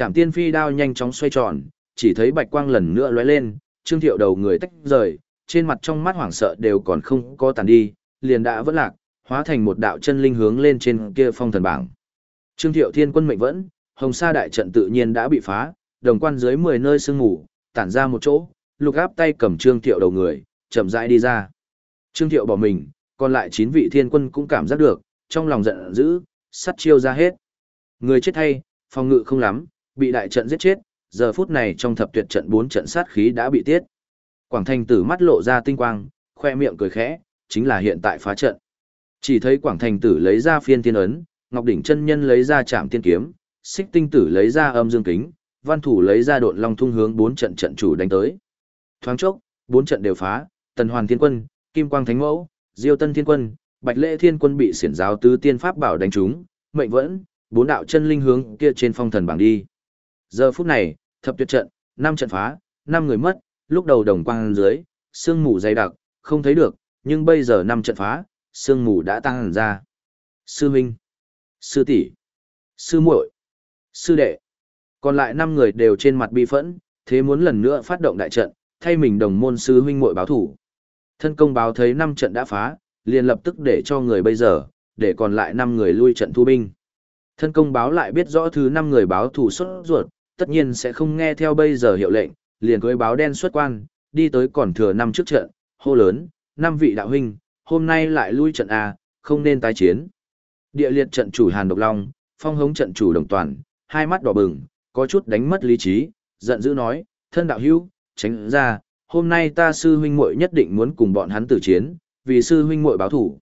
Trảm tiên phi đao nhanh chóng xoay tròn, chỉ thấy bạch quang lần nữa lóe lên, Trương Thiệu đầu người tách rời, trên mặt trong mắt hoảng sợ đều còn không có tàn đi, liền đã vẫn lạc, hóa thành một đạo chân linh hướng lên trên kia phong thần bảng. Trương Thiệu Thiên quân mệnh vẫn, Hồng Sa đại trận tự nhiên đã bị phá, đồng quan dưới 10 nơi sương ngủ, tản ra một chỗ, lục áp tay cầm Trương Thiệu đầu người, chậm rãi đi ra. Trương Thiệu bỏ mình, còn lại 9 vị thiên quân cũng cảm giác được, trong lòng giận dữ, sắt chiêu ra hết. Người chết hay, phòng ngự không lắm, bị đại trận giết chết, giờ phút này trong thập tuyệt trận 4 trận sát khí đã bị tiết. Quảng Thành Tử mắt lộ ra tinh quang, khoe miệng cười khẽ, chính là hiện tại phá trận. Chỉ thấy Quảng Thành Tử lấy ra phiên tiên ấn, Ngọc Đỉnh chân nhân lấy ra Trảm Tiên kiếm, Xích Tinh Tử lấy ra Âm Dương kính, Văn Thủ lấy ra Độn Long thung hướng bốn trận trận chủ đánh tới. Thoáng chốc, bốn trận đều phá, Tần Hoàn Thiên Quân, Kim Quang Thánh Mẫu, Diêu Tân Thiên Quân, Bạch Lễ Thiên Quân bị xiển giáo tứ tiên pháp bảo đánh trúng, mệnh vẫn, bốn đạo chân linh hướng kia trên phong thần bảng đi. Giờ phút này, thập tuyệt trận, năm trận phá, năm người mất, lúc đầu đồng quang dưới, sương mù dày đặc, không thấy được, nhưng bây giờ năm trận phá, sương mù đã tăng hẳn ra. Sư Minh, Sư tỷ, Sư muội, Sư đệ. Còn lại năm người đều trên mặt bi phẫn, thế muốn lần nữa phát động đại trận, thay mình đồng môn sư huynh muội báo thủ. Thân công báo thấy năm trận đã phá, liền lập tức để cho người bây giờ, để còn lại năm người lui trận thu binh. Thân công báo lại biết rõ thứ năm người báo thủ xuất ruột, tất nhiên sẽ không nghe theo bây giờ hiệu lệnh, liền cưới báo đen xuất quan, đi tới còn thừa năm trước trận, hô lớn, năm vị đạo huynh, hôm nay lại lui trận A, không nên tái chiến. Địa liệt trận chủ Hàn Độc Long, phong hống trận chủ Đồng Toàn, hai mắt đỏ bừng, có chút đánh mất lý trí, giận dữ nói, thân đạo hữu, tránh ra, hôm nay ta sư huynh muội nhất định muốn cùng bọn hắn tử chiến, vì sư huynh muội báo thủ.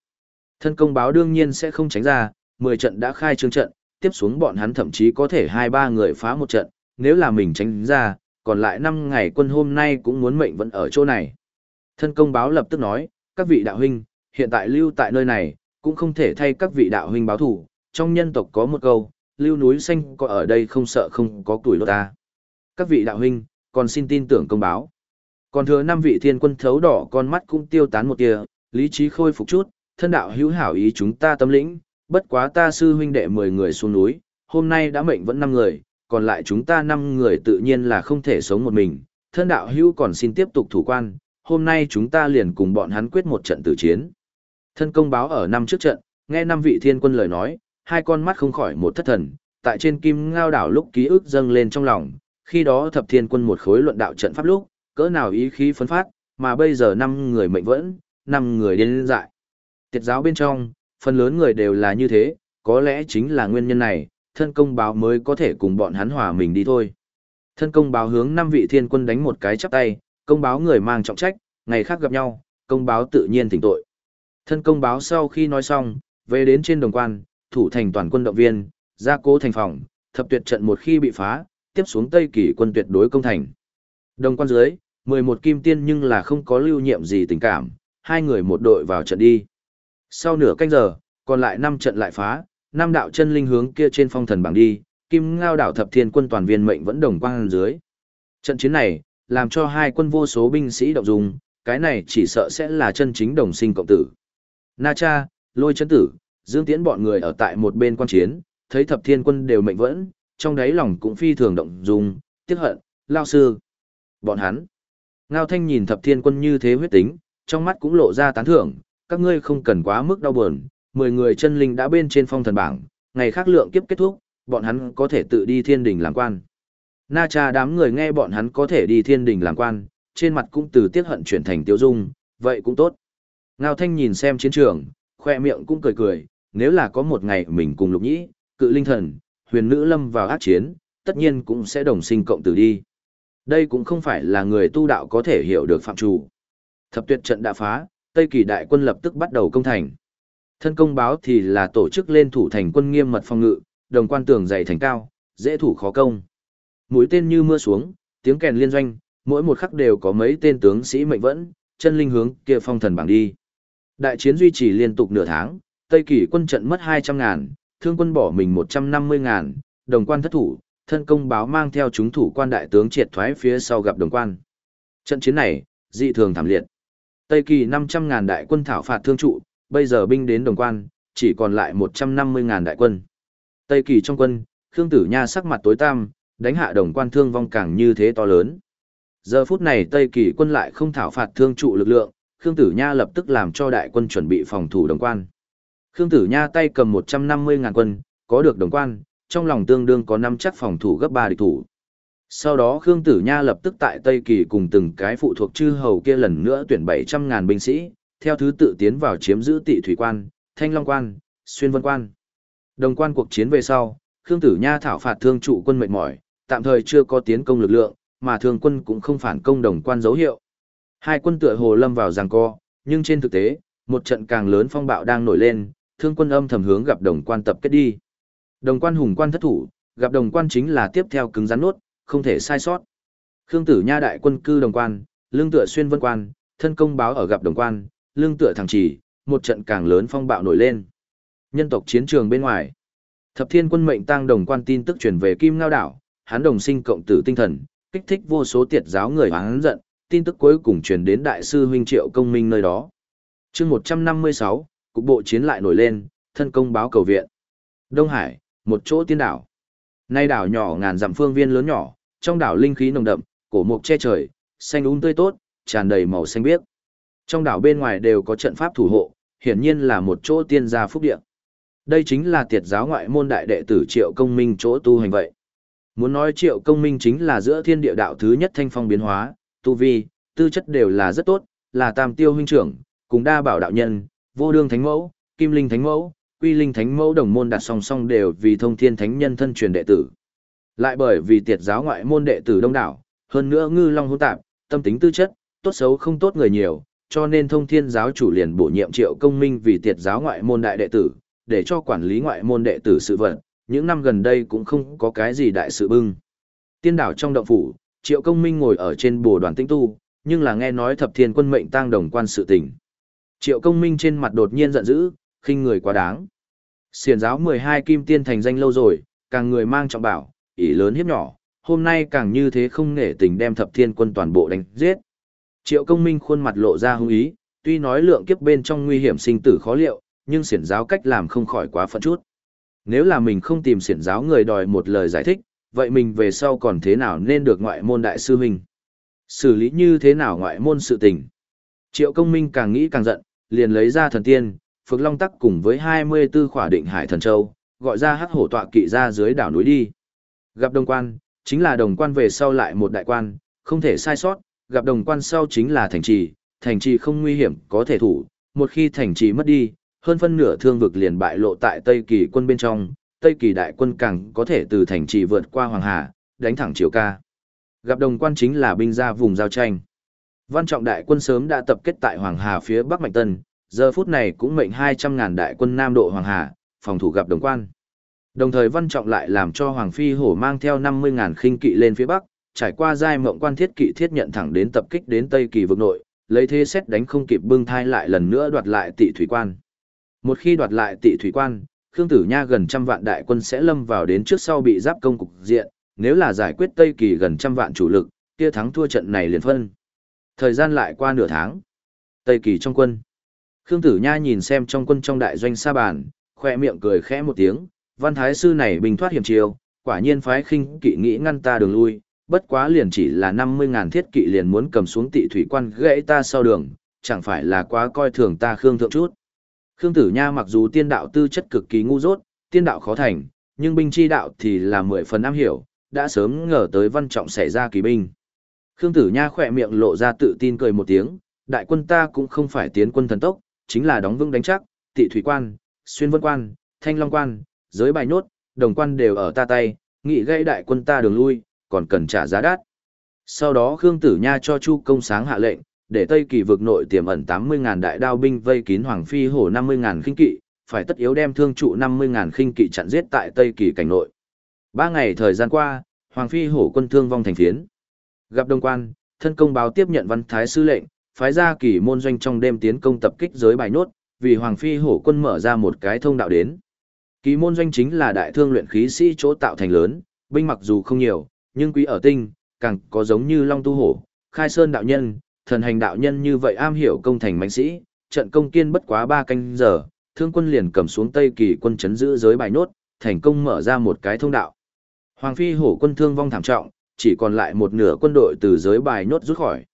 Thân công báo đương nhiên sẽ không tránh ra, 10 trận đã khai trương trận, tiếp xuống bọn hắn thậm chí có thể hai ba người phá một trận, nếu là mình tránh ra, còn lại 5 ngày quân hôm nay cũng muốn mệnh vẫn ở chỗ này. Thân công báo lập tức nói, các vị đạo huynh, hiện tại lưu tại nơi này, cũng không thể thay các vị đạo huynh báo thủ, trong nhân tộc có một câu, lưu núi xanh có ở đây không sợ không có tuổi lốt ta. Các vị đạo huynh, còn xin tin tưởng công báo. Còn thừa năm vị thiên quân thấu đỏ con mắt cũng tiêu tán một tia, lý trí khôi phục chút, thân đạo hữu hảo ý chúng ta tâm lĩnh, bất quá ta sư huynh đệ 10 người xuống núi, hôm nay đã mệnh vẫn 5 người, còn lại chúng ta 5 người tự nhiên là không thể sống một mình, thân đạo hữu còn xin tiếp tục thủ quan, hôm nay chúng ta liền cùng bọn hắn quyết một trận tử chiến. Thân công báo ở năm trước trận, nghe năm vị thiên quân lời nói, hai con mắt không khỏi một thất thần, tại trên kim ngao đảo lúc ký ức dâng lên trong lòng, khi đó thập thiên quân một khối luận đạo trận pháp lúc, cỡ nào ý khí phấn phát, mà bây giờ năm người mệnh vẫn, năm người điên dại. Tiệt giáo bên trong, phần lớn người đều là như thế, có lẽ chính là nguyên nhân này, thân công báo mới có thể cùng bọn hắn hòa mình đi thôi. Thân công báo hướng năm vị thiên quân đánh một cái chắp tay, công báo người mang trọng trách, ngày khác gặp nhau, công báo tự nhiên tỉnh tội. Thân công báo sau khi nói xong, về đến trên đồng quan, thủ thành toàn quân động viên, gia cố thành phòng, thập tuyệt trận một khi bị phá, tiếp xuống Tây Kỳ quân tuyệt đối công thành. Đồng quan dưới, 11 kim tiên nhưng là không có lưu nhiệm gì tình cảm, hai người một đội vào trận đi. Sau nửa canh giờ, còn lại 5 trận lại phá, năm đạo chân linh hướng kia trên phong thần bảng đi, kim ngao đảo thập thiên quân toàn viên mệnh vẫn đồng quang dưới. Trận chiến này, làm cho hai quân vô số binh sĩ động dung, cái này chỉ sợ sẽ là chân chính đồng sinh cộng tử. Na Cha, Lôi Chân Tử, Dương Tiễn bọn người ở tại một bên quan chiến, thấy thập thiên quân đều mệnh vẫn, trong đáy lòng cũng phi thường động dung, tiếc hận, lao sư. Bọn hắn. Ngao Thanh nhìn thập thiên quân như thế huyết tính, trong mắt cũng lộ ra tán thưởng, các ngươi không cần quá mức đau buồn, mười người chân linh đã bên trên phong thần bảng, ngày khác lượng kiếp kết thúc, bọn hắn có thể tự đi thiên đình làm quan. Na cha đám người nghe bọn hắn có thể đi thiên đình làm quan, trên mặt cũng từ tiếc hận chuyển thành tiêu dung, vậy cũng tốt. Ngao Thanh nhìn xem chiến trường, khoe miệng cũng cười cười, nếu là có một ngày mình cùng lục nhĩ, cự linh thần, huyền nữ lâm vào ác chiến, tất nhiên cũng sẽ đồng sinh cộng tử đi. Đây cũng không phải là người tu đạo có thể hiểu được phạm chủ. Thập tuyệt trận đã phá, Tây Kỳ đại quân lập tức bắt đầu công thành. Thân công báo thì là tổ chức lên thủ thành quân nghiêm mật phòng ngự, đồng quan tường dày thành cao, dễ thủ khó công. Mũi tên như mưa xuống, tiếng kèn liên doanh, mỗi một khắc đều có mấy tên tướng sĩ mệnh vẫn, chân linh hướng kia phong thần bảng đi. Đại chiến duy trì liên tục nửa tháng, Tây Kỳ quân trận mất 200 ngàn, thương quân bỏ mình 150 ngàn, đồng quan thất thủ, thân công báo mang theo chúng thủ quan đại tướng triệt thoái phía sau gặp đồng quan. Trận chiến này, dị thường thảm liệt. Tây Kỳ 500 ngàn đại quân thảo phạt thương trụ, bây giờ binh đến đồng quan, chỉ còn lại 150 ngàn đại quân. Tây Kỳ trong quân, Khương Tử Nha sắc mặt tối tăm, đánh hạ đồng quan thương vong càng như thế to lớn. Giờ phút này Tây Kỳ quân lại không thảo phạt thương trụ lực lượng, Khương Tử Nha lập tức làm cho đại quân chuẩn bị phòng thủ đồng quan. Khương Tử Nha tay cầm 150 ngàn quân, có được đồng quan, trong lòng tương đương có năm chắc phòng thủ gấp 3 địch thủ. Sau đó Khương Tử Nha lập tức tại Tây Kỳ cùng từng cái phụ thuộc chư hầu kia lần nữa tuyển 700 ngàn binh sĩ, theo thứ tự tiến vào chiếm giữ tị thủy quan, thanh long quan, xuyên vân quan. Đồng quan cuộc chiến về sau, Khương Tử Nha thảo phạt thương trụ quân mệt mỏi, tạm thời chưa có tiến công lực lượng, mà thương quân cũng không phản công đồng quan dấu hiệu. Hai quân tựa hồ lâm vào giằng co, nhưng trên thực tế, một trận càng lớn phong bạo đang nổi lên, thương quân âm thầm hướng gặp đồng quan tập kết đi. Đồng quan hùng quan thất thủ, gặp đồng quan chính là tiếp theo cứng rắn nốt, không thể sai sót. Khương Tử Nha đại quân cư đồng quan, lương tựa xuyên vân quan, thân công báo ở gặp đồng quan, lương tựa thằng chỉ, một trận càng lớn phong bạo nổi lên. Nhân tộc chiến trường bên ngoài. Thập Thiên quân mệnh tăng đồng quan tin tức truyền về Kim Ngao đảo, hắn đồng sinh cộng tử tinh thần, kích thích vô số tiệt giáo người hắn giận, tin tức cuối cùng truyền đến đại sư huynh Triệu Công Minh nơi đó. Chương 156, cục bộ chiến lại nổi lên, thân công báo cầu viện. Đông Hải, một chỗ tiên đảo. Nay đảo nhỏ ngàn dặm phương viên lớn nhỏ, trong đảo linh khí nồng đậm, cổ mục che trời, xanh úng um tươi tốt, tràn đầy màu xanh biếc. Trong đảo bên ngoài đều có trận pháp thủ hộ, hiển nhiên là một chỗ tiên gia phúc địa. Đây chính là tiệt giáo ngoại môn đại đệ tử Triệu Công Minh chỗ tu hành vậy. Muốn nói Triệu Công Minh chính là giữa thiên địa đạo thứ nhất thanh phong biến hóa, tu vi, tư chất đều là rất tốt, là tam tiêu huynh trưởng, cùng đa bảo đạo nhân, vô đương thánh mẫu, kim linh thánh mẫu, quy linh thánh mẫu đồng môn đặt song song đều vì thông thiên thánh nhân thân truyền đệ tử. Lại bởi vì tiệt giáo ngoại môn đệ tử đông đảo, hơn nữa ngư long hỗn tạp, tâm tính tư chất, tốt xấu không tốt người nhiều, cho nên thông thiên giáo chủ liền bổ nhiệm triệu công minh vì tiệt giáo ngoại môn đại đệ tử, để cho quản lý ngoại môn đệ tử sự vận, những năm gần đây cũng không có cái gì đại sự bưng. Tiên đảo trong động phủ, triệu công minh ngồi ở trên bồ đoàn tinh tu, nhưng là nghe nói thập thiên quân mệnh tang đồng quan sự tình. Triệu công minh trên mặt đột nhiên giận dữ, khinh người quá đáng. Xiền giáo 12 kim tiên thành danh lâu rồi, càng người mang trọng bảo, ỷ lớn hiếp nhỏ, hôm nay càng như thế không nể tình đem thập thiên quân toàn bộ đánh giết. Triệu công minh khuôn mặt lộ ra hung ý, tuy nói lượng kiếp bên trong nguy hiểm sinh tử khó liệu, nhưng siển giáo cách làm không khỏi quá phận chút. Nếu là mình không tìm siển giáo người đòi một lời giải thích, vậy mình về sau còn thế nào nên được ngoại môn đại sư huynh? Xử lý như thế nào ngoại môn sự tình? Triệu công minh càng nghĩ càng giận, liền lấy ra thần tiên, Phượng Long Tắc cùng với 24 khỏa định hải thần châu, gọi ra hắc hổ tọa kỵ ra dưới đảo núi đi. Gặp đồng quan, chính là đồng quan về sau lại một đại quan, không thể sai sót, gặp đồng quan sau chính là thành trì, thành trì không nguy hiểm, có thể thủ, một khi thành trì mất đi, hơn phân nửa thương vực liền bại lộ tại Tây Kỳ quân bên trong, Tây Kỳ đại quân càng có thể từ thành trì vượt qua Hoàng Hà, đánh thẳng Triều Ca. Gặp đồng quan chính là binh ra vùng giao tranh. Văn trọng đại quân sớm đã tập kết tại Hoàng Hà phía Bắc Mạnh Tân, giờ phút này cũng mệnh 200.000 đại quân Nam Độ Hoàng Hà, phòng thủ gặp đồng quan. Đồng thời Văn Trọng lại làm cho Hoàng Phi Hổ mang theo 50.000 khinh kỵ lên phía Bắc, trải qua giai mộng quan thiết kỵ thiết nhận thẳng đến tập kích đến Tây Kỳ vực nội, lấy thế xét đánh không kịp bưng thai lại lần nữa đoạt lại tị thủy quan. Một khi đoạt lại tị thủy quan, Khương Tử Nha gần trăm vạn đại quân sẽ lâm vào đến trước sau bị giáp công cục diện, nếu là giải quyết Tây Kỳ gần trăm vạn chủ lực, kia thắng thua trận này liền phân. Thời gian lại qua nửa tháng. Tây Kỳ trong quân. Khương Tử Nha nhìn xem trong quân trong đại doanh sa bàn, khoe miệng cười khẽ một tiếng, văn thái sư này bình thoát hiểm chiều, quả nhiên phái khinh kỵ nghĩ ngăn ta đường lui, bất quá liền chỉ là 50.000 thiết kỵ liền muốn cầm xuống tị thủy quan gãy ta sau đường, chẳng phải là quá coi thường ta Khương thượng chút. Khương Tử Nha mặc dù tiên đạo tư chất cực kỳ ngu dốt, tiên đạo khó thành, nhưng binh chi đạo thì là mười phần am hiểu, đã sớm ngờ tới văn trọng xảy ra kỳ binh. Khương Tử Nha khỏe miệng lộ ra tự tin cười một tiếng, đại quân ta cũng không phải tiến quân thần tốc, chính là đóng vững đánh chắc, tị thủy quan, xuyên vân quan, thanh long quan, giới bài nốt, đồng quan đều ở ta tay, nghị gây đại quân ta đường lui, còn cần trả giá đắt. Sau đó Khương Tử Nha cho Chu Công Sáng hạ lệnh, để Tây Kỳ vực nội tiềm ẩn 80.000 đại đao binh vây kín Hoàng Phi hổ 50.000 khinh kỵ, phải tất yếu đem thương trụ 50.000 khinh kỵ chặn giết tại Tây Kỳ cảnh nội. Ba ngày thời gian qua, Hoàng Phi hổ quân thương vong thành phiến. Gặp Đông Quan, thân công báo tiếp nhận văn thái sư lệnh, phái ra kỳ môn doanh trong đêm tiến công tập kích giới bài nốt, vì Hoàng Phi hổ quân mở ra một cái thông đạo đến. Kỳ môn doanh chính là đại thương luyện khí sĩ chỗ tạo thành lớn, binh mặc dù không nhiều, nhưng quý ở tinh, càng có giống như Long Tu Hổ, Khai Sơn đạo nhân, thần hành đạo nhân như vậy am hiểu công thành mạnh sĩ, trận công kiên bất quá ba canh giờ, thương quân liền cầm xuống Tây Kỳ quân chấn giữ giới bài nốt, thành công mở ra một cái thông đạo. Hoàng phi hổ quân thương vong thảm trọng, chỉ còn lại một nửa quân đội từ giới bài nốt rút khỏi.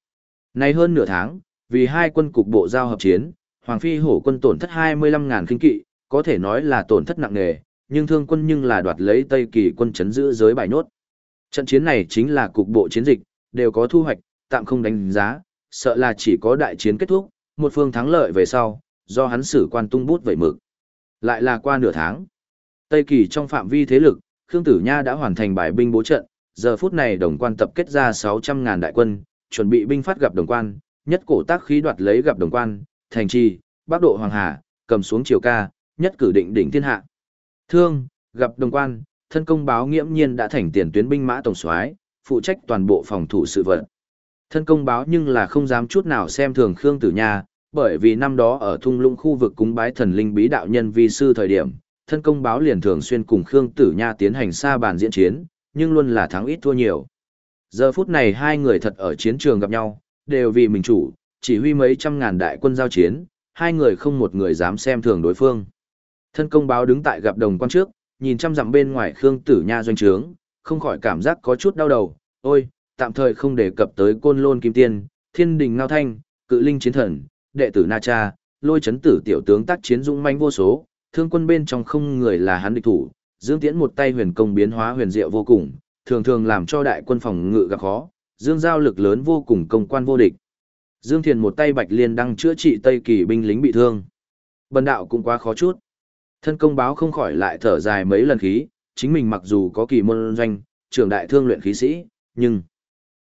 Nay hơn nửa tháng, vì hai quân cục bộ giao hợp chiến, Hoàng phi hổ quân tổn thất 25.000 kinh kỵ, có thể nói là tổn thất nặng nề, nhưng thương quân nhưng là đoạt lấy Tây Kỳ quân chấn giữ giới bài nốt. Trận chiến này chính là cục bộ chiến dịch, đều có thu hoạch, tạm không đánh giá, sợ là chỉ có đại chiến kết thúc, một phương thắng lợi về sau, do hắn xử quan tung bút vậy mực. Lại là qua nửa tháng. Tây Kỳ trong phạm vi thế lực, Khương Tử Nha đã hoàn thành bài binh bố trận, giờ phút này đồng quan tập kết ra 600.000 đại quân, chuẩn bị binh phát gặp đồng quan, nhất cổ tác khí đoạt lấy gặp đồng quan, thành trì, bắc độ hoàng hà, cầm xuống triều ca, nhất cử định đỉnh thiên hạ. Thương, gặp đồng quan, thân công báo nghiễm nhiên đã thành tiền tuyến binh mã tổng soái, phụ trách toàn bộ phòng thủ sự vận. Thân công báo nhưng là không dám chút nào xem thường Khương Tử Nha, bởi vì năm đó ở thung lũng khu vực cúng bái thần linh bí đạo nhân vi sư thời điểm, thân công báo liền thường xuyên cùng Khương Tử Nha tiến hành xa bàn diễn chiến, nhưng luôn là thắng ít thua nhiều. Giờ phút này hai người thật ở chiến trường gặp nhau, đều vì mình chủ, chỉ huy mấy trăm ngàn đại quân giao chiến, hai người không một người dám xem thường đối phương. Thân công báo đứng tại gặp đồng quan trước, nhìn chăm dặm bên ngoài Khương Tử Nha doanh trướng, không khỏi cảm giác có chút đau đầu, ôi, tạm thời không đề cập tới côn lôn kim tiên, thiên đình ngao thanh, cự linh chiến thần, đệ tử Na Cha, lôi chấn tử tiểu tướng tác chiến dũng manh vô số, thương quân bên trong không người là hắn địch thủ, Dương Tiễn một tay huyền công biến hóa huyền diệu vô cùng, thường thường làm cho đại quân phòng ngự gặp khó, Dương giao lực lớn vô cùng công quan vô địch. Dương Thiền một tay bạch liên đang chữa trị Tây Kỳ binh lính bị thương. Bần đạo cũng quá khó chút. Thân công báo không khỏi lại thở dài mấy lần khí, chính mình mặc dù có kỳ môn doanh, trưởng đại thương luyện khí sĩ, nhưng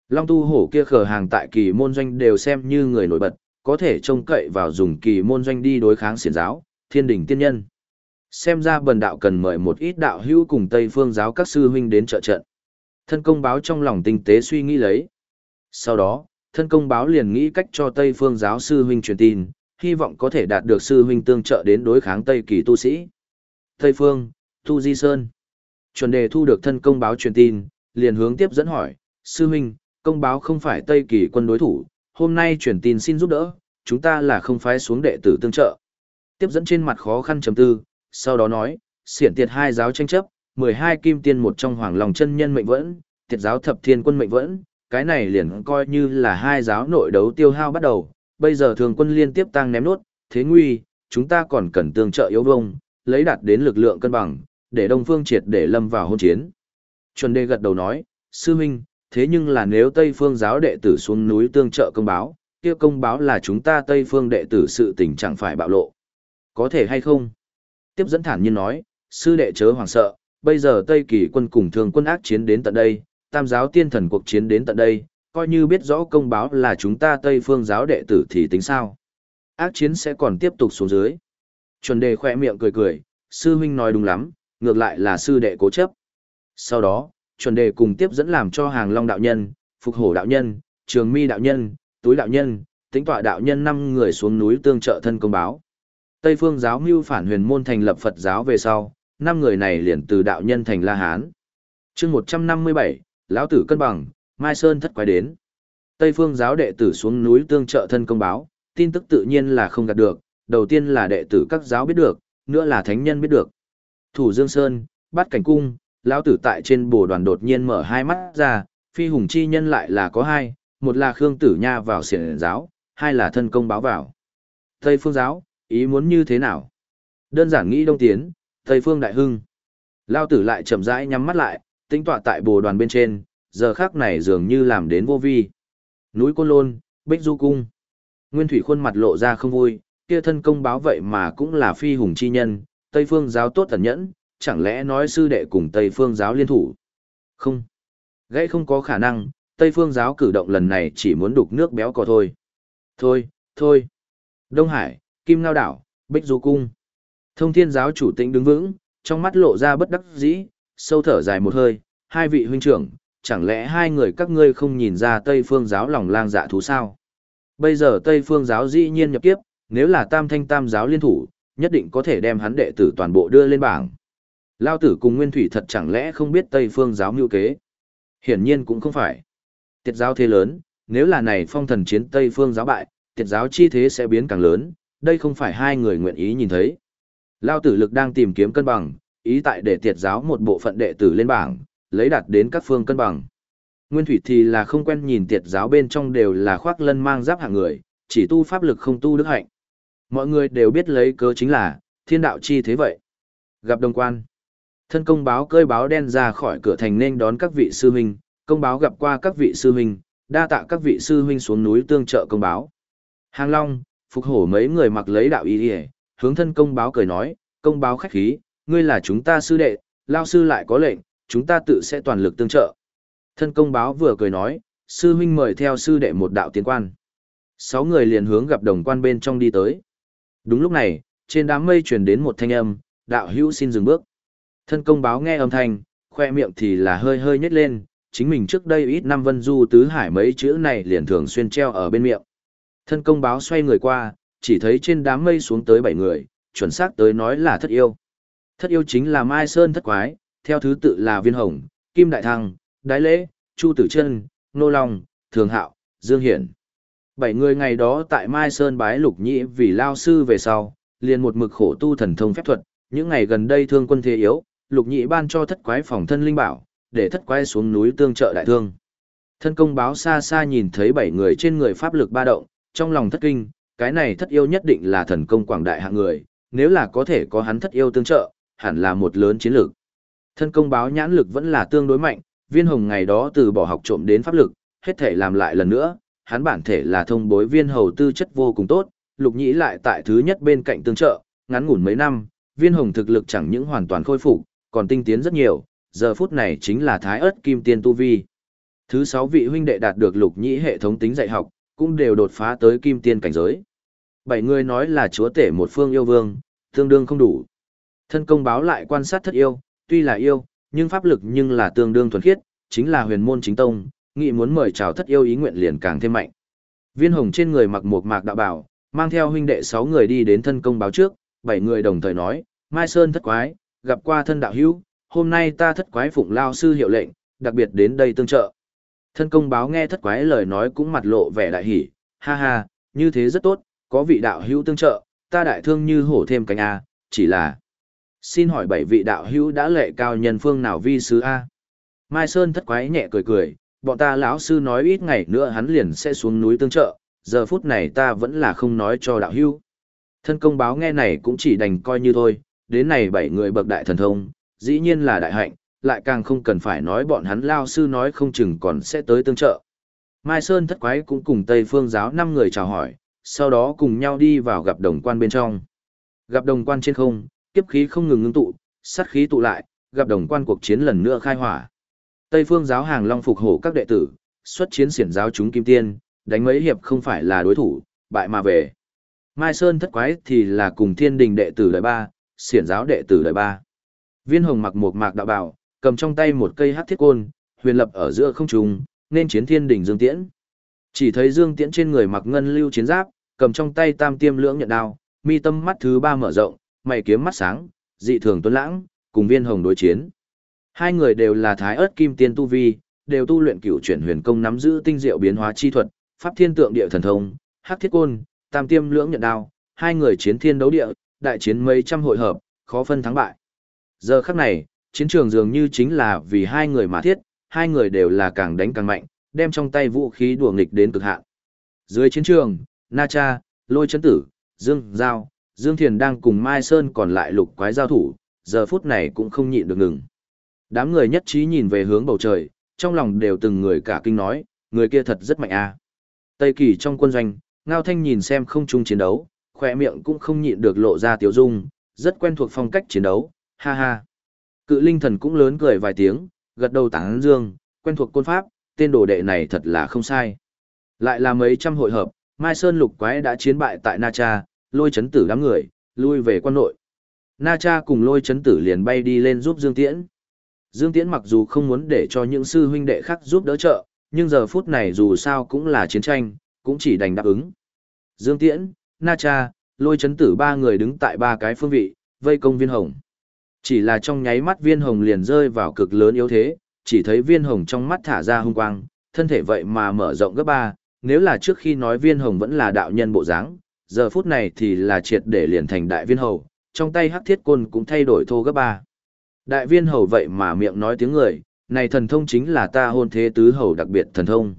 Long tu hổ kia khờ hàng tại kỳ môn doanh đều xem như người nổi bật, có thể trông cậy vào dùng kỳ môn doanh đi đối kháng xiển giáo, thiên đình tiên nhân. Xem ra bần đạo cần mời một ít đạo hữu cùng Tây phương giáo các sư huynh đến trợ trận. Thân công báo trong lòng tinh tế suy nghĩ lấy. Sau đó, thân công báo liền nghĩ cách cho Tây phương giáo sư huynh truyền tin, hy vọng có thể đạt được sư huynh tương trợ đến đối kháng Tây kỳ tu sĩ. Tây phương, Tu Di Sơn. Chuẩn đề thu được thân công báo truyền tin, liền hướng tiếp dẫn hỏi, sư huynh, công báo không phải Tây kỳ quân đối thủ, hôm nay truyền tin xin giúp đỡ, chúng ta là không phái xuống đệ tử tương trợ. Tiếp dẫn trên mặt khó khăn chấm tư, sau đó nói, xiển tiệt hai giáo tranh chấp, 12 kim tiên một trong hoàng lòng chân nhân mệnh vẫn, tiệt giáo thập thiên quân mệnh vẫn, cái này liền coi như là hai giáo nội đấu tiêu hao bắt đầu, bây giờ thường quân liên tiếp tăng ném nốt, thế nguy, chúng ta còn cần tương trợ yếu vông, lấy đạt đến lực lượng cân bằng, để Đông Phương triệt để lâm vào hôn chiến. Chuẩn đề gật đầu nói, sư huynh, thế nhưng là nếu Tây Phương giáo đệ tử xuống núi tương trợ công báo, kia công báo là chúng ta Tây Phương đệ tử sự tình chẳng phải bạo lộ. Có thể hay không? Tiếp dẫn thản nhiên nói, sư đệ chớ hoàng sợ, bây giờ Tây Kỳ quân cùng thường quân ác chiến đến tận đây, tam giáo tiên thần cuộc chiến đến tận đây, coi như biết rõ công báo là chúng ta Tây Phương giáo đệ tử thì tính sao? Ác chiến sẽ còn tiếp tục xuống dưới. Chuẩn đề khỏe miệng cười cười, sư huynh nói đúng lắm, ngược lại là sư đệ cố chấp. Sau đó, chuẩn đề cùng tiếp dẫn làm cho hàng long đạo nhân, phục hổ đạo nhân, trường mi đạo nhân, túi đạo nhân, tính tọa đạo nhân năm người xuống núi tương trợ thân công báo. Tây phương giáo mưu phản huyền môn thành lập Phật giáo về sau, năm người này liền từ đạo nhân thành La Hán. chương 157, lão tử cân bằng, Mai Sơn thất quái đến. Tây phương giáo đệ tử xuống núi tương trợ thân công báo, tin tức tự nhiên là không gạt được, đầu tiên là đệ tử các giáo biết được, nữa là thánh nhân biết được. Thủ Dương Sơn, bắt cảnh cung, lão tử tại trên bồ đoàn đột nhiên mở hai mắt ra, phi hùng chi nhân lại là có hai, một là Khương Tử Nha vào siển giáo, hai là thân công báo vào. Tây phương giáo, ý muốn như thế nào? Đơn giản nghĩ đông tiến, Tây phương đại hưng. Lão tử lại chậm rãi nhắm mắt lại, tính tọa tại bồ đoàn bên trên, giờ khác này dường như làm đến vô vi. Núi Côn Lôn, Bích Du Cung. Nguyên Thủy khuôn mặt lộ ra không vui, kia thân công báo vậy mà cũng là phi hùng chi nhân, Tây phương giáo tốt thần nhẫn, chẳng lẽ nói sư đệ cùng Tây phương giáo liên thủ? Không. Gãy không có khả năng, Tây phương giáo cử động lần này chỉ muốn đục nước béo cò thôi. Thôi, thôi. Đông Hải, Kim Ngao Đảo, Bích Du Cung. Thông thiên giáo chủ tĩnh đứng vững, trong mắt lộ ra bất đắc dĩ, sâu thở dài một hơi, hai vị huynh trưởng, chẳng lẽ hai người các ngươi không nhìn ra Tây phương giáo lòng lang dạ thú sao? Bây giờ Tây phương giáo dĩ nhiên nhập kiếp, nếu là tam thanh tam giáo liên thủ, nhất định có thể đem hắn đệ tử toàn bộ đưa lên bảng. Lao tử cùng Nguyên Thủy thật chẳng lẽ không biết Tây phương giáo mưu kế? Hiển nhiên cũng không phải. Tiệt giáo thế lớn, nếu là này phong thần chiến Tây phương giáo bại, tiệt giáo chi thế sẽ biến càng lớn, đây không phải hai người nguyện ý nhìn thấy. Lao tử lực đang tìm kiếm cân bằng, ý tại để tiệt giáo một bộ phận đệ tử lên bảng, lấy đạt đến các phương cân bằng. Nguyên thủy thì là không quen nhìn tiệt giáo bên trong đều là khoác lân mang giáp hạng người, chỉ tu pháp lực không tu đức hạnh. Mọi người đều biết lấy cớ chính là, thiên đạo chi thế vậy. Gặp đồng quan. Thân công báo cơi báo đen ra khỏi cửa thành nên đón các vị sư huynh, công báo gặp qua các vị sư huynh, đa tạ các vị sư huynh xuống núi tương trợ công báo. Hàng Long, phục hổ mấy người mặc lấy đạo y đi hướng thân công báo cười nói, công báo khách khí, ngươi là chúng ta sư đệ, lao sư lại có lệnh, chúng ta tự sẽ toàn lực tương trợ. Thân công báo vừa cười nói, sư huynh mời theo sư đệ một đạo tiến quan. Sáu người liền hướng gặp đồng quan bên trong đi tới. Đúng lúc này, trên đám mây truyền đến một thanh âm, đạo hữu xin dừng bước. Thân công báo nghe âm thanh, khoe miệng thì là hơi hơi nhếch lên, chính mình trước đây ít năm vân du tứ hải mấy chữ này liền thường xuyên treo ở bên miệng. Thân công báo xoay người qua, chỉ thấy trên đám mây xuống tới bảy người, chuẩn xác tới nói là thất yêu. Thất yêu chính là Mai Sơn thất quái, theo thứ tự là Viên Hồng, Kim Đại Thăng, Đái Lễ, Chu Tử Trân, Nô Long, Thường Hạo, Dương Hiển. Bảy người ngày đó tại Mai Sơn bái lục nhĩ vì lao sư về sau, liền một mực khổ tu thần thông phép thuật, những ngày gần đây thương quân thế yếu, lục nhĩ ban cho thất quái phòng thân linh bảo, để thất quái xuống núi tương trợ đại thương. Thân công báo xa xa nhìn thấy bảy người trên người pháp lực ba động, trong lòng thất kinh, cái này thất yêu nhất định là thần công quảng đại hạng người, nếu là có thể có hắn thất yêu tương trợ, hẳn là một lớn chiến lược. Thân công báo nhãn lực vẫn là tương đối mạnh, viên hồng ngày đó từ bỏ học trộm đến pháp lực, hết thể làm lại lần nữa, hắn bản thể là thông bối viên hầu tư chất vô cùng tốt, lục nhĩ lại tại thứ nhất bên cạnh tương trợ, ngắn ngủn mấy năm, viên hồng thực lực chẳng những hoàn toàn khôi phục, còn tinh tiến rất nhiều, giờ phút này chính là thái ớt kim tiên tu vi. Thứ sáu vị huynh đệ đạt được lục nhĩ hệ thống tính dạy học, cũng đều đột phá tới kim tiên cảnh giới. Bảy người nói là chúa tể một phương yêu vương, tương đương không đủ. Thân công báo lại quan sát thất yêu, tuy là yêu, nhưng pháp lực nhưng là tương đương thuần khiết, chính là huyền môn chính tông, nghị muốn mời chào thất yêu ý nguyện liền càng thêm mạnh. Viên hồng trên người mặc một mạc đạo bảo, mang theo huynh đệ sáu người đi đến thân công báo trước, bảy người đồng thời nói, Mai Sơn thất quái, gặp qua thân đạo hữu, hôm nay ta thất quái phụng lao sư hiệu lệnh, đặc biệt đến đây tương trợ. Thân công báo nghe thất quái lời nói cũng mặt lộ vẻ đại hỉ, ha ha, như thế rất tốt, có vị đạo hữu tương trợ, ta đại thương như hổ thêm cánh A, chỉ là... Xin hỏi bảy vị đạo hữu đã lệ cao nhân phương nào vi sứ A? Mai Sơn thất quái nhẹ cười cười, bọn ta lão sư nói ít ngày nữa hắn liền sẽ xuống núi tương trợ, giờ phút này ta vẫn là không nói cho đạo hữu. Thân công báo nghe này cũng chỉ đành coi như thôi, đến này bảy người bậc đại thần thông, dĩ nhiên là đại hạnh, lại càng không cần phải nói bọn hắn lao sư nói không chừng còn sẽ tới tương trợ. Mai Sơn thất quái cũng cùng Tây Phương giáo năm người chào hỏi, sau đó cùng nhau đi vào gặp đồng quan bên trong. Gặp đồng quan trên không, kiếp khí không ngừng ngưng tụ, sát khí tụ lại, gặp đồng quan cuộc chiến lần nữa khai hỏa. Tây Phương giáo hàng long phục hộ các đệ tử, xuất chiến xiển giáo chúng kim tiên, đánh mấy hiệp không phải là đối thủ, bại mà về. Mai Sơn thất quái thì là cùng thiên đình đệ tử đời ba, xiển giáo đệ tử đời ba. Viên hồng mặc một mạc đạo bào, cầm trong tay một cây hắc thiết côn, huyền lập ở giữa không trung, nên chiến thiên đình Dương Tiễn. Chỉ thấy Dương Tiễn trên người mặc ngân lưu chiến giáp, cầm trong tay tam tiêm lưỡng nhận đao, mi tâm mắt thứ ba mở rộng, mày kiếm mắt sáng, dị thường tuấn lãng, cùng viên hồng đối chiến. Hai người đều là thái ớt kim tiên tu vi, đều tu luyện cửu chuyển huyền công nắm giữ tinh diệu biến hóa chi thuật, pháp thiên tượng địa thần thông, hắc thiết côn, tam tiêm lưỡng nhận đao, hai người chiến thiên đấu địa, đại chiến mấy trăm hội hợp, khó phân thắng bại. Giờ khắc này, chiến trường dường như chính là vì hai người mà thiết, hai người đều là càng đánh càng mạnh, đem trong tay vũ khí đùa nghịch đến cực hạn. Dưới chiến trường, Na Cha, Lôi Chấn Tử, Dương Giao, Dương Thiền đang cùng Mai Sơn còn lại lục quái giao thủ, giờ phút này cũng không nhịn được ngừng. Đám người nhất trí nhìn về hướng bầu trời, trong lòng đều từng người cả kinh nói, người kia thật rất mạnh a. Tây Kỳ trong quân doanh, Ngao Thanh nhìn xem không chung chiến đấu, khỏe miệng cũng không nhịn được lộ ra tiểu dung, rất quen thuộc phong cách chiến đấu, ha ha. Cự linh thần cũng lớn cười vài tiếng, gật đầu tán dương, quen thuộc côn pháp, tên đồ đệ này thật là không sai. Lại là mấy trăm hội hợp, Mai Sơn lục quái đã chiến bại tại Na Cha, lôi chấn tử đám người, lui về quan nội. Na Cha cùng lôi chấn tử liền bay đi lên giúp Dương Tiễn. Dương Tiễn mặc dù không muốn để cho những sư huynh đệ khác giúp đỡ trợ, nhưng giờ phút này dù sao cũng là chiến tranh, cũng chỉ đành đáp ứng. Dương Tiễn, Na Cha, lôi chấn tử ba người đứng tại ba cái phương vị, vây công viên hồng. Chỉ là trong nháy mắt viên hồng liền rơi vào cực lớn yếu thế, chỉ thấy viên hồng trong mắt thả ra hung quang, thân thể vậy mà mở rộng gấp ba. nếu là trước khi nói viên hồng vẫn là đạo nhân bộ dáng, giờ phút này thì là triệt để liền thành đại viên hầu, trong tay hắc thiết côn cũng thay đổi thô gấp ba. Đại viên hầu vậy mà miệng nói tiếng người, này thần thông chính là ta hôn thế tứ hầu đặc biệt thần thông.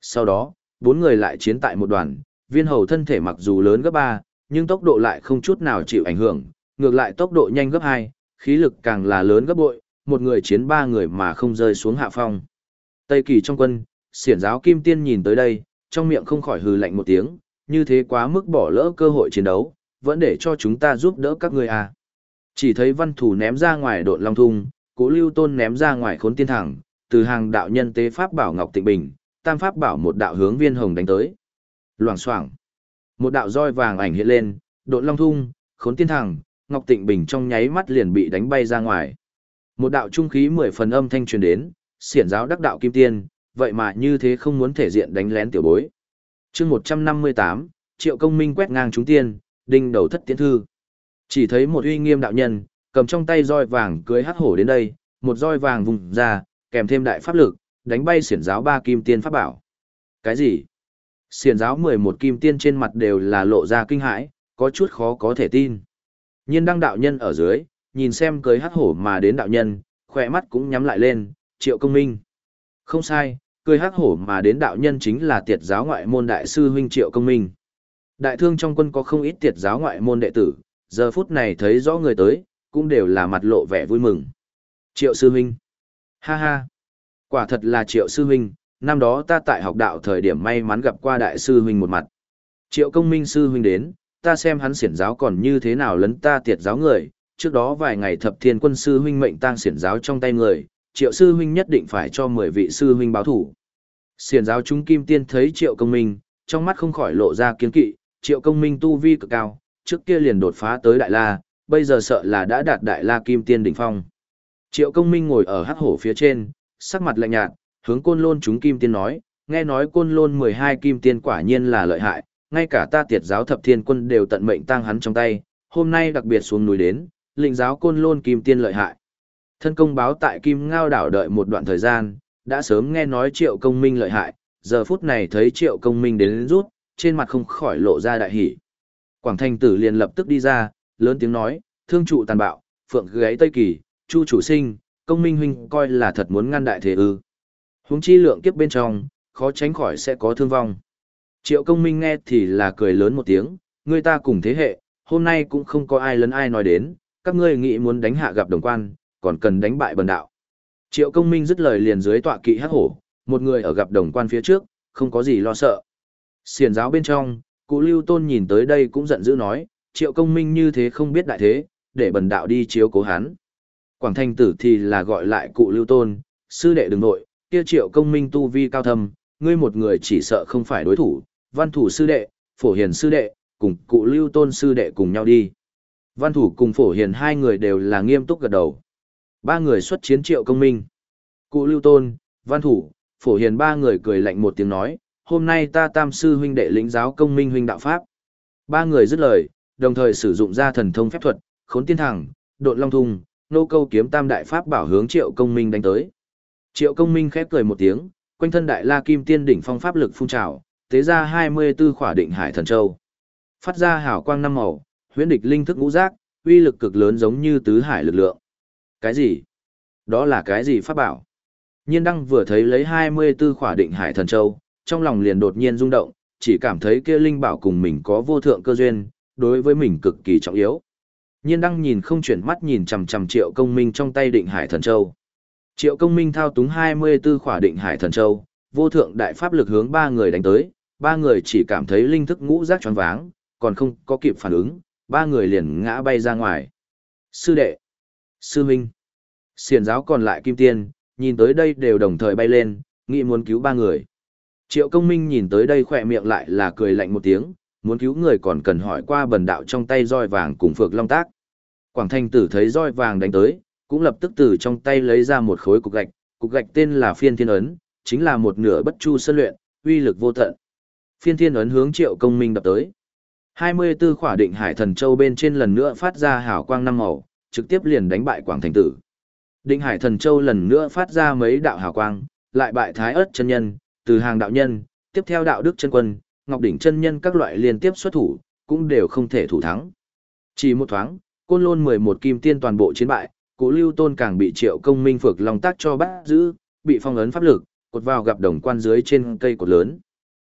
Sau đó, bốn người lại chiến tại một đoàn, viên hầu thân thể mặc dù lớn gấp ba, nhưng tốc độ lại không chút nào chịu ảnh hưởng, ngược lại tốc độ nhanh gấp hai, khí lực càng là lớn gấp bội, một người chiến ba người mà không rơi xuống hạ phong. Tây kỳ trong quân, xiển giáo kim tiên nhìn tới đây, trong miệng không khỏi hừ lạnh một tiếng, như thế quá mức bỏ lỡ cơ hội chiến đấu, vẫn để cho chúng ta giúp đỡ các ngươi à. Chỉ thấy văn thủ ném ra ngoài độn long thung, cố lưu tôn ném ra ngoài khốn tiên thẳng, từ hàng đạo nhân tế pháp bảo ngọc tịnh bình, tam pháp bảo một đạo hướng viên hồng đánh tới. Loảng xoảng một đạo roi vàng ảnh hiện lên, độn long thung, khốn tiên thẳng, ngọc tịnh bình trong nháy mắt liền bị đánh bay ra ngoài. Một đạo trung khí mười phần âm thanh truyền đến, xiển giáo đắc đạo kim tiên, vậy mà như thế không muốn thể diện đánh lén tiểu bối chương 158, triệu công minh quét ngang chúng tiên, đinh đầu thất tiến thư. Chỉ thấy một uy nghiêm đạo nhân, cầm trong tay roi vàng cưới hắc hổ đến đây, một roi vàng vùng ra, kèm thêm đại pháp lực, đánh bay xiển giáo ba kim tiên pháp bảo. Cái gì? Xiển giáo 11 kim tiên trên mặt đều là lộ ra kinh hãi, có chút khó có thể tin. Nhiên đăng đạo nhân ở dưới, nhìn xem cưới hắc hổ mà đến đạo nhân, khỏe mắt cũng nhắm lại lên, triệu công minh. Không sai, cười hắc hổ mà đến đạo nhân chính là tiệt giáo ngoại môn đại sư huynh triệu công minh. Đại thương trong quân có không ít tiệt giáo ngoại môn đệ tử, giờ phút này thấy rõ người tới, cũng đều là mặt lộ vẻ vui mừng. Triệu sư huynh. Ha ha. Quả thật là triệu sư huynh, năm đó ta tại học đạo thời điểm may mắn gặp qua đại sư huynh một mặt. Triệu công minh sư huynh đến, ta xem hắn xiển giáo còn như thế nào lấn ta tiệt giáo người, trước đó vài ngày thập thiên quân sư huynh mệnh tang xiển giáo trong tay người, triệu sư huynh nhất định phải cho 10 vị sư huynh báo thủ. Xiển giáo chúng kim tiên thấy triệu công minh, trong mắt không khỏi lộ ra kiến kỵ, triệu công minh tu vi cực cao, trước kia liền đột phá tới đại la, bây giờ sợ là đã đạt đại la kim tiên đỉnh phong. Triệu công minh ngồi ở hắc hổ phía trên, sắc mặt lạnh nhạt, hướng côn lôn chúng kim tiên nói, nghe nói côn lôn 12 kim tiên quả nhiên là lợi hại, ngay cả ta tiệt giáo thập thiên quân đều tận mệnh tang hắn trong tay, hôm nay đặc biệt xuống núi đến, lĩnh giáo côn lôn kim tiên lợi hại. Thân công báo tại kim ngao đảo đợi một đoạn thời gian, đã sớm nghe nói triệu công minh lợi hại, giờ phút này thấy triệu công minh đến rút, trên mặt không khỏi lộ ra đại hỷ. Quảng thành tử liền lập tức đi ra, lớn tiếng nói, thương trụ tàn bạo, phượng gáy tây kỳ, chu chủ sinh, công minh huynh coi là thật muốn ngăn đại thế ư. Huống chi lượng kiếp bên trong, khó tránh khỏi sẽ có thương vong. Triệu công minh nghe thì là cười lớn một tiếng, người ta cùng thế hệ, hôm nay cũng không có ai lấn ai nói đến, các ngươi nghĩ muốn đánh hạ gặp đồng quan, còn cần đánh bại bần đạo. Triệu công minh dứt lời liền dưới tọa kỵ hắc hổ, một người ở gặp đồng quan phía trước, không có gì lo sợ. Xiền giáo bên trong, cụ lưu tôn nhìn tới đây cũng giận dữ nói, triệu công minh như thế không biết đại thế, để bần đạo đi chiếu cố hắn. Quảng thanh tử thì là gọi lại cụ lưu tôn, sư đệ đừng nội, kia triệu công minh tu vi cao thâm, ngươi một người chỉ sợ không phải đối thủ, văn thủ sư đệ, phổ hiền sư đệ, cùng cụ lưu tôn sư đệ cùng nhau đi. Văn thủ cùng phổ hiền hai người đều là nghiêm túc gật đầu. Ba người xuất chiến triệu công minh. Cụ lưu tôn, văn thủ, phổ hiền ba người cười lạnh một tiếng nói, hôm nay ta tam sư huynh đệ lĩnh giáo công minh huynh đạo pháp. Ba người dứt lời, đồng thời sử dụng ra thần thông phép thuật, khốn tiên thẳng, độn long thung, nô câu kiếm tam đại pháp bảo hướng triệu công minh đánh tới. Triệu công minh khép cười một tiếng, quanh thân đại la kim tiên đỉnh phong pháp lực phun trào, tế ra 24 khỏa định hải thần châu. Phát ra hào quang năm màu, huyễn địch linh thức ngũ giác, uy lực cực lớn giống như tứ hải lực lượng. Cái gì? Đó là cái gì pháp bảo? Nhiên đăng vừa thấy lấy 24 khỏa định hải thần châu, trong lòng liền đột nhiên rung động, chỉ cảm thấy kia linh bảo cùng mình có vô thượng cơ duyên, đối với mình cực kỳ trọng yếu. Nhiên đăng nhìn không chuyển mắt nhìn chằm chằm triệu công minh trong tay định hải thần châu. Triệu công minh thao túng 24 khỏa định hải thần châu, vô thượng đại pháp lực hướng ba người đánh tới, ba người chỉ cảm thấy linh thức ngũ giác choáng váng, còn không có kịp phản ứng, ba người liền ngã bay ra ngoài. Sư đệ, sư minh, xiền giáo còn lại kim tiên, nhìn tới đây đều đồng thời bay lên, nghĩ muốn cứu ba người. Triệu công minh nhìn tới đây khỏe miệng lại là cười lạnh một tiếng, muốn cứu người còn cần hỏi qua bần đạo trong tay roi vàng cùng phược long tác. Quảng thanh tử thấy roi vàng đánh tới, cũng lập tức từ trong tay lấy ra một khối cục gạch, cục gạch tên là phiên thiên ấn, chính là một nửa bất chu sân luyện, uy lực vô tận. Phiên thiên ấn hướng triệu công minh đập tới. 24 khỏa định hải thần châu bên trên lần nữa phát ra hào quang năm màu, trực tiếp liền đánh bại quảng thành tử. Định hải thần châu lần nữa phát ra mấy đạo hào quang, lại bại thái ớt chân nhân, từ hàng đạo nhân, tiếp theo đạo đức chân quân, ngọc đỉnh chân nhân các loại liên tiếp xuất thủ, cũng đều không thể thủ thắng. Chỉ một thoáng, côn lôn 11 kim tiên toàn bộ chiến bại, cụ lưu tôn càng bị triệu công minh phược lòng tác cho bắt giữ, bị phong ấn pháp lực, cột vào gặp đồng quan dưới trên cây cột lớn.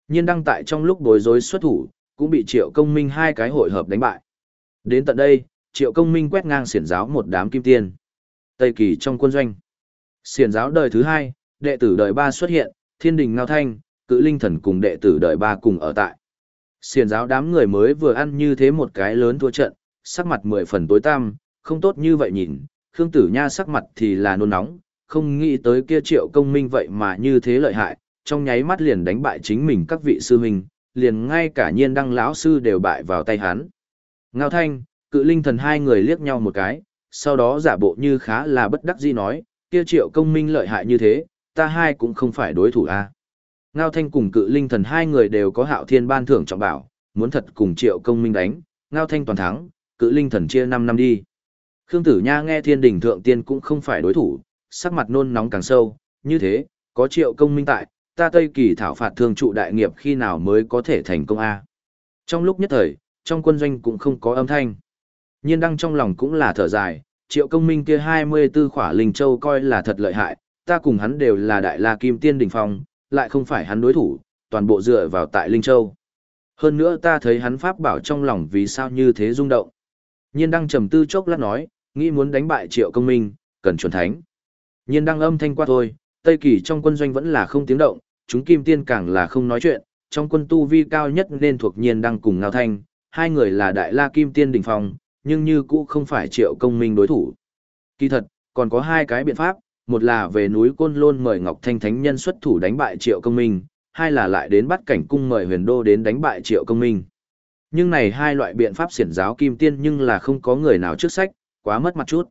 Nhiên đăng tại trong lúc bối rối xuất thủ, cũng bị triệu công minh hai cái hội hợp đánh bại. Đến tận đây, triệu công minh quét ngang xiển giáo một đám kim tiên. Tây kỳ trong quân doanh. Xiển giáo đời thứ hai, đệ tử đời ba xuất hiện, thiên đình ngao thanh, cự linh thần cùng đệ tử đời ba cùng ở tại. Xiển giáo đám người mới vừa ăn như thế một cái lớn thua trận, sắc mặt mười phần tối tăm, không tốt như vậy nhìn, Khương Tử Nha sắc mặt thì là nôn nóng, không nghĩ tới kia triệu công minh vậy mà như thế lợi hại, trong nháy mắt liền đánh bại chính mình các vị sư huynh, liền ngay cả nhiên đăng lão sư đều bại vào tay hắn. Ngao thanh, cự linh thần hai người liếc nhau một cái, sau đó giả bộ như khá là bất đắc dĩ nói, kia triệu công minh lợi hại như thế, ta hai cũng không phải đối thủ a. Ngao thanh cùng cự linh thần hai người đều có hạo thiên ban thưởng trọng bảo, muốn thật cùng triệu công minh đánh, ngao thanh toàn thắng, cự linh thần chia 5 năm đi. Khương tử nha nghe thiên đình thượng tiên cũng không phải đối thủ, sắc mặt nôn nóng càng sâu, như thế, có triệu công minh tại, ta Tây Kỳ thảo phạt thương trụ đại nghiệp khi nào mới có thể thành công A. Trong lúc nhất thời, trong quân doanh cũng không có âm thanh. Nhiên đăng trong lòng cũng là thở dài, triệu công minh kia 24 khỏa linh châu coi là thật lợi hại, ta cùng hắn đều là đại la kim tiên đỉnh phong, lại không phải hắn đối thủ, toàn bộ dựa vào tại linh châu. Hơn nữa ta thấy hắn pháp bảo trong lòng vì sao như thế rung động. Nhiên đăng trầm tư chốc lát nói, nghĩ muốn đánh bại triệu công minh, cần chuẩn thánh. Nhiên đăng âm thanh qua thôi, Tây Kỳ trong quân doanh vẫn là không tiếng động, chúng kim tiên càng là không nói chuyện, trong quân tu vi cao nhất nên thuộc nhiên đăng cùng ngao thanh, hai người là đại la kim tiên đỉnh phong, nhưng như cũ không phải triệu công minh đối thủ. Kỳ thật, còn có hai cái biện pháp, một là về núi Côn Lôn mời Ngọc Thanh Thánh Nhân xuất thủ đánh bại triệu công minh, hai là lại đến bắt cảnh cung mời huyền đô đến đánh bại triệu công minh. Nhưng này hai loại biện pháp xiển giáo kim tiên nhưng là không có người nào trước sách, quá mất mặt chút.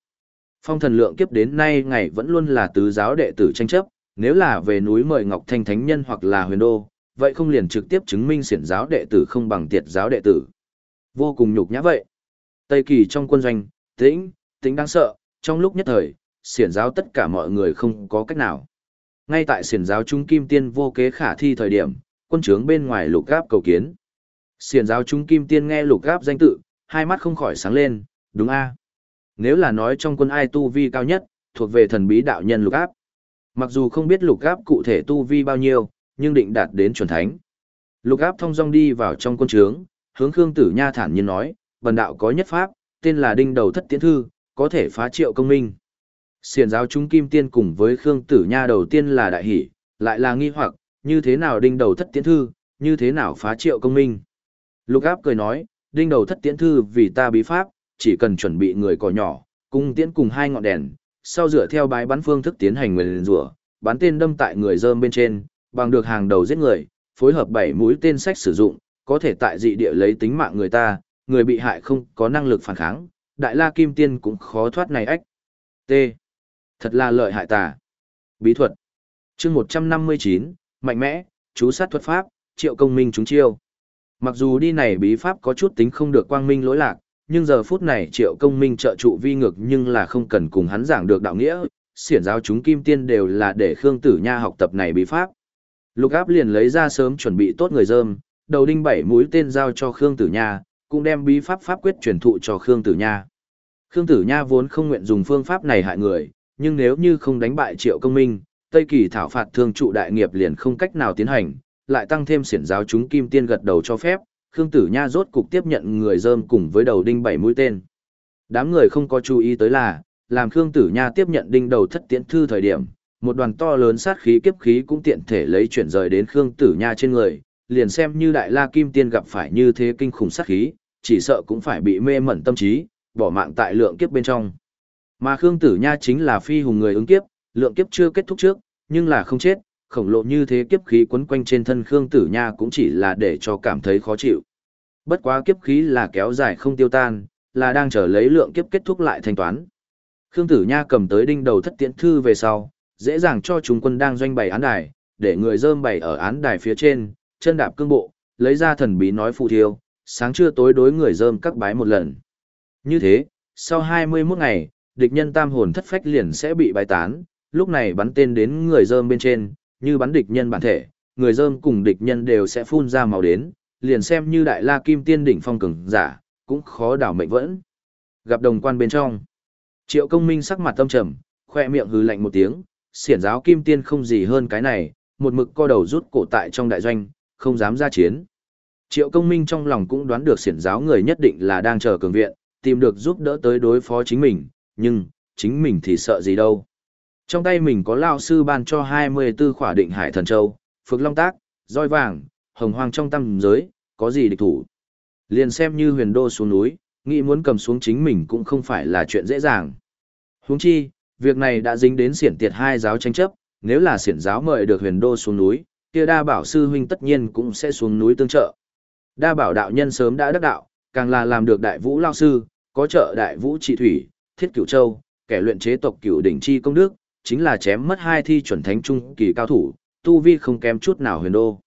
Phong thần lượng kiếp đến nay ngày vẫn luôn là tứ giáo đệ tử tranh chấp, nếu là về núi mời Ngọc Thanh Thánh Nhân hoặc là huyền đô, vậy không liền trực tiếp chứng minh xiển giáo đệ tử không bằng tiệt giáo đệ tử. Vô cùng nhục nhã vậy. Tây kỳ trong quân doanh, tĩnh, tĩnh đáng sợ, trong lúc nhất thời, xiển giáo tất cả mọi người không có cách nào. Ngay tại xiển giáo trung kim tiên vô kế khả thi thời điểm, quân trướng bên ngoài lục gáp cầu kiến. Xiển giáo trung kim tiên nghe lục gáp danh tự, hai mắt không khỏi sáng lên, đúng a Nếu là nói trong quân ai tu vi cao nhất, thuộc về thần bí đạo nhân lục áp. Mặc dù không biết lục áp cụ thể tu vi bao nhiêu, nhưng định đạt đến chuẩn thánh. Lục áp thông dong đi vào trong quân trướng, hướng Khương Tử Nha thản nhiên nói, bần đạo có nhất pháp, tên là đinh đầu thất tiễn thư, có thể phá triệu công minh. Xiển giáo chúng kim tiên cùng với Khương Tử Nha đầu tiên là đại hỷ, lại là nghi hoặc, như thế nào đinh đầu thất tiễn thư, như thế nào phá triệu công minh. Lục áp cười nói, đinh đầu thất tiễn thư vì ta bí pháp, chỉ cần chuẩn bị người cỏ nhỏ, cung tiễn cùng hai ngọn đèn, sau dựa theo bái bắn phương thức tiến hành nguyền rủa, bắn tên đâm tại người dơm bên trên, bằng được hàng đầu giết người, phối hợp bảy mũi tên sách sử dụng, có thể tại dị địa lấy tính mạng người ta, người bị hại không có năng lực phản kháng, đại la kim tiên cũng khó thoát này ách. T. Thật là lợi hại tà. Bí thuật. chương 159, mạnh mẽ, chú sát thuật pháp, triệu công minh chúng chiêu. Mặc dù đi này bí pháp có chút tính không được quang minh lỗi lạc, nhưng giờ phút này triệu công minh trợ trụ vi ngược nhưng là không cần cùng hắn giảng được đạo nghĩa, xiển giáo chúng kim tiên đều là để Khương Tử Nha học tập này bí pháp. Lục áp liền lấy ra sớm chuẩn bị tốt người dơm, đầu đinh bảy mũi tên giao cho Khương Tử Nha, cũng đem bí pháp pháp quyết truyền thụ cho Khương Tử Nha. Khương Tử Nha vốn không nguyện dùng phương pháp này hại người, nhưng nếu như không đánh bại Triệu Công Minh, Tây Kỳ thảo phạt thương trụ đại nghiệp liền không cách nào tiến hành, lại tăng thêm xiển giáo chúng kim tiên gật đầu cho phép, Khương Tử Nha rốt cục tiếp nhận người dơm cùng với đầu đinh bảy mũi tên. Đám người không có chú ý tới là, làm Khương Tử Nha tiếp nhận đinh đầu thất tiễn thư thời điểm, một đoàn to lớn sát khí kiếp khí cũng tiện thể lấy chuyển rời đến Khương Tử Nha trên người, liền xem như Đại La Kim Tiên gặp phải như thế kinh khủng sát khí, chỉ sợ cũng phải bị mê mẩn tâm trí, bỏ mạng tại lượng kiếp bên trong. Mà Khương Tử Nha chính là phi hùng người ứng kiếp, lượng kiếp chưa kết thúc trước, nhưng là không chết, khổng lồ như thế kiếp khí quấn quanh trên thân Khương Tử Nha cũng chỉ là để cho cảm thấy khó chịu. Bất quá kiếp khí là kéo dài không tiêu tan, là đang chờ lấy lượng kiếp kết thúc lại thanh toán. Khương Tử Nha cầm tới đinh đầu thất tiễn thư về sau, dễ dàng cho chúng quân đang doanh bày án đài, để người dơm bày ở án đài phía trên, chân đạp cương bộ, lấy ra thần bí nói phù thiêu, sáng trưa tối đối người dơm các bái một lần. Như thế, sau 21 ngày, địch nhân tam hồn thất phách liền sẽ bị bài tán, lúc này bắn tên đến người dơm bên trên, như bắn địch nhân bản thể, người dơm cùng địch nhân đều sẽ phun ra màu đến, liền xem như đại la kim tiên đỉnh phong cường giả, cũng khó đảo mệnh vẫn. Gặp đồng quan bên trong. Triệu công minh sắc mặt tâm trầm, khoe miệng hừ lạnh một tiếng, xiển giáo kim tiên không gì hơn cái này, một mực co đầu rút cổ tại trong đại doanh, không dám ra chiến. Triệu công minh trong lòng cũng đoán được xiển giáo người nhất định là đang chờ cường viện, tìm được giúp đỡ tới đối phó chính mình, nhưng, chính mình thì sợ gì đâu. Trong tay mình có lao sư ban cho 24 khỏa định hải thần châu, phực long tác, roi vàng, hồng hoang trong tâm giới, có gì địch thủ. Liền xem như huyền đô xuống núi, nghĩ muốn cầm xuống chính mình cũng không phải là chuyện dễ dàng. Huống chi, việc này đã dính đến xiển tiệt hai giáo tranh chấp, nếu là xiển giáo mời được huyền đô xuống núi, kia đa bảo sư huynh tất nhiên cũng sẽ xuống núi tương trợ. Đa bảo đạo nhân sớm đã đắc đạo, càng là làm được đại vũ lao sư, có trợ đại vũ trị thủy, thiết cửu châu, kẻ luyện chế tộc cửu đỉnh chi công đức, chính là chém mất hai thi chuẩn thánh trung kỳ cao thủ, tu vi không kém chút nào huyền đô.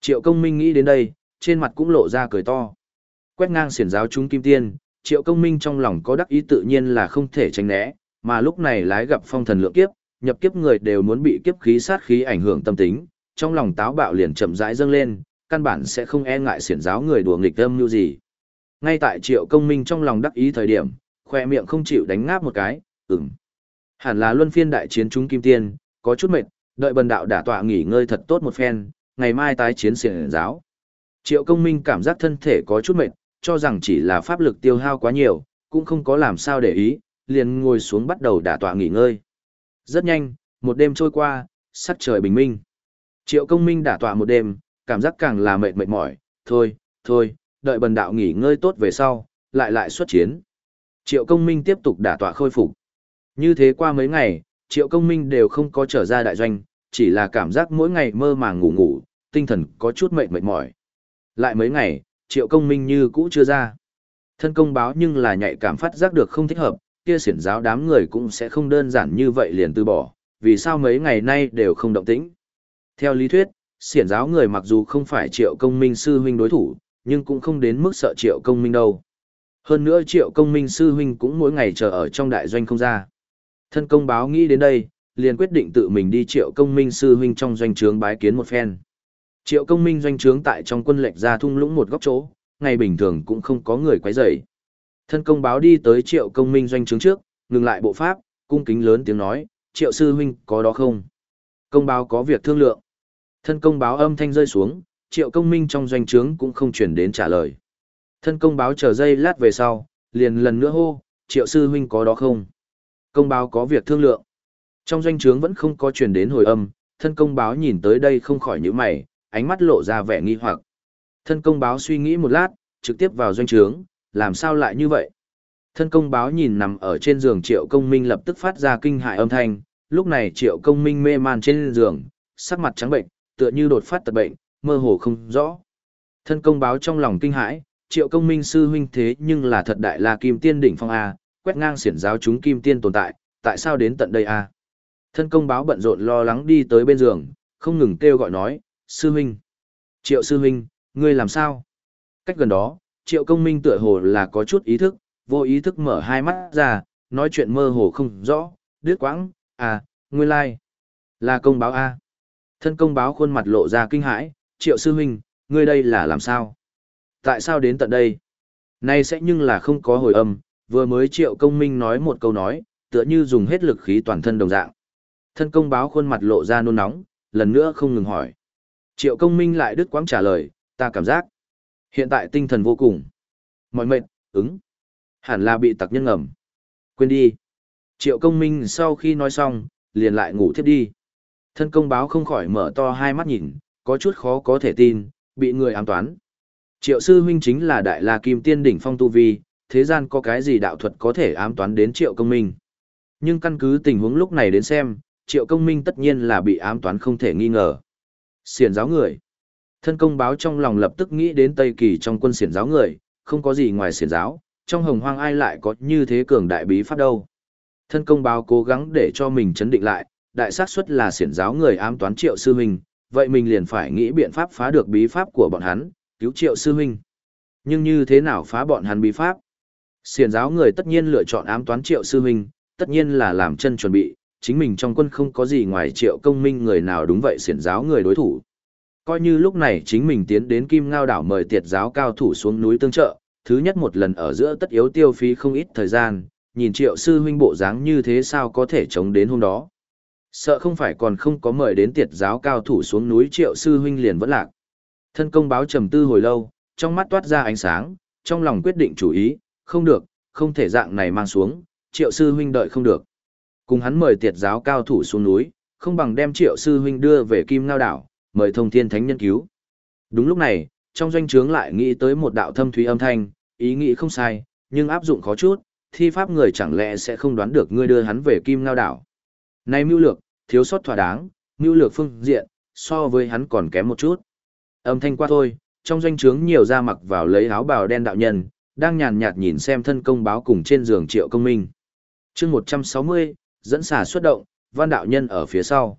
Triệu công minh nghĩ đến đây, trên mặt cũng lộ ra cười to. Quét ngang xiển giáo chúng kim tiên, triệu công minh trong lòng có đắc ý tự nhiên là không thể tránh né, mà lúc này lái gặp phong thần lượng kiếp, nhập kiếp người đều muốn bị kiếp khí sát khí ảnh hưởng tâm tính, trong lòng táo bạo liền chậm rãi dâng lên, căn bản sẽ không e ngại xiển giáo người đùa nghịch âm như gì. Ngay tại triệu công minh trong lòng đắc ý thời điểm, khoe miệng không chịu đánh ngáp một cái, ừm. Hẳn là luân phiên đại chiến chúng kim tiên, có chút mệt, đợi bần đạo đả tọa nghỉ ngơi thật tốt một phen, ngày mai tái chiến xiển giáo. Triệu công minh cảm giác thân thể có chút mệt, cho rằng chỉ là pháp lực tiêu hao quá nhiều, cũng không có làm sao để ý, liền ngồi xuống bắt đầu đả tọa nghỉ ngơi. Rất nhanh, một đêm trôi qua, sắc trời bình minh. Triệu công minh đả tọa một đêm, cảm giác càng là mệt mệt mỏi, thôi, thôi, đợi bần đạo nghỉ ngơi tốt về sau, lại lại xuất chiến. Triệu công minh tiếp tục đả tọa khôi phục. Như thế qua mấy ngày, triệu công minh đều không có trở ra đại doanh, chỉ là cảm giác mỗi ngày mơ màng ngủ ngủ, tinh thần có chút mệt mệt mỏi. Lại mấy ngày, triệu công minh như cũ chưa ra. Thân công báo nhưng là nhạy cảm phát giác được không thích hợp, kia siển giáo đám người cũng sẽ không đơn giản như vậy liền từ bỏ, vì sao mấy ngày nay đều không động tĩnh. Theo lý thuyết, xiển giáo người mặc dù không phải triệu công minh sư huynh đối thủ, nhưng cũng không đến mức sợ triệu công minh đâu. Hơn nữa triệu công minh sư huynh cũng mỗi ngày chờ ở trong đại doanh không ra. Thân công báo nghĩ đến đây, liền quyết định tự mình đi triệu công minh sư huynh trong doanh trướng bái kiến một phen. Triệu công minh doanh trướng tại trong quân lệch ra thung lũng một góc chỗ, ngày bình thường cũng không có người quấy rầy. Thân công báo đi tới triệu công minh doanh trướng trước, ngừng lại bộ pháp, cung kính lớn tiếng nói, triệu sư huynh có đó không? Công báo có việc thương lượng. Thân công báo âm thanh rơi xuống, triệu công minh trong doanh trướng cũng không chuyển đến trả lời. Thân công báo chờ giây lát về sau, liền lần nữa hô, triệu sư huynh có đó không? Công báo có việc thương lượng. Trong doanh trướng vẫn không có truyền đến hồi âm, thân công báo nhìn tới đây không khỏi nhíu mày, ánh mắt lộ ra vẻ nghi hoặc. Thân công báo suy nghĩ một lát, trực tiếp vào doanh trướng, làm sao lại như vậy? Thân công báo nhìn nằm ở trên giường triệu công minh lập tức phát ra kinh hại âm thanh, lúc này triệu công minh mê man trên giường, sắc mặt trắng bệnh, tựa như đột phát tật bệnh, mơ hồ không rõ. Thân công báo trong lòng kinh hãi, triệu công minh sư huynh thế nhưng là thật đại là kim tiên đỉnh phong A, quét ngang xiển giáo chúng kim tiên tồn tại, tại sao đến tận đây A? Thân công báo bận rộn lo lắng đi tới bên giường, không ngừng kêu gọi nói, sư huynh, triệu sư huynh, ngươi làm sao? Cách gần đó, triệu công minh tựa hồ là có chút ý thức, vô ý thức mở hai mắt ra, nói chuyện mơ hồ không rõ, đứt quãng, à, ngươi lai, like. là công báo A. Thân công báo khuôn mặt lộ ra kinh hãi, triệu sư huynh, ngươi đây là làm sao? Tại sao đến tận đây? Nay sẽ nhưng là không có hồi âm, vừa mới triệu công minh nói một câu nói, tựa như dùng hết lực khí toàn thân đồng dạng. Thân công báo khuôn mặt lộ ra nôn nóng, lần nữa không ngừng hỏi. Triệu công minh lại đứt quãng trả lời, ta cảm giác. Hiện tại tinh thần vô cùng. Mọi mệnh, ứng. Hẳn là bị tặc nhân ngầm. Quên đi. Triệu công minh sau khi nói xong, liền lại ngủ thiếp đi. Thân công báo không khỏi mở to hai mắt nhìn, có chút khó có thể tin, bị người ám toán. Triệu sư huynh chính là đại la kim tiên đỉnh phong tu vi, thế gian có cái gì đạo thuật có thể ám toán đến triệu công minh. Nhưng căn cứ tình huống lúc này đến xem, triệu công minh tất nhiên là bị ám toán không thể nghi ngờ. Xiển giáo người. Thân công báo trong lòng lập tức nghĩ đến Tây Kỳ trong quân xiển giáo người, không có gì ngoài xiển giáo, trong hồng hoang ai lại có như thế cường đại bí pháp đâu. Thân công báo cố gắng để cho mình chấn định lại, đại xác suất là xiển giáo người ám toán triệu sư huynh, vậy mình liền phải nghĩ biện pháp phá được bí pháp của bọn hắn, cứu triệu sư huynh. Nhưng như thế nào phá bọn hắn bí pháp? Xiển giáo người tất nhiên lựa chọn ám toán triệu sư huynh, tất nhiên là làm chân chuẩn bị, chính mình trong quân không có gì ngoài triệu công minh người nào đúng vậy xiển giáo người đối thủ. Coi như lúc này chính mình tiến đến Kim Ngao đảo mời tiệt giáo cao thủ xuống núi tương trợ, thứ nhất một lần ở giữa tất yếu tiêu phí không ít thời gian, nhìn triệu sư huynh bộ dáng như thế sao có thể chống đến hôm đó. Sợ không phải còn không có mời đến tiệt giáo cao thủ xuống núi triệu sư huynh liền vẫn lạc. Thân công báo trầm tư hồi lâu, trong mắt toát ra ánh sáng, trong lòng quyết định chủ ý, không được, không thể dạng này mang xuống, triệu sư huynh đợi không được. Cùng hắn mời tiệt giáo cao thủ xuống núi, không bằng đem triệu sư huynh đưa về kim ngao đảo, mời thông thiên thánh nhân cứu. Đúng lúc này, trong doanh trướng lại nghĩ tới một đạo thâm thúy âm thanh, ý nghĩ không sai, nhưng áp dụng khó chút, thi pháp người chẳng lẽ sẽ không đoán được ngươi đưa hắn về kim ngao đảo. Này mưu lược, thiếu sót thỏa đáng, mưu lược phương diện, so với hắn còn kém một chút. Âm thanh qua thôi, trong doanh trướng nhiều da mặc vào lấy áo bào đen đạo nhân, đang nhàn nhạt nhìn xem thân công báo cùng trên giường triệu công minh. chương 160, dẫn xà xuất động, văn đạo nhân ở phía sau.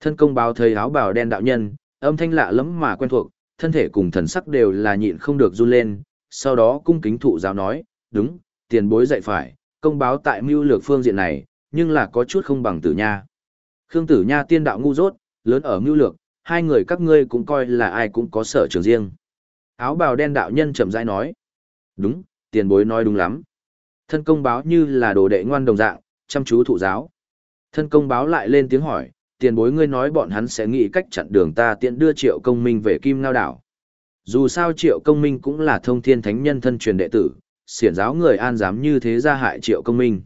Thân công báo thấy áo bào đen đạo nhân, âm thanh lạ lắm mà quen thuộc, thân thể cùng thần sắc đều là nhịn không được run lên, sau đó cung kính thụ giáo nói, đúng, tiền bối dạy phải, công báo tại mưu lược phương diện này, nhưng là có chút không bằng tử nha. Khương tử nha tiên đạo ngu dốt, lớn ở mưu lược, hai người các ngươi cũng coi là ai cũng có sở trường riêng. Áo bào đen đạo nhân chậm rãi nói, đúng, tiền bối nói đúng lắm. Thân công báo như là đồ đệ ngoan đồng dạng, chăm chú thụ giáo. Thân công báo lại lên tiếng hỏi, tiền bối ngươi nói bọn hắn sẽ nghĩ cách chặn đường ta tiện đưa triệu công minh về kim ngao đảo. Dù sao triệu công minh cũng là thông thiên thánh nhân thân truyền đệ tử, xiển giáo người an dám như thế ra hại triệu công minh.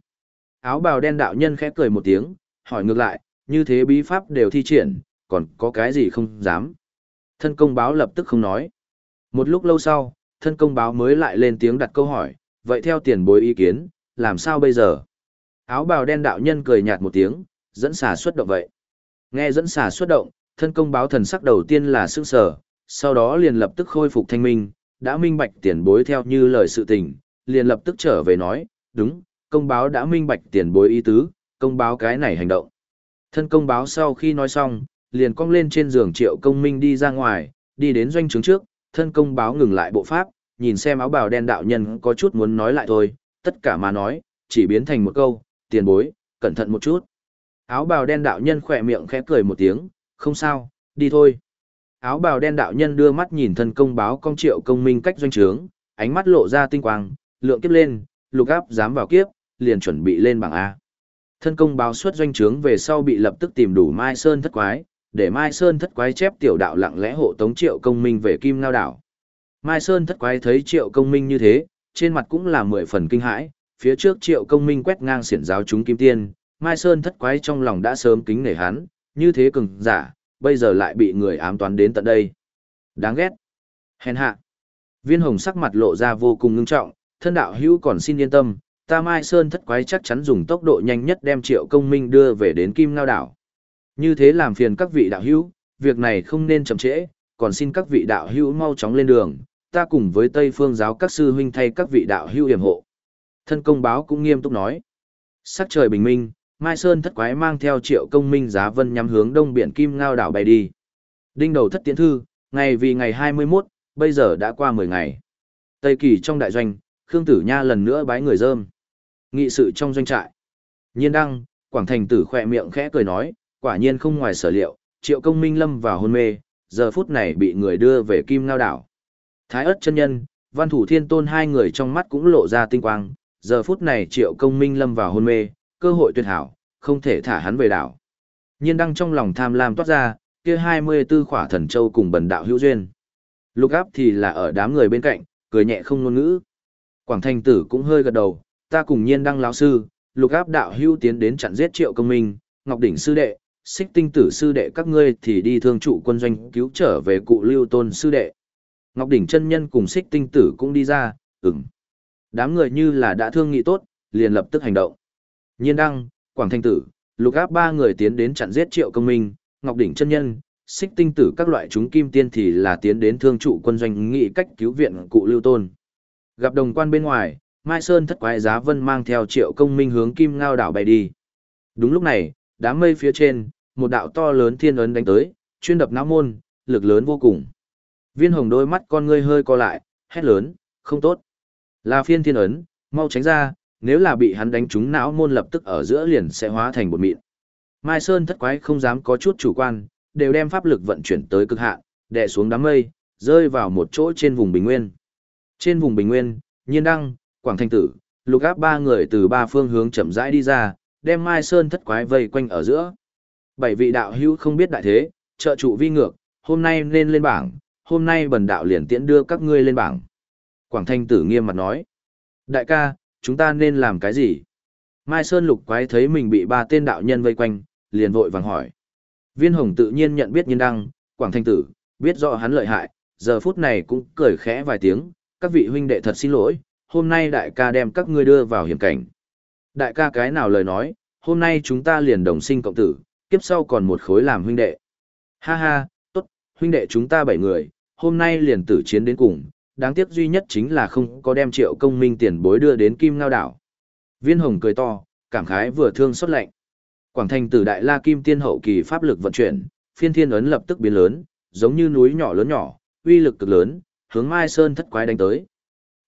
Áo bào đen đạo nhân khẽ cười một tiếng, hỏi ngược lại, như thế bí pháp đều thi triển, còn có cái gì không dám. Thân công báo lập tức không nói. Một lúc lâu sau, thân công báo mới lại lên tiếng đặt câu hỏi, vậy theo tiền bối ý kiến, làm sao bây giờ? Áo bào đen đạo nhân cười nhạt một tiếng, dẫn xà xuất động vậy. Nghe dẫn xà xuất động, thân công báo thần sắc đầu tiên là sững sờ, sau đó liền lập tức khôi phục thanh minh, đã minh bạch tiền bối theo như lời sự tình, liền lập tức trở về nói, đúng, công báo đã minh bạch tiền bối ý tứ, công báo cái này hành động. Thân công báo sau khi nói xong, liền cong lên trên giường triệu công minh đi ra ngoài, đi đến doanh trướng trước, thân công báo ngừng lại bộ pháp, nhìn xem áo bào đen đạo nhân có chút muốn nói lại thôi, tất cả mà nói, chỉ biến thành một câu, tiền bối, cẩn thận một chút. Áo bào đen đạo nhân khỏe miệng khẽ cười một tiếng, không sao, đi thôi. Áo bào đen đạo nhân đưa mắt nhìn thân công báo công triệu công minh cách doanh trướng, ánh mắt lộ ra tinh quang, lượng kiếp lên, lục áp dám vào kiếp, liền chuẩn bị lên bảng A. Thân công báo suất doanh trướng về sau bị lập tức tìm đủ Mai Sơn thất quái, để Mai Sơn thất quái chép tiểu đạo lặng lẽ hộ tống triệu công minh về Kim Ngao đảo. Mai Sơn thất quái thấy triệu công minh như thế, trên mặt cũng là mười phần kinh hãi, phía trước triệu công minh quét ngang xiển giáo chúng kim tiên, Mai Sơn thất quái trong lòng đã sớm kính nể hắn, như thế cường giả, bây giờ lại bị người ám toán đến tận đây. Đáng ghét. Hèn hạ. Viên hồng sắc mặt lộ ra vô cùng ngưng trọng, thân đạo hữu còn xin yên tâm, ta Mai Sơn thất quái chắc chắn dùng tốc độ nhanh nhất đem triệu công minh đưa về đến Kim Ngao Đảo. Như thế làm phiền các vị đạo hữu, việc này không nên chậm trễ, còn xin các vị đạo hữu mau chóng lên đường, ta cùng với Tây Phương giáo các sư huynh thay các vị đạo hữu hiểm hộ. Thân công báo cũng nghiêm túc nói. Sắc trời bình minh, Mai Sơn thất quái mang theo triệu công minh giá vân nhắm hướng đông biển Kim Ngao đảo bay đi. Đinh đầu thất tiến thư, ngày vì ngày 21, bây giờ đã qua 10 ngày. Tây kỳ trong đại doanh, Khương Tử Nha lần nữa bái người dơm. Nghị sự trong doanh trại. Nhiên đăng, Quảng Thành Tử khỏe miệng khẽ cười nói, quả nhiên không ngoài sở liệu, triệu công minh lâm vào hôn mê, giờ phút này bị người đưa về Kim Ngao đảo. Thái ớt chân nhân, văn thủ thiên tôn hai người trong mắt cũng lộ ra tinh quang, giờ phút này triệu công minh lâm vào hôn mê, cơ hội tuyệt hảo, không thể thả hắn về đảo. Nhiên đăng trong lòng tham lam toát ra, kia 24 khỏa thần châu cùng bần đạo hữu duyên. Lục áp thì là ở đám người bên cạnh, cười nhẹ không ngôn ngữ. Quảng thành tử cũng hơi gật đầu, ta cùng nhiên đăng lão sư, lục áp đạo Hưu tiến đến chặn giết triệu công minh, ngọc đỉnh sư đệ, xích tinh tử sư đệ các ngươi thì đi thương trụ quân doanh cứu trở về cụ lưu tôn sư đệ. Ngọc đỉnh chân nhân cùng xích tinh tử cũng đi ra, ừm. Đám người như là đã thương nghị tốt, liền lập tức hành động. Nhiên đăng, Quảng Thanh Tử, lục áp ba người tiến đến chặn giết triệu công minh, Ngọc Đỉnh chân nhân, xích tinh tử các loại chúng kim tiên thì là tiến đến thương trụ quân doanh nghị cách cứu viện cụ lưu tôn. Gặp đồng quan bên ngoài, Mai Sơn thất quái giá vân mang theo triệu công minh hướng kim ngao đảo bay đi. Đúng lúc này, đám mây phía trên, một đạo to lớn thiên ấn đánh tới, chuyên đập não môn, lực lớn vô cùng. Viên hồng đôi mắt con ngươi hơi co lại, hét lớn, không tốt. Là phiên thiên ấn, mau tránh ra, nếu là bị hắn đánh trúng não môn lập tức ở giữa liền sẽ hóa thành bột mịn. Mai Sơn thất quái không dám có chút chủ quan, đều đem pháp lực vận chuyển tới cực hạn, đè xuống đám mây, rơi vào một chỗ trên vùng bình nguyên. Trên vùng bình nguyên, Nhiên Đăng, Quảng Thanh Tử, Lục áp ba người từ ba phương hướng chậm rãi đi ra, đem Mai Sơn thất quái vây quanh ở giữa. Bảy vị đạo hữu không biết đại thế, trợ trụ vi ngược, hôm nay nên lên bảng, hôm nay bần đạo liền tiễn đưa các ngươi lên bảng. Quảng Thanh tử nghiêm mặt nói. Đại ca, chúng ta nên làm cái gì? Mai Sơn lục quái thấy mình bị ba tên đạo nhân vây quanh, liền vội vàng hỏi. Viên hồng tự nhiên nhận biết nhân đăng, Quảng Thanh tử, biết rõ hắn lợi hại, giờ phút này cũng cười khẽ vài tiếng, các vị huynh đệ thật xin lỗi, hôm nay đại ca đem các ngươi đưa vào hiểm cảnh. Đại ca cái nào lời nói, hôm nay chúng ta liền đồng sinh cộng tử, kiếp sau còn một khối làm huynh đệ. Ha ha, tốt, huynh đệ chúng ta bảy người, hôm nay liền tử chiến đến cùng, đáng tiếc duy nhất chính là không có đem triệu công minh tiền bối đưa đến Kim Ngao Đảo. Viên Hồng cười to, cảm khái vừa thương xót lạnh. Quảng thành tử đại la kim tiên hậu kỳ pháp lực vận chuyển, phiên thiên ấn lập tức biến lớn, giống như núi nhỏ lớn nhỏ, uy lực cực lớn, hướng Mai Sơn thất quái đánh tới.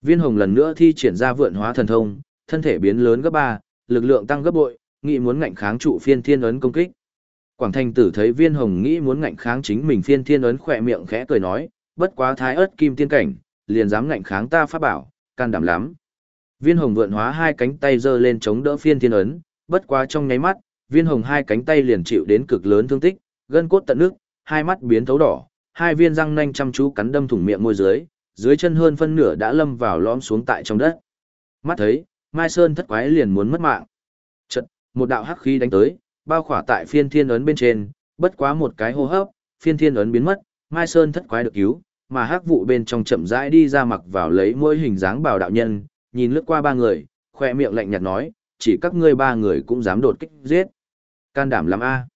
Viên Hồng lần nữa thi triển ra vượn hóa thần thông, thân thể biến lớn gấp ba, lực lượng tăng gấp bội, nghĩ muốn ngạnh kháng trụ phiên thiên ấn công kích. Quảng Thành Tử thấy Viên Hồng nghĩ muốn ngạnh kháng chính mình phiên thiên ấn khỏe miệng khẽ cười nói, bất quá thái ớt kim tiên cảnh, liền dám ngạnh kháng ta pháp bảo, can đảm lắm. Viên Hồng vượn hóa hai cánh tay giơ lên chống đỡ phiên thiên ấn, bất quá trong nháy mắt, Viên Hồng hai cánh tay liền chịu đến cực lớn thương tích, gân cốt tận nước, hai mắt biến thấu đỏ, hai viên răng nanh chăm chú cắn đâm thủng miệng môi dưới, dưới chân hơn phân nửa đã lâm vào lõm xuống tại trong đất. Mắt thấy, Mai Sơn thất quái liền muốn mất mạng. chật một đạo hắc khí đánh tới, bao khỏa tại phiên thiên ấn bên trên, bất quá một cái hô hấp, phiên thiên ấn biến mất, Mai Sơn thất quái được cứu, mà hắc vụ bên trong chậm rãi đi ra mặc vào lấy mỗi hình dáng bảo đạo nhân, nhìn lướt qua ba người, khoe miệng lạnh nhạt nói, chỉ các ngươi ba người cũng dám đột kích giết. Can đảm lắm a.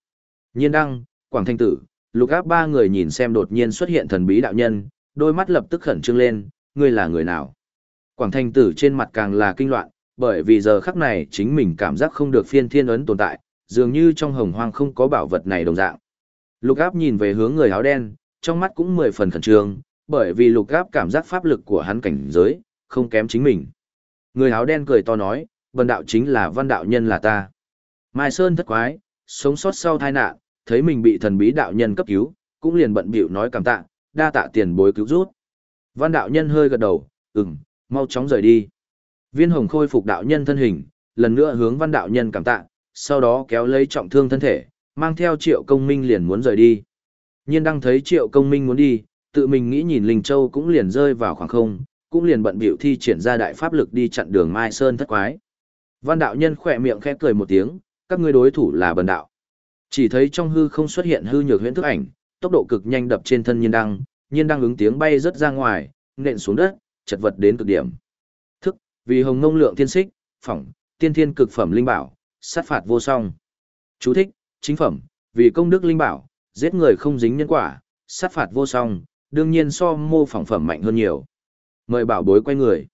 Nhiên đăng, Quảng Thanh Tử, lục áp ba người nhìn xem đột nhiên xuất hiện thần bí đạo nhân, đôi mắt lập tức khẩn trương lên, ngươi là người nào? Quảng Thanh Tử trên mặt càng là kinh loạn, bởi vì giờ khắc này chính mình cảm giác không được phiên thiên ấn tồn tại, dường như trong hồng hoang không có bảo vật này đồng dạng. Lục áp nhìn về hướng người áo đen, trong mắt cũng mười phần khẩn trương, bởi vì lục áp cảm giác pháp lực của hắn cảnh giới, không kém chính mình. Người áo đen cười to nói, vân đạo chính là văn đạo nhân là ta. Mai Sơn thất quái, sống sót sau tai nạn, thấy mình bị thần bí đạo nhân cấp cứu, cũng liền bận bịu nói cảm tạ, đa tạ tiền bối cứu rút. Văn đạo nhân hơi gật đầu, ừm, mau chóng rời đi. Viên hồng khôi phục đạo nhân thân hình, lần nữa hướng văn đạo nhân cảm tạ, sau đó kéo lấy trọng thương thân thể, mang theo triệu công minh liền muốn rời đi. Nhiên đang thấy triệu công minh muốn đi, tự mình nghĩ nhìn Linh Châu cũng liền rơi vào khoảng không, cũng liền bận biểu thi triển ra đại pháp lực đi chặn đường Mai Sơn thất quái. Văn đạo nhân khỏe miệng khẽ cười một tiếng, các ngươi đối thủ là bần đạo. Chỉ thấy trong hư không xuất hiện hư nhược huyễn thức ảnh, tốc độ cực nhanh đập trên thân nhiên đăng, nhiên đăng ứng tiếng bay rất ra ngoài, nện xuống đất, chật vật đến cực điểm. Thức, vì hồng ngông lượng thiên xích, phỏng, tiên thiên cực phẩm linh bảo, sát phạt vô song. Chú thích, chính phẩm, vì công đức linh bảo, giết người không dính nhân quả, sát phạt vô song, đương nhiên so mô phỏng phẩm mạnh hơn nhiều. Mời bảo bối quay người.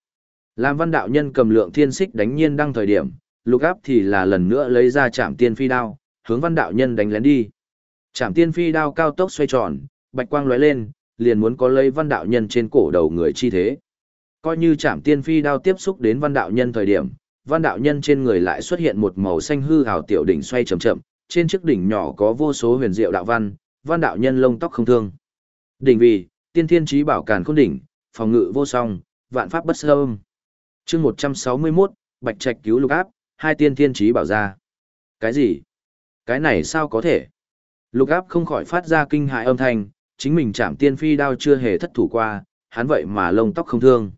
Làm văn đạo nhân cầm lượng thiên xích đánh nhiên đăng thời điểm, lục áp thì là lần nữa lấy ra chạm tiên phi đao, hướng văn đạo nhân đánh lén đi. Chạm tiên phi đao cao tốc xoay tròn, bạch quang lóe lên, liền muốn có lấy văn đạo nhân trên cổ đầu người chi thế. Coi như chạm tiên phi đao tiếp xúc đến văn đạo nhân thời điểm, văn đạo nhân trên người lại xuất hiện một màu xanh hư hào tiểu đỉnh xoay chậm chậm, trên chiếc đỉnh nhỏ có vô số huyền diệu đạo văn, văn đạo nhân lông tóc không thương. Đỉnh vì, tiên thiên trí bảo càn khôn đỉnh, phòng ngự vô song, vạn pháp bất xâm. chương 161, Bạch Trạch cứu lục áp, hai tiên thiên trí bảo ra. Cái gì? Cái này sao có thể? Lục áp không khỏi phát ra kinh hại âm thanh, chính mình chạm tiên phi đao chưa hề thất thủ qua, hắn vậy mà lông tóc không thương.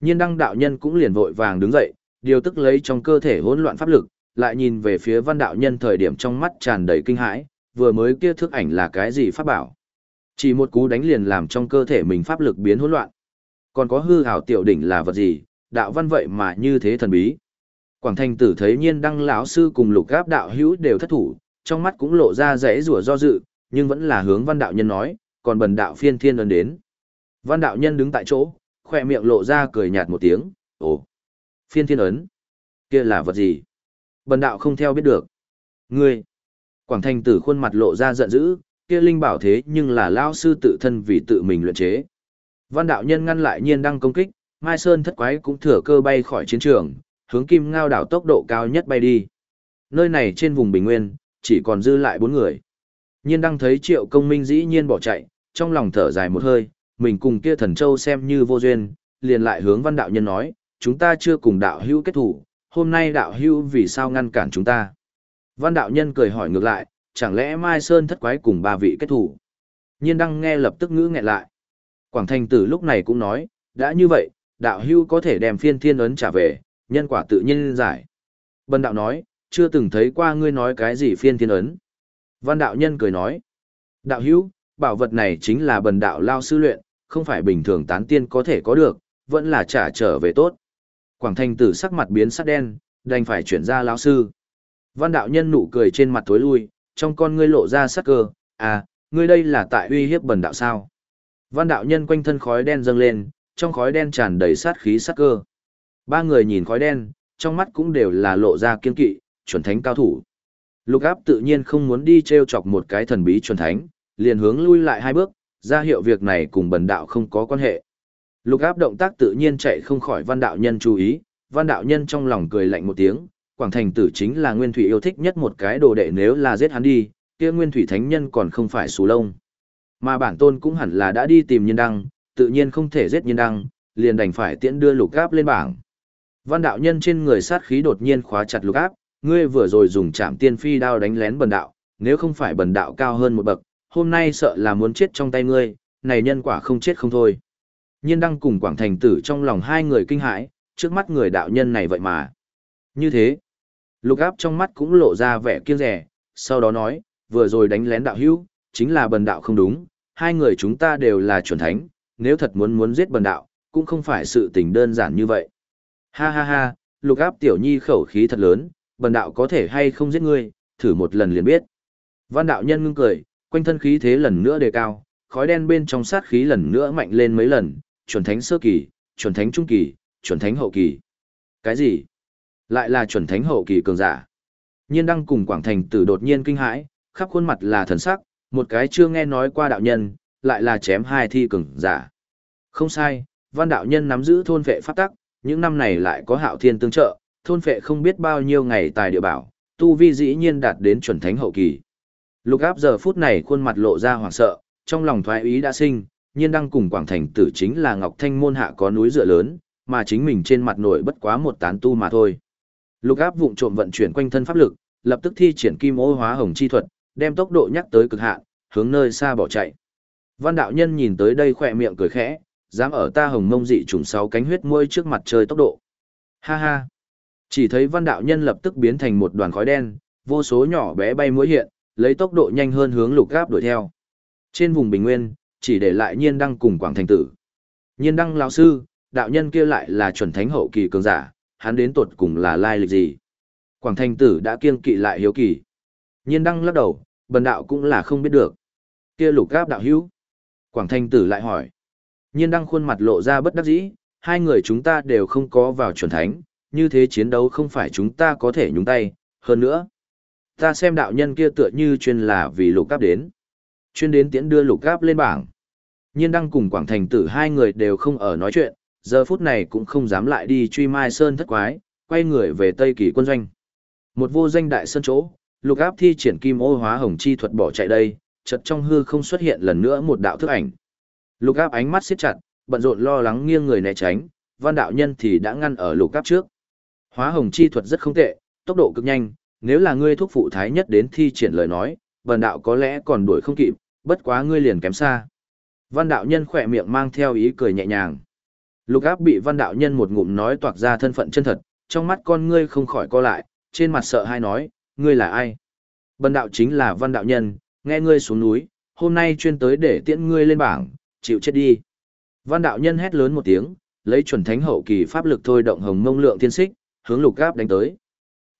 Nhiên đăng đạo nhân cũng liền vội vàng đứng dậy, điều tức lấy trong cơ thể hỗn loạn pháp lực, lại nhìn về phía văn đạo nhân thời điểm trong mắt tràn đầy kinh hãi, vừa mới kia thước ảnh là cái gì pháp bảo. Chỉ một cú đánh liền làm trong cơ thể mình pháp lực biến hỗn loạn. Còn có hư hảo tiểu đỉnh là vật gì, đạo văn vậy mà như thế thần bí. Quảng Thành Tử thấy Nhiên Đăng lão sư cùng Lục Gáp đạo hữu đều thất thủ, trong mắt cũng lộ ra rẽ rủa do dự, nhưng vẫn là hướng Văn đạo nhân nói, còn bần đạo phiên thiên ấn đến. Văn đạo nhân đứng tại chỗ, khỏe miệng lộ ra cười nhạt một tiếng, ồ, phiên thiên ấn, kia là vật gì? Bần đạo không theo biết được. Ngươi, Quảng Thành Tử khuôn mặt lộ ra giận dữ, kia linh bảo thế nhưng là lão sư tự thân vì tự mình luyện chế. Văn đạo nhân ngăn lại nhiên đang công kích, Mai Sơn thất quái cũng thừa cơ bay khỏi chiến trường, hướng kim ngao đảo tốc độ cao nhất bay đi. Nơi này trên vùng bình nguyên, chỉ còn dư lại bốn người. Nhiên đăng thấy triệu công minh dĩ nhiên bỏ chạy, trong lòng thở dài một hơi, mình cùng kia thần châu xem như vô duyên, liền lại hướng văn đạo nhân nói, chúng ta chưa cùng đạo hữu kết thủ, hôm nay đạo hữu vì sao ngăn cản chúng ta? Văn đạo nhân cười hỏi ngược lại, chẳng lẽ Mai Sơn thất quái cùng ba vị kết thủ? Nhiên đăng nghe lập tức ngữ nghẹn lại. Quảng thành tử lúc này cũng nói, đã như vậy, đạo hưu có thể đem phiên thiên ấn trả về, nhân quả tự nhiên giải. Bần đạo nói, chưa từng thấy qua ngươi nói cái gì phiên thiên ấn. Văn đạo nhân cười nói, đạo hữu, bảo vật này chính là bần đạo lao sư luyện, không phải bình thường tán tiên có thể có được, vẫn là trả trở về tốt. Quảng thành tử sắc mặt biến sắc đen, đành phải chuyển ra lao sư. Văn đạo nhân nụ cười trên mặt tối lui, trong con ngươi lộ ra sắc cơ, à, ngươi đây là tại uy hiếp bần đạo sao. Văn đạo nhân quanh thân khói đen dâng lên, trong khói đen tràn đầy sát khí sắc cơ. Ba người nhìn khói đen, trong mắt cũng đều là lộ ra kiên kỵ, chuẩn thánh cao thủ. Lục áp tự nhiên không muốn đi treo chọc một cái thần bí chuẩn thánh, liền hướng lui lại hai bước, ra hiệu việc này cùng bần đạo không có quan hệ. Lục áp động tác tự nhiên chạy không khỏi văn đạo nhân chú ý, văn đạo nhân trong lòng cười lạnh một tiếng, Quảng Thành tử chính là nguyên thủy yêu thích nhất một cái đồ đệ nếu là giết hắn đi, kia nguyên thủy thánh nhân còn không phải xù lông. Mà bản tôn cũng hẳn là đã đi tìm nhân đăng, tự nhiên không thể giết nhân đăng, liền đành phải tiễn đưa lục áp lên bảng. Văn đạo nhân trên người sát khí đột nhiên khóa chặt lục áp, ngươi vừa rồi dùng chạm tiên phi đao đánh lén bần đạo, nếu không phải bần đạo cao hơn một bậc, hôm nay sợ là muốn chết trong tay ngươi, này nhân quả không chết không thôi. Nhiên đăng cùng Quảng Thành tử trong lòng hai người kinh hãi, trước mắt người đạo nhân này vậy mà. Như thế, lục áp trong mắt cũng lộ ra vẻ kiêng rẻ, sau đó nói, vừa rồi đánh lén đạo hữu, chính là bần đạo không đúng, hai người chúng ta đều là chuẩn thánh, nếu thật muốn muốn giết bần đạo, cũng không phải sự tình đơn giản như vậy. Ha ha ha, lục áp tiểu nhi khẩu khí thật lớn, bần đạo có thể hay không giết ngươi, thử một lần liền biết. Văn đạo nhân ngưng cười, quanh thân khí thế lần nữa đề cao, khói đen bên trong sát khí lần nữa mạnh lên mấy lần, chuẩn thánh sơ kỳ, chuẩn thánh trung kỳ, chuẩn thánh hậu kỳ. Cái gì? Lại là chuẩn thánh hậu kỳ cường giả. Nhiên đăng cùng Quảng Thành tử đột nhiên kinh hãi, khắp khuôn mặt là thần sắc, một cái chưa nghe nói qua đạo nhân, lại là chém hai thi cường giả. Không sai, văn đạo nhân nắm giữ thôn vệ pháp tắc, những năm này lại có hạo thiên tương trợ, thôn phệ không biết bao nhiêu ngày tài địa bảo, tu vi dĩ nhiên đạt đến chuẩn thánh hậu kỳ. Lục áp giờ phút này khuôn mặt lộ ra hoảng sợ, trong lòng thoái ý đã sinh, nhiên đăng cùng Quảng Thành tử chính là Ngọc Thanh môn hạ có núi dựa lớn, mà chính mình trên mặt nổi bất quá một tán tu mà thôi. Lục áp vụng trộm vận chuyển quanh thân pháp lực, lập tức thi triển kim ô hóa hồng chi thuật, đem tốc độ nhắc tới cực hạn, hướng nơi xa bỏ chạy. Văn đạo nhân nhìn tới đây khỏe miệng cười khẽ, dám ở ta hồng mông dị trùng sáu cánh huyết môi trước mặt trời tốc độ. Ha ha. Chỉ thấy văn đạo nhân lập tức biến thành một đoàn khói đen, vô số nhỏ bé bay mũi hiện, lấy tốc độ nhanh hơn hướng lục gáp đuổi theo. Trên vùng bình nguyên, chỉ để lại nhiên đăng cùng quảng thành tử. Nhiên đăng lão sư, đạo nhân kia lại là chuẩn thánh hậu kỳ cường giả, hắn đến tuột cùng là lai lịch gì? Quảng thành tử đã kiêng kỵ lại hiếu kỳ. Nhiên đăng lắc đầu, bần đạo cũng là không biết được. Kia lục gáp đạo hữu. Quảng thành tử lại hỏi. Nhiên đăng khuôn mặt lộ ra bất đắc dĩ, hai người chúng ta đều không có vào chuẩn thánh, như thế chiến đấu không phải chúng ta có thể nhúng tay, hơn nữa. Ta xem đạo nhân kia tựa như chuyên là vì lục gáp đến. Chuyên đến tiễn đưa lục gáp lên bảng. Nhiên đăng cùng Quảng Thành tử hai người đều không ở nói chuyện, giờ phút này cũng không dám lại đi truy mai sơn thất quái, quay người về Tây Kỳ quân doanh. Một vô danh đại sơn chỗ, lục áp thi triển kim ô hóa hồng chi thuật bỏ chạy đây, chợt trong hư không xuất hiện lần nữa một đạo thức ảnh. Lục áp ánh mắt siết chặt, bận rộn lo lắng nghiêng người né tránh, văn đạo nhân thì đã ngăn ở lục áp trước. Hóa hồng chi thuật rất không tệ, tốc độ cực nhanh, nếu là ngươi thuốc phụ thái nhất đến thi triển lời nói, vần đạo có lẽ còn đuổi không kịp, bất quá ngươi liền kém xa. Văn đạo nhân khỏe miệng mang theo ý cười nhẹ nhàng. Lục áp bị văn đạo nhân một ngụm nói toạc ra thân phận chân thật, trong mắt con ngươi không khỏi co lại, trên mặt sợ hai nói, ngươi là ai? Bần đạo chính là văn đạo nhân, nghe ngươi xuống núi, hôm nay chuyên tới để tiễn ngươi lên bảng, chịu chết đi. Văn đạo nhân hét lớn một tiếng, lấy chuẩn thánh hậu kỳ pháp lực thôi động hồng mông lượng thiên xích, hướng lục áp đánh tới.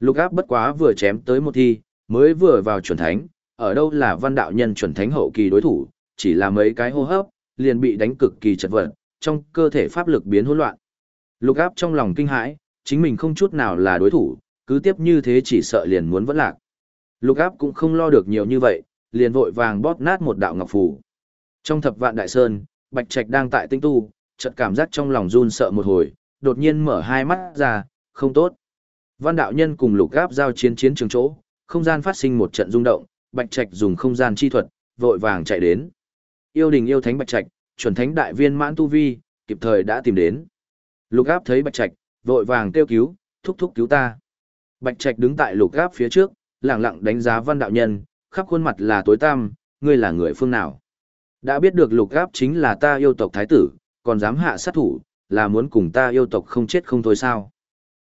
Lục áp bất quá vừa chém tới một thi, mới vừa vào chuẩn thánh, ở đâu là văn đạo nhân chuẩn thánh hậu kỳ đối thủ, chỉ là mấy cái hô hấp, liền bị đánh cực kỳ chật vật, trong cơ thể pháp lực biến hỗn loạn. Lục áp trong lòng kinh hãi, chính mình không chút nào là đối thủ, cứ tiếp như thế chỉ sợ liền muốn vẫn lạc. Lục áp cũng không lo được nhiều như vậy, liền vội vàng bóp nát một đạo ngọc phù. Trong thập vạn đại sơn, Bạch Trạch đang tại tinh tu, chợt cảm giác trong lòng run sợ một hồi, đột nhiên mở hai mắt ra, không tốt. Văn đạo nhân cùng lục áp giao chiến chiến trường chỗ, không gian phát sinh một trận rung động, Bạch Trạch dùng không gian chi thuật, vội vàng chạy đến. Yêu đình yêu thánh Bạch Trạch, chuẩn thánh đại viên mãn tu vi, kịp thời đã tìm đến. Lục áp thấy Bạch Trạch, vội vàng kêu cứu, thúc thúc cứu ta. Bạch Trạch đứng tại lục gáp phía trước, lặng lặng đánh giá văn đạo nhân, khắp khuôn mặt là tối tăm, ngươi là người phương nào. Đã biết được lục gáp chính là ta yêu tộc thái tử, còn dám hạ sát thủ, là muốn cùng ta yêu tộc không chết không thôi sao.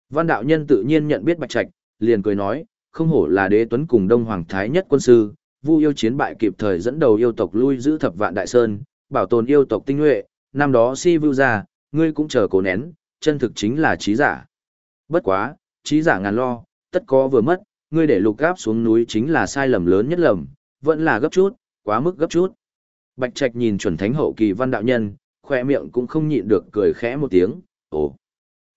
Văn đạo nhân tự nhiên nhận biết Bạch Trạch, liền cười nói, không hổ là đế tuấn cùng đông hoàng thái nhất quân sư, vu yêu chiến bại kịp thời dẫn đầu yêu tộc lui giữ thập vạn đại sơn, bảo tồn yêu tộc tinh nhuệ, năm đó si Vưu ra, ngươi cũng chờ cố nén, chân thực chính là trí giả. Bất quá, trí giả ngàn lo, tất có vừa mất, ngươi để lục gáp xuống núi chính là sai lầm lớn nhất lầm, vẫn là gấp chút, quá mức gấp chút. Bạch Trạch nhìn chuẩn thánh hậu kỳ văn đạo nhân, khoe miệng cũng không nhịn được cười khẽ một tiếng, ồ.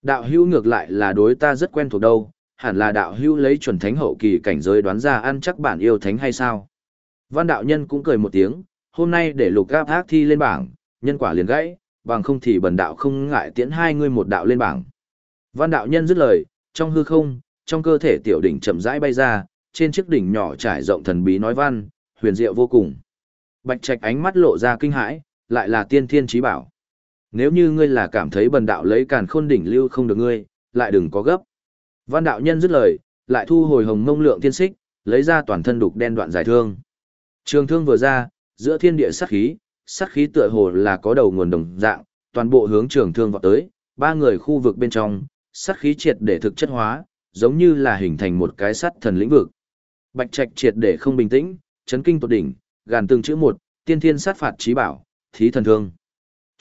Đạo hưu ngược lại là đối ta rất quen thuộc đâu, hẳn là đạo hưu lấy chuẩn thánh hậu kỳ cảnh giới đoán ra ăn chắc bản yêu thánh hay sao. Văn đạo nhân cũng cười một tiếng, hôm nay để lục gáp ác thi lên bảng, nhân quả liền gãy, bằng không thì bần đạo không ngại tiễn hai ngươi một đạo lên bảng. Văn đạo nhân dứt lời, trong hư không, trong cơ thể tiểu đỉnh chậm rãi bay ra, trên chiếc đỉnh nhỏ trải rộng thần bí nói văn, huyền diệu vô cùng. Bạch Trạch ánh mắt lộ ra kinh hãi, lại là tiên thiên trí bảo. Nếu như ngươi là cảm thấy bần đạo lấy càn khôn đỉnh lưu không được ngươi, lại đừng có gấp. Văn đạo nhân dứt lời, lại thu hồi hồng mông lượng tiên xích, lấy ra toàn thân đục đen đoạn giải thương. Trường thương vừa ra, giữa thiên địa sát khí, sát khí tựa hồ là có đầu nguồn đồng dạng, toàn bộ hướng trường thương vọt tới, ba người khu vực bên trong, sát khí triệt để thực chất hóa, giống như là hình thành một cái sắt thần lĩnh vực. Bạch Trạch triệt để không bình tĩnh, chấn kinh tột đỉnh, gàn từng chữ một, tiên thiên sát phạt trí bảo, thí thần thương.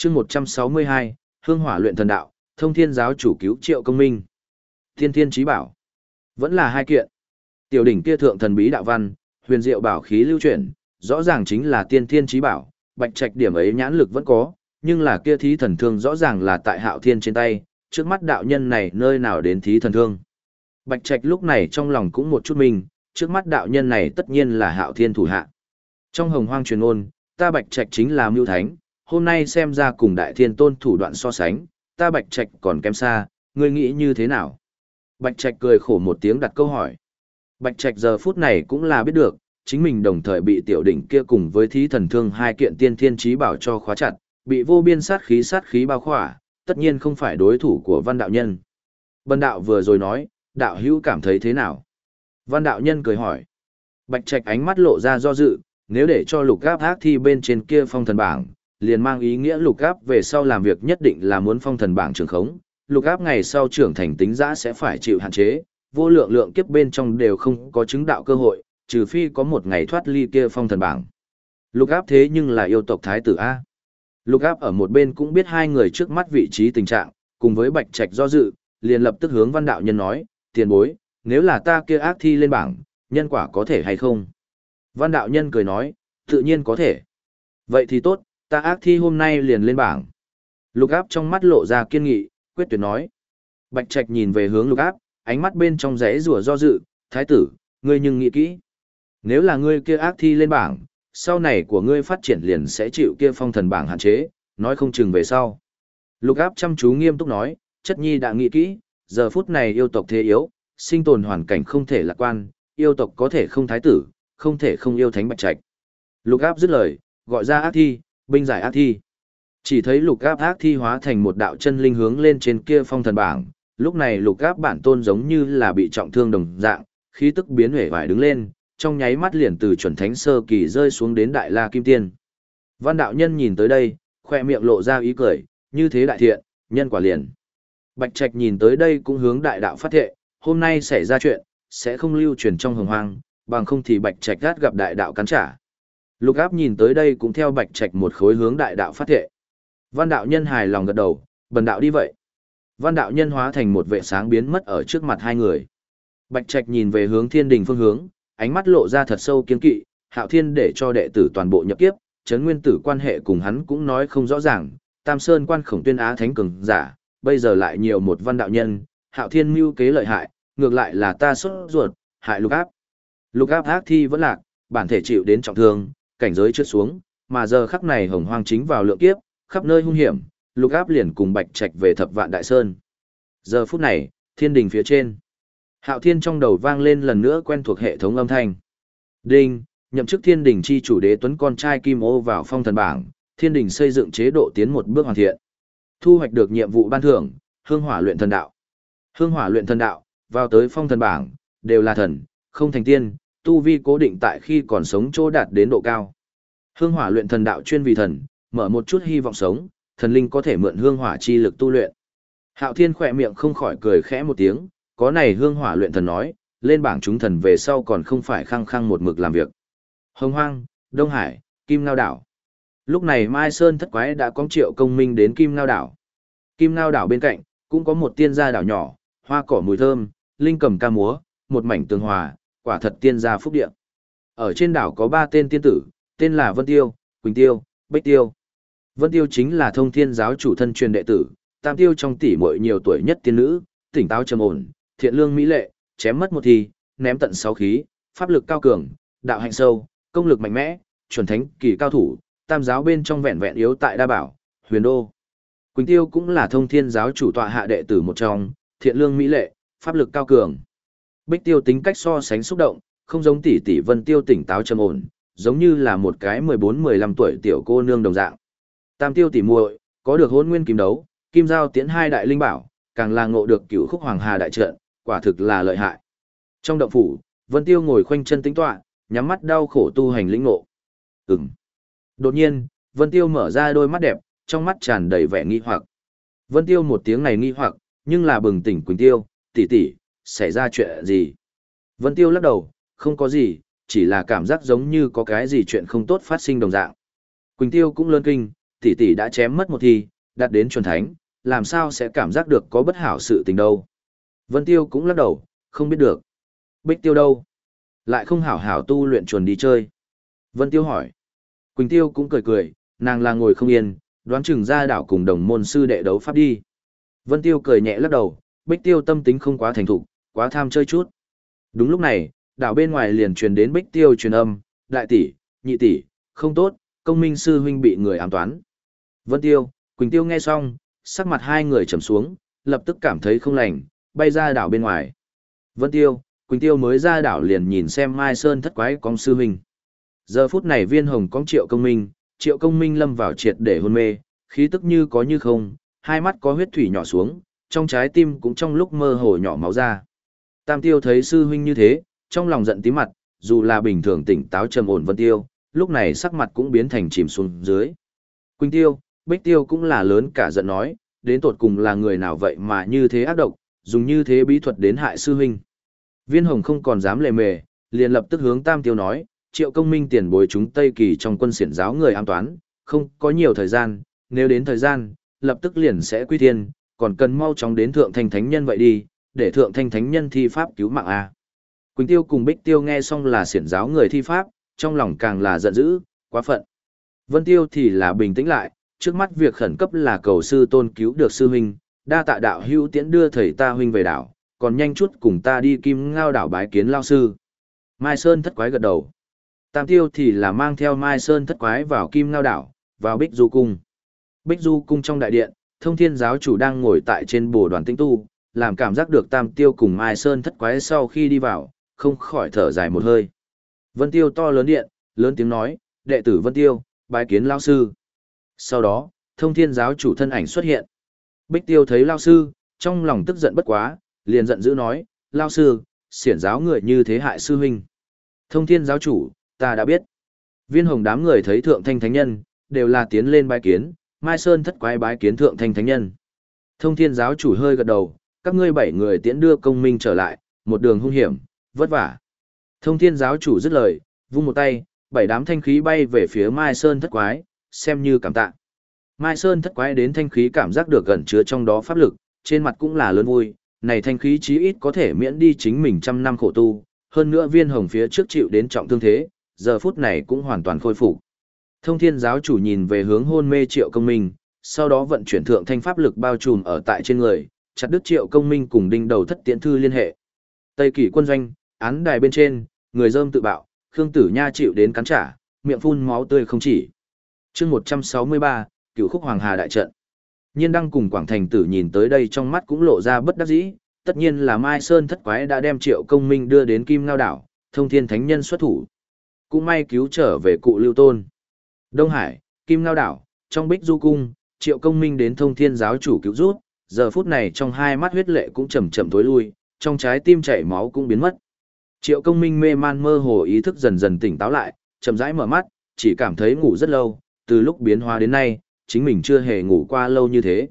Chương 162, Hương Hỏa luyện thần đạo, Thông Thiên giáo chủ cứu Triệu Công Minh. Tiên thiên trí bảo, vẫn là hai kiện. Tiểu đỉnh kia thượng thần bí đạo văn, huyền diệu bảo khí lưu chuyển, rõ ràng chính là tiên thiên trí bảo, Bạch Trạch điểm ấy nhãn lực vẫn có, nhưng là kia thí thần thương rõ ràng là tại Hạo Thiên trên tay, trước mắt đạo nhân này nơi nào đến thí thần thương. Bạch Trạch lúc này trong lòng cũng một chút mình, trước mắt đạo nhân này tất nhiên là Hạo Thiên thủ hạ. Trong hồng hoang truyền ôn, ta Bạch Trạch chính là Mưu Thánh, hôm nay xem ra cùng Đại Thiên Tôn thủ đoạn so sánh, ta Bạch Trạch còn kém xa, ngươi nghĩ như thế nào? Bạch Trạch cười khổ một tiếng đặt câu hỏi. Bạch Trạch giờ phút này cũng là biết được, chính mình đồng thời bị tiểu đỉnh kia cùng với thí thần thương hai kiện tiên thiên trí bảo cho khóa chặt, bị vô biên sát khí sát khí bao khỏa, tất nhiên không phải đối thủ của văn đạo nhân. Bần đạo vừa rồi nói, đạo hữu cảm thấy thế nào? Văn đạo nhân cười hỏi. Bạch Trạch ánh mắt lộ ra do dự, nếu để cho lục gáp ác thi bên trên kia phong thần bảng, liền mang ý nghĩa lục áp về sau làm việc nhất định là muốn phong thần bảng trường khống, lục áp ngày sau trưởng thành tính giã sẽ phải chịu hạn chế, vô lượng lượng kiếp bên trong đều không có chứng đạo cơ hội, trừ phi có một ngày thoát ly kia phong thần bảng. Lục áp thế nhưng là yêu tộc thái tử A. Lục áp ở một bên cũng biết hai người trước mắt vị trí tình trạng, cùng với bạch trạch do dự, liền lập tức hướng văn đạo nhân nói, tiền bối, nếu là ta kia ác thi lên bảng, nhân quả có thể hay không? Văn đạo nhân cười nói, tự nhiên có thể. Vậy thì tốt, ta ác thi hôm nay liền lên bảng. Lục áp trong mắt lộ ra kiên nghị, quyết tuyệt nói. Bạch trạch nhìn về hướng lục áp, ánh mắt bên trong rẽ rùa do dự, thái tử, ngươi nhưng nghĩ kỹ. Nếu là ngươi kia ác thi lên bảng, sau này của ngươi phát triển liền sẽ chịu kia phong thần bảng hạn chế, nói không chừng về sau. Lục áp chăm chú nghiêm túc nói, chất nhi đã nghĩ kỹ, giờ phút này yêu tộc thế yếu, sinh tồn hoàn cảnh không thể lạc quan, yêu tộc có thể không thái tử, không thể không yêu thánh bạch trạch. Lục áp dứt lời, gọi ra ác thi, binh giải ác thi. Chỉ thấy lục áp ác thi hóa thành một đạo chân linh hướng lên trên kia phong thần bảng, lúc này lục áp bản tôn giống như là bị trọng thương đồng dạng, khí tức biến hể vải đứng lên, trong nháy mắt liền từ chuẩn thánh sơ kỳ rơi xuống đến đại la kim tiên. Văn đạo nhân nhìn tới đây, khoe miệng lộ ra ý cười, như thế đại thiện, nhân quả liền. Bạch Trạch nhìn tới đây cũng hướng đại đạo phát thệ, hôm nay xảy ra chuyện, sẽ không lưu truyền trong hồng hoang, bằng không thì Bạch Trạch gắt gặp đại đạo cắn trả. Lục áp nhìn tới đây cũng theo Bạch Trạch một khối hướng đại đạo phát thệ. Văn đạo nhân hài lòng gật đầu, bần đạo đi vậy. Văn đạo nhân hóa thành một vệ sáng biến mất ở trước mặt hai người. Bạch Trạch nhìn về hướng thiên đình phương hướng, ánh mắt lộ ra thật sâu kiên kỵ, hạo thiên để cho đệ tử toàn bộ nhập kiếp, chấn nguyên tử quan hệ cùng hắn cũng nói không rõ ràng, tam sơn quan khổng tuyên á thánh cường giả, bây giờ lại nhiều một văn đạo nhân, hạo thiên mưu kế lợi hại, ngược lại là ta xuất ruột, hại lục áp. Lục áp ác thi vẫn lạc, bản thể chịu đến trọng thương, cảnh giới trượt xuống, mà giờ khắc này hồng hoang chính vào lượng kiếp, khắp nơi hung hiểm, lục áp liền cùng bạch trạch về thập vạn đại sơn. Giờ phút này, thiên đình phía trên. Hạo Thiên trong đầu vang lên lần nữa quen thuộc hệ thống âm thanh. Đinh, nhậm chức Thiên Đình chi chủ đế tuấn con trai Kim Ô vào phong thần bảng, Thiên Đình xây dựng chế độ tiến một bước hoàn thiện. Thu hoạch được nhiệm vụ ban thưởng, hương hỏa luyện thần đạo, Hương hỏa luyện thần đạo, vào tới phong thần bảng, đều là thần, không thành tiên, tu vi cố định tại khi còn sống chỗ đạt đến độ cao. Hương hỏa luyện thần đạo chuyên vì thần, mở một chút hy vọng sống, thần linh có thể mượn hương hỏa chi lực tu luyện. Hạo Thiên khỏe miệng không khỏi cười khẽ một tiếng, có này hương hỏa luyện thần nói, lên bảng chúng thần về sau còn không phải khăng khăng một mực làm việc. Hồng Hoang, Đông Hải, Kim Ngao Đảo. Lúc này Mai Sơn thất quái đã có triệu công minh đến Kim Ngao Đảo. Kim Ngao Đảo bên cạnh, cũng có một tiên gia đảo nhỏ, hoa cỏ mùi thơm, linh cầm ca múa, một mảnh tường hòa, quả thật tiên gia phúc địa. Ở trên đảo có ba tên tiên tử, tên là Vân Tiêu, Quỳnh Tiêu, Bích Tiêu. Vân Tiêu chính là thông thiên giáo chủ thân truyền đệ tử, tam tiêu trong tỷ muội nhiều tuổi nhất tiên nữ, tỉnh táo trầm ổn, thiện lương mỹ lệ, chém mất một thì ném tận sáu khí, pháp lực cao cường, đạo hạnh sâu, công lực mạnh mẽ, chuẩn thánh kỳ cao thủ, tam giáo bên trong vẹn vẹn yếu tại đa bảo, huyền đô. Quỳnh Tiêu cũng là thông thiên giáo chủ tọa hạ đệ tử một trong, thiện lương mỹ lệ, pháp lực cao cường. Bích Tiêu tính cách so sánh xúc động, không giống tỷ tỷ Vân Tiêu tỉnh táo trầm ổn, giống như là một cái 14-15 tuổi tiểu cô nương đồng dạng. Tam Tiêu tỷ muội, có được hôn nguyên kim đấu, kim giao tiến hai đại linh bảo, càng là ngộ được cửu khúc hoàng hà đại trận, quả thực là lợi hại. Trong động phủ, Vân Tiêu ngồi khoanh chân tính tọa, nhắm mắt đau khổ tu hành lĩnh ngộ. Ừm. Đột nhiên, Vân Tiêu mở ra đôi mắt đẹp, trong mắt tràn đầy vẻ nghi hoặc. Vân Tiêu một tiếng này nghi hoặc, nhưng là bừng tỉnh Quỳnh Tiêu, tỷ tỷ, xảy ra chuyện gì? Vân Tiêu lắc đầu, không có gì, chỉ là cảm giác giống như có cái gì chuyện không tốt phát sinh đồng dạng. Quỳnh Tiêu cũng lớn kinh, tỷ tỷ đã chém mất một thi, đạt đến chuẩn thánh, làm sao sẽ cảm giác được có bất hảo sự tình đâu. Vân Tiêu cũng lắc đầu, không biết được. Bích Tiêu đâu? Lại không hảo hảo tu luyện chuẩn đi chơi. Vân Tiêu hỏi. Quỳnh Tiêu cũng cười cười, nàng là ngồi không yên, đoán chừng ra đảo cùng đồng môn sư đệ đấu pháp đi. Vân Tiêu cười nhẹ lắc đầu, Bích Tiêu tâm tính không quá thành thục, quá tham chơi chút. Đúng lúc này, đảo bên ngoài liền truyền đến Bích Tiêu truyền âm, đại tỷ, nhị tỷ, không tốt, công minh sư huynh bị người ám toán. Vân Tiêu, Quỳnh Tiêu nghe xong, sắc mặt hai người trầm xuống, lập tức cảm thấy không lành, bay ra đảo bên ngoài. Vân Tiêu, Quỳnh Tiêu mới ra đảo liền nhìn xem Mai Sơn thất quái con sư huynh. Giờ phút này viên hồng có triệu công minh, triệu công minh lâm vào triệt để hôn mê, khí tức như có như không, hai mắt có huyết thủy nhỏ xuống, trong trái tim cũng trong lúc mơ hồ nhỏ máu ra. Tam tiêu thấy sư huynh như thế, trong lòng giận tí mặt, dù là bình thường tỉnh táo trầm ổn vân tiêu, lúc này sắc mặt cũng biến thành chìm xuống dưới. Quỳnh tiêu, bích tiêu cũng là lớn cả giận nói, đến tột cùng là người nào vậy mà như thế ác độc, dùng như thế bí thuật đến hại sư huynh. Viên hồng không còn dám lề mề, liền lập tức hướng tam tiêu nói, triệu công minh tiền bối chúng Tây Kỳ trong quân siển giáo người an toán, không có nhiều thời gian, nếu đến thời gian, lập tức liền sẽ quy thiên, còn cần mau chóng đến thượng thành thánh nhân vậy đi, để thượng thanh thánh nhân thi pháp cứu mạng A. Quỳnh Tiêu cùng Bích Tiêu nghe xong là xiển giáo người thi pháp, trong lòng càng là giận dữ, quá phận. Vân Tiêu thì là bình tĩnh lại, trước mắt việc khẩn cấp là cầu sư tôn cứu được sư huynh, đa tạ đạo hữu tiễn đưa thầy ta huynh về đảo, còn nhanh chút cùng ta đi kim ngao đảo bái kiến lao sư. Mai Sơn thất quái gật đầu. Tam tiêu thì là mang theo Mai Sơn thất quái vào kim ngao đảo, vào Bích Du Cung. Bích Du Cung trong đại điện, thông thiên giáo chủ đang ngồi tại trên bồ đoàn tinh tu, làm cảm giác được tam tiêu cùng Mai Sơn thất quái sau khi đi vào, không khỏi thở dài một hơi. Vân Tiêu to lớn điện, lớn tiếng nói, đệ tử Vân Tiêu, bái kiến lao sư. Sau đó, thông thiên giáo chủ thân ảnh xuất hiện. Bích Tiêu thấy lao sư, trong lòng tức giận bất quá, liền giận dữ nói, lao sư, xiển giáo người như thế hại sư huynh. Thông thiên giáo chủ, ta đã biết. Viên hồng đám người thấy thượng thanh thánh nhân, đều là tiến lên bái kiến, Mai Sơn thất quái bái kiến thượng thanh thánh nhân. Thông thiên giáo chủ hơi gật đầu, các ngươi bảy người tiễn đưa công minh trở lại, một đường hung hiểm, vất vả. Thông thiên giáo chủ dứt lời, vung một tay, bảy đám thanh khí bay về phía Mai Sơn thất quái, xem như cảm tạ. Mai Sơn thất quái đến thanh khí cảm giác được gần chứa trong đó pháp lực, trên mặt cũng là lớn vui, này thanh khí chí ít có thể miễn đi chính mình trăm năm khổ tu, hơn nữa viên hồng phía trước chịu đến trọng thương thế, giờ phút này cũng hoàn toàn khôi phục. Thông thiên giáo chủ nhìn về hướng hôn mê triệu công minh, sau đó vận chuyển thượng thanh pháp lực bao trùm ở tại trên người, chặt đứt triệu công minh cùng đinh đầu thất tiễn thư liên hệ. Tây kỷ quân doanh, án đài bên trên, người dơm tự bạo, Khương Tử Nha chịu đến cắn trả, miệng phun máu tươi không chỉ. chương 163, cựu khúc Hoàng Hà đại trận. Nhiên đăng cùng Quảng Thành Tử nhìn tới đây trong mắt cũng lộ ra bất đắc dĩ, tất nhiên là Mai Sơn thất quái đã đem triệu công minh đưa đến Kim Ngao Đảo, thông thiên thánh nhân xuất thủ. Cũng may cứu trở về cụ lưu tôn. Đông Hải, Kim Ngao Đảo, trong Bích Du Cung, triệu công minh đến thông thiên giáo chủ cứu rút, giờ phút này trong hai mắt huyết lệ cũng chầm chậm tối lui, trong trái tim chảy máu cũng biến mất. Triệu công minh mê man mơ hồ ý thức dần dần tỉnh táo lại, chậm rãi mở mắt, chỉ cảm thấy ngủ rất lâu, từ lúc biến hóa đến nay, chính mình chưa hề ngủ qua lâu như thế.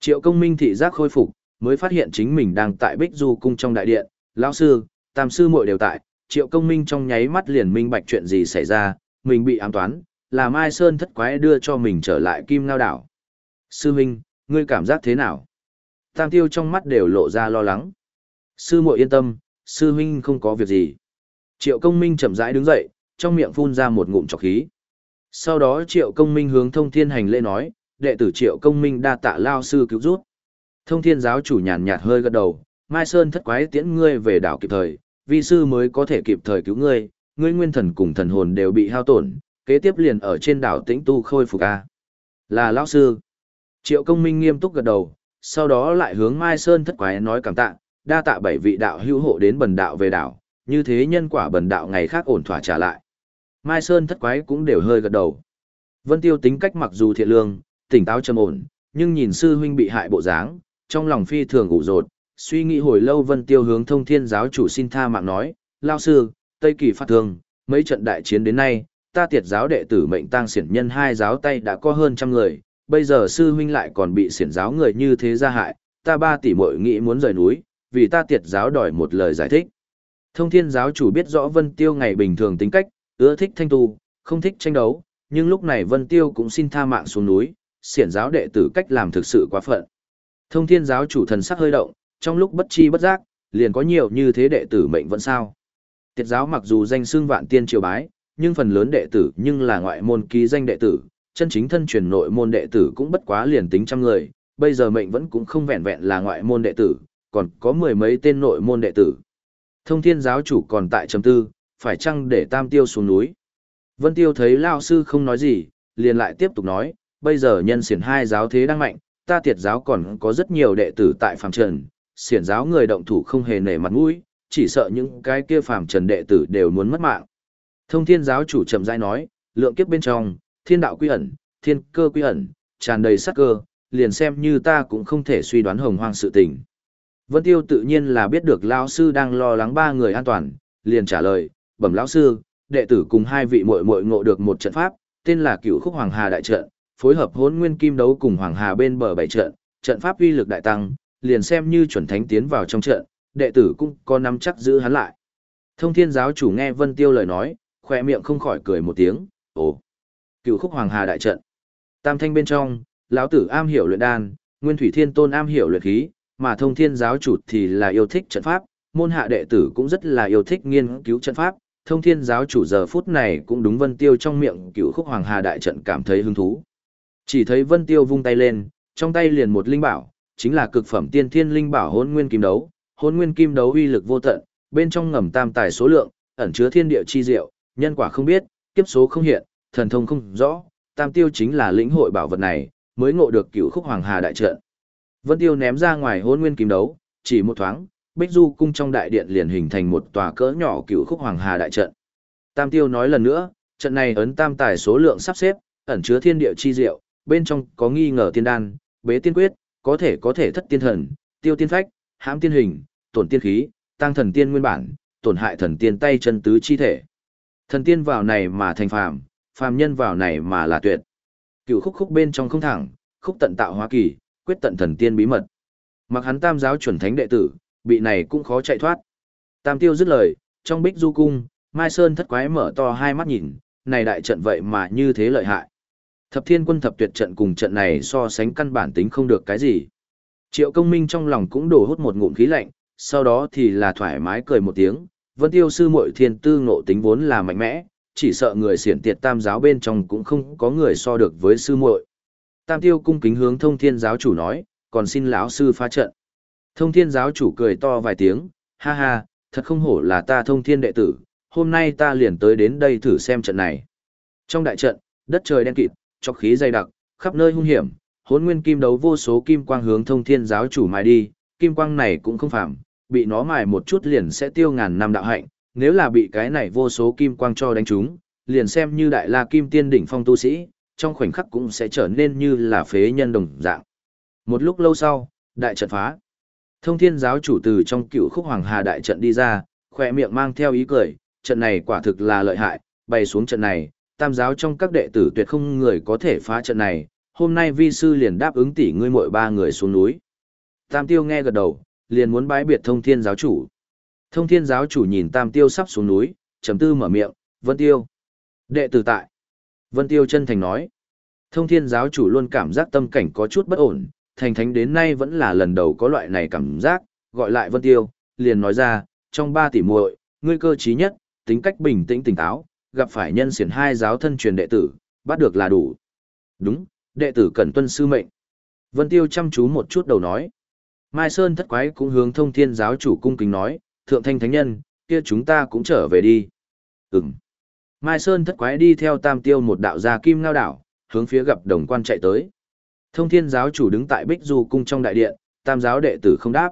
Triệu công minh thị giác khôi phục, mới phát hiện chính mình đang tại Bích Du cung trong đại điện, lão sư, tam sư muội đều tại, Triệu công minh trong nháy mắt liền minh bạch chuyện gì xảy ra, mình bị ám toán, là Mai Sơn thất quái đưa cho mình trở lại Kim Ngao đảo. Sư minh ngươi cảm giác thế nào? Tam tiêu trong mắt đều lộ ra lo lắng. Sư muội yên tâm, sư huynh không có việc gì. Triệu công minh chậm rãi đứng dậy, trong miệng phun ra một ngụm trọc khí. Sau đó triệu công minh hướng thông thiên hành lễ nói, đệ tử triệu công minh đa tạ lao sư cứu rút. Thông thiên giáo chủ nhàn nhạt hơi gật đầu, Mai Sơn thất quái tiễn ngươi về đảo kịp thời, vi sư mới có thể kịp thời cứu ngươi, ngươi nguyên thần cùng thần hồn đều bị hao tổn, kế tiếp liền ở trên đảo tĩnh tu khôi phục a. Là lão sư. Triệu công minh nghiêm túc gật đầu, sau đó lại hướng Mai Sơn thất quái nói cảm tạ, đa tạ bảy vị đạo hữu hộ đến bần đạo về đảo, như thế nhân quả bần đạo ngày khác ổn thỏa trả lại. Mai Sơn thất quái cũng đều hơi gật đầu. Vân Tiêu tính cách mặc dù thiện lương, tỉnh táo trầm ổn, nhưng nhìn sư huynh bị hại bộ dáng, trong lòng phi thường ủ rột, suy nghĩ hồi lâu Vân Tiêu hướng thông thiên giáo chủ xin tha mạng nói, lao sư, Tây Kỳ phát thương, mấy trận đại chiến đến nay, ta tiệt giáo đệ tử mệnh tang xiển nhân hai giáo tay đã có hơn trăm người, bây giờ sư huynh lại còn bị xiển giáo người như thế ra hại, ta ba tỷ muội nghĩ muốn rời núi, vì ta tiệt giáo đòi một lời giải thích. Thông thiên giáo chủ biết rõ Vân Tiêu ngày bình thường tính cách, ưa thích thanh tu, không thích tranh đấu, nhưng lúc này Vân Tiêu cũng xin tha mạng xuống núi, xiển giáo đệ tử cách làm thực sự quá phận. Thông thiên giáo chủ thần sắc hơi động, trong lúc bất chi bất giác, liền có nhiều như thế đệ tử mệnh vẫn sao. Tiệt giáo mặc dù danh xương vạn tiên triều bái, nhưng phần lớn đệ tử nhưng là ngoại môn ký danh đệ tử, chân chính thân truyền nội môn đệ tử cũng bất quá liền tính trăm người, bây giờ mệnh vẫn cũng không vẹn vẹn là ngoại môn đệ tử, còn có mười mấy tên nội môn đệ tử. Thông thiên giáo chủ còn tại chấm tư, phải chăng để tam tiêu xuống núi. Vân tiêu thấy lao sư không nói gì, liền lại tiếp tục nói, bây giờ nhân siển hai giáo thế đang mạnh, ta tiệt giáo còn có rất nhiều đệ tử tại phàm trần, siển giáo người động thủ không hề nể mặt mũi, chỉ sợ những cái kia phàm trần đệ tử đều muốn mất mạng. Thông thiên giáo chủ chậm rãi nói, lượng kiếp bên trong, thiên đạo quy ẩn, thiên cơ quy ẩn, tràn đầy sắc cơ, liền xem như ta cũng không thể suy đoán hồng hoang sự tình. Vân Tiêu tự nhiên là biết được lão sư đang lo lắng ba người an toàn, liền trả lời, bẩm lão sư, đệ tử cùng hai vị muội muội ngộ được một trận pháp, tên là Cửu Khúc Hoàng Hà đại trận, phối hợp Hỗn Nguyên Kim đấu cùng Hoàng Hà bên bờ bảy trận, trận pháp uy lực đại tăng, liền xem như chuẩn thánh tiến vào trong trận, đệ tử cũng có nắm chắc giữ hắn lại. Thông Thiên giáo chủ nghe Vân Tiêu lời nói, khoe miệng không khỏi cười một tiếng, ồ, cựu Khúc Hoàng Hà đại trận. Tam thanh bên trong, lão tử am hiểu luyện đan, Nguyên Thủy Thiên Tôn am hiểu luyện khí, mà thông thiên giáo chủ thì là yêu thích trận pháp, môn hạ đệ tử cũng rất là yêu thích nghiên cứu trận pháp, thông thiên giáo chủ giờ phút này cũng đúng vân tiêu trong miệng cựu khúc hoàng hà đại trận cảm thấy hứng thú. Chỉ thấy vân tiêu vung tay lên, trong tay liền một linh bảo, chính là cực phẩm tiên thiên linh bảo hôn nguyên kim đấu, hôn nguyên kim đấu uy lực vô tận, bên trong ngầm tam tài số lượng, ẩn chứa thiên địa chi diệu, nhân quả không biết, kiếp số không hiện, thần thông không rõ, tam tiêu chính là lĩnh hội bảo vật này, mới ngộ được cửu khúc hoàng hà đại trận. Vân Tiêu ném ra ngoài hôn nguyên kim đấu, chỉ một thoáng, Bích Du cung trong đại điện liền hình thành một tòa cỡ nhỏ cửu khúc hoàng hà đại trận. Tam Tiêu nói lần nữa, trận này ấn tam tài số lượng sắp xếp, ẩn chứa thiên địa chi diệu, bên trong có nghi ngờ tiên đan, bế tiên quyết, có thể có thể thất tiên thần, tiêu tiên phách, hãm tiên hình, tổn tiên khí, tăng thần tiên nguyên bản, tổn hại thần tiên tay chân tứ chi thể. Thần tiên vào này mà thành phàm, phàm nhân vào này mà là tuyệt. Cựu khúc khúc bên trong không thẳng, khúc tận tạo hóa kỳ, quyết tận thần tiên bí mật. Mặc hắn tam giáo chuẩn thánh đệ tử, bị này cũng khó chạy thoát. Tam tiêu dứt lời, trong bích du cung, Mai Sơn thất quái mở to hai mắt nhìn, này đại trận vậy mà như thế lợi hại. Thập thiên quân thập tuyệt trận cùng trận này so sánh căn bản tính không được cái gì. Triệu công minh trong lòng cũng đổ hút một ngụm khí lạnh, sau đó thì là thoải mái cười một tiếng, vân tiêu sư muội thiên tư ngộ tính vốn là mạnh mẽ, chỉ sợ người xiển tiệt tam giáo bên trong cũng không có người so được với sư muội. Tam tiêu cung kính hướng thông thiên giáo chủ nói, còn xin lão sư phá trận. Thông thiên giáo chủ cười to vài tiếng, ha ha, thật không hổ là ta thông thiên đệ tử, hôm nay ta liền tới đến đây thử xem trận này. Trong đại trận, đất trời đen kịt, chọc khí dày đặc, khắp nơi hung hiểm, hốn nguyên kim đấu vô số kim quang hướng thông thiên giáo chủ mài đi, kim quang này cũng không phạm, bị nó mài một chút liền sẽ tiêu ngàn năm đạo hạnh, nếu là bị cái này vô số kim quang cho đánh trúng, liền xem như đại la kim tiên đỉnh phong tu sĩ, trong khoảnh khắc cũng sẽ trở nên như là phế nhân đồng dạng. Một lúc lâu sau, Đại trận phá. Thông thiên giáo chủ từ trong cựu khúc hoàng hà đại trận đi ra, khỏe miệng mang theo ý cười, trận này quả thực là lợi hại, bày xuống trận này, tam giáo trong các đệ tử tuyệt không người có thể phá trận này, hôm nay vi sư liền đáp ứng tỷ ngươi mỗi ba người xuống núi. Tam tiêu nghe gật đầu, liền muốn bái biệt thông thiên giáo chủ. Thông thiên giáo chủ nhìn tam tiêu sắp xuống núi, trầm tư mở miệng, vân tiêu. Đệ tử tại. Vân tiêu chân thành nói. Thông thiên giáo chủ luôn cảm giác tâm cảnh có chút bất ổn, thành thánh đến nay vẫn là lần đầu có loại này cảm giác, gọi lại vân tiêu, liền nói ra, trong ba tỷ muội, ngươi cơ trí nhất, tính cách bình tĩnh tỉnh táo, gặp phải nhân xiển hai giáo thân truyền đệ tử, bắt được là đủ. Đúng, đệ tử cần tuân sư mệnh. Vân Tiêu chăm chú một chút đầu nói. Mai Sơn thất quái cũng hướng thông thiên giáo chủ cung kính nói, thượng thanh thánh nhân, kia chúng ta cũng trở về đi. Ừm. Mai Sơn thất quái đi theo tam tiêu một đạo gia kim ngao đảo, hướng phía gặp đồng quan chạy tới. Thông thiên giáo chủ đứng tại Bích Du cung trong đại điện, tam giáo đệ tử không đáp.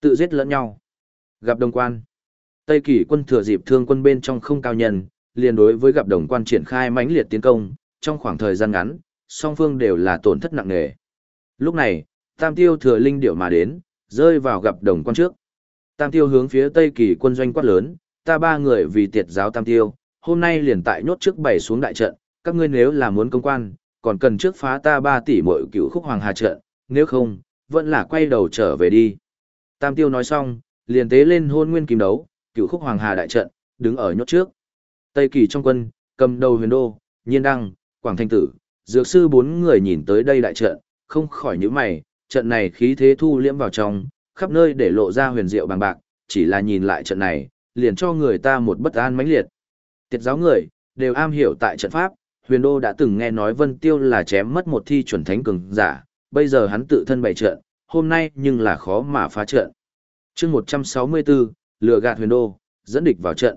Tự giết lẫn nhau. Gặp đồng quan. Tây kỷ quân thừa dịp thương quân bên trong không cao nhân, liền đối với gặp đồng quan triển khai mãnh liệt tiến công, trong khoảng thời gian ngắn, song phương đều là tổn thất nặng nề. Lúc này, Tam Tiêu thừa linh điệu mà đến, rơi vào gặp đồng quan trước. Tam Tiêu hướng phía Tây Kỳ quân doanh quát lớn, ta ba người vì tiệt giáo Tam Tiêu, hôm nay liền tại nhốt trước bảy xuống đại trận, các ngươi nếu là muốn công quan, còn cần trước phá ta ba tỷ mội cựu khúc hoàng hà trận, nếu không, vẫn là quay đầu trở về đi. Tam Tiêu nói xong, liền tế lên hôn nguyên kim đấu, cựu khúc hoàng hà đại trận, đứng ở nhốt trước. Tây Kỳ trong quân, cầm đầu huyền đô, nhiên đăng, quảng thanh tử, dược sư bốn người nhìn tới đây đại trận, không khỏi những mày, trận này khí thế thu liễm vào trong, khắp nơi để lộ ra huyền diệu bằng bạc, chỉ là nhìn lại trận này, liền cho người ta một bất an mãnh liệt. Tiệt giáo người, đều am hiểu tại trận pháp, huyền đô đã từng nghe nói Vân Tiêu là chém mất một thi chuẩn thánh cường giả, bây giờ hắn tự thân bày trận, hôm nay nhưng là khó mà phá trận. chương 164, lừa gạt huyền đô, dẫn địch vào trận.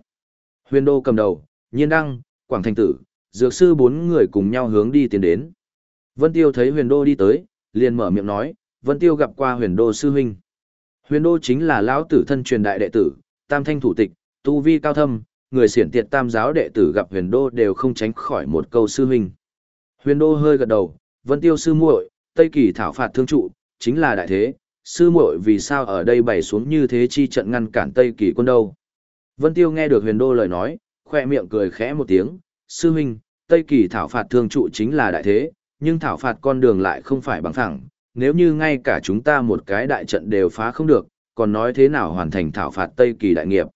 Huyền đô cầm đầu, nhiên đăng, quảng thành tử, dược sư bốn người cùng nhau hướng đi tiến đến. Vân Tiêu thấy huyền đô đi tới, liền mở miệng nói, Vân Tiêu gặp qua huyền đô sư huynh. Huyền đô chính là lão tử thân truyền đại đệ tử, tam thanh thủ tịch, tu vi cao thâm, người xiển tiệt tam giáo đệ tử gặp huyền đô đều không tránh khỏi một câu sư huynh. Huyền đô hơi gật đầu, Vân Tiêu sư muội, Tây Kỳ thảo phạt thương trụ, chính là đại thế, sư muội vì sao ở đây bày xuống như thế chi trận ngăn cản Tây Kỳ quân đâu. Vân Tiêu nghe được huyền đô lời nói, khoe miệng cười khẽ một tiếng, sư huynh, Tây Kỳ thảo phạt thương trụ chính là đại thế, nhưng thảo phạt con đường lại không phải bằng phẳng, nếu như ngay cả chúng ta một cái đại trận đều phá không được, còn nói thế nào hoàn thành thảo phạt Tây Kỳ đại nghiệp.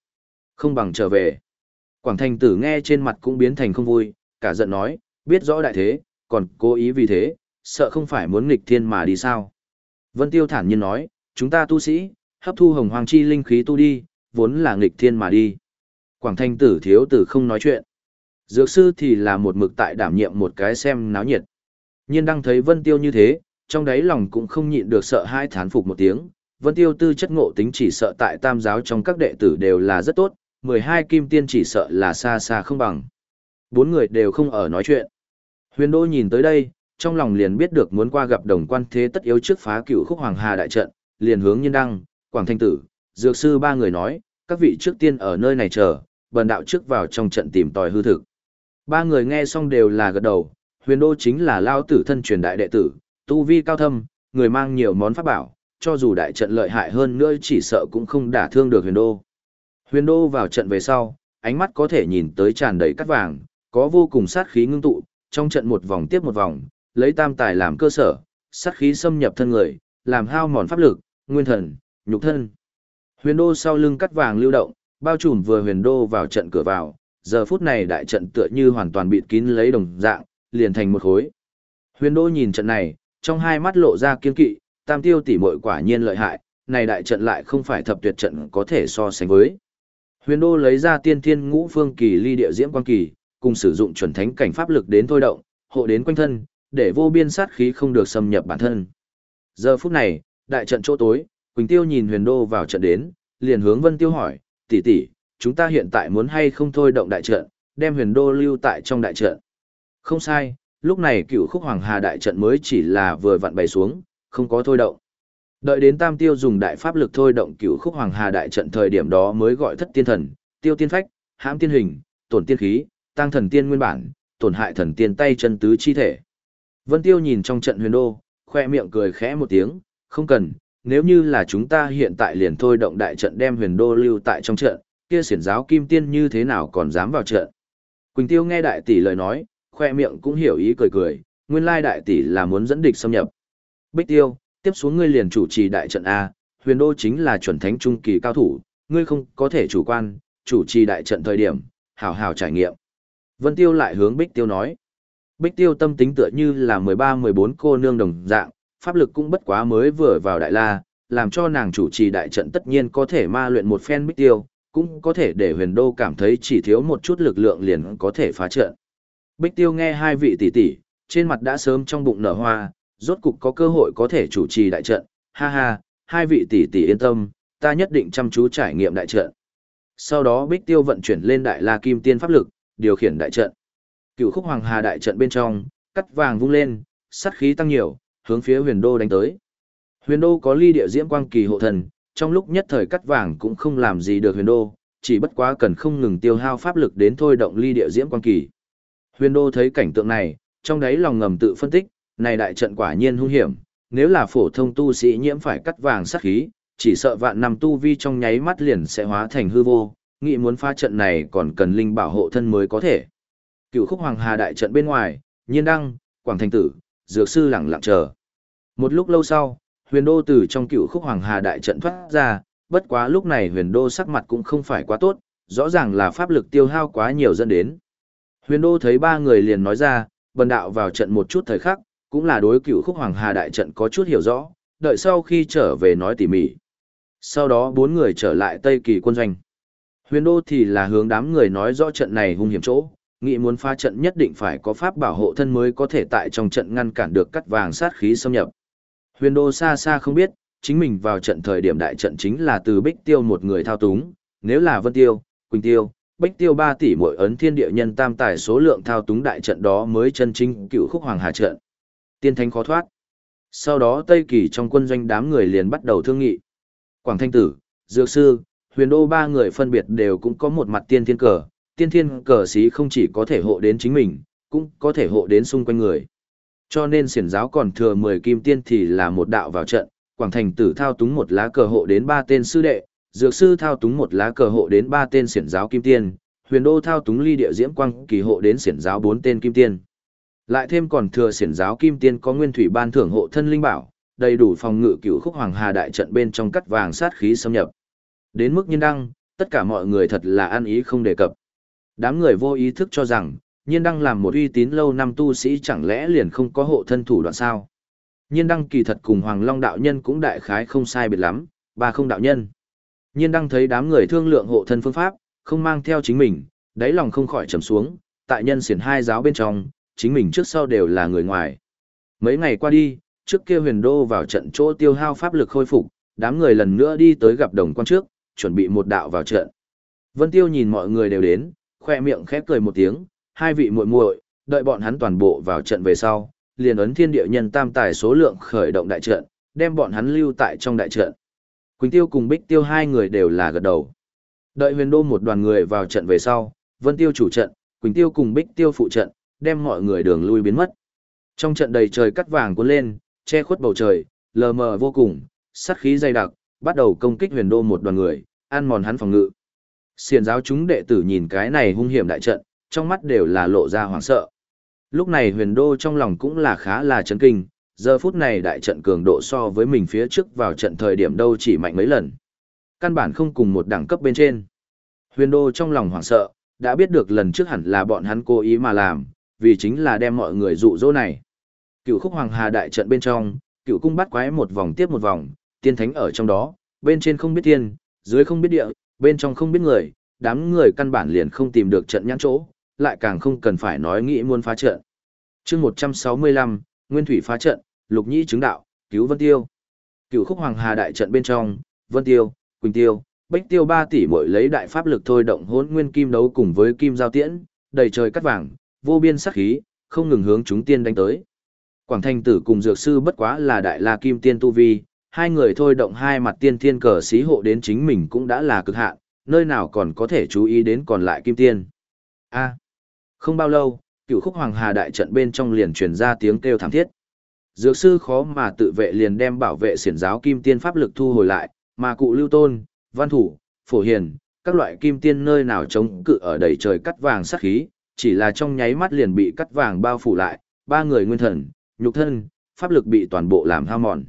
Không bằng trở về. Quảng Thành tử nghe trên mặt cũng biến thành không vui, cả giận nói, biết rõ đại thế, còn cố ý vì thế, sợ không phải muốn nghịch thiên mà đi sao. Vân Tiêu thản nhiên nói, chúng ta tu sĩ, hấp thu hồng hoàng chi linh khí tu đi, vốn là nghịch thiên mà đi. Quảng Thanh tử thiếu tử không nói chuyện. Dược sư thì là một mực tại đảm nhiệm một cái xem náo nhiệt. Nhiên đang thấy Vân Tiêu như thế, trong đáy lòng cũng không nhịn được sợ hai thán phục một tiếng. Vân Tiêu tư chất ngộ tính chỉ sợ tại tam giáo trong các đệ tử đều là rất tốt, 12 kim tiên chỉ sợ là xa xa không bằng. Bốn người đều không ở nói chuyện. Huyền Đô nhìn tới đây, trong lòng liền biết được muốn qua gặp đồng quan thế tất yếu trước phá cựu khúc hoàng hà đại trận, liền hướng nhân đăng, quảng thanh tử, dược sư ba người nói, các vị trước tiên ở nơi này chờ, bần đạo trước vào trong trận tìm tòi hư thực. Ba người nghe xong đều là gật đầu, huyền đô chính là lao tử thân truyền đại đệ tử, tu vi cao thâm, người mang nhiều món pháp bảo, cho dù đại trận lợi hại hơn nữa chỉ sợ cũng không đả thương được huyền đô. Huyền đô vào trận về sau, ánh mắt có thể nhìn tới tràn đầy cắt vàng, có vô cùng sát khí ngưng tụ, trong trận một vòng tiếp một vòng, lấy tam tài làm cơ sở, sát khí xâm nhập thân người, làm hao mòn pháp lực, nguyên thần, nhục thân. Huyền đô sau lưng cắt vàng lưu động, bao trùm vừa huyền đô vào trận cửa vào, giờ phút này đại trận tựa như hoàn toàn bịt kín lấy đồng dạng, liền thành một khối. Huyền đô nhìn trận này, trong hai mắt lộ ra kiên kỵ, tam tiêu tỷ muội quả nhiên lợi hại, này đại trận lại không phải thập tuyệt trận có thể so sánh với. Huyền đô lấy ra tiên thiên ngũ phương kỳ ly địa diễm quan kỳ, cùng sử dụng chuẩn thánh cảnh pháp lực đến thôi động, hộ đến quanh thân, để vô biên sát khí không được xâm nhập bản thân. Giờ phút này, đại trận chỗ tối, Quỳnh Tiêu nhìn Huyền Đô vào trận đến, liền hướng Vân Tiêu hỏi, tỷ tỷ, chúng ta hiện tại muốn hay không thôi động đại trận, đem Huyền Đô lưu tại trong đại trận. Không sai, lúc này cựu khúc Hoàng Hà đại trận mới chỉ là vừa vặn bày xuống, không có thôi động. Đợi đến Tam Tiêu dùng đại pháp lực thôi động cựu khúc Hoàng Hà đại trận thời điểm đó mới gọi thất tiên thần, tiêu tiên phách, hãm tiên hình, tổn tiên khí, tăng thần tiên nguyên bản, tổn hại thần tiên tay chân tứ chi thể. Vân Tiêu nhìn trong trận huyền đô, khoe miệng cười khẽ một tiếng, không cần, nếu như là chúng ta hiện tại liền thôi động đại trận đem huyền đô lưu tại trong trận, kia xiển giáo kim tiên như thế nào còn dám vào trận. Quỳnh Tiêu nghe đại tỷ lời nói, khoe miệng cũng hiểu ý cười cười, nguyên lai đại tỷ là muốn dẫn địch xâm nhập. Bích Tiêu, tiếp xuống ngươi liền chủ trì đại trận A, huyền đô chính là chuẩn thánh trung kỳ cao thủ, ngươi không có thể chủ quan, chủ trì đại trận thời điểm, hào hào trải nghiệm. Vân Tiêu lại hướng Bích Tiêu nói. Bích Tiêu tâm tính tựa như là 13-14 cô nương đồng dạng, pháp lực cũng bất quá mới vừa vào đại la, làm cho nàng chủ trì đại trận tất nhiên có thể ma luyện một phen Bích Tiêu, cũng có thể để huyền đô cảm thấy chỉ thiếu một chút lực lượng liền có thể phá trận. Bích Tiêu nghe hai vị tỷ tỷ, trên mặt đã sớm trong bụng nở hoa, rốt cục có cơ hội có thể chủ trì đại trận, ha ha, hai vị tỷ tỷ yên tâm, ta nhất định chăm chú trải nghiệm đại trận. Sau đó Bích Tiêu vận chuyển lên đại la kim tiên pháp lực, điều khiển đại trận. Cựu khúc hoàng hà đại trận bên trong, cắt vàng vung lên, sát khí tăng nhiều, hướng phía huyền đô đánh tới. Huyền đô có ly địa diễm quang kỳ hộ thần, trong lúc nhất thời cắt vàng cũng không làm gì được huyền đô, chỉ bất quá cần không ngừng tiêu hao pháp lực đến thôi động ly địa diễm quang kỳ. Huyền đô thấy cảnh tượng này, trong đấy lòng ngầm tự phân tích, này đại trận quả nhiên hung hiểm, nếu là phổ thông tu sĩ nhiễm phải cắt vàng sát khí, chỉ sợ vạn năm tu vi trong nháy mắt liền sẽ hóa thành hư vô, nghĩ muốn phá trận này còn cần linh bảo hộ thân mới có thể. Cựu khúc hoàng hà đại trận bên ngoài, nhiên đăng, quảng thành tử, dược sư lặng lặng chờ. Một lúc lâu sau, huyền đô từ trong cựu khúc hoàng hà đại trận thoát ra, bất quá lúc này huyền đô sắc mặt cũng không phải quá tốt, rõ ràng là pháp lực tiêu hao quá nhiều dẫn đến. Huyền đô thấy ba người liền nói ra, bần đạo vào trận một chút thời khắc, cũng là đối cựu khúc hoàng hà đại trận có chút hiểu rõ, đợi sau khi trở về nói tỉ mỉ. Sau đó bốn người trở lại Tây Kỳ quân doanh. Huyền đô thì là hướng đám người nói rõ trận này hung hiểm chỗ, nghĩ muốn phá trận nhất định phải có pháp bảo hộ thân mới có thể tại trong trận ngăn cản được cắt vàng sát khí xâm nhập. Huyền đô xa xa không biết, chính mình vào trận thời điểm đại trận chính là từ Bích Tiêu một người thao túng, nếu là Vân Tiêu, Quỳnh Tiêu, Bách Tiêu ba tỷ mỗi ấn thiên địa nhân tam tài số lượng thao túng đại trận đó mới chân chính cựu khúc hoàng hà trận. Tiên thánh khó thoát. Sau đó Tây Kỳ trong quân doanh đám người liền bắt đầu thương nghị. Quảng Thanh Tử, Dược Sư, Huyền Đô ba người phân biệt đều cũng có một mặt tiên thiên cờ, tiên thiên cờ sĩ không chỉ có thể hộ đến chính mình, cũng có thể hộ đến xung quanh người. Cho nên xiển giáo còn thừa 10 kim tiên thì là một đạo vào trận, Quảng Thành Tử thao túng một lá cờ hộ đến ba tên sư đệ, Dược Sư thao túng một lá cờ hộ đến ba tên xiển giáo kim tiên, Huyền Đô thao túng ly địa diễm quang kỳ hộ đến xiển giáo bốn tên kim tiên. Lại thêm còn thừa xiển giáo kim tiên có nguyên thủy ban thưởng hộ thân linh bảo, đầy đủ phòng ngự cựu khúc hoàng hà đại trận bên trong cắt vàng sát khí xâm nhập. Đến mức nhiên đăng, tất cả mọi người thật là ăn ý không đề cập. Đám người vô ý thức cho rằng, nhiên đăng làm một uy tín lâu năm tu sĩ chẳng lẽ liền không có hộ thân thủ đoạn sao. Nhiên đăng kỳ thật cùng Hoàng Long đạo nhân cũng đại khái không sai biệt lắm, ba không đạo nhân. Nhiên đang thấy đám người thương lượng hộ thân phương pháp, không mang theo chính mình, đáy lòng không khỏi trầm xuống, tại nhân xiển hai giáo bên trong, chính mình trước sau đều là người ngoài. Mấy ngày qua đi, trước kia huyền đô vào trận chỗ tiêu hao pháp lực khôi phục, đám người lần nữa đi tới gặp đồng quan trước, chuẩn bị một đạo vào trận. Vân Tiêu nhìn mọi người đều đến, khoe miệng khép cười một tiếng, hai vị muội muội, đợi bọn hắn toàn bộ vào trận về sau, liền ấn thiên địa nhân tam tài số lượng khởi động đại trận, đem bọn hắn lưu tại trong đại trận. Quỳnh Tiêu cùng Bích Tiêu hai người đều là gật đầu. Đợi huyền đô một đoàn người vào trận về sau, Vân Tiêu chủ trận, Quỳnh Tiêu cùng Bích Tiêu phụ trận, đem mọi người đường lui biến mất. Trong trận đầy trời cắt vàng cuốn lên, che khuất bầu trời, lờ mờ vô cùng, sát khí dày đặc, bắt đầu công kích huyền đô một đoàn người, ăn mòn hắn phòng ngự. Xiền giáo chúng đệ tử nhìn cái này hung hiểm đại trận, trong mắt đều là lộ ra hoảng sợ. Lúc này huyền đô trong lòng cũng là khá là chấn kinh, giờ phút này đại trận cường độ so với mình phía trước vào trận thời điểm đâu chỉ mạnh mấy lần. Căn bản không cùng một đẳng cấp bên trên. Huyền đô trong lòng hoảng sợ, đã biết được lần trước hẳn là bọn hắn cố ý mà làm, vì chính là đem mọi người dụ dỗ này. Cựu khúc hoàng hà đại trận bên trong, cựu cung bắt quái một vòng tiếp một vòng, tiên thánh ở trong đó, bên trên không biết tiên, dưới không biết địa, bên trong không biết người, đám người căn bản liền không tìm được trận nhãn chỗ, lại càng không cần phải nói nghĩ muốn phá trận. chương 165, Nguyên Thủy phá trận, Lục Nhĩ chứng đạo, cứu Vân Tiêu. Cựu khúc hoàng hà đại trận bên trong, Vân Tiêu, Quỳnh Tiêu, Bách Tiêu ba tỷ mỗi lấy đại pháp lực thôi động hỗn nguyên kim đấu cùng với kim giao tiễn, đầy trời cắt vàng, vô biên sát khí, không ngừng hướng chúng tiên đánh tới. Quảng Thanh Tử cùng Dược Sư bất quá là đại la kim tiên tu vi, hai người thôi động hai mặt tiên thiên cờ xí hộ đến chính mình cũng đã là cực hạn, nơi nào còn có thể chú ý đến còn lại kim tiên. A. không bao lâu, cựu khúc hoàng hà đại trận bên trong liền truyền ra tiếng kêu thảm thiết. Dược sư khó mà tự vệ liền đem bảo vệ xiển giáo kim tiên pháp lực thu hồi lại, mà cụ lưu tôn, văn thủ, phổ hiền, các loại kim tiên nơi nào chống cự ở đầy trời cắt vàng sát khí, chỉ là trong nháy mắt liền bị cắt vàng bao phủ lại, ba người nguyên thần, nhục thân, pháp lực bị toàn bộ làm hao mòn.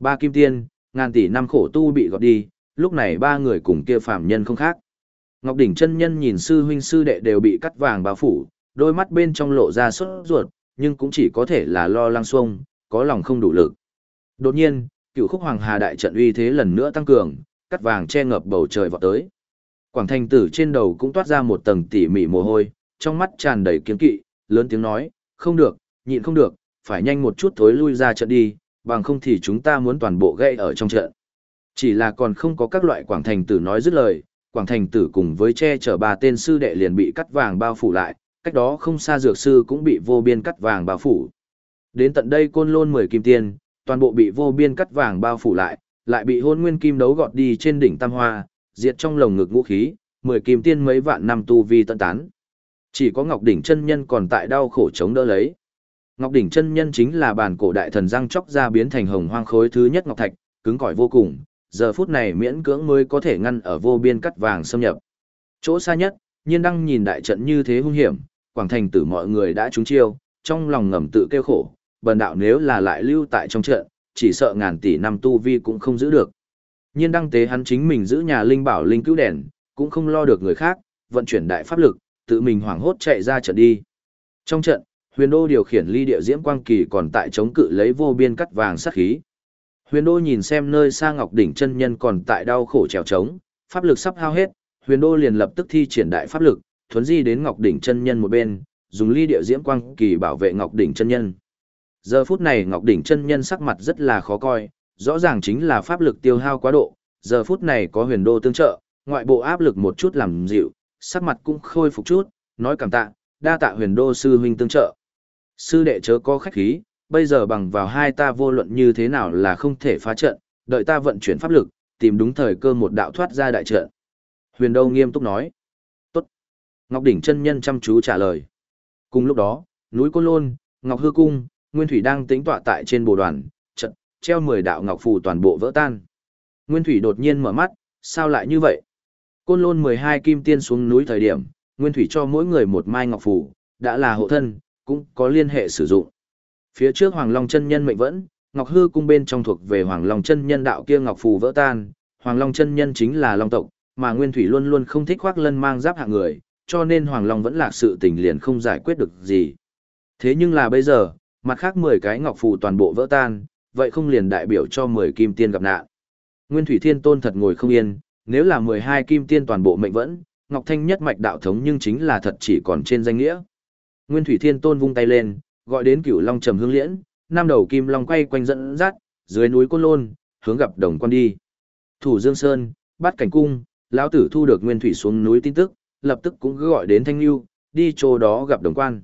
Ba kim tiên, ngàn tỷ năm khổ tu bị gọt đi, lúc này ba người cùng kia phàm nhân không khác. Ngọc đỉnh chân nhân nhìn sư huynh sư đệ đều bị cắt vàng bao phủ, đôi mắt bên trong lộ ra sốt ruột, nhưng cũng chỉ có thể là lo lăng xuông, có lòng không đủ lực. Đột nhiên, cựu khúc hoàng hà đại trận uy thế lần nữa tăng cường, cắt vàng che ngập bầu trời vọt tới. Quảng thành tử trên đầu cũng toát ra một tầng tỉ mỉ mồ hôi, trong mắt tràn đầy kiên kỵ, lớn tiếng nói, không được, nhịn không được, phải nhanh một chút thối lui ra trận đi, bằng không thì chúng ta muốn toàn bộ gây ở trong trận. Chỉ là còn không có các loại quảng thành tử nói dứt lời, quảng thành tử cùng với che chở ba tên sư đệ liền bị cắt vàng bao phủ lại, cách đó không xa dược sư cũng bị vô biên cắt vàng bao phủ. Đến tận đây côn lôn 10 kim tiên, toàn bộ bị vô biên cắt vàng bao phủ lại, lại bị hôn nguyên kim đấu gọt đi trên đỉnh tam hoa, diệt trong lồng ngực ngũ khí, 10 kim tiên mấy vạn năm tu vi tận tán. Chỉ có Ngọc Đỉnh chân nhân còn tại đau khổ chống đỡ lấy. Ngọc Đỉnh chân nhân chính là bản cổ đại thần răng chóc ra biến thành hồng hoang khối thứ nhất ngọc thạch, cứng cỏi vô cùng, giờ phút này miễn cưỡng mới có thể ngăn ở vô biên cắt vàng xâm nhập. Chỗ xa nhất, nhiên đăng nhìn đại trận như thế hung hiểm, quảng thành tử mọi người đã trúng chiêu, trong lòng ngầm tự kêu khổ, bần đạo nếu là lại lưu tại trong trận, chỉ sợ ngàn tỷ năm tu vi cũng không giữ được. Nhiên đăng tế hắn chính mình giữ nhà linh bảo linh cứu đèn, cũng không lo được người khác, vận chuyển đại pháp lực, tự mình hoảng hốt chạy ra trận đi. Trong trận, Huyền Đô điều khiển ly địa diễm quang kỳ còn tại chống cự lấy vô biên cắt vàng sát khí. Huyền Đô nhìn xem nơi xa Ngọc đỉnh chân nhân còn tại đau khổ trèo trống, pháp lực sắp hao hết, Huyền Đô liền lập tức thi triển đại pháp lực, thuấn di đến Ngọc đỉnh chân nhân một bên, dùng ly địa diễm quang kỳ bảo vệ Ngọc đỉnh chân nhân. Giờ phút này Ngọc đỉnh chân nhân sắc mặt rất là khó coi, rõ ràng chính là pháp lực tiêu hao quá độ, giờ phút này có Huyền Đô tương trợ, ngoại bộ áp lực một chút làm dịu, sắc mặt cũng khôi phục chút, nói cảm tạ, đa tạ Huyền Đô sư huynh tương trợ. Sư đệ chớ có khách khí, bây giờ bằng vào hai ta vô luận như thế nào là không thể phá trận, đợi ta vận chuyển pháp lực, tìm đúng thời cơ một đạo thoát ra đại trận. Huyền Đô nghiêm túc nói. Tốt. Ngọc Đỉnh chân nhân chăm chú trả lời. Cùng lúc đó, núi Côn Lôn, Ngọc Hư Cung, Nguyên Thủy đang tính tọa tại trên bồ đoàn, chật, treo 10 đạo Ngọc Phù toàn bộ vỡ tan. Nguyên Thủy đột nhiên mở mắt, sao lại như vậy? Côn Lôn 12 kim tiên xuống núi thời điểm, Nguyên Thủy cho mỗi người một mai Ngọc Phù, đã là hộ thân, cũng có liên hệ sử dụng. Phía trước Hoàng Long chân nhân mệnh vẫn, Ngọc Hư cung bên trong thuộc về Hoàng Long chân nhân đạo kia Ngọc Phù vỡ tan, Hoàng Long chân nhân chính là Long tộc, mà Nguyên Thủy luôn luôn không thích khoác lân mang giáp hạng người, cho nên Hoàng Long vẫn lạc sự tình liền không giải quyết được gì. Thế nhưng là bây giờ, mặt khác 10 cái Ngọc Phù toàn bộ vỡ tan, vậy không liền đại biểu cho 10 kim tiên gặp nạn. Nguyên Thủy Thiên Tôn thật ngồi không yên, nếu là 12 kim tiên toàn bộ mệnh vẫn, Ngọc Thanh nhất mạch đạo thống nhưng chính là thật chỉ còn trên danh nghĩa. Nguyên Thủy Thiên Tôn vung tay lên, gọi đến Cửu Long Trầm Hương Liễn, năm đầu kim long quay quanh dẫn dắt, dưới núi Côn Lôn, hướng gặp Đồng Quan đi. Thủ Dương Sơn, Bát Cảnh Cung, lão tử thu được Nguyên Thủy xuống núi tin tức, lập tức cũng gọi đến Thanh Nưu, đi chỗ đó gặp Đồng Quan.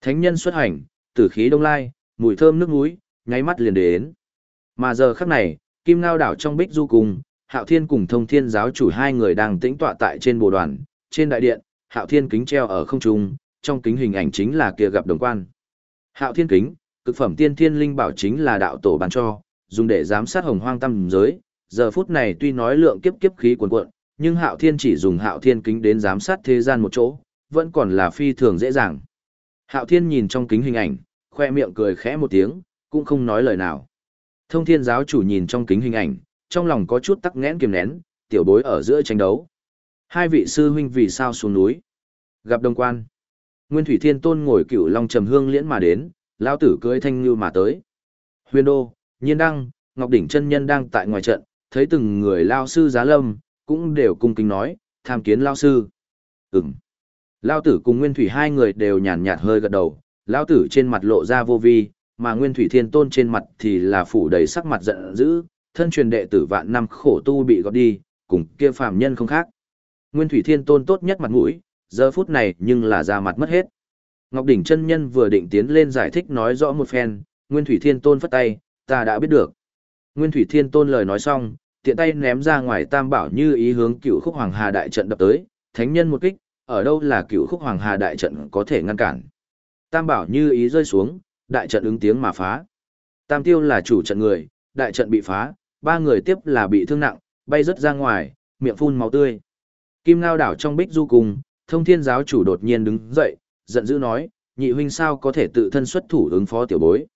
Thánh nhân xuất hành, tử khí đông lai, mùi thơm nước núi, nháy mắt liền đến. Mà giờ khắc này, Kim Ngao đảo trong Bích Du cùng, Hạo Thiên cùng Thông Thiên giáo chủ hai người đang tĩnh tọa tại trên bồ đoàn, trên đại điện, Hạo Thiên kính treo ở không trung, trong kính hình ảnh chính là kia gặp đồng quan. Hạo thiên kính, cực phẩm tiên thiên linh bảo chính là đạo tổ ban cho, dùng để giám sát hồng hoang tâm giới. Giờ phút này tuy nói lượng kiếp kiếp khí cuồn cuộn, nhưng hạo thiên chỉ dùng hạo thiên kính đến giám sát thế gian một chỗ, vẫn còn là phi thường dễ dàng. Hạo thiên nhìn trong kính hình ảnh, khoe miệng cười khẽ một tiếng, cũng không nói lời nào. Thông thiên giáo chủ nhìn trong kính hình ảnh, trong lòng có chút tắc nghẽn kiềm nén, tiểu bối ở giữa tranh đấu. Hai vị sư huynh vì sao xuống núi? Gặp đồng quan. Nguyên Thủy Thiên Tôn ngồi cửu long trầm hương liễn mà đến, lão tử cưỡi thanh lưu mà tới. Huyền Đô, Nhiên Đăng, Ngọc Đỉnh chân nhân đang tại ngoài trận, thấy từng người lao sư giá lâm, cũng đều cung kính nói, tham kiến lao sư. Ừm. Lao tử cùng Nguyên Thủy hai người đều nhàn nhạt hơi gật đầu, lão tử trên mặt lộ ra vô vi, mà Nguyên Thủy Thiên Tôn trên mặt thì là phủ đầy sắc mặt giận dữ, thân truyền đệ tử vạn năm khổ tu bị gọt đi, cùng kia phàm nhân không khác. Nguyên Thủy Thiên Tôn tốt nhất mặt mũi, giờ phút này nhưng là ra mặt mất hết. Ngọc Đỉnh chân nhân vừa định tiến lên giải thích nói rõ một phen, Nguyên Thủy Thiên Tôn phất tay, ta đã biết được. Nguyên Thủy Thiên Tôn lời nói xong, tiện tay ném ra ngoài tam bảo như ý hướng cựu khúc hoàng hà đại trận đập tới, thánh nhân một kích, ở đâu là cựu khúc hoàng hà đại trận có thể ngăn cản. Tam bảo như ý rơi xuống, đại trận ứng tiếng mà phá. Tam tiêu là chủ trận người, đại trận bị phá, ba người tiếp là bị thương nặng, bay rất ra ngoài, miệng phun máu tươi. Kim Ngao đảo trong bích du cùng, thông thiên giáo chủ đột nhiên đứng dậy, giận dữ nói, nhị huynh sao có thể tự thân xuất thủ ứng phó tiểu bối.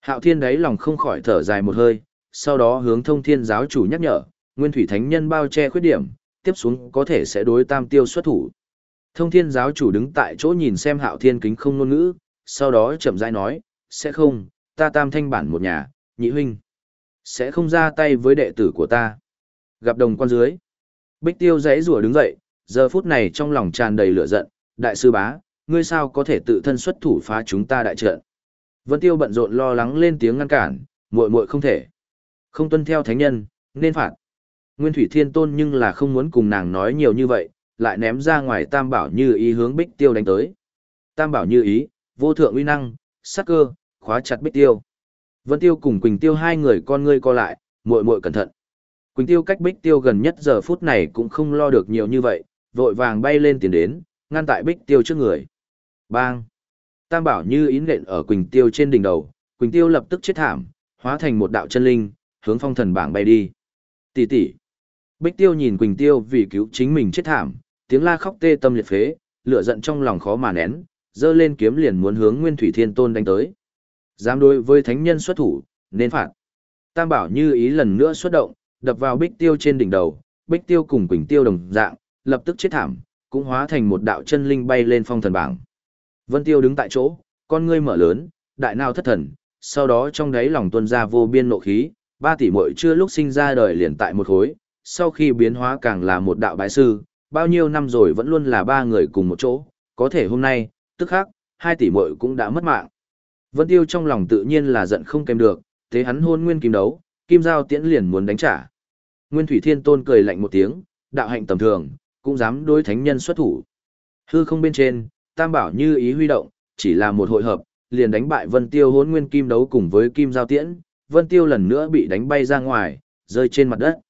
Hạo thiên đáy lòng không khỏi thở dài một hơi, sau đó hướng thông thiên giáo chủ nhắc nhở, nguyên thủy thánh nhân bao che khuyết điểm, tiếp xuống có thể sẽ đối tam tiêu xuất thủ. Thông thiên giáo chủ đứng tại chỗ nhìn xem hạo thiên kính không ngôn ngữ, sau đó chậm rãi nói, sẽ không, ta tam thanh bản một nhà, nhị huynh. Sẽ không ra tay với đệ tử của ta. Gặp đồng quan dưới. Bích tiêu giấy rùa đứng dậy, giờ phút này trong lòng tràn đầy lửa giận, đại sư bá, ngươi sao có thể tự thân xuất thủ phá chúng ta đại trận. Vân tiêu bận rộn lo lắng lên tiếng ngăn cản, muội muội không thể. Không tuân theo thánh nhân, nên phạt. Nguyên Thủy Thiên Tôn nhưng là không muốn cùng nàng nói nhiều như vậy, lại ném ra ngoài Tam Bảo Như Ý hướng Bích Tiêu đánh tới. Tam Bảo Như Ý, vô thượng uy năng, sắc cơ, khóa chặt Bích Tiêu. Vân Tiêu cùng Quỳnh Tiêu hai người con ngươi co lại, muội muội cẩn thận. Quỳnh Tiêu cách Bích Tiêu gần nhất giờ phút này cũng không lo được nhiều như vậy, vội vàng bay lên tiền đến, ngăn tại Bích Tiêu trước người. Bang! Tam Bảo Như Ý nện ở Quỳnh Tiêu trên đỉnh đầu, Quỳnh Tiêu lập tức chết thảm, hóa thành một đạo chân linh, hướng phong thần bảng bay đi. Tỷ tỷ. Bích Tiêu nhìn Quỳnh Tiêu vì cứu chính mình chết thảm, tiếng la khóc tê tâm liệt phế, lửa giận trong lòng khó mà nén, giơ lên kiếm liền muốn hướng Nguyên Thủy Thiên Tôn đánh tới. Dám đối với thánh nhân xuất thủ, nên phạt. Tam bảo như ý lần nữa xuất động, đập vào Bích Tiêu trên đỉnh đầu, Bích Tiêu cùng Quỳnh Tiêu đồng dạng, lập tức chết thảm, cũng hóa thành một đạo chân linh bay lên phong thần bảng. Vân Tiêu đứng tại chỗ, con ngươi mở lớn, đại nào thất thần, sau đó trong đáy lòng tuôn ra vô biên nộ khí, ba tỷ muội chưa lúc sinh ra đời liền tại một khối, sau khi biến hóa càng là một đạo bái sư, bao nhiêu năm rồi vẫn luôn là ba người cùng một chỗ, có thể hôm nay, tức khắc, hai tỷ muội cũng đã mất mạng. Vân Tiêu trong lòng tự nhiên là giận không kèm được, thế hắn hôn nguyên kim đấu, kim giao tiễn liền muốn đánh trả. Nguyên Thủy Thiên Tôn cười lạnh một tiếng, đạo hạnh tầm thường, cũng dám đối thánh nhân xuất thủ. Hư không bên trên, Tam Bảo như ý huy động, chỉ là một hội hợp, liền đánh bại Vân Tiêu hôn nguyên kim đấu cùng với kim giao tiễn, Vân Tiêu lần nữa bị đánh bay ra ngoài, rơi trên mặt đất.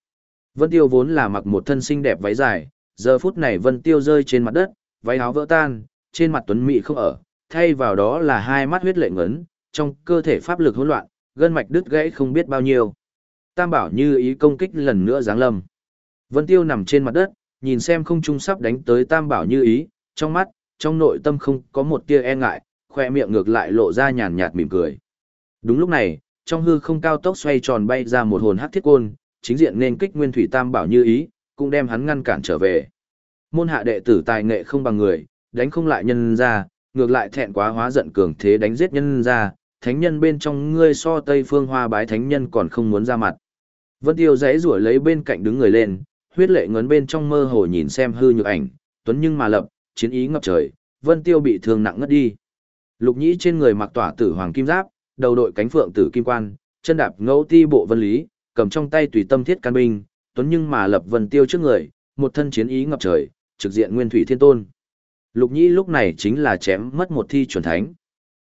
Vân Tiêu vốn là mặc một thân xinh đẹp váy dài, giờ phút này Vân Tiêu rơi trên mặt đất, váy áo vỡ tan, trên mặt tuấn mỹ không ở, thay vào đó là hai mắt huyết lệ ngấn, trong cơ thể pháp lực hỗn loạn, gân mạch đứt gãy không biết bao nhiêu. Tam bảo như ý công kích lần nữa giáng lâm. Vân Tiêu nằm trên mặt đất, nhìn xem không trung sắp đánh tới Tam bảo như ý, trong mắt, trong nội tâm không có một tia e ngại, khoe miệng ngược lại lộ ra nhàn nhạt mỉm cười. Đúng lúc này, trong hư không cao tốc xoay tròn bay ra một hồn hắc thiết côn, chính diện nên kích Nguyên Thủy Tam bảo như ý, cũng đem hắn ngăn cản trở về. Môn hạ đệ tử tài nghệ không bằng người, đánh không lại nhân ra, ngược lại thẹn quá hóa giận cường thế đánh giết nhân ra, thánh nhân bên trong ngươi so Tây Phương Hoa bái thánh nhân còn không muốn ra mặt. Vân Tiêu giấy rủa lấy bên cạnh đứng người lên, huyết lệ ngấn bên trong mơ hồ nhìn xem hư nhược ảnh, tuấn nhưng mà lập, chiến ý ngập trời, Vân Tiêu bị thương nặng ngất đi. Lục Nhĩ trên người mặc tỏa tử hoàng kim giáp, đầu đội cánh phượng tử kim quan, chân đạp ngẫu ti bộ vân lý, cầm trong tay tùy tâm thiết can binh, tuấn nhưng mà lập Vân Tiêu trước người, một thân chiến ý ngập trời, trực diện Nguyên Thủy Thiên Tôn. Lục Nhĩ lúc này chính là chém mất một thi chuẩn thánh.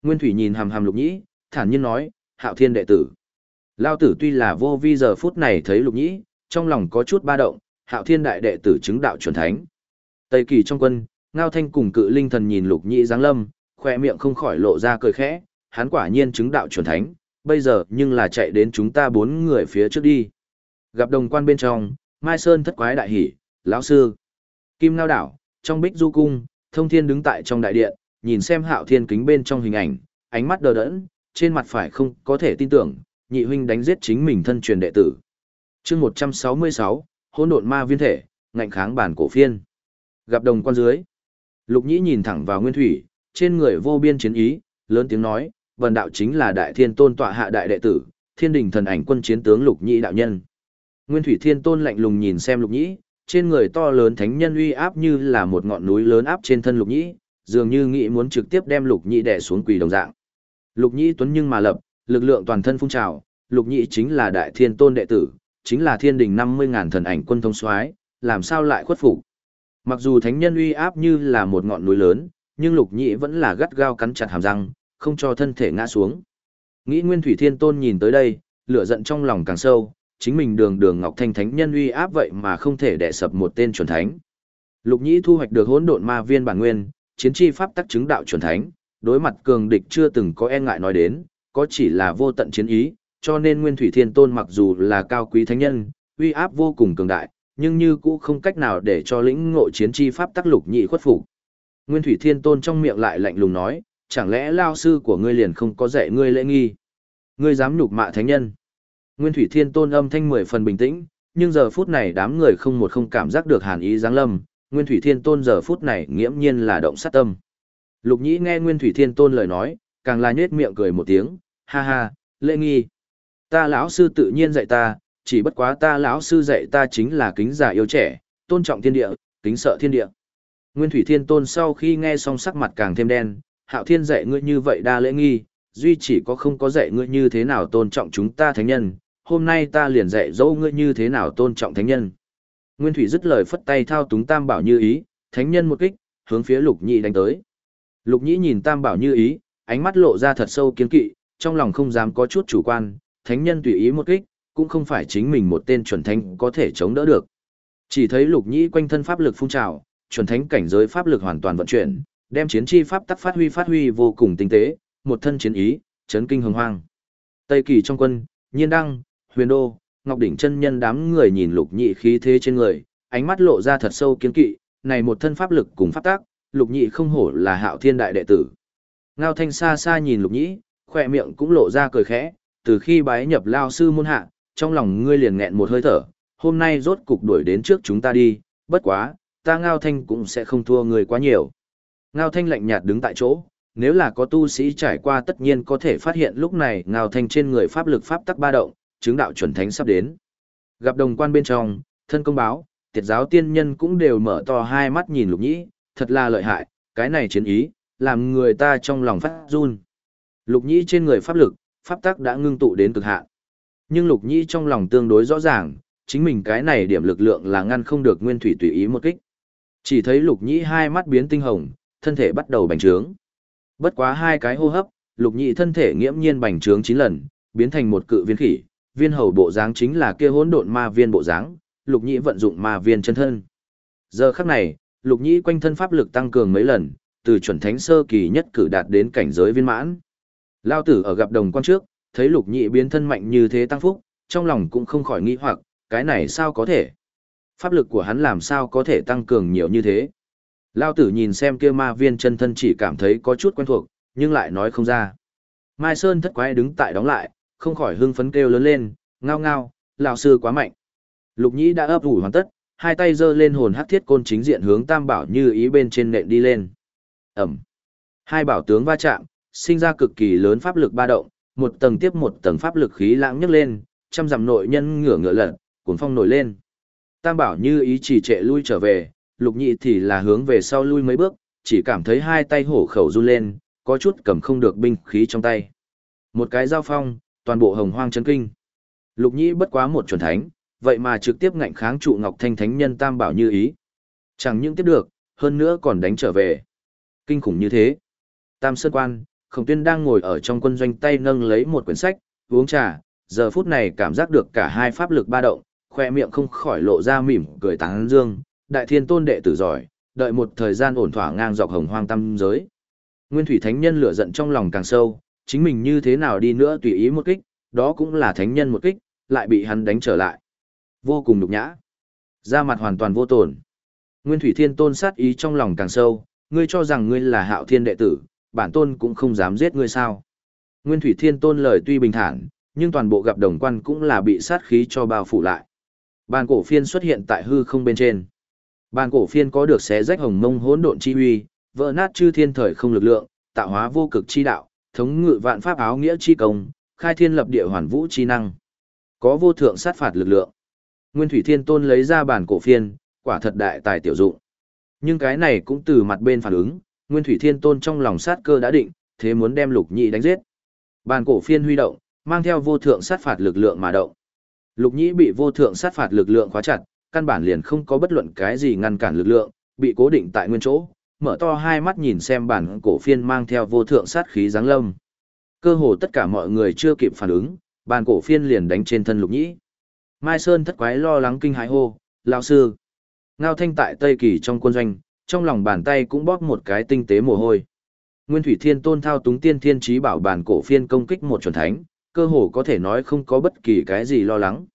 Nguyên Thủy nhìn hàm hàm Lục Nhĩ, thản nhiên nói, hạo thiên đệ tử. Lao tử tuy là vô vi giờ phút này thấy Lục Nhĩ, trong lòng có chút ba động, hạo thiên đại đệ tử chứng đạo chuẩn thánh. Tây kỳ trong quân, Ngao Thanh cùng cự linh thần nhìn Lục Nhĩ giáng lâm, khoe miệng không khỏi lộ ra cười khẽ, hắn quả nhiên chứng đạo chuẩn thánh, bây giờ nhưng là chạy đến chúng ta bốn người phía trước đi. Gặp đồng quan bên trong, Mai Sơn thất quái đại hỉ, lão sư. Kim Lao đảo, trong bích du cung, thông thiên đứng tại trong đại điện, nhìn xem hạo thiên kính bên trong hình ảnh, ánh mắt đờ đẫn, trên mặt phải không có thể tin tưởng, nhị huynh đánh giết chính mình thân truyền đệ tử. chương 166, hỗn độn ma viên thể, ngạnh kháng bản cổ phiên. Gặp đồng quan dưới. Lục nhĩ nhìn thẳng vào nguyên thủy, trên người vô biên chiến ý, lớn tiếng nói, vần đạo chính là đại thiên tôn tọa hạ đại đệ tử, thiên đình thần ảnh quân chiến tướng lục nhĩ đạo nhân. Nguyên thủy thiên tôn lạnh lùng nhìn xem lục nhĩ, trên người to lớn thánh nhân uy áp như là một ngọn núi lớn áp trên thân lục nhĩ, dường như nghĩ muốn trực tiếp đem lục nhĩ đè xuống quỳ đồng dạng. Lục nhĩ tuấn nhưng mà lập, lực lượng toàn thân phun trào, lục nhĩ chính là đại thiên tôn đệ tử, chính là thiên đình năm mươi ngàn thần ảnh quân thông soái, làm sao lại khuất phục. Mặc dù thánh nhân uy áp như là một ngọn núi lớn, nhưng lục nhĩ vẫn là gắt gao cắn chặt hàm răng, không cho thân thể ngã xuống. Nghĩ Nguyên Thủy Thiên Tôn nhìn tới đây, lửa giận trong lòng càng sâu, chính mình đường đường ngọc thanh thánh nhân uy áp vậy mà không thể đè sập một tên chuẩn thánh. Lục Nhĩ thu hoạch được hỗn độn ma viên bản nguyên, chiến chi pháp tắc chứng đạo chuẩn thánh, đối mặt cường địch chưa từng có e ngại nói đến, có chỉ là vô tận chiến ý, cho nên Nguyên Thủy Thiên Tôn mặc dù là cao quý thánh nhân, uy áp vô cùng cường đại, nhưng như cũ không cách nào để cho lĩnh ngộ chiến chi pháp tắc lục nhị khuất phục. Nguyên Thủy Thiên Tôn trong miệng lại lạnh lùng nói, chẳng lẽ lao sư của ngươi liền không có dạy ngươi lễ nghi? Ngươi dám nhục mạ thánh nhân? Nguyên Thủy Thiên Tôn âm thanh mười phần bình tĩnh, nhưng giờ phút này đám người không một không cảm giác được hàn ý giáng lâm, Nguyên Thủy Thiên Tôn giờ phút này nghiễm nhiên là động sát tâm. Lục Nhĩ nghe Nguyên Thủy Thiên Tôn lời nói, càng là nhếch miệng cười một tiếng, ha ha, lễ nghi. Ta lão sư tự nhiên dạy ta, chỉ bất quá ta lão sư dạy ta chính là kính già yêu trẻ, tôn trọng thiên địa, kính sợ thiên địa. Nguyên Thủy Thiên Tôn sau khi nghe xong sắc mặt càng thêm đen, Hạo Thiên dạy ngươi như vậy đa lễ nghi, duy chỉ có không có dạy ngươi như thế nào tôn trọng chúng ta thánh nhân, hôm nay ta liền dạy dỗ ngươi như thế nào tôn trọng thánh nhân. Nguyên Thủy dứt lời phất tay thao túng Tam Bảo như ý, thánh nhân một kích, hướng phía Lục Nhĩ đánh tới. Lục Nhĩ nhìn Tam Bảo như ý, ánh mắt lộ ra thật sâu kiến kỵ, trong lòng không dám có chút chủ quan, thánh nhân tùy ý một kích, cũng không phải chính mình một tên chuẩn thánh có thể chống đỡ được. Chỉ thấy Lục Nhĩ quanh thân pháp lực phun trào, chuẩn thánh cảnh giới pháp lực hoàn toàn vận chuyển, đem chiến chi pháp tắc phát huy phát huy vô cùng tinh tế, một thân chiến ý, chấn kinh hồng hoang. Tây kỳ trong quân, Nhiên Đăng, Huyền Đô, Ngọc Đỉnh chân nhân đám người nhìn Lục nhị khí thế trên người, ánh mắt lộ ra thật sâu kiến kỵ, này một thân pháp lực cùng pháp tác, Lục nhị không hổ là Hạo Thiên đại đệ tử. Ngao Thanh xa xa nhìn Lục nhị, khỏe miệng cũng lộ ra cười khẽ, từ khi bái nhập lao sư môn hạ, trong lòng ngươi liền nghẹn một hơi thở, hôm nay rốt cục đuổi đến trước chúng ta đi, bất quá, ta Ngao Thanh cũng sẽ không thua người quá nhiều. Ngao Thanh lạnh nhạt đứng tại chỗ, nếu là có tu sĩ trải qua tất nhiên có thể phát hiện lúc này Ngao Thanh trên người pháp lực pháp tắc ba động, chứng đạo chuẩn thánh sắp đến. Gặp đồng quan bên trong, thân công báo, tiệt giáo tiên nhân cũng đều mở to hai mắt nhìn lục nhĩ, thật là lợi hại, cái này chiến ý, làm người ta trong lòng phát run. Lục nhĩ trên người pháp lực, pháp tắc đã ngưng tụ đến cực hạn. Nhưng lục nhĩ trong lòng tương đối rõ ràng, chính mình cái này điểm lực lượng là ngăn không được nguyên thủy tùy ý một kích. Chỉ thấy lục nhĩ hai mắt biến tinh hồng, thân thể bắt đầu bành trướng. Bất quá hai cái hô hấp, lục nhĩ thân thể nghiễm nhiên bành trướng 9 lần, biến thành một cự viên khỉ, viên hầu bộ dáng chính là kia hỗn độn ma viên bộ dáng, lục nhĩ vận dụng ma viên chân thân. Giờ khắc này, lục nhĩ quanh thân pháp lực tăng cường mấy lần, từ chuẩn thánh sơ kỳ nhất cử đạt đến cảnh giới viên mãn. Lao tử ở gặp đồng quan trước, thấy lục nhĩ biến thân mạnh như thế tăng phúc, trong lòng cũng không khỏi nghĩ hoặc, cái này sao có thể? Pháp lực của hắn làm sao có thể tăng cường nhiều như thế? Lao tử nhìn xem kia ma viên chân thân chỉ cảm thấy có chút quen thuộc, nhưng lại nói không ra. Mai Sơn thất quái đứng tại đóng lại, không khỏi hưng phấn kêu lớn lên, ngao ngao, lão sư quá mạnh. Lục Nhĩ đã ấp ủ hoàn tất, hai tay giơ lên hồn hắc thiết côn chính diện hướng Tam Bảo Như ý bên trên nện đi lên. Ầm. Hai bảo tướng va chạm, sinh ra cực kỳ lớn pháp lực ba động, một tầng tiếp một tầng pháp lực khí lãng nhấc lên, trăm dặm nội nhân ngửa ngửa lật, cuốn phong nổi lên. Tam Bảo Như ý chỉ trệ lui trở về, Lục Nhĩ thì là hướng về sau lui mấy bước, chỉ cảm thấy hai tay hổ khẩu run lên, có chút cầm không được binh khí trong tay. Một cái giao phong, toàn bộ hồng hoang chấn kinh. Lục nhĩ bất quá một chuẩn thánh, vậy mà trực tiếp ngạnh kháng trụ Ngọc Thanh Thánh Nhân Tam Bảo như ý. Chẳng những tiếp được, hơn nữa còn đánh trở về. Kinh khủng như thế. Tam Sơn Quan, Khổng Tuyên đang ngồi ở trong quân doanh tay nâng lấy một quyển sách, uống trà, giờ phút này cảm giác được cả hai pháp lực ba động, khoe miệng không khỏi lộ ra mỉm cười tán dương, đại thiên tôn đệ tử giỏi, đợi một thời gian ổn thỏa ngang dọc hồng hoang tam giới. Nguyên Thủy Thánh Nhân lửa giận trong lòng càng sâu, chính mình như thế nào đi nữa tùy ý một kích, đó cũng là thánh nhân một kích, lại bị hắn đánh trở lại. Vô cùng nhục nhã. Da mặt hoàn toàn vô tổn. Nguyên Thủy Thiên Tôn sát ý trong lòng càng sâu, ngươi cho rằng ngươi là hạo thiên đệ tử, bản tôn cũng không dám giết ngươi sao. Nguyên Thủy Thiên Tôn lời tuy bình thản, nhưng toàn bộ gặp đồng quan cũng là bị sát khí cho bao phủ lại. Bàn cổ phiên xuất hiện tại hư không bên trên. Bàn cổ phiên có được xé rách hồng mông hỗn độn chi uy, vỡ nát chư thiên thời không lực lượng, tạo hóa vô cực chi đạo, thống ngự vạn pháp áo nghĩa chi công, khai thiên lập địa hoàn vũ chi năng. Có vô thượng sát phạt lực lượng. Nguyên Thủy Thiên Tôn lấy ra bản cổ phiên, quả thật đại tài tiểu dụng. Nhưng cái này cũng từ mặt bên phản ứng, Nguyên Thủy Thiên Tôn trong lòng sát cơ đã định, thế muốn đem Lục Nhĩ đánh giết. Bản cổ phiên huy động, mang theo vô thượng sát phạt lực lượng mà động. Lục Nhĩ bị vô thượng sát phạt lực lượng khóa chặt, căn bản liền không có bất luận cái gì ngăn cản lực lượng, bị cố định tại nguyên chỗ, mở to hai mắt nhìn xem bản cổ phiên mang theo vô thượng sát khí giáng lâm. Cơ hồ tất cả mọi người chưa kịp phản ứng, bản cổ phiên liền đánh trên thân lục nhĩ. Mai Sơn thất quái lo lắng kinh hãi hô, lão sư. Ngao thanh tại Tây Kỳ trong quân doanh, trong lòng bàn tay cũng bóp một cái tinh tế mồ hôi. Nguyên Thủy Thiên Tôn thao túng tiên thiên trí bảo bản cổ phiên công kích một chuẩn thánh, cơ hồ có thể nói không có bất kỳ cái gì lo lắng.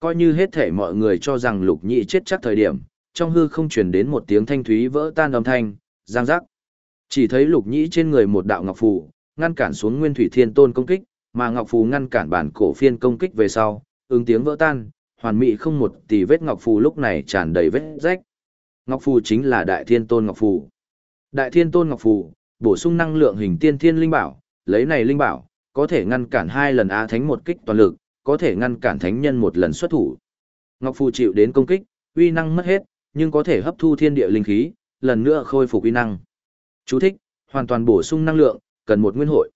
Coi như hết thể mọi người cho rằng lục nhị chết chắc thời điểm, trong hư không truyền đến một tiếng thanh thúy vỡ tan âm thanh, giang giác. Chỉ thấy lục nhĩ trên người một đạo ngọc phù, ngăn cản xuống Nguyên Thủy Thiên Tôn công kích, mà ngọc phù ngăn cản bản cổ phiên công kích về sau, ứng tiếng vỡ tan, hoàn mỹ không một tỷ vết ngọc phù lúc này tràn đầy vết rách. Ngọc phù chính là Đại Thiên Tôn ngọc phù. Đại Thiên Tôn ngọc phù, bổ sung năng lượng hình tiên thiên linh bảo, lấy này linh bảo, có thể ngăn cản hai lần á thánh một kích toàn lực, có thể ngăn cản thánh nhân một lần xuất thủ. Ngọc phù chịu đến công kích, uy năng mất hết, nhưng có thể hấp thu thiên địa linh khí, lần nữa khôi phục uy năng. Chú thích, hoàn toàn bổ sung năng lượng, cần một nguyên hội.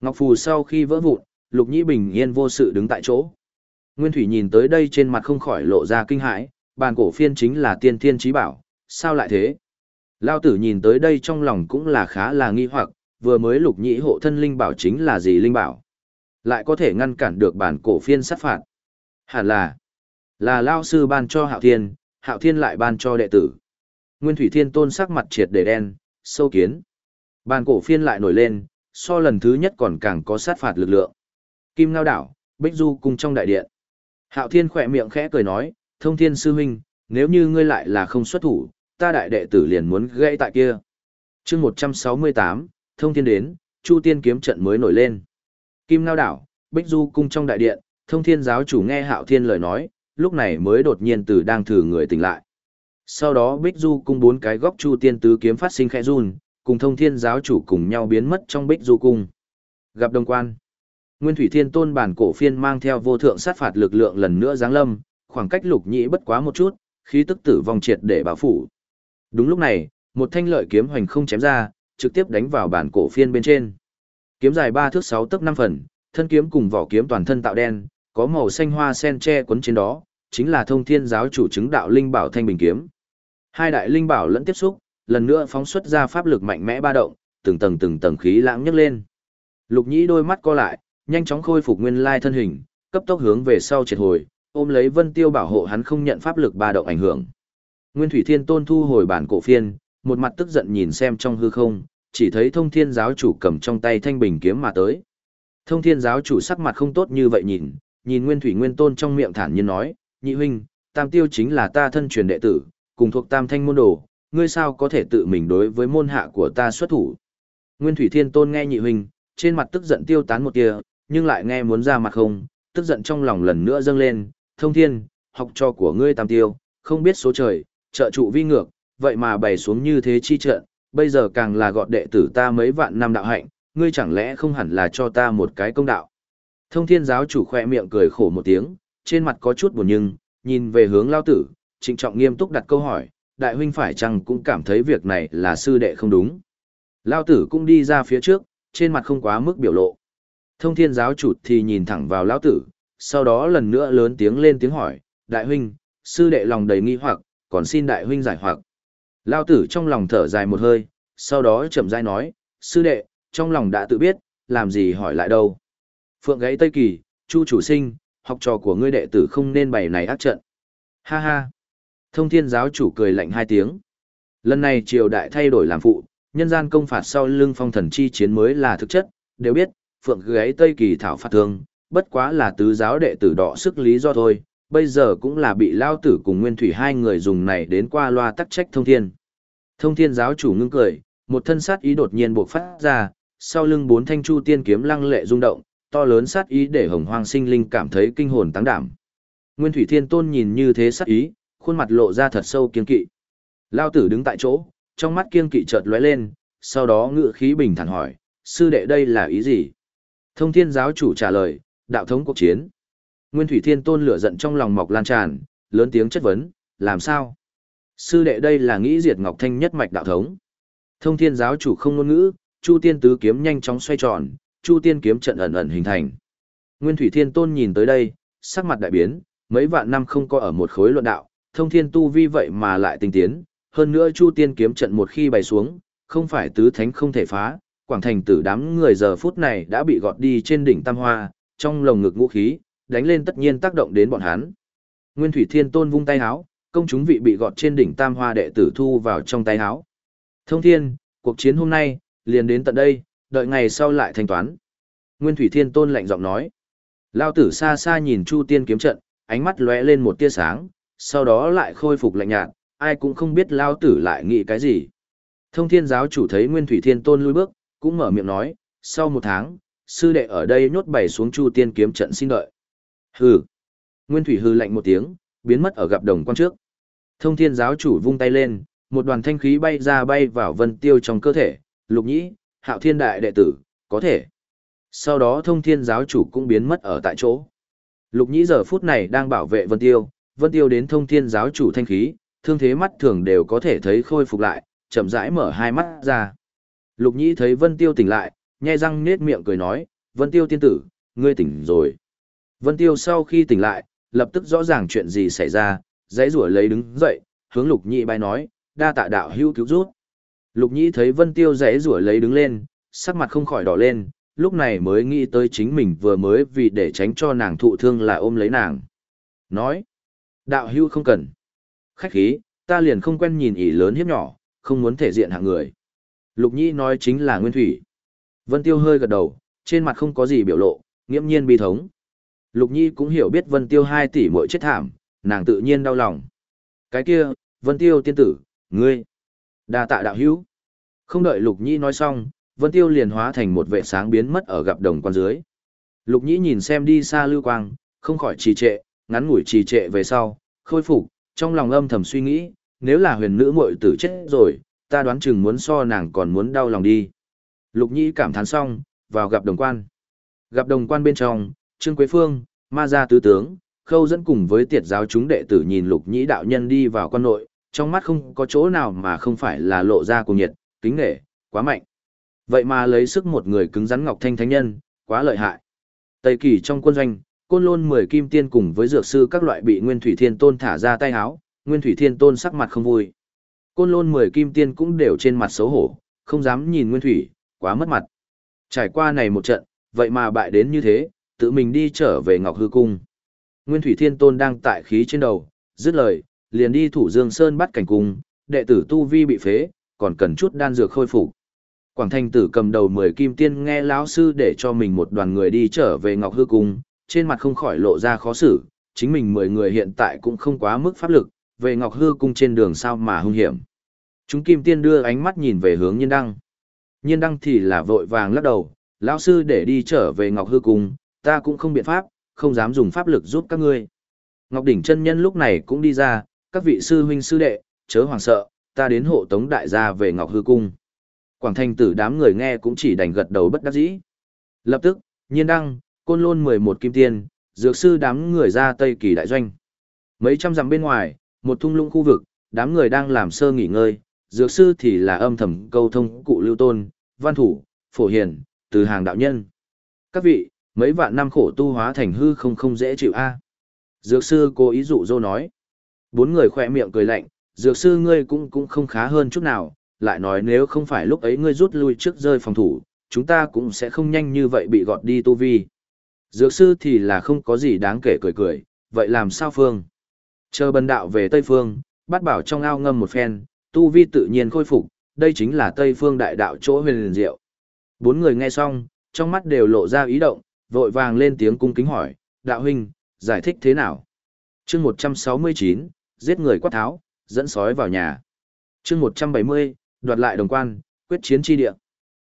Ngọc phù sau khi vỡ vụn, Lục Nhĩ bình yên vô sự đứng tại chỗ. Nguyên Thủy nhìn tới đây trên mặt không khỏi lộ ra kinh hãi, bàn cổ phiên chính là tiên thiên trí bảo, sao lại thế? Lao tử nhìn tới đây trong lòng cũng là khá là nghi hoặc, vừa mới lục nhĩ hộ thân linh bảo chính là gì linh bảo? Lại có thể ngăn cản được bản cổ phiên sát phạt. Hẳn là, là Lao sư ban cho hạo thiên, hạo thiên lại ban cho đệ tử. Nguyên Thủy Thiên Tôn sắc mặt triệt để đen, sâu kiến. Bàn cổ phiên lại nổi lên, so lần thứ nhất còn càng có sát phạt lực lượng. Kim Ngao Đảo, Bích Du cùng trong đại điện. Hạo Thiên khỏe miệng khẽ cười nói, thông thiên sư huynh, nếu như ngươi lại là không xuất thủ, ta đại đệ tử liền muốn gãy tại kia. chương 168, thông thiên đến, Chu Tiên kiếm trận mới nổi lên. Kim Ngao Đảo, Bích Du cung trong đại điện, thông thiên giáo chủ nghe Hạo Thiên lời nói, lúc này mới đột nhiên từ đang thử người tỉnh lại. Sau đó Bích Du cung bốn cái góc Chu Tiên tứ kiếm phát sinh khẽ run, cùng thông thiên giáo chủ cùng nhau biến mất trong Bích Du cung. Gặp đồng quan. Nguyên Thủy Thiên Tôn bản cổ phiên mang theo vô thượng sát phạt lực lượng lần nữa giáng lâm, khoảng cách lục nhĩ bất quá một chút, khí tức tử vong triệt để bảo phủ. Đúng lúc này, một thanh lợi kiếm hoành không chém ra, trực tiếp đánh vào bản cổ phiên bên trên. Kiếm dài ba thước sáu tấc năm phần, thân kiếm cùng vỏ kiếm toàn thân tạo đen, có màu xanh hoa sen che quấn trên đó, chính là thông thiên giáo chủ chứng đạo linh bảo thanh bình kiếm. Hai đại linh bảo lẫn tiếp xúc, lần nữa phóng xuất ra pháp lực mạnh mẽ ba động, từng tầng từng tầng khí lãng nhấc lên. Lục Nhĩ đôi mắt co lại, nhanh chóng khôi phục nguyên lai thân hình, cấp tốc hướng về sau triệt hồi, ôm lấy Vân Tiêu bảo hộ hắn không nhận pháp lực ba động ảnh hưởng. Nguyên Thủy Thiên Tôn thu hồi bản cổ phiên, một mặt tức giận nhìn xem trong hư không, chỉ thấy Thông Thiên giáo chủ cầm trong tay thanh bình kiếm mà tới. Thông Thiên giáo chủ sắc mặt không tốt như vậy nhìn, nhìn Nguyên Thủy Nguyên Tôn trong miệng thản nhiên nói, nhị huynh, tam tiêu chính là ta thân truyền đệ tử, cùng thuộc tam thanh môn đồ, ngươi sao có thể tự mình đối với môn hạ của ta xuất thủ. Nguyên Thủy Thiên Tôn nghe nhị huynh, trên mặt tức giận tiêu tán một tia, nhưng lại nghe muốn ra mặt không, tức giận trong lòng lần nữa dâng lên, thông thiên, học trò của ngươi tam tiêu, không biết số trời, trợ trụ vi ngược, vậy mà bày xuống như thế chi trận, bây giờ càng là gọt đệ tử ta mấy vạn năm đạo hạnh, ngươi chẳng lẽ không hẳn là cho ta một cái công đạo. Thông thiên giáo chủ khoe miệng cười khổ một tiếng, trên mặt có chút buồn nhưng, nhìn về hướng lao tử, trịnh trọng nghiêm túc đặt câu hỏi, đại huynh phải chăng cũng cảm thấy việc này là sư đệ không đúng. Lao tử cũng đi ra phía trước, trên mặt không quá mức biểu lộ. Thông thiên giáo chủ thì nhìn thẳng vào lão tử, sau đó lần nữa lớn tiếng lên tiếng hỏi, đại huynh, sư đệ lòng đầy nghi hoặc, còn xin đại huynh giải hoặc. Lao tử trong lòng thở dài một hơi, sau đó chậm rãi nói, sư đệ, trong lòng đã tự biết, làm gì hỏi lại đâu. Phượng gáy Tây Kỳ, Chu chủ sinh, học trò của ngươi đệ tử không nên bày này ác trận. Ha ha. Thông thiên giáo chủ cười lạnh hai tiếng. Lần này triều đại thay đổi làm phụ, nhân gian công phạt sau lưng phong thần chi chiến mới là thực chất, đều biết, phượng gáy Tây Kỳ thảo phạt thương, bất quá là tứ giáo đệ tử đỏ sức lý do thôi, bây giờ cũng là bị lao tử cùng nguyên thủy hai người dùng này đến qua loa tắc trách thông thiên. Thông thiên giáo chủ ngưng cười, một thân sát ý đột nhiên bộc phát ra, sau lưng bốn thanh chu tiên kiếm lăng lệ rung động, to lớn sát ý để hồng hoang sinh linh cảm thấy kinh hồn tăng đảm. Nguyên thủy thiên tôn nhìn như thế sát ý, khuôn mặt lộ ra thật sâu kiên kỵ. Lao tử đứng tại chỗ, trong mắt kiên kỵ chợt lóe lên, sau đó ngự khí bình thản hỏi, sư đệ đây là ý gì? Thông thiên giáo chủ trả lời, đạo thống cuộc chiến. Nguyên Thủy Thiên Tôn lửa giận trong lòng mọc lan tràn, lớn tiếng chất vấn, làm sao? Sư đệ đây là nghĩ diệt Ngọc Thanh nhất mạch đạo thống. Thông thiên giáo chủ không ngôn ngữ, Chu Tiên tứ kiếm nhanh chóng xoay tròn, Chu Tiên kiếm trận ẩn ẩn hình thành. Nguyên Thủy Thiên Tôn nhìn tới đây, sắc mặt đại biến, mấy vạn năm không có ở một khối luận đạo, thông thiên tu vi vậy mà lại tinh tiến, hơn nữa Chu Tiên kiếm trận một khi bày xuống, không phải tứ thánh không thể phá, quảng thành tử đám người giờ phút này đã bị gọt đi trên đỉnh tam hoa, trong lồng ngực ngũ khí, đánh lên tất nhiên tác động đến bọn hắn. Nguyên Thủy Thiên Tôn vung tay háo, công chúng vị bị gọt trên đỉnh tam hoa đệ tử thu vào trong tay háo. Thông thiên, cuộc chiến hôm nay, liền đến tận đây, đợi ngày sau lại thanh toán. Nguyên Thủy Thiên Tôn lạnh giọng nói. Lao tử xa xa nhìn Chu Tiên kiếm trận, ánh mắt lóe lên một tia sáng, sau đó lại khôi phục lạnh nhạt, ai cũng không biết Lao tử lại nghĩ cái gì. Thông thiên giáo chủ thấy Nguyên Thủy Thiên Tôn lui bước, cũng mở miệng nói, sau một tháng, sư đệ ở đây nhốt bày xuống Chu Tiên kiếm trận xin đợi. Hừ. Nguyên Thủy hừ lạnh một tiếng, biến mất ở gặp đồng quan trước. Thông thiên giáo chủ vung tay lên, một đoàn thanh khí bay ra bay vào vân tiêu trong cơ thể, lục nhĩ, hạo thiên đại đệ tử, có thể. Sau đó thông thiên giáo chủ cũng biến mất ở tại chỗ. Lục nhĩ giờ phút này đang bảo vệ vân tiêu, vân tiêu đến thông thiên giáo chủ thanh khí, thương thế mắt thường đều có thể thấy khôi phục lại, chậm rãi mở hai mắt ra. Lục nhĩ thấy vân tiêu tỉnh lại, nhai răng nết miệng cười nói, vân tiêu tiên tử, ngươi tỉnh rồi. Vân tiêu sau khi tỉnh lại, lập tức rõ ràng chuyện gì xảy ra, dãy rủa lấy đứng dậy, hướng lục nhĩ bay nói, đa tạ đạo hữu cứu rút. Lục nhĩ thấy vân tiêu rẽ rủa lấy đứng lên, sắc mặt không khỏi đỏ lên, lúc này mới nghĩ tới chính mình vừa mới vì để tránh cho nàng thụ thương là ôm lấy nàng. Nói, đạo Hưu không cần. Khách khí, ta liền không quen nhìn ỉ lớn hiếp nhỏ, không muốn thể diện hạng người. Lục nhĩ nói chính là nguyên thủy. Vân tiêu hơi gật đầu, trên mặt không có gì biểu lộ, nghiễm nhiên bi thống. Lục Nhi cũng hiểu biết Vân Tiêu hai tỷ mỗi chết thảm, nàng tự nhiên đau lòng. Cái kia, Vân Tiêu tiên tử, ngươi, đa tạ đạo hữu. Không đợi Lục Nhi nói xong, Vân Tiêu liền hóa thành một vệ sáng biến mất ở gặp đồng quan dưới. Lục Nhi nhìn xem đi xa lưu quang, không khỏi trì trệ, ngắn ngủi trì trệ về sau, khôi phục, trong lòng âm thầm suy nghĩ, nếu là huyền nữ muội tử chết rồi, ta đoán chừng muốn so nàng còn muốn đau lòng đi. Lục Nhi cảm thán xong, vào gặp đồng quan. Gặp đồng quan bên trong, Trương Quế Phương, ma gia tứ tướng, khâu dẫn cùng với tiệt giáo chúng đệ tử nhìn lục nhĩ đạo nhân đi vào quan nội, trong mắt không có chỗ nào mà không phải là lộ ra cùng nhiệt, kính nghệ, quá mạnh. Vậy mà lấy sức một người cứng rắn ngọc thanh thánh nhân, quá lợi hại. Tây kỳ trong quân doanh, côn lôn mười kim tiên cùng với dược sư các loại bị Nguyên Thủy Thiên Tôn thả ra tay háo, Nguyên Thủy Thiên Tôn sắc mặt không vui. Côn lôn mười kim tiên cũng đều trên mặt xấu hổ, không dám nhìn Nguyên Thủy, quá mất mặt. Trải qua này một trận, vậy mà bại đến như thế, tự mình đi trở về Ngọc Hư Cung. Nguyên Thủy Thiên Tôn đang tại khí trên đầu, dứt lời, liền đi thủ Dương Sơn bắt cảnh cung, đệ tử Tu Vi bị phế, còn cần chút đan dược khôi phục. Quảng Thanh tử cầm đầu 10 kim tiên nghe lão sư để cho mình một đoàn người đi trở về Ngọc Hư Cung, trên mặt không khỏi lộ ra khó xử, chính mình 10 người hiện tại cũng không quá mức pháp lực, về Ngọc Hư Cung trên đường sao mà hung hiểm. Chúng kim tiên đưa ánh mắt nhìn về hướng Nhiên Đăng. Nhiên Đăng thì là vội vàng lắc đầu, lão sư để đi trở về Ngọc Hư Cung, ta cũng không biện pháp, không dám dùng pháp lực giúp các ngươi. Ngọc Đỉnh chân nhân lúc này cũng đi ra, các vị sư huynh sư đệ, chớ hoàng sợ, ta đến hộ tống đại gia về Ngọc Hư Cung. Quảng Thanh tử đám người nghe cũng chỉ đành gật đầu bất đắc dĩ. Lập tức, nhiên đăng, côn lôn 11 kim tiên, dược sư đám người ra Tây Kỳ đại doanh. Mấy trăm dặm bên ngoài, một thung lũng khu vực, đám người đang làm sơ nghỉ ngơi, dược sư thì là âm thầm câu thông cụ lưu tôn, văn thủ, phổ hiền, từ hàng đạo nhân. Các vị, mấy vạn năm khổ tu hóa thành hư không không dễ chịu a dược sư cố ý dụ dỗ nói bốn người khoe miệng cười lạnh dược sư ngươi cũng cũng không khá hơn chút nào lại nói nếu không phải lúc ấy ngươi rút lui trước rơi phòng thủ chúng ta cũng sẽ không nhanh như vậy bị gọt đi tu vi. Dược sư thì là không có gì đáng kể cười cười vậy làm sao phương? Chờ bần đạo về tây phương bắt bảo trong ao ngâm một phen tu vi tự nhiên khôi phục đây chính là tây phương đại đạo chỗ huyền liền diệu. Bốn người nghe xong trong mắt đều lộ ra ý động vội vàng lên tiếng cung kính hỏi, đạo huynh, giải thích thế nào? chương 169, giết người quát tháo, dẫn sói vào nhà. chương 170, đoạt lại đồng quan, quyết chiến chi địa.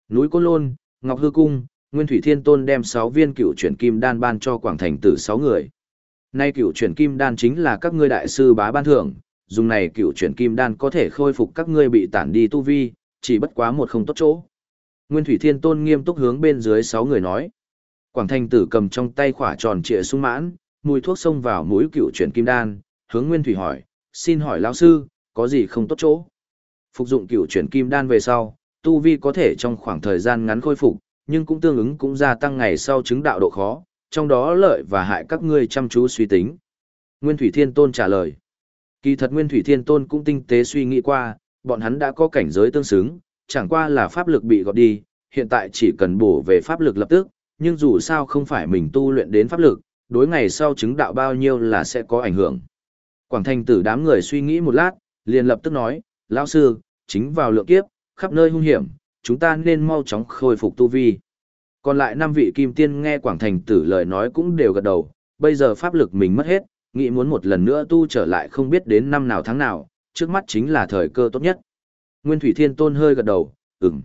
Núi Côn Lôn, Ngọc Hư Cung, Nguyên Thủy Thiên Tôn đem 6 viên cựu chuyển kim đan ban cho Quảng Thành tử 6 người. Nay cựu chuyển kim đan chính là các ngươi đại sư bá ban thưởng, dùng này cựu chuyển kim đan có thể khôi phục các ngươi bị tản đi tu vi, chỉ bất quá một không tốt chỗ. Nguyên Thủy Thiên Tôn nghiêm túc hướng bên dưới 6 người nói. Quảng thành Tử cầm trong tay khỏa tròn trịa sung mãn, mùi thuốc xông vào mũi cựu chuyển kim đan, hướng Nguyên Thủy hỏi, xin hỏi lão sư, có gì không tốt chỗ? Phục dụng cửu chuyển kim đan về sau, tu vi có thể trong khoảng thời gian ngắn khôi phục, nhưng cũng tương ứng cũng gia tăng ngày sau chứng đạo độ khó, trong đó lợi và hại các ngươi chăm chú suy tính. Nguyên Thủy Thiên Tôn trả lời. Kỳ thật Nguyên Thủy Thiên Tôn cũng tinh tế suy nghĩ qua, bọn hắn đã có cảnh giới tương xứng, chẳng qua là pháp lực bị gọt đi, hiện tại chỉ cần bổ về pháp lực lập tức, nhưng dù sao không phải mình tu luyện đến pháp lực, đối ngày sau chứng đạo bao nhiêu là sẽ có ảnh hưởng. Quảng thành tử đám người suy nghĩ một lát, liền lập tức nói, lão sư, chính vào lượng kiếp, khắp nơi hung hiểm, chúng ta nên mau chóng khôi phục tu vi. Còn lại năm vị kim tiên nghe Quảng Thành tử lời nói cũng đều gật đầu, bây giờ pháp lực mình mất hết, nghĩ muốn một lần nữa tu trở lại không biết đến năm nào tháng nào, trước mắt chính là thời cơ tốt nhất. Nguyên Thủy Thiên Tôn hơi gật đầu, ừm.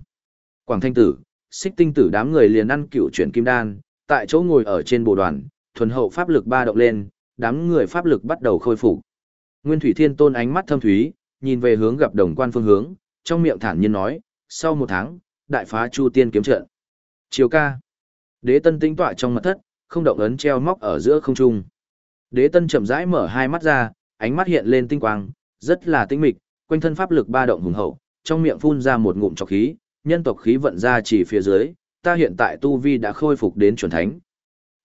Quảng Thanh tử, xích tinh tử đám người liền ăn cựu chuyển kim đan, tại chỗ ngồi ở trên bộ đoàn, thuần hậu pháp lực ba động lên, đám người pháp lực bắt đầu khôi phục. Nguyên Thủy Thiên Tôn ánh mắt thâm thúy, nhìn về hướng gặp đồng quan phương hướng, trong miệng thản nhiên nói, sau một tháng, đại phá Chu Tiên kiếm trận. Chiều ca. Đế Tân tinh tọa trong mật thất, không động ấn treo móc ở giữa không trung. Đế Tân chậm rãi mở hai mắt ra, ánh mắt hiện lên tinh quang, rất là tinh mịch, quanh thân pháp lực ba động hùng hậu, trong miệng phun ra một ngụm trọc khí, nhân tộc khí vận ra chỉ phía dưới, ta hiện tại tu vi đã khôi phục đến chuẩn thánh.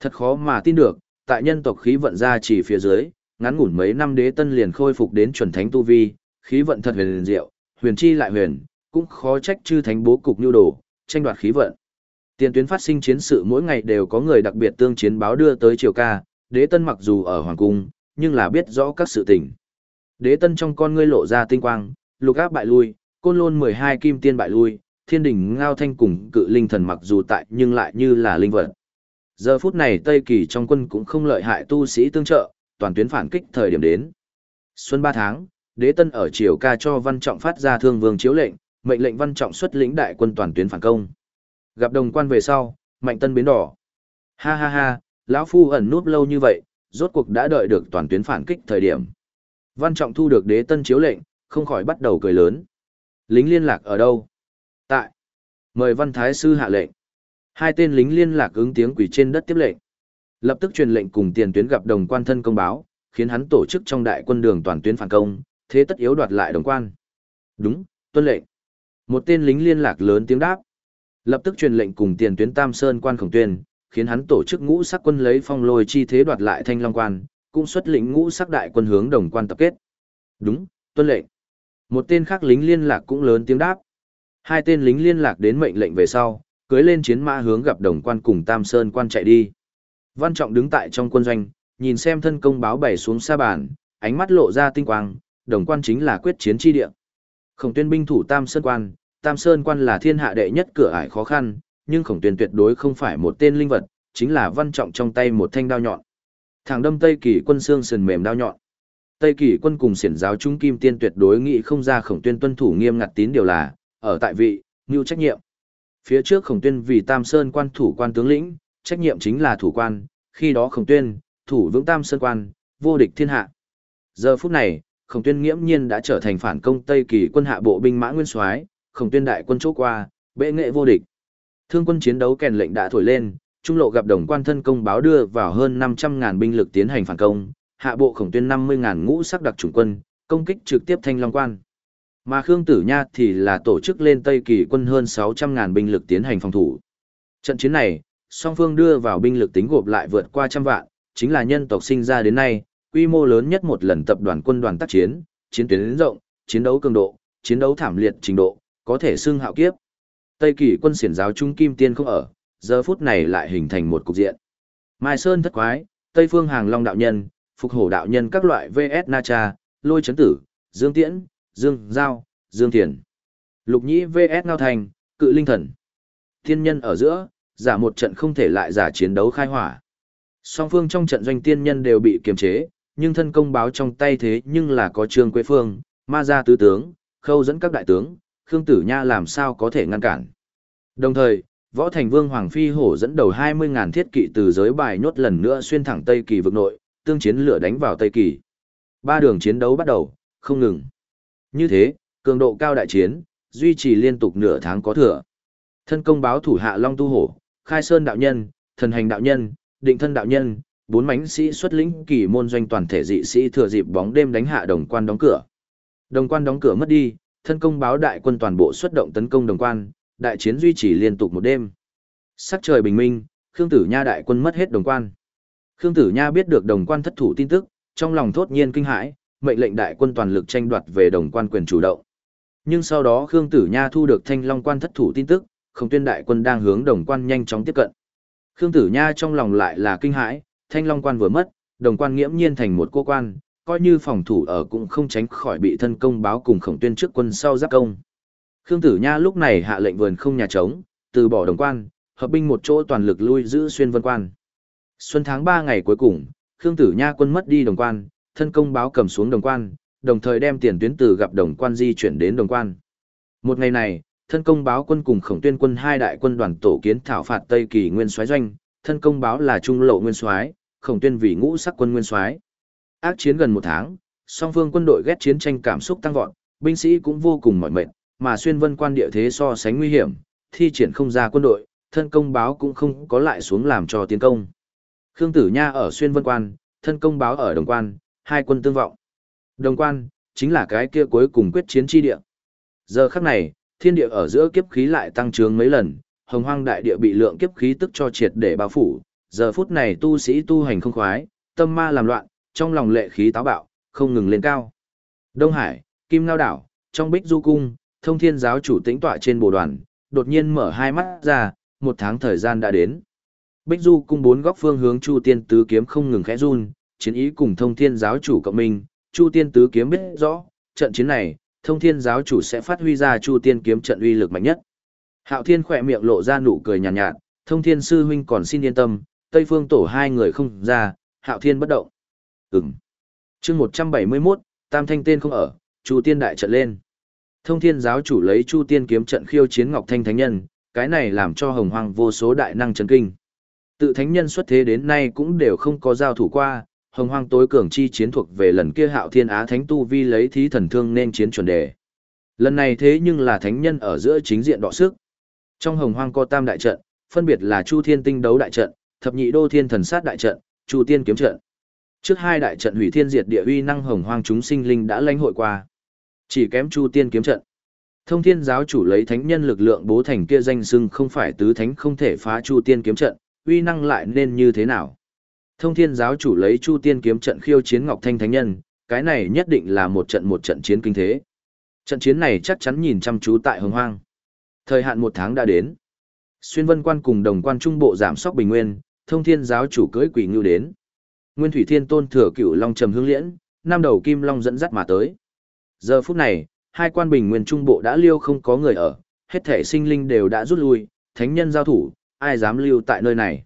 Thật khó mà tin được, tại nhân tộc khí vận ra chỉ phía dưới, ngắn ngủn mấy năm đế tân liền khôi phục đến chuẩn thánh tu vi, khí vận thật huyền diệu, huyền chi lại huyền, cũng khó trách chư thánh bố cục nhu đồ, tranh đoạt khí vận. Tiền tuyến phát sinh chiến sự mỗi ngày đều có người đặc biệt tương chiến báo đưa tới triều ca, đế tân mặc dù ở hoàng cung, nhưng là biết rõ các sự tình. Đế tân trong con ngươi lộ ra tinh quang, lục áp bại lui, côn lôn 12 kim tiên bại lui, thiên đỉnh ngao thanh cùng cự linh thần mặc dù tại nhưng lại như là linh vật. Giờ phút này Tây Kỳ trong quân cũng không lợi hại tu sĩ tương trợ, toàn tuyến phản kích thời điểm đến. Xuân 3 tháng, đế tân ở triều ca cho văn trọng phát ra thương vương chiếu lệnh, mệnh lệnh văn trọng xuất lĩnh đại quân toàn tuyến phản công. Gặp đồng quan về sau, mạnh tân biến đỏ. Ha ha ha, lão phu ẩn núp lâu như vậy, rốt cuộc đã đợi được toàn tuyến phản kích thời điểm. Văn trọng thu được đế tân chiếu lệnh, không khỏi bắt đầu cười lớn. Lính liên lạc ở đâu? Tại. Mời văn thái sư hạ lệnh. Hai tên lính liên lạc ứng tiếng quỷ trên đất tiếp lệnh. Lập tức truyền lệnh cùng tiền tuyến gặp đồng quan thân công báo, khiến hắn tổ chức trong đại quân đường toàn tuyến phản công, thế tất yếu đoạt lại đồng quan. Đúng, tuân lệnh. Một tên lính liên lạc lớn tiếng đáp. Lập tức truyền lệnh cùng tiền tuyến Tam Sơn quan khổng tuyên, khiến hắn tổ chức ngũ sắc quân lấy phong lôi chi thế đoạt lại thanh long quan, cũng xuất lĩnh ngũ sắc đại quân hướng đồng quan tập kết. Đúng, tuân lệnh. Một tên khác lính liên lạc cũng lớn tiếng đáp. Hai tên lính liên lạc đến mệnh lệnh về sau, cưới lên chiến mã hướng gặp đồng quan cùng Tam Sơn quan chạy đi. Văn Trọng đứng tại trong quân doanh, nhìn xem thân công báo bày xuống xa bàn, ánh mắt lộ ra tinh quang, đồng quan chính là quyết chiến chi địa. Khổng tuyên binh thủ Tam Sơn quan, Tam Sơn quan là thiên hạ đệ nhất cửa ải khó khăn, nhưng khổng tuyên tuyệt đối không phải một tên linh vật, chính là văn trọng trong tay một thanh đao nhọn. Thẳng đâm Tây Kỳ quân xương sườn mềm đao nhọn. Tây Kỳ quân cùng xiển giáo trung kim tiên tuyệt đối nghĩ không ra khổng tuyên tuân thủ nghiêm ngặt tín điều là, ở tại vị, mưu trách nhiệm. Phía trước khổng tuyên vì Tam Sơn quan thủ quan tướng lĩnh, trách nhiệm chính là thủ quan, khi đó khổng tuyên, thủ vững Tam Sơn quan, vô địch thiên hạ. Giờ phút này, khổng tuyên nghiễm nhiên đã trở thành phản công Tây Kỳ quân hạ bộ binh mã nguyên soái, khổng tuyên đại quân chỗ qua, bệ nghệ vô địch. Thương quân chiến đấu kèn lệnh đã thổi lên, trung lộ gặp đồng quan thân công báo đưa vào hơn 500.000 binh lực tiến hành phản công, hạ bộ khổng tuyên 50.000 ngũ sắc đặc chủng quân, công kích trực tiếp thanh long quan. Mà Khương Tử Nha thì là tổ chức lên Tây Kỳ quân hơn 600.000 binh lực tiến hành phòng thủ. Trận chiến này, song phương đưa vào binh lực tính gộp lại vượt qua trăm vạn, chính là nhân tộc sinh ra đến nay, quy mô lớn nhất một lần tập đoàn quân đoàn tác chiến, chiến tuyến rộng, chiến đấu cường độ, chiến đấu thảm liệt trình độ, có thể xưng hạo kiếp. Tây Kỳ quân xiển giáo trung kim tiên không ở, giờ phút này lại hình thành một cục diện. Mai Sơn thất quái, Tây Phương Hàng Long đạo nhân, Phục Hổ đạo nhân các loại VS Na Cha, Lôi Chấn Tử, Dương Tiễn, Dương Giao, Dương Thiền. Lục Nhĩ VS Ngao Thành, Cự Linh Thần. Thiên nhân ở giữa, giả một trận không thể lại giả chiến đấu khai hỏa. Song phương trong trận doanh tiên nhân đều bị kiềm chế, nhưng thân công báo trong tay thế nhưng là có Trương Quế Phương, Ma Gia Tứ Tướng, Khâu dẫn các đại tướng, Khương Tử Nha làm sao có thể ngăn cản. Đồng thời, Võ Thành Vương Hoàng Phi Hổ dẫn đầu 20.000 thiết kỵ từ giới bài nhốt lần nữa xuyên thẳng Tây Kỳ vực nội, tương chiến lửa đánh vào Tây Kỳ. Ba đường chiến đấu bắt đầu, không ngừng. Như thế, cường độ cao đại chiến, duy trì liên tục nửa tháng có thừa. Thân công báo thủ hạ Long Tu Hổ, Khai Sơn đạo nhân, Thần Hành đạo nhân, Định Thân đạo nhân, bốn mánh sĩ xuất lĩnh kỳ môn doanh toàn thể dị sĩ thừa dịp bóng đêm đánh hạ đồng quan đóng cửa. Đồng quan đóng cửa mất đi, thân công báo đại quân toàn bộ xuất động tấn công đồng quan, đại chiến duy trì liên tục một đêm. Sắc trời bình minh, Khương Tử Nha đại quân mất hết đồng quan. Khương Tử Nha biết được đồng quan thất thủ tin tức, trong lòng thốt nhiên kinh hãi, mệnh lệnh đại quân toàn lực tranh đoạt về đồng quan quyền chủ động. Nhưng sau đó Khương Tử Nha thu được Thanh Long quan thất thủ tin tức, không tuyên đại quân đang hướng đồng quan nhanh chóng tiếp cận. Khương Tử Nha trong lòng lại là kinh hãi, Thanh Long quan vừa mất, đồng quan nghiễm nhiên thành một cô quan, coi như phòng thủ ở cũng không tránh khỏi bị thân công báo cùng khổng tuyên trước quân sau giáp công. Khương Tử Nha lúc này hạ lệnh vườn không nhà trống, từ bỏ đồng quan, hợp binh một chỗ toàn lực lui giữ xuyên vân quan. Xuân tháng 3 ngày cuối cùng, Khương Tử Nha quân mất đi đồng quan, thân công báo cầm xuống đồng quan, đồng thời đem tiền tuyến từ gặp đồng quan di chuyển đến đồng quan. Một ngày này, thân công báo quân cùng khổng tuyên quân hai đại quân đoàn tổ kiến thảo phạt Tây Kỳ Nguyên soái doanh, thân công báo là trung lộ Nguyên soái, khổng tuyên vì ngũ sắc quân Nguyên soái. Ác chiến gần một tháng, song phương quân đội ghét chiến tranh cảm xúc tăng vọt, binh sĩ cũng vô cùng mỏi mệt, mà xuyên vân quan địa thế so sánh nguy hiểm, thi triển không ra quân đội, thân công báo cũng không có lại xuống làm cho tiến công. Khương Tử Nha ở xuyên vân quan, thân công báo ở đồng quan, hai quân tương vọng. Đồng quan, chính là cái kia cuối cùng quyết chiến chi địa. Giờ khắc này, thiên địa ở giữa kiếp khí lại tăng trướng mấy lần, hồng hoang đại địa bị lượng kiếp khí tức cho triệt để bao phủ. Giờ phút này tu sĩ tu hành không khoái, tâm ma làm loạn, trong lòng lệ khí táo bạo, không ngừng lên cao. Đông Hải, Kim Ngao Đảo, trong Bích Du Cung, thông thiên giáo chủ tĩnh tọa trên bồ đoàn, đột nhiên mở hai mắt ra, một tháng thời gian đã đến. Bích Du Cung bốn góc phương hướng Chu Tiên Tứ Kiếm không ngừng khẽ run, chiến ý cùng thông thiên giáo chủ cộng minh, Chu Tiên Tứ Kiếm biết rõ, trận chiến này, thông thiên giáo chủ sẽ phát huy ra Chu Tiên Kiếm trận uy lực mạnh nhất. Hạo Thiên khỏe miệng lộ ra nụ cười nhàn nhạt, nhạt, thông thiên sư huynh còn xin yên tâm, Tây Phương tổ hai người không ra, Hạo Thiên bất động. Ừm. chương 171, Tam Thanh tên không ở, Chu Tiên đại trận lên. Thông thiên giáo chủ lấy Chu Tiên kiếm trận khiêu chiến Ngọc Thanh Thánh Nhân, cái này làm cho hồng hoang vô số đại năng chấn kinh. Tự Thánh Nhân xuất thế đến nay cũng đều không có giao thủ qua, hồng hoang tối cường chi chiến thuộc về lần kia hạo thiên á thánh tu vi lấy thí thần thương nên chiến chuẩn đề. Lần này thế nhưng là thánh nhân ở giữa chính diện đọ sức. Trong hồng hoang có tam đại trận, phân biệt là Chu Thiên Tinh đấu đại trận, Thập Nhị Đô Thiên Thần Sát đại trận, Chu Tiên kiếm trận. Trước hai đại trận hủy thiên diệt địa uy năng hồng hoang chúng sinh linh đã lãnh hội qua. Chỉ kém Chu Tiên kiếm trận. Thông Thiên giáo chủ lấy thánh nhân lực lượng bố thành kia danh xưng không phải tứ thánh không thể phá Chu Tiên kiếm trận, uy năng lại nên như thế nào? Thông Thiên giáo chủ lấy Chu Tiên kiếm trận khiêu chiến Ngọc Thanh thánh nhân, cái này nhất định là một trận một trận chiến kinh thế. Trận chiến này chắc chắn nhìn chăm chú tại Hồng Hoang. Thời hạn một tháng đã đến. Xuyên Vân Quan cùng Đồng Quan Trung Bộ giảm sóc bình nguyên, Thông Thiên giáo chủ cưỡi quỷ ngưu đến. Nguyên Thủy Thiên Tôn thừa cửu Long trầm hương liễn, năm đầu kim long dẫn dắt mà tới. Giờ phút này, hai quan bình nguyên trung bộ đã liêu không có người ở, hết thể sinh linh đều đã rút lui, thánh nhân giao thủ, ai dám lưu tại nơi này.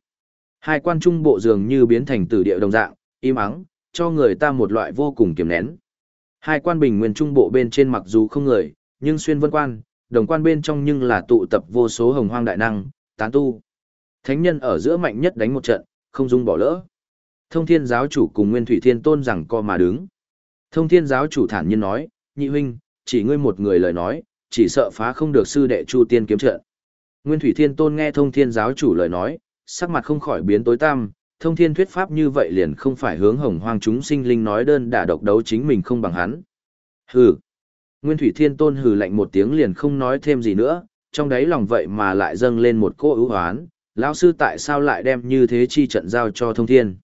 Hai quan trung bộ dường như biến thành tử địa đồng dạng, im ắng, cho người ta một loại vô cùng kiềm nén. Hai quan bình nguyên trung bộ bên trên mặc dù không người, nhưng xuyên vân quan, đồng quan bên trong nhưng là tụ tập vô số hồng hoang đại năng, tán tu. Thánh nhân ở giữa mạnh nhất đánh một trận, không dung bỏ lỡ. Thông thiên giáo chủ cùng Nguyên Thủy Thiên Tôn rằng co mà đứng. Thông thiên giáo chủ thản nhiên nói, nhị huynh, chỉ ngươi một người lời nói, chỉ sợ phá không được sư đệ Chu Tiên kiếm trận. Nguyên Thủy Thiên Tôn nghe Thông Thiên giáo chủ lời nói, sắc mặt không khỏi biến tối tăm, Thông Thiên thuyết pháp như vậy liền không phải hướng Hồng Hoang chúng sinh linh nói đơn đả độc đấu chính mình không bằng hắn. Hừ. Nguyên Thủy Thiên Tôn hừ lạnh một tiếng liền không nói thêm gì nữa, trong đấy lòng vậy mà lại dâng lên một cô ưu hoán, lão sư tại sao lại đem như thế chi trận giao cho Thông Thiên.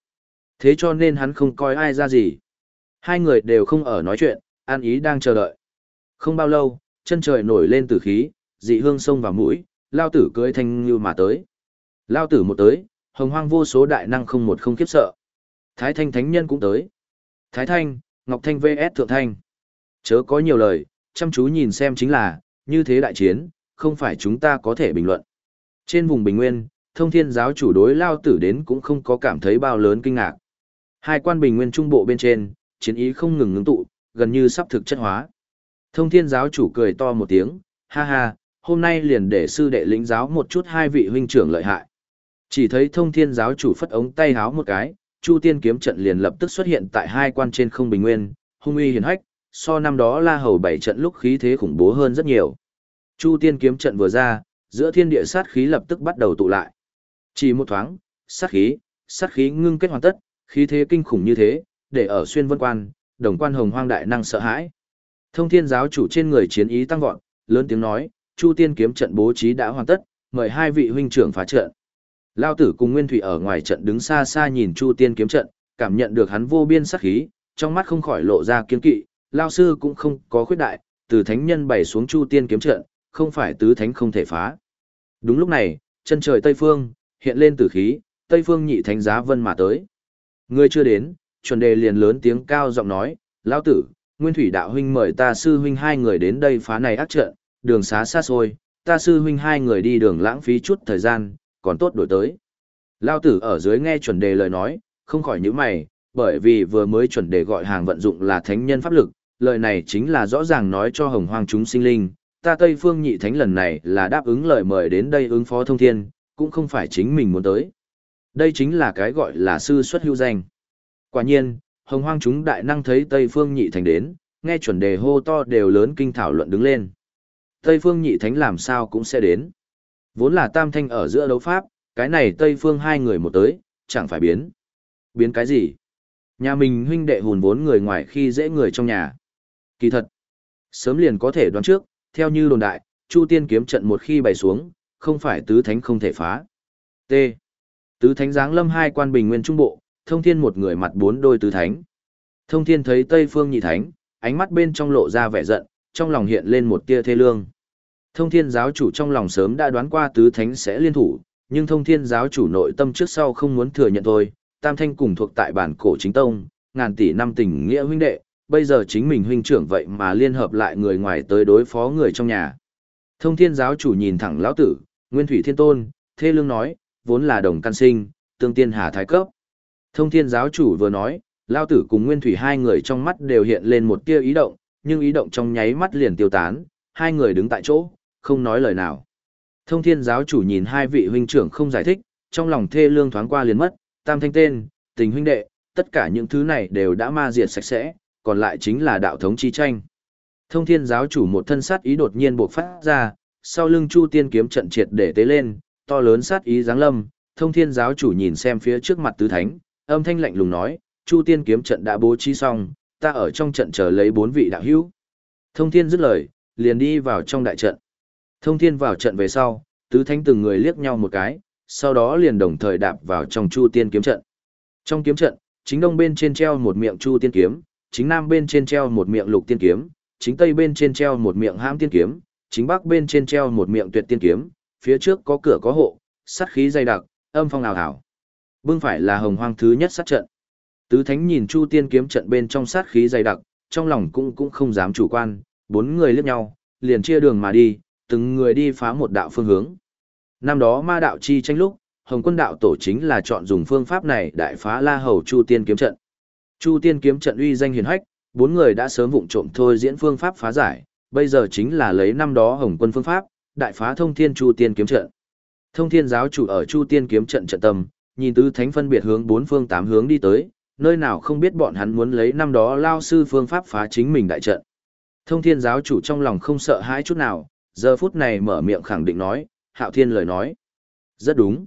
Thế cho nên hắn không coi ai ra gì. Hai người đều không ở nói chuyện, an ý đang chờ đợi. Không bao lâu, chân trời nổi lên tử khí, dị hương sông vào mũi, lao tử cưỡi thanh như mà tới. Lao tử một tới, hồng hoang vô số đại năng không một không khiếp sợ. Thái thanh thánh nhân cũng tới. Thái thanh, Ngọc Thanh vs Thượng Thanh. Chớ có nhiều lời, chăm chú nhìn xem chính là, như thế đại chiến, không phải chúng ta có thể bình luận. Trên vùng Bình Nguyên, thông thiên giáo chủ đối lao tử đến cũng không có cảm thấy bao lớn kinh ngạc. Hai quan Bình Nguyên trung bộ bên trên, chiến ý không ngừng ngưng tụ, gần như sắp thực chất hóa. Thông thiên giáo chủ cười to một tiếng, ha ha, hôm nay liền để sư đệ lĩnh giáo một chút hai vị huynh trưởng lợi hại. Chỉ thấy thông thiên giáo chủ phất ống tay háo một cái, Chu Tiên kiếm trận liền lập tức xuất hiện tại hai quan trên không bình nguyên, hung uy hiển hách, so năm đó La Hầu bảy trận lúc khí thế khủng bố hơn rất nhiều. Chu Tiên kiếm trận vừa ra, giữa thiên địa sát khí lập tức bắt đầu tụ lại. Chỉ một thoáng, sát khí, sát khí ngưng kết hoàn tất, khí thế kinh khủng như thế, để ở xuyên vân quan, đồng quan hồng hoang đại năng sợ hãi. Thông thiên giáo chủ trên người chiến ý tăng vọt, lớn tiếng nói, Chu Tiên kiếm trận bố trí đã hoàn tất, mời hai vị huynh trưởng phá trận. Lao tử cùng Nguyên Thủy ở ngoài trận đứng xa xa nhìn Chu Tiên kiếm trận, cảm nhận được hắn vô biên sát khí, trong mắt không khỏi lộ ra kiên kỵ, Lao sư cũng không có khuyết đại, từ thánh nhân bày xuống Chu Tiên kiếm trận, không phải tứ thánh không thể phá. Đúng lúc này, chân trời Tây Phương, hiện lên tử khí, Tây Phương nhị thánh giá vân mà tới. Người chưa đến, chuẩn đề liền lớn tiếng cao giọng nói, Lao tử, Nguyên Thủy đạo huynh mời ta sư huynh hai người đến đây phá này ác trận, đường xá xa xôi, ta sư huynh hai người đi đường lãng phí chút thời gian, còn tốt đổi tới. Lao tử ở dưới nghe chuẩn đề lời nói, không khỏi những mày, bởi vì vừa mới chuẩn đề gọi hàng vận dụng là thánh nhân pháp lực, lời này chính là rõ ràng nói cho hồng hoang chúng sinh linh, ta Tây Phương nhị thánh lần này là đáp ứng lời mời đến đây ứng phó thông thiên, cũng không phải chính mình muốn tới. Đây chính là cái gọi là sư xuất hữu danh. Quả nhiên, hồng hoang chúng đại năng thấy Tây Phương nhị thánh đến, nghe chuẩn đề hô to đều lớn kinh thảo luận đứng lên. Tây Phương nhị thánh làm sao cũng sẽ đến. Vốn là tam thanh ở giữa đấu pháp, cái này Tây Phương hai người một tới, chẳng phải biến. Biến cái gì? Nhà mình huynh đệ hùn vốn người ngoài khi dễ người trong nhà. Kỳ thật, sớm liền có thể đoán trước, theo như đồn đại, Chu Tiên kiếm trận một khi bày xuống, không phải tứ thánh không thể phá. T. Tứ thánh giáng lâm hai quan bình nguyên trung bộ, thông thiên một người mặt bốn đôi tứ thánh. Thông thiên thấy Tây Phương nhị thánh, ánh mắt bên trong lộ ra vẻ giận, trong lòng hiện lên một tia thê lương. Thông thiên giáo chủ trong lòng sớm đã đoán qua tứ thánh sẽ liên thủ, nhưng thông thiên giáo chủ nội tâm trước sau không muốn thừa nhận thôi, tam thanh cùng thuộc tại bản cổ chính tông, ngàn tỷ năm tình nghĩa huynh đệ, bây giờ chính mình huynh trưởng vậy mà liên hợp lại người ngoài tới đối phó người trong nhà. Thông thiên giáo chủ nhìn thẳng lão tử, nguyên thủy thiên tôn, thê lương nói, vốn là đồng căn sinh, tương tiên hà thái cấp. Thông thiên giáo chủ vừa nói, lão tử cùng nguyên thủy hai người trong mắt đều hiện lên một tia ý động, nhưng ý động trong nháy mắt liền tiêu tán, hai người đứng tại chỗ, không nói lời nào. Thông thiên giáo chủ nhìn hai vị huynh trưởng không giải thích, trong lòng thê lương thoáng qua liền mất, tam thanh tên, tình huynh đệ, tất cả những thứ này đều đã ma diệt sạch sẽ, còn lại chính là đạo thống chi tranh. Thông thiên giáo chủ một thân sát ý đột nhiên buộc phát ra, sau lưng chu tiên kiếm trận triệt để tế lên, to lớn sát ý giáng lâm, thông thiên giáo chủ nhìn xem phía trước mặt tứ thánh, âm thanh lạnh lùng nói, chu tiên kiếm trận đã bố trí xong, ta ở trong trận chờ lấy bốn vị đạo hữu. Thông thiên dứt lời, liền đi vào trong đại trận. Thông thiên vào trận về sau, tứ thánh từng người liếc nhau một cái, sau đó liền đồng thời đạp vào trong chu tiên kiếm trận. Trong kiếm trận, chính đông bên trên treo một miệng chu tiên kiếm, chính nam bên trên treo một miệng lục tiên kiếm, chính tây bên trên treo một miệng hãm tiên kiếm, chính bắc bên trên treo một miệng tuyệt tiên kiếm, phía trước có cửa có hộ, sát khí dày đặc, âm phong ảo ảo. Bưng phải là hồng hoang thứ nhất sát trận. Tứ thánh nhìn chu tiên kiếm trận bên trong sát khí dày đặc, trong lòng cũng cũng không dám chủ quan, bốn người liếc nhau, liền chia đường mà đi, từng người đi phá một đạo phương hướng. Năm đó ma đạo chi tranh lúc, Hồng quân đạo tổ chính là chọn dùng phương pháp này đại phá la hầu Chu tiên kiếm trận. Chu tiên kiếm trận uy danh hiển hách, bốn người đã sớm vụng trộm thôi diễn phương pháp phá giải, bây giờ chính là lấy năm đó Hồng quân phương pháp, đại phá thông thiên Chu tiên kiếm trận. Thông thiên giáo chủ ở Chu tiên kiếm trận trận tâm, nhìn tứ thánh phân biệt hướng bốn phương tám hướng đi tới, nơi nào không biết bọn hắn muốn lấy năm đó lao sư phương pháp phá chính mình đại trận. Thông thiên giáo chủ trong lòng không sợ hãi chút nào, giờ phút này mở miệng khẳng định nói, hạo thiên lời nói. Rất đúng.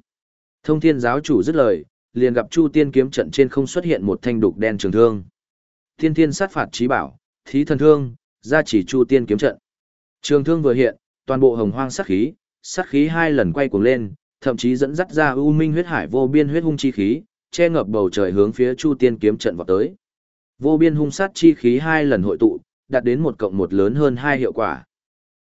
Thông thiên giáo chủ dứt lời, liền gặp Chu Tiên kiếm trận trên không xuất hiện một thanh đục đen trường thương. Thiên thiên sát phạt trí bảo, thí thần thương, ra chỉ Chu Tiên kiếm trận. Trường thương vừa hiện, toàn bộ hồng hoang sát khí, sát khí hai lần quay cuồng lên, thậm chí dẫn dắt ra u minh huyết hải vô biên huyết hung chi khí, che ngập bầu trời hướng phía Chu Tiên kiếm trận vọt tới. Vô biên hung sát chi khí hai lần hội tụ, đạt đến một cộng một lớn hơn hai hiệu quả.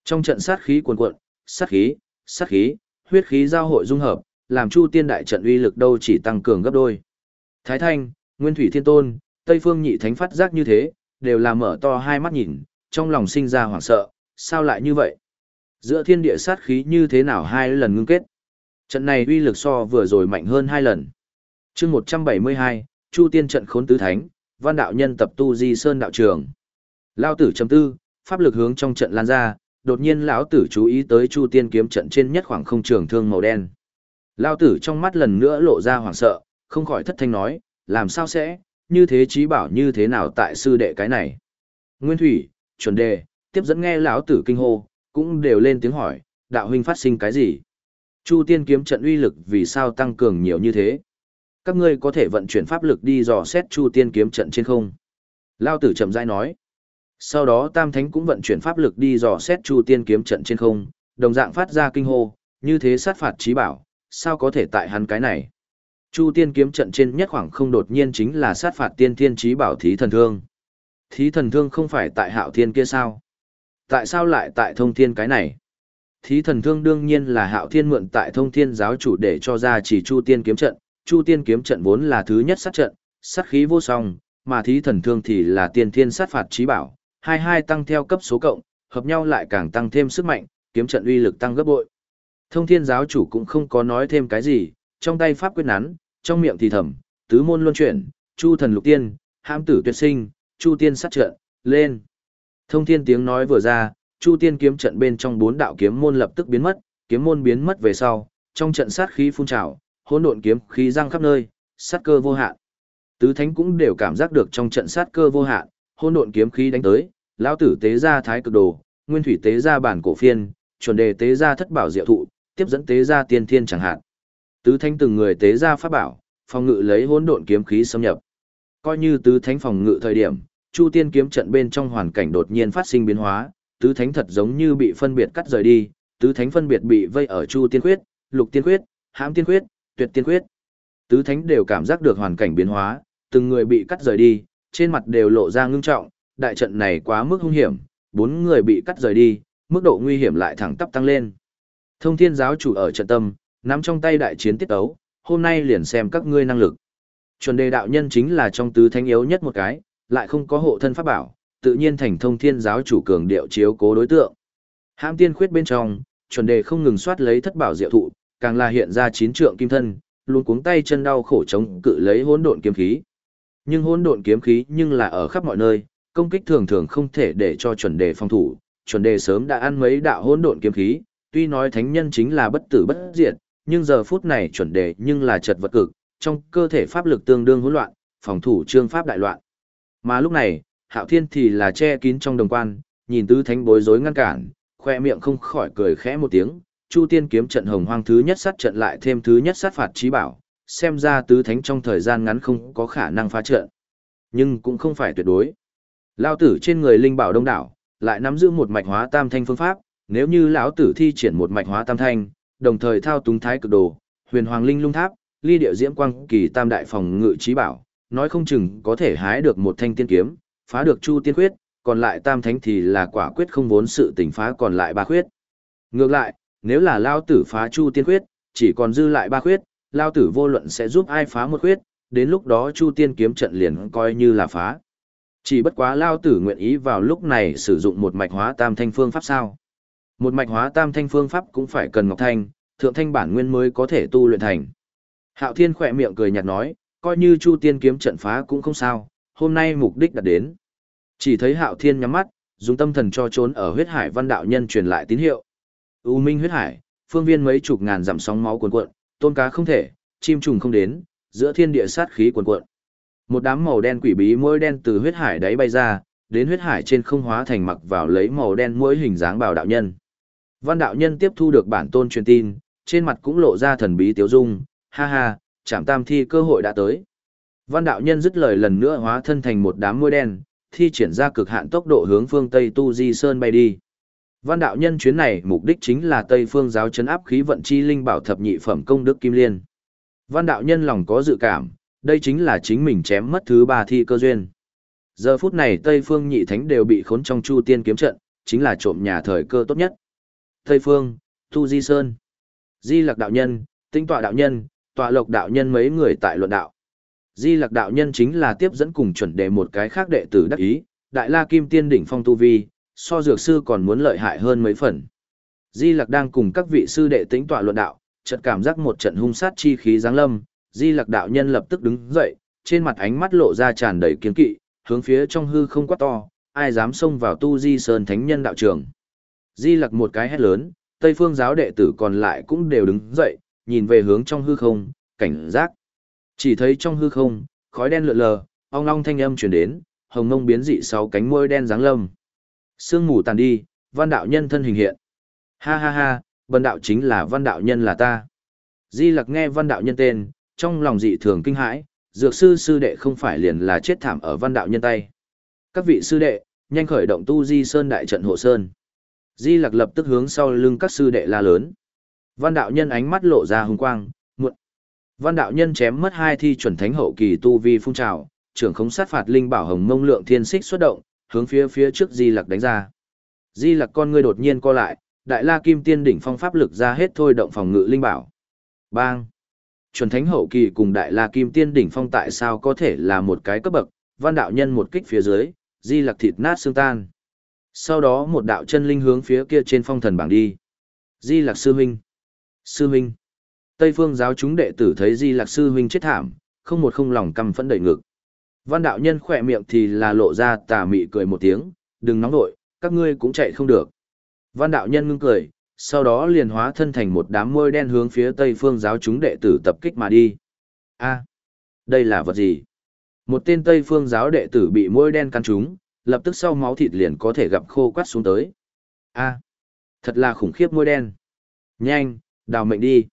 Trong trận sát khí cuồn cuộn, sát khí, sát khí, huyết khí giao hội dung hợp, làm Chu Tiên đại trận uy lực đâu chỉ tăng cường gấp đôi. Thái Thanh, Nguyên Thủy Thiên Tôn, Tây Phương Nhị Thánh phát giác như thế, đều là mở to hai mắt nhìn, trong lòng sinh ra hoảng sợ, sao lại như vậy? Giữa thiên địa sát khí như thế nào hai lần ngưng kết? Trận này uy lực so vừa rồi mạnh hơn hai lần. chương 172, Chu Tiên trận khốn tứ thánh, văn đạo nhân tập tu di sơn đạo trường. Lao tử chấm tư, pháp lực hướng trong trận lan ra, đột nhiên lão tử chú ý tới Chu Tiên kiếm trận trên nhất khoảng không trường thương màu đen. Lao tử trong mắt lần nữa lộ ra hoảng sợ, không khỏi thất thanh nói, làm sao sẽ, như thế trí bảo như thế nào tại sư đệ cái này. Nguyên thủy, chuẩn đề, tiếp dẫn nghe lão tử kinh hô, cũng đều lên tiếng hỏi, đạo huynh phát sinh cái gì? Chu tiên kiếm trận uy lực vì sao tăng cường nhiều như thế? Các ngươi có thể vận chuyển pháp lực đi dò xét chu tiên kiếm trận trên không? Lao tử chậm rãi nói. Sau đó Tam Thánh cũng vận chuyển pháp lực đi dò xét chu tiên kiếm trận trên không, đồng dạng phát ra kinh hô, như thế sát phạt trí bảo, sao có thể tại hắn cái này? Chu tiên kiếm trận trên nhất khoảng không đột nhiên chính là sát phạt tiên thiên trí bảo thí thần thương. Thí thần thương không phải tại hạo thiên kia sao? Tại sao lại tại thông thiên cái này? Thí thần thương đương nhiên là hạo thiên mượn tại thông thiên giáo chủ để cho ra chỉ chu tiên kiếm trận. Chu tiên kiếm trận vốn là thứ nhất sát trận, sát khí vô song, mà thí thần thương thì là tiên thiên sát phạt trí bảo. Hai hai tăng theo cấp số cộng, hợp nhau lại càng tăng thêm sức mạnh, kiếm trận uy lực tăng gấp bội. Thông thiên giáo chủ cũng không có nói thêm cái gì, trong tay pháp quyết nắn, trong miệng thì thầm, tứ môn luân chuyển, chu thần lục tiên, hãm tử tuyệt sinh, chu tiên sát trận, lên. Thông thiên tiếng nói vừa ra, chu tiên kiếm trận bên trong bốn đạo kiếm môn lập tức biến mất, kiếm môn biến mất về sau, trong trận sát khí phun trào, hỗn độn kiếm khí răng khắp nơi, sát cơ vô hạn. Tứ thánh cũng đều cảm giác được trong trận sát cơ vô hạn, hỗn độn kiếm khí đánh tới, lão tử tế ra thái cực đồ, nguyên thủy tế ra bản cổ phiên, chuẩn đề tế ra thất bảo diệu thụ, tiếp dẫn tế ra tiên thiên chẳng hạn. Tứ thánh từng người tế ra pháp bảo, phòng ngự lấy hỗn độn kiếm khí xâm nhập. Coi như tứ thánh phòng ngự thời điểm, Chu Tiên kiếm trận bên trong hoàn cảnh đột nhiên phát sinh biến hóa, tứ thánh thật giống như bị phân biệt cắt rời đi, tứ thánh phân biệt bị vây ở Chu Tiên Quyết, Lục Tiên Quyết, Hãm Tiên Quyết, Tuyệt Tiên Quyết. Tứ thánh đều cảm giác được hoàn cảnh biến hóa, từng người bị cắt rời đi, trên mặt đều lộ ra ngưng trọng, đại trận này quá mức hung hiểm, bốn người bị cắt rời đi, mức độ nguy hiểm lại thẳng tắp tăng lên. Thông Thiên giáo chủ ở trận tâm, nắm trong tay đại chiến tiết ấu, hôm nay liền xem các ngươi năng lực. Chuẩn đề đạo nhân chính là trong tứ thánh yếu nhất một cái, lại không có hộ thân pháp bảo, tự nhiên thành thông thiên giáo chủ cường điệu chiếu cố đối tượng. Hãm tiên khuyết bên trong, chuẩn đề không ngừng soát lấy thất bảo diệu thụ, càng là hiện ra chín trượng kim thân, luôn cuống tay chân đau khổ chống cự lấy hỗn độn kiếm khí. Nhưng hỗn độn kiếm khí nhưng là ở khắp mọi nơi, công kích thường thường không thể để cho chuẩn đề phòng thủ, chuẩn đề sớm đã ăn mấy đạo hỗn độn kiếm khí, tuy nói thánh nhân chính là bất tử bất diệt, nhưng giờ phút này chuẩn đề nhưng là chật vật cực, trong cơ thể pháp lực tương đương hỗn loạn, phòng thủ trương pháp đại loạn. Mà lúc này, Hạo Thiên thì là che kín trong đồng quan, nhìn tứ thánh bối rối ngăn cản, khoe miệng không khỏi cười khẽ một tiếng, Chu Tiên kiếm trận hồng hoang thứ nhất sát trận lại thêm thứ nhất sát phạt trí bảo, xem ra tứ thánh trong thời gian ngắn không có khả năng phá trận. Nhưng cũng không phải tuyệt đối. Lao tử trên người linh bảo đông đảo, lại nắm giữ một mạch hóa tam thanh phương pháp, nếu như lão tử thi triển một mạch hóa tam thanh, đồng thời thao túng thái cực đồ, huyền hoàng linh lung tháp, ly điệu diễm quang kỳ tam đại phòng ngự trí bảo, nói không chừng có thể hái được một thanh tiên kiếm, phá được chu tiên quyết, còn lại tam thánh thì là quả quyết không vốn sự tỉnh phá còn lại ba khuyết. Ngược lại, nếu là lao tử phá chu tiên quyết, chỉ còn dư lại ba khuyết, lao tử vô luận sẽ giúp ai phá một khuyết, đến lúc đó chu tiên kiếm trận liền coi như là phá. Chỉ bất quá lao tử nguyện ý vào lúc này sử dụng một mạch hóa tam thanh phương pháp sao. Một mạch hóa tam thanh phương pháp cũng phải cần ngọc thanh, thượng thanh bản nguyên mới có thể tu luyện thành. Hạo Thiên khỏe miệng cười nhạt nói, coi như Chu Tiên kiếm trận phá cũng không sao, hôm nay mục đích đã đến. Chỉ thấy Hạo Thiên nhắm mắt, dùng tâm thần cho trốn ở huyết hải văn đạo nhân truyền lại tín hiệu. U Minh huyết hải, phương viên mấy chục ngàn dặm sóng máu cuồn cuộn, tôn cá không thể, chim trùng không đến, giữa thiên địa sát khí cuồn cuộn. Một đám màu đen quỷ bí mũi đen từ huyết hải đáy bay ra, đến huyết hải trên không hóa thành mặc vào lấy màu đen mũi hình dáng bảo đạo nhân. Văn đạo nhân tiếp thu được bản tôn truyền tin, trên mặt cũng lộ ra thần bí tiếu dung, ha ha, chạm tam thi cơ hội đã tới. Văn đạo nhân dứt lời lần nữa hóa thân thành một đám mũi đen, thi triển ra cực hạn tốc độ hướng phương Tây Tu Di Sơn bay đi. Văn đạo nhân chuyến này mục đích chính là Tây phương giáo chấn áp khí vận chi linh bảo thập nhị phẩm công đức kim liên. Văn đạo nhân lòng có dự cảm, đây chính là chính mình chém mất thứ ba thi cơ duyên. Giờ phút này Tây phương nhị thánh đều bị khốn trong chu tiên kiếm trận, chính là trộm nhà thời cơ tốt nhất. Tây phương, thu Di Sơn, Di lạc đạo nhân, Tinh Tọa đạo nhân, Tọa Lộc đạo nhân mấy người tại luận đạo. Di lạc đạo nhân chính là tiếp dẫn cùng chuẩn đề một cái khác đệ tử đắc ý, Đại La Kim Tiên đỉnh phong tu vi, so dược sư còn muốn lợi hại hơn mấy phần. Di Lặc đang cùng các vị sư đệ tĩnh tọa luận đạo, chợt cảm giác một trận hung sát chi khí giáng lâm, Di Lặc đạo nhân lập tức đứng dậy, trên mặt ánh mắt lộ ra tràn đầy kiên kỵ, hướng phía trong hư không quát to, ai dám xông vào tu Di Sơn Thánh Nhân đạo trường. Di Lặc một cái hét lớn, Tây Phương giáo đệ tử còn lại cũng đều đứng dậy, nhìn về hướng trong hư không, cảnh giác. Chỉ thấy trong hư không, khói đen lượn lờ, ong long thanh âm truyền đến, hồng ngông biến dị sáu cánh môi đen dáng lâm. Sương mù tàn đi, văn đạo nhân thân hình hiện. Ha ha ha, văn đạo chính là văn đạo nhân là ta. Di lặc nghe văn đạo nhân tên, trong lòng dị thường kinh hãi, dược sư sư đệ không phải liền là chết thảm ở văn đạo nhân tay. Các vị sư đệ, nhanh khởi động tu di sơn đại trận hộ sơn. Di lặc lập tức hướng sau lưng các sư đệ la lớn. Văn đạo nhân ánh mắt lộ ra hung quang, muộn. Văn đạo nhân chém mất hai thi chuẩn thánh hậu kỳ tu vi phun trào, trưởng khống sát phạt linh bảo hồng mông lượng thiên xích xuất động, hướng phía phía trước Di Lặc đánh ra. Di Lặc con ngươi đột nhiên co lại, Đại La Kim Tiên đỉnh phong pháp lực ra hết thôi động phòng ngự linh bảo. Bang! Chuẩn thánh hậu kỳ cùng Đại La Kim Tiên đỉnh phong tại sao có thể là một cái cấp bậc, văn đạo nhân một kích phía dưới, Di Lặc thịt nát xương tan. Sau đó một đạo chân linh hướng phía kia trên phong thần bảng đi. Di Lạc Sư Huynh. Sư Huynh. Tây phương giáo chúng đệ tử thấy Di Lạc Sư Huynh chết thảm, không một không lòng căm phẫn đẩy ngực. Văn đạo nhân khỏe miệng thì là lộ ra tà mị cười một tiếng, đừng nóng nội, các ngươi cũng chạy không được. Văn đạo nhân ngưng cười, sau đó liền hóa thân thành một đám môi đen hướng phía tây phương giáo chúng đệ tử tập kích mà đi. A, đây là vật gì? Một tên tây phương giáo đệ tử bị môi đen căn trúng, lập tức sau máu thịt liền có thể gặp khô quát xuống tới. A, thật là khủng khiếp môi đen. Nhanh, đào mệnh đi.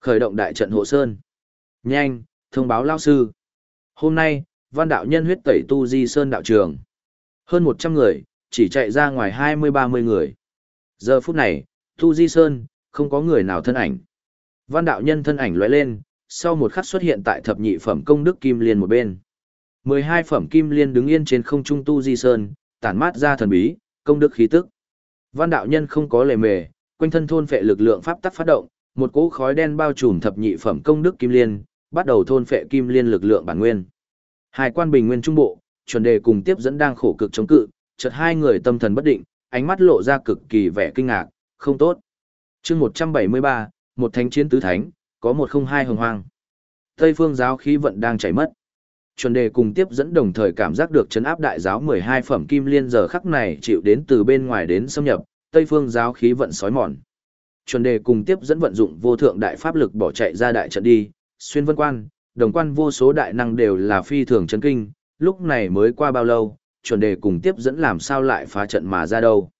Khởi động đại trận hộ sơn. Nhanh, thông báo lao sư. Hôm nay, văn đạo nhân huyết tẩy tu di sơn đạo trường. Hơn 100 người, chỉ chạy ra ngoài 20-30 người. Giờ phút này, tu di sơn, không có người nào thân ảnh. Văn đạo nhân thân ảnh lóe lên, sau một khắc xuất hiện tại thập nhị phẩm công đức kim liên một bên. 12 phẩm kim liên đứng yên trên không trung tu di sơn, tản mát ra thần bí, công đức khí tức. Văn đạo nhân không có lề mề, quanh thân thôn phệ lực lượng pháp tắc phát động, một cỗ khói đen bao trùm thập nhị phẩm công đức kim liên, bắt đầu thôn phệ kim liên lực lượng bản nguyên. Hai quan bình nguyên trung bộ, chuẩn đề cùng tiếp dẫn đang khổ cực chống cự, chợt hai người tâm thần bất định, ánh mắt lộ ra cực kỳ vẻ kinh ngạc, không tốt. chương 173, một thánh chiến tứ thánh, có một không hai hồng hoang. Tây phương giáo khí vận đang chảy mất. Chuẩn đề cùng tiếp dẫn đồng thời cảm giác được chấn áp đại giáo 12 phẩm kim liên giờ khắc này chịu đến từ bên ngoài đến xâm nhập, Tây phương giáo khí vận sói mòn. Chuẩn đề cùng tiếp dẫn vận dụng vô thượng đại pháp lực bỏ chạy ra đại trận đi, xuyên vân quan, đồng quan vô số đại năng đều là phi thường chấn kinh, lúc này mới qua bao lâu, chuẩn đề cùng tiếp dẫn làm sao lại phá trận mà ra đâu.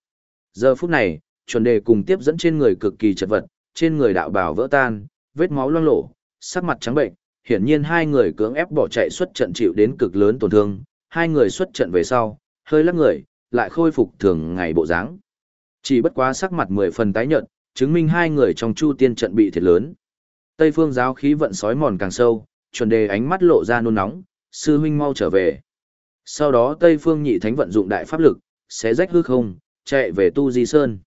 Giờ phút này, chuẩn đề cùng tiếp dẫn trên người cực kỳ chật vật, trên người đạo bào vỡ tan, vết máu loang lổ, sắc mặt trắng bệnh, hiển nhiên hai người cưỡng ép bỏ chạy xuất trận chịu đến cực lớn tổn thương, hai người xuất trận về sau, hơi lắc người, lại khôi phục thường ngày bộ dáng. Chỉ bất quá sắc mặt mười phần tái nhợt, chứng minh hai người trong chu tiên trận bị thiệt lớn. Tây phương giáo khí vận sói mòn càng sâu, chuẩn đề ánh mắt lộ ra nôn nóng, sư huynh mau trở về. Sau đó Tây phương nhị thánh vận dụng đại pháp lực, sẽ rách hư không, chạy về Tu Di Sơn.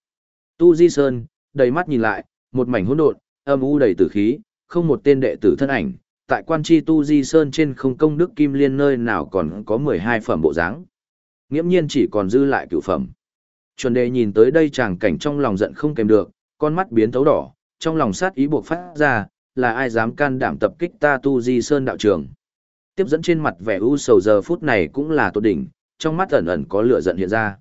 Tu Di Sơn, đầy mắt nhìn lại, một mảnh hỗn độn, âm u đầy tử khí, không một tên đệ tử thân ảnh, tại quan chi Tu Di Sơn trên không công đức kim liên nơi nào còn có 12 phẩm bộ dáng. Nghiễm nhiên chỉ còn dư lại cửu phẩm. Chuẩn đề nhìn tới đây chàng cảnh trong lòng giận không kèm được, con mắt biến thấu đỏ, trong lòng sát ý buộc phát ra, là ai dám can đảm tập kích ta Tu Di Sơn đạo trường. Tiếp dẫn trên mặt vẻ u sầu giờ phút này cũng là tốt đỉnh, trong mắt ẩn ẩn có lửa giận hiện ra.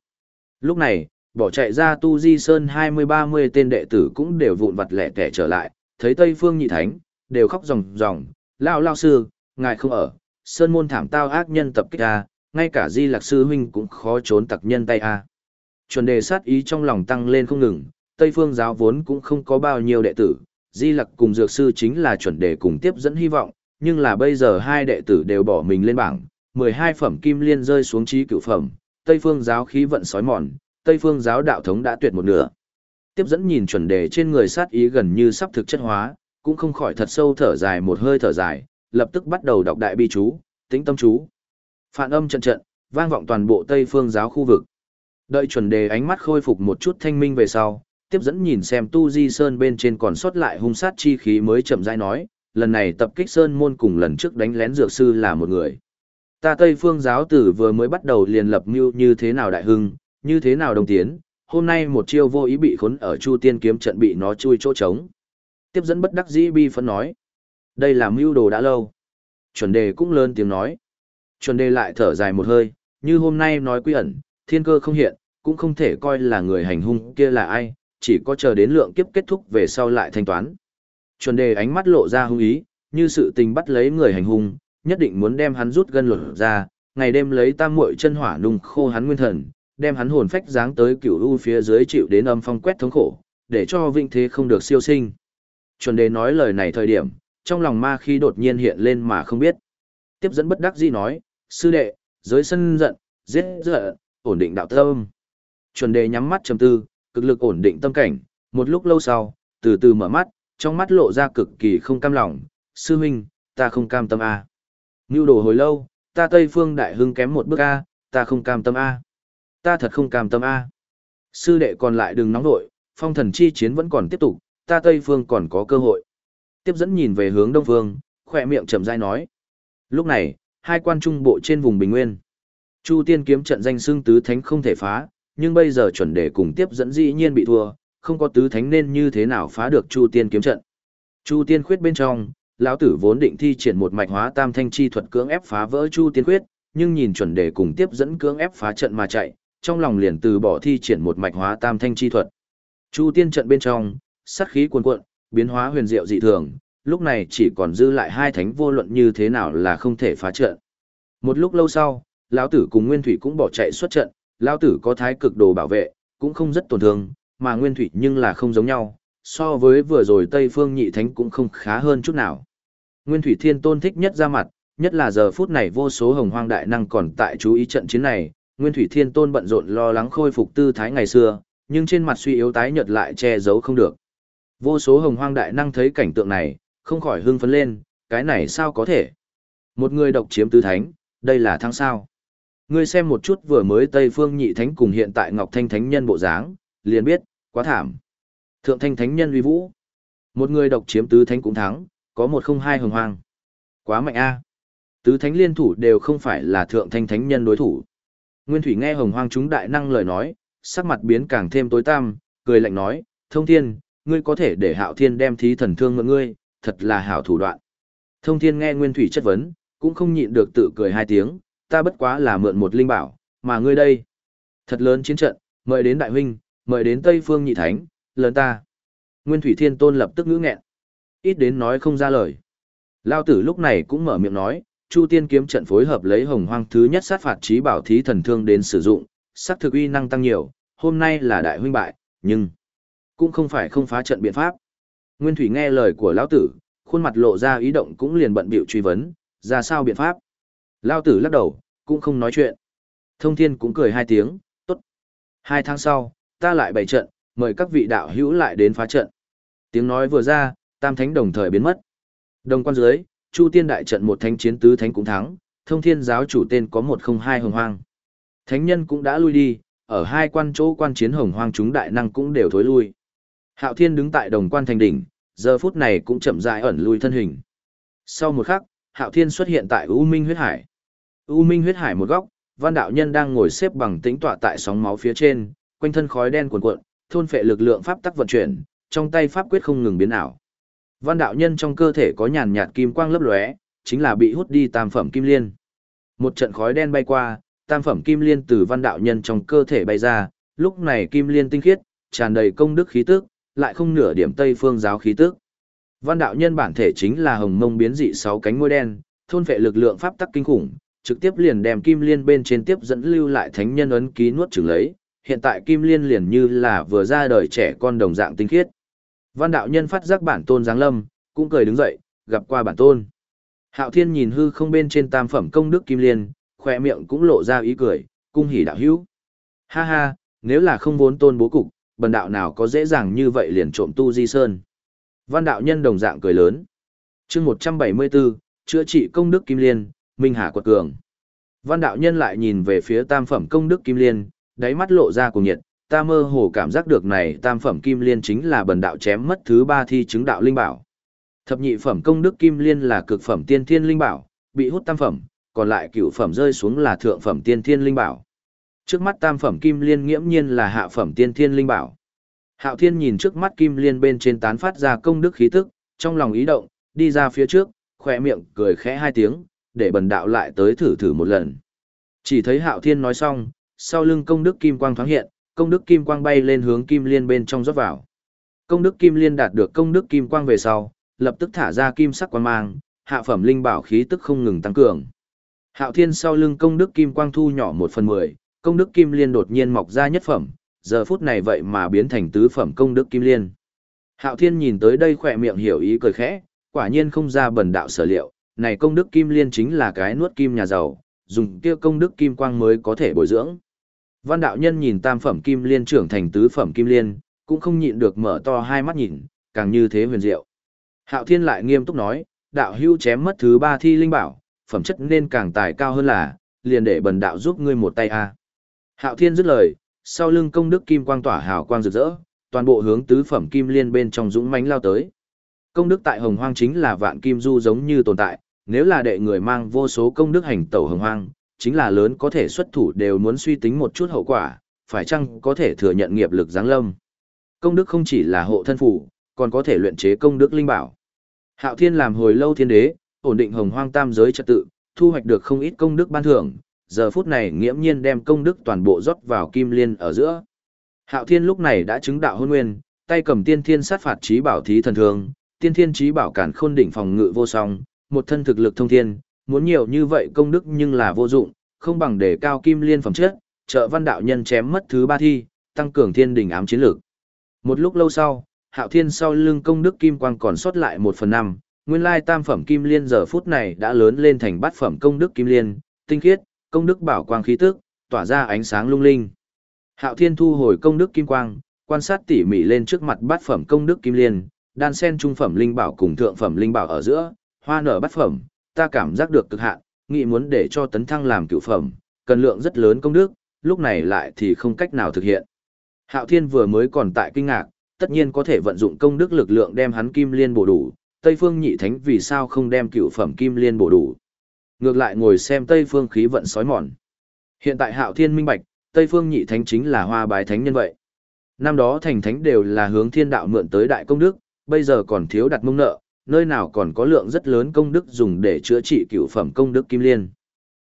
Lúc này, bỏ chạy ra Tu Di Sơn 20-30 tên đệ tử cũng đều vụn vặt lẻ tẻ trở lại, thấy Tây Phương Nhị Thánh, đều khóc ròng ròng, lao lao sư, ngài không ở, Sơn môn thảm tao ác nhân tập kích a, ngay cả Di Lạc sư huynh cũng khó trốn tặc nhân tay a. Chuẩn đề sát ý trong lòng tăng lên không ngừng, Tây Phương giáo vốn cũng không có bao nhiêu đệ tử, Di Lặc cùng Dược Sư chính là chuẩn đề cùng tiếp dẫn hy vọng, nhưng là bây giờ hai đệ tử đều bỏ mình lên bảng, 12 phẩm kim liên rơi xuống trí cửu phẩm, Tây Phương giáo khí vận sói mòn, Tây Phương giáo đạo thống đã tuyệt một nửa. Tiếp dẫn nhìn chuẩn đề trên người sát ý gần như sắp thực chất hóa, cũng không khỏi thật sâu thở dài một hơi thở dài, lập tức bắt đầu đọc đại bi chú, tĩnh tâm chú. Phản âm trận trận, vang vọng toàn bộ Tây Phương giáo khu vực. Đợi chuẩn đề ánh mắt khôi phục một chút thanh minh về sau, tiếp dẫn nhìn xem tu di sơn bên trên còn sót lại hung sát chi khí mới chậm rãi nói, lần này tập kích sơn môn cùng lần trước đánh lén dược sư là một người. Ta Tây Phương giáo tử vừa mới bắt đầu liền lập mưu như thế nào đại hưng, như thế nào đồng tiến, hôm nay một chiêu vô ý bị khốn ở Chu Tiên kiếm trận bị nó chui chỗ trống. Tiếp dẫn bất đắc dĩ bi phấn nói, đây là mưu đồ đã lâu. Chuẩn đề cũng lớn tiếng nói. Chuẩn đề lại thở dài một hơi, như hôm nay nói quy ẩn, thiên cơ không hiện, cũng không thể coi là người hành hung kia là ai, chỉ có chờ đến lượng kiếp kết thúc về sau lại thanh toán. Chuẩn đề ánh mắt lộ ra hung ý, như sự tình bắt lấy người hành hung, nhất định muốn đem hắn rút gân lột ra, ngày đêm lấy tam muội chân hỏa nung khô hắn nguyên thần, đem hắn hồn phách giáng tới cửu u phía dưới chịu đến âm phong quét thống khổ, để cho vinh thế không được siêu sinh. Chuẩn đề nói lời này thời điểm, trong lòng ma khi đột nhiên hiện lên mà không biết. Tiếp dẫn bất đắc dĩ nói, sư đệ, giới sân giận, giết giận, ổn định đạo tâm. Chuẩn đề nhắm mắt trầm tư, cực lực ổn định tâm cảnh, một lúc lâu sau, từ từ mở mắt, trong mắt lộ ra cực kỳ không cam lòng, sư huynh, ta không cam tâm a. Nưu đồ hồi lâu, ta Tây Phương Đại Hưng kém một bước a, ta không cam tâm a. Ta thật không cam tâm a. Sư đệ còn lại đừng nóng nội, phong thần chi chiến vẫn còn tiếp tục, ta Tây Phương còn có cơ hội. Tiếp dẫn nhìn về hướng Đông Phương, khỏe miệng chậm rãi nói. Lúc này, hai quan trung bộ trên vùng Bình Nguyên. Chu tiên kiếm trận danh xưng tứ thánh không thể phá, nhưng bây giờ chuẩn đề cùng tiếp dẫn dĩ nhiên bị thua, không có tứ thánh nên như thế nào phá được Chu Tiên kiếm trận. Chu Tiên khuyết bên trong, lão tử vốn định thi triển một mạch hóa tam thanh chi thuật cưỡng ép phá vỡ Chu Tiên khuyết, nhưng nhìn chuẩn đề cùng tiếp dẫn cưỡng ép phá trận mà chạy, trong lòng liền từ bỏ thi triển một mạch hóa tam thanh chi thuật. Chu Tiên trận bên trong, sát khí cuồn cuộn, biến hóa huyền diệu dị thường, lúc này chỉ còn dư lại hai thánh vô luận như thế nào là không thể phá trận. Một lúc lâu sau, lão tử cùng Nguyên Thủy cũng bỏ chạy xuất trận, lão tử có thái cực đồ bảo vệ, cũng không rất tổn thương, mà Nguyên Thủy nhưng là không giống nhau, so với vừa rồi Tây Phương Nhị Thánh cũng không khá hơn chút nào. Nguyên Thủy Thiên Tôn thích nhất ra mặt, nhất là giờ phút này vô số hồng hoang đại năng còn tại chú ý trận chiến này, Nguyên Thủy Thiên Tôn bận rộn lo lắng khôi phục tư thái ngày xưa, nhưng trên mặt suy yếu tái nhợt lại che giấu không được. Vô số hồng hoang đại năng thấy cảnh tượng này, không khỏi hưng phấn lên, cái này sao có thể? Một người độc chiếm tứ thánh, đây là thắng sao? Ngươi xem một chút vừa mới Tây Phương Nhị Thánh cùng hiện tại Ngọc Thanh Thánh Nhân bộ dáng, liền biết, quá thảm. Thượng Thanh Thánh Nhân uy vũ. Một người độc chiếm tứ thánh cũng thắng, có một không hai hồng hoang. Quá mạnh a. Tứ thánh liên thủ đều không phải là Thượng Thanh Thánh Nhân đối thủ. Nguyên Thủy nghe hồng hoang chúng đại năng lời nói, sắc mặt biến càng thêm tối tăm, cười lạnh nói, thông thiên, ngươi có thể để hạo thiên đem thí thần thương ngựa ngươi, thật là hảo thủ đoạn. Thông thiên nghe Nguyên Thủy chất vấn, cũng không nhịn được tự cười hai tiếng, ta bất quá là mượn một linh bảo, mà ngươi đây. Thật lớn chiến trận, mời đến đại huynh, mời đến Tây Phương nhị thánh, lớn ta. Nguyên Thủy Thiên Tôn lập tức ngữ nghẹn. Ít đến nói không ra lời. Lao tử lúc này cũng mở miệng nói, Chu Tiên kiếm trận phối hợp lấy hồng hoang thứ nhất sát phạt trí bảo thí thần thương đến sử dụng, sát thực uy năng tăng nhiều, hôm nay là đại huynh bại, nhưng cũng không phải không phá trận biện pháp. Nguyên Thủy nghe lời của lão tử, khuôn mặt lộ ra ý động cũng liền bận bịu truy vấn, ra sao biện pháp? Lão tử lắc đầu, cũng không nói chuyện. Thông Thiên cũng cười hai tiếng, tốt. Hai tháng sau, ta lại bày trận, mời các vị đạo hữu lại đến phá trận. Tiếng nói vừa ra, tam thánh đồng thời biến mất. Đồng quan dưới, Chu Tiên đại trận một thánh chiến tứ thánh cũng thắng, Thông Thiên giáo chủ tên có một không hai hồng hoang. Thánh nhân cũng đã lui đi, ở hai quan chỗ quan chiến hồng hoang chúng đại năng cũng đều thối lui. Hạo Thiên đứng tại đồng quan thành đỉnh, giờ phút này cũng chậm rãi ẩn lui thân hình. Sau một khắc, Hạo Thiên xuất hiện tại U Minh huyết hải. U Minh huyết hải một góc, Văn đạo nhân đang ngồi xếp bằng tĩnh tọa tại sóng máu phía trên, quanh thân khói đen cuồn cuộn, thôn phệ lực lượng pháp tắc vận chuyển, trong tay pháp quyết không ngừng biến ảo. Văn đạo nhân trong cơ thể có nhàn nhạt kim quang lấp lóe, chính là bị hút đi tam phẩm kim liên. Một trận khói đen bay qua, tam phẩm kim liên từ văn đạo nhân trong cơ thể bay ra, lúc này kim liên tinh khiết, tràn đầy công đức khí tức, lại không nửa điểm Tây phương giáo khí tức. Văn đạo nhân bản thể chính là hồng mông biến dị sáu cánh ngôi đen, thôn phệ lực lượng pháp tắc kinh khủng, trực tiếp liền đem kim liên bên trên tiếp dẫn lưu lại thánh nhân ấn ký nuốt chửng lấy, hiện tại kim liên liền như là vừa ra đời trẻ con đồng dạng tinh khiết. Văn đạo nhân phát giác bản tôn giáng lâm, cũng cười đứng dậy, gặp qua bản tôn. Hạo Thiên nhìn hư không bên trên tam phẩm công đức kim liên, khoe miệng cũng lộ ra ý cười, cung hỉ đạo hữu. Ha ha, nếu là không vốn tôn bố cục, bần đạo nào có dễ dàng như vậy liền trộm tu di sơn. Văn đạo nhân đồng dạng cười lớn. chương 174, chữa trị công đức kim liên, Minh Hà quật cường. Văn đạo nhân lại nhìn về phía tam phẩm công đức kim liên, đáy mắt lộ ra cùng nhiệt, ta mơ hồ cảm giác được này tam phẩm kim liên chính là bần đạo chém mất thứ ba thi chứng đạo linh bảo. Thập nhị phẩm công đức kim liên là cực phẩm tiên thiên linh bảo, bị hút tam phẩm, còn lại cửu phẩm rơi xuống là thượng phẩm tiên thiên linh bảo. Trước mắt tam phẩm kim liên nghiễm nhiên là hạ phẩm tiên thiên linh bảo. Hạo Thiên nhìn trước mắt kim liên bên trên tán phát ra công đức khí tức, trong lòng ý động, đi ra phía trước, khỏe miệng cười khẽ hai tiếng, để bần đạo lại tới thử thử một lần. Chỉ thấy Hạo Thiên nói xong, sau lưng công đức kim quang thoáng hiện, công đức kim quang bay lên hướng kim liên bên trong rót vào. Công đức kim liên đạt được công đức kim quang về sau, lập tức thả ra kim sắc quang mang, hạ phẩm linh bảo khí tức không ngừng tăng cường. Hạo Thiên sau lưng công đức kim quang thu nhỏ một phần mười, công đức kim liên đột nhiên mọc ra nhất phẩm, giờ phút này vậy mà biến thành tứ phẩm công đức kim liên. Hạo Thiên nhìn tới đây khỏe miệng hiểu ý cười khẽ, quả nhiên không ra bần đạo sở liệu, này công đức kim liên chính là cái nuốt kim nhà giàu, dùng kia công đức kim quang mới có thể bồi dưỡng. Văn đạo nhân nhìn tam phẩm kim liên trưởng thành tứ phẩm kim liên, cũng không nhịn được mở to hai mắt nhìn, càng như thế huyền diệu. Hạo Thiên lại nghiêm túc nói, đạo hưu chém mất thứ ba thi linh bảo, phẩm chất nên càng tài cao hơn là, liền để bần đạo giúp ngươi một tay a. Hạo Thiên dứt lời, sau lưng công đức kim quang tỏa hào quang rực rỡ, toàn bộ hướng tứ phẩm kim liên bên trong dũng mãnh lao tới. Công đức tại Hồng Hoang chính là vạn kim du giống như tồn tại, nếu là đệ người mang vô số công đức hành tẩu Hồng Hoang, chính là lớn có thể xuất thủ đều muốn suy tính một chút hậu quả, phải chăng có thể thừa nhận nghiệp lực giáng lâm. Công đức không chỉ là hộ thân phủ, còn có thể luyện chế công đức linh bảo. Hạo Thiên làm hồi lâu thiên đế, ổn định hồng hoang tam giới trật tự, thu hoạch được không ít công đức ban thưởng, giờ phút này nghiễm nhiên đem công đức toàn bộ rót vào kim liên ở giữa. Hạo Thiên lúc này đã chứng đạo hôn nguyên, tay cầm tiên thiên sát phạt trí bảo thí thần thương, tiên thiên trí bảo cản khôn đỉnh phòng ngự vô song, một thân thực lực thông thiên, muốn nhiều như vậy công đức nhưng là vô dụng, không bằng để cao kim liên phẩm chất, trợ văn đạo nhân chém mất thứ ba thi, tăng cường thiên đình ám chiến lược. Một lúc lâu sau, Hạo Thiên sau lưng công đức kim quang còn sót lại một phần năm, nguyên lai tam phẩm kim liên giờ phút này đã lớn lên thành bát phẩm công đức kim liên, tinh khiết, công đức bảo quang khí tức, tỏa ra ánh sáng lung linh. Hạo Thiên thu hồi công đức kim quang, quan sát tỉ mỉ lên trước mặt bát phẩm công đức kim liên, đan sen trung phẩm linh bảo cùng thượng phẩm linh bảo ở giữa, hoa nở bát phẩm, ta cảm giác được cực hạn, nghĩ muốn để cho tấn thăng làm cửu phẩm, cần lượng rất lớn công đức, lúc này lại thì không cách nào thực hiện. Hạo Thiên vừa mới còn tại kinh ngạc, tất nhiên có thể vận dụng công đức lực lượng đem hắn kim liên bổ đủ, Tây Phương Nhị Thánh vì sao không đem cửu phẩm kim liên bổ đủ. Ngược lại ngồi xem Tây Phương khí vận sói mòn. Hiện tại Hạo Thiên minh bạch, Tây Phương Nhị Thánh chính là hoa bái thánh nhân vậy. Năm đó thành thánh đều là hướng thiên đạo mượn tới đại công đức, bây giờ còn thiếu đặt mông nợ, nơi nào còn có lượng rất lớn công đức dùng để chữa trị cựu phẩm công đức kim liên.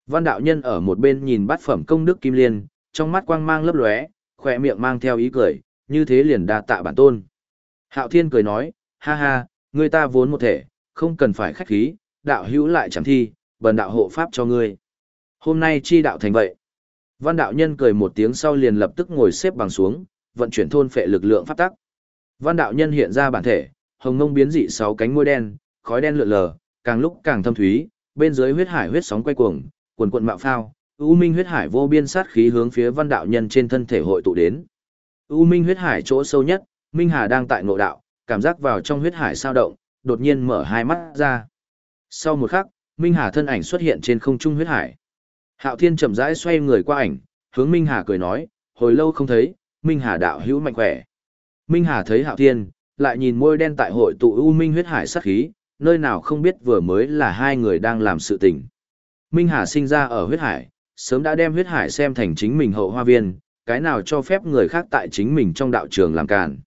Văn đạo nhân ở một bên nhìn bát phẩm công đức kim liên, trong mắt quang mang lấp lóe, khỏe miệng mang theo ý cười, như thế liền đa tạ bản tôn. Hạo Thiên cười nói, ha ha, người ta vốn một thể, không cần phải khách khí, đạo hữu lại chẳng thi, bần đạo hộ pháp cho ngươi. Hôm nay chi đạo thành vậy. Văn đạo nhân cười một tiếng sau liền lập tức ngồi xếp bằng xuống, vận chuyển thôn phệ lực lượng pháp tắc. Văn đạo nhân hiện ra bản thể, hồng ngông biến dị sáu cánh môi đen, khói đen lượn lờ, càng lúc càng thâm thúy, bên dưới huyết hải huyết sóng quay cuồng, quần quần mạo phao, u minh huyết hải vô biên sát khí hướng phía văn đạo nhân trên thân thể hội tụ đến. U minh huyết hải chỗ sâu nhất, Minh Hà đang tại ngộ đạo, cảm giác vào trong huyết hải sao động, đột nhiên mở hai mắt ra. Sau một khắc, Minh Hà thân ảnh xuất hiện trên không trung huyết hải. Hạo Thiên chậm rãi xoay người qua ảnh, hướng Minh Hà cười nói, hồi lâu không thấy, Minh Hà đạo hữu mạnh khỏe. Minh Hà thấy Hạo Thiên, lại nhìn môi đen tại hội tụ U Minh huyết hải sát khí, nơi nào không biết vừa mới là hai người đang làm sự tình. Minh Hà sinh ra ở huyết hải, sớm đã đem huyết hải xem thành chính mình hậu hoa viên, cái nào cho phép người khác tại chính mình trong đạo trường làm càn.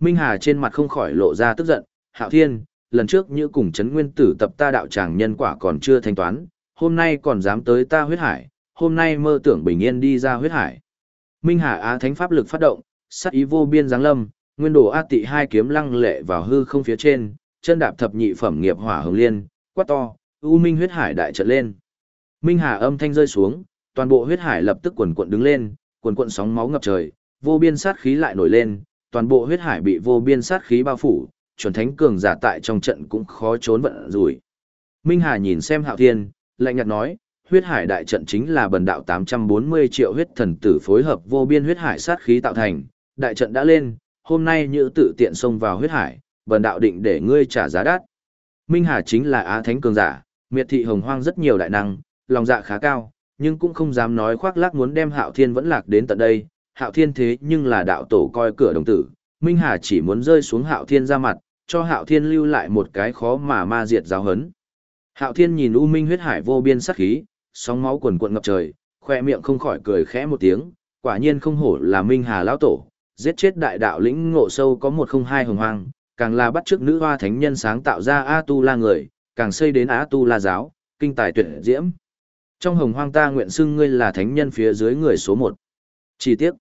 Minh Hà trên mặt không khỏi lộ ra tức giận, Hạo Thiên, lần trước như cùng chấn nguyên tử tập ta đạo tràng nhân quả còn chưa thanh toán, hôm nay còn dám tới ta huyết hải, hôm nay mơ tưởng bình yên đi ra huyết hải. Minh Hà Á Thánh Pháp lực phát động, sát ý vô biên giáng lâm, nguyên đồ A tị hai kiếm lăng lệ vào hư không phía trên, chân đạp thập nhị phẩm nghiệp hỏa hồng liên, quát to, U Minh huyết hải đại trận lên. Minh Hà âm thanh rơi xuống, toàn bộ huyết hải lập tức quần cuộn đứng lên, quần cuộn sóng máu ngập trời, vô biên sát khí lại nổi lên, toàn bộ huyết hải bị vô biên sát khí bao phủ, chuẩn thánh cường giả tại trong trận cũng khó trốn vận rủi. Minh Hà nhìn xem Hạo Thiên, lạnh nhạt nói, huyết hải đại trận chính là bần đạo 840 triệu huyết thần tử phối hợp vô biên huyết hải sát khí tạo thành, đại trận đã lên, hôm nay như tự tiện xông vào huyết hải, bần đạo định để ngươi trả giá đắt. Minh Hà chính là á thánh cường giả, miệt thị hồng hoang rất nhiều đại năng, lòng dạ khá cao, nhưng cũng không dám nói khoác lác muốn đem Hạo Thiên vẫn lạc đến tận đây, Hạo Thiên thế nhưng là đạo tổ coi cửa đồng tử, Minh Hà chỉ muốn rơi xuống Hạo Thiên ra mặt, cho Hạo Thiên lưu lại một cái khó mà ma diệt giáo hấn. Hạo Thiên nhìn U Minh huyết hải vô biên sắc khí, sóng máu quần cuộn ngập trời, khoe miệng không khỏi cười khẽ một tiếng, quả nhiên không hổ là Minh Hà lão tổ, giết chết đại đạo lĩnh ngộ sâu có một không hai hồng hoang, càng là bắt chước nữ hoa thánh nhân sáng tạo ra A Tu La người, càng xây đến A Tu La giáo, kinh tài tuyệt diễm. Trong hồng hoang ta nguyện xưng ngươi là thánh nhân phía dưới người số một. Chỉ tiếc,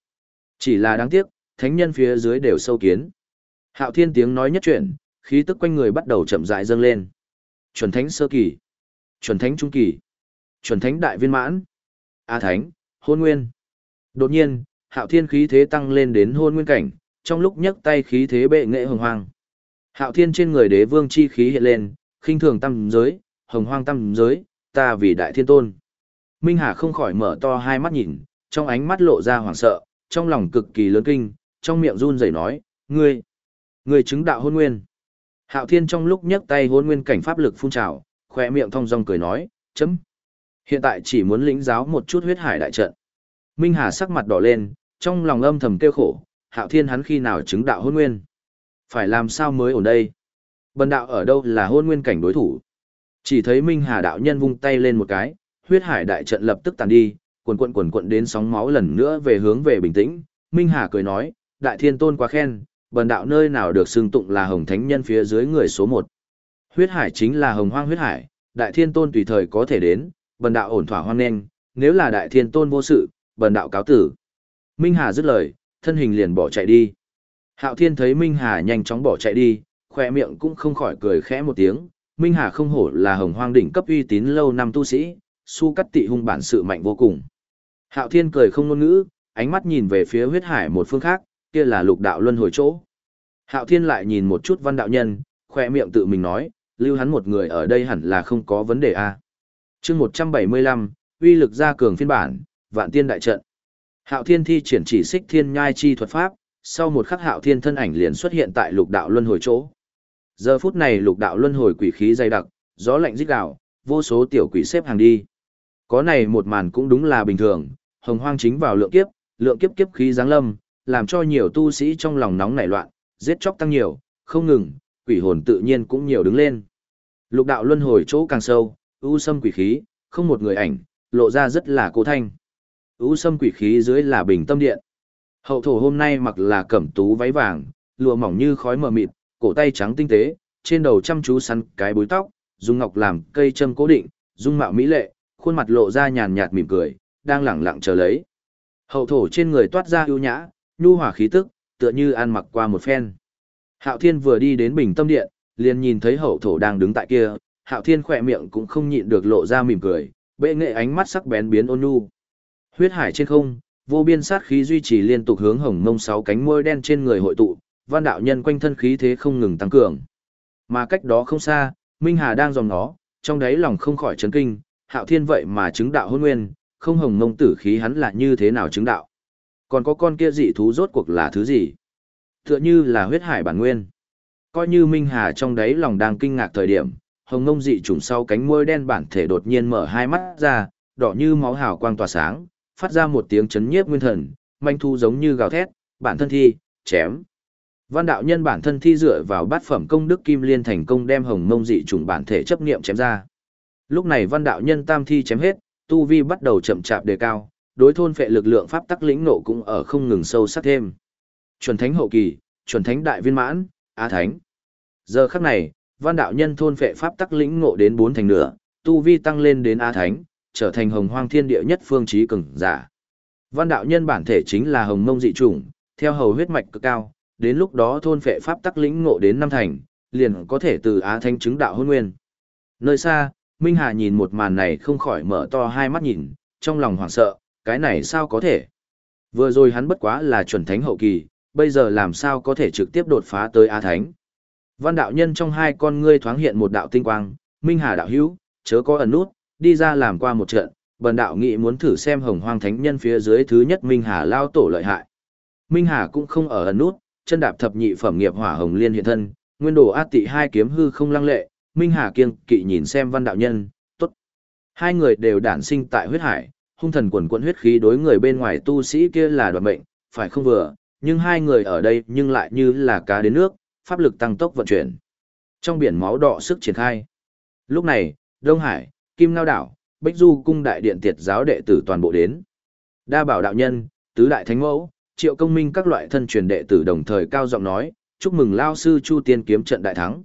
chỉ là đáng tiếc, thánh nhân phía dưới đều sâu kiến. Hạo Thiên tiếng nói nhất chuyện, khí tức quanh người bắt đầu chậm rãi dâng lên. Chuẩn thánh sơ kỳ, chuẩn thánh trung kỳ, chuẩn thánh đại viên mãn, A thánh, hôn nguyên. Đột nhiên, Hạo Thiên khí thế tăng lên đến hôn nguyên cảnh, trong lúc nhấc tay khí thế bệ nghệ hồng hoang. Hạo Thiên trên người đế vương chi khí hiện lên, khinh thường tâm giới, hồng hoang tâm giới, ta vì đại thiên tôn. Minh Hà không khỏi mở to hai mắt nhìn, trong ánh mắt lộ ra hoảng sợ, trong lòng cực kỳ lớn kinh, trong miệng run rẩy nói, ngươi, ngươi chứng đạo hôn nguyên. Hạo Thiên trong lúc nhấc tay hôn nguyên cảnh pháp lực phun trào, khỏe miệng thong dong cười nói, chấm. Hiện tại chỉ muốn lĩnh giáo một chút huyết hải đại trận. Minh Hà sắc mặt đỏ lên, trong lòng âm thầm kêu khổ, Hạo Thiên hắn khi nào chứng đạo hôn nguyên. Phải làm sao mới ổn đây? Bần đạo ở đâu là hôn nguyên cảnh đối thủ? Chỉ thấy Minh Hà đạo nhân vung tay lên một cái, huyết hải đại trận lập tức tàn đi, quần quận quần quận đến sóng máu lần nữa về hướng về bình tĩnh, Minh Hà cười nói, đại thiên tôn quá khen, bần đạo nơi nào được xưng tụng là hồng thánh nhân phía dưới người số một. Huyết hải chính là hồng hoang huyết hải, đại thiên tôn tùy thời có thể đến, bần đạo ổn thỏa hoan nghênh, nếu là đại thiên tôn vô sự, bần đạo cáo tử. Minh Hà dứt lời, thân hình liền bỏ chạy đi. Hạo Thiên thấy Minh Hà nhanh chóng bỏ chạy đi, khoe miệng cũng không khỏi cười khẽ một tiếng. Minh Hà không hổ là hồng hoang đỉnh cấp uy tín lâu năm tu sĩ, su cắt tị hung bản sự mạnh vô cùng. Hạo Thiên cười không ngôn ngữ, ánh mắt nhìn về phía huyết hải một phương khác, kia là lục đạo luân hồi chỗ. Hạo Thiên lại nhìn một chút văn đạo nhân, khoe miệng tự mình nói, lưu hắn một người ở đây hẳn là không có vấn đề a. À. Chương 175, uy lực gia cường phiên bản, vạn tiên đại trận. Hạo Thiên thi triển chỉ xích thiên nhai chi thuật pháp, sau một khắc Hạo Thiên thân ảnh liền xuất hiện tại lục đạo luân hồi chỗ. Giờ phút này lục đạo luân hồi quỷ khí dày đặc, gió lạnh rít gào, vô số tiểu quỷ xếp hàng đi. Có này một màn cũng đúng là bình thường, hồng hoang chính vào lượng kiếp, lượng kiếp kiếp khí giáng lâm, làm cho nhiều tu sĩ trong lòng nóng nảy loạn, giết chóc tăng nhiều, không ngừng, quỷ hồn tự nhiên cũng nhiều đứng lên. Lục đạo luân hồi chỗ càng sâu, u sâm quỷ khí, không một người ảnh, lộ ra rất là cô thanh. U sâm quỷ khí dưới là bình tâm điện. Hậu thổ hôm nay mặc là cẩm tú váy vàng, lụa mỏng như khói mờ mịt, cổ tay trắng tinh tế, trên đầu chăm chú săn cái búi tóc, dùng ngọc làm cây châm cố định, dung mạo mỹ lệ, khuôn mặt lộ ra nhàn nhạt mỉm cười, đang lẳng lặng chờ lấy. Hậu thổ trên người toát ra ưu nhã, nhu hòa khí tức, tựa như ăn mặc qua một phen. Hạo Thiên vừa đi đến bình tâm điện, liền nhìn thấy hậu thổ đang đứng tại kia, Hạo Thiên khỏe miệng cũng không nhịn được lộ ra mỉm cười, bệ nghệ ánh mắt sắc bén biến ôn nhu. Huyết hải trên không, vô biên sát khí duy trì liên tục hướng hồng mông sáu cánh môi đen trên người hội tụ, văn đạo nhân quanh thân khí thế không ngừng tăng cường. Mà cách đó không xa, Minh Hà đang dòng nó, trong đáy lòng không khỏi chấn kinh, Hạo Thiên vậy mà chứng đạo hôn nguyên, không hồng mông tử khí hắn là như thế nào chứng đạo. Còn có con kia dị thú rốt cuộc là thứ gì? Tựa như là huyết hải bản nguyên. Coi như Minh Hà trong đáy lòng đang kinh ngạc thời điểm, hồng mông dị trùng sau cánh môi đen bản thể đột nhiên mở hai mắt ra, đỏ như máu hào quang tỏa sáng, phát ra một tiếng chấn nhiếp nguyên thần, manh thu giống như gào thét, bản thân thi, chém. Văn đạo nhân bản thân thi dựa vào bát phẩm công đức kim liên thành công đem hồng mông dị trùng bản thể chấp niệm chém ra. Lúc này văn đạo nhân tam thi chém hết, tu vi bắt đầu chậm chạp đề cao, đối thôn phệ lực lượng pháp tắc lĩnh nộ cũng ở không ngừng sâu sắc thêm. Chuẩn thánh hậu kỳ, chuẩn thánh đại viên mãn, á thánh. Giờ khắc này, văn đạo nhân thôn phệ pháp tắc lĩnh ngộ đến bốn thành nửa, tu vi tăng lên đến á thánh, trở thành hồng hoang thiên địa nhất phương trí cường giả. Văn đạo nhân bản thể chính là hồng mông dị chủng, theo hầu huyết mạch cực cao, đến lúc đó thôn phệ pháp tắc lĩnh ngộ đến năm thành, liền có thể từ á thánh chứng đạo hôn nguyên. Nơi xa, Minh Hà nhìn một màn này không khỏi mở to hai mắt nhìn, trong lòng hoảng sợ, cái này sao có thể? Vừa rồi hắn bất quá là chuẩn thánh hậu kỳ, bây giờ làm sao có thể trực tiếp đột phá tới A Thánh. Văn đạo nhân trong hai con ngươi thoáng hiện một đạo tinh quang, Minh Hà đạo hữu, chớ có ẩn nút, đi ra làm qua một trận, bần đạo nghị muốn thử xem hồng hoang thánh nhân phía dưới thứ nhất Minh Hà lao tổ lợi hại. Minh Hà cũng không ở ẩn nút, chân đạp thập nhị phẩm nghiệp hỏa hồng liên hiện thân, nguyên đồ át tị hai kiếm hư không lăng lệ, Minh Hà kiêng kỵ nhìn xem văn đạo nhân, tốt. Hai người đều đản sinh tại huyết hải, hung thần quần quận huyết khí đối người bên ngoài tu sĩ kia là đoạt mệnh, phải không vừa, nhưng hai người ở đây nhưng lại như là cá đến nước, pháp lực tăng tốc vận chuyển. Trong biển máu đỏ sức triển khai. Lúc này, Đông Hải, Kim Ngao Đảo, Bách Du cung đại điện tiệt giáo đệ tử toàn bộ đến. Đa bảo đạo nhân, tứ đại thánh mẫu, triệu công minh các loại thân truyền đệ tử đồng thời cao giọng nói, chúc mừng lao sư Chu Tiên kiếm trận đại thắng.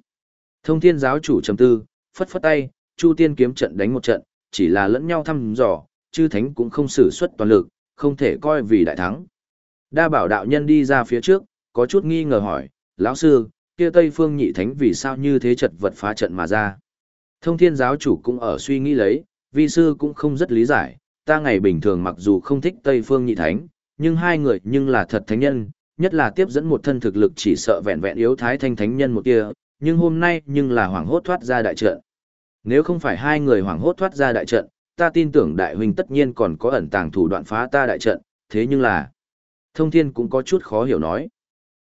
Thông thiên giáo chủ trầm tư, phất phất tay, Chu Tiên kiếm trận đánh một trận, chỉ là lẫn nhau thăm dò, chư thánh cũng không sử xuất toàn lực, không thể coi vì đại thắng. Đa bảo đạo nhân đi ra phía trước, có chút nghi ngờ hỏi, lão sư, kia Tây Phương nhị thánh vì sao như thế chật vật phá trận mà ra. Thông thiên giáo chủ cũng ở suy nghĩ lấy, vi sư cũng không rất lý giải, ta ngày bình thường mặc dù không thích Tây Phương nhị thánh, nhưng hai người nhưng là thật thánh nhân, nhất là tiếp dẫn một thân thực lực chỉ sợ vẹn vẹn yếu thái thanh thánh nhân một kia, nhưng hôm nay nhưng là hoảng hốt thoát ra đại trận. Nếu không phải hai người hoảng hốt thoát ra đại trận, ta tin tưởng đại huynh tất nhiên còn có ẩn tàng thủ đoạn phá ta đại trận, thế nhưng là... Thông thiên cũng có chút khó hiểu nói.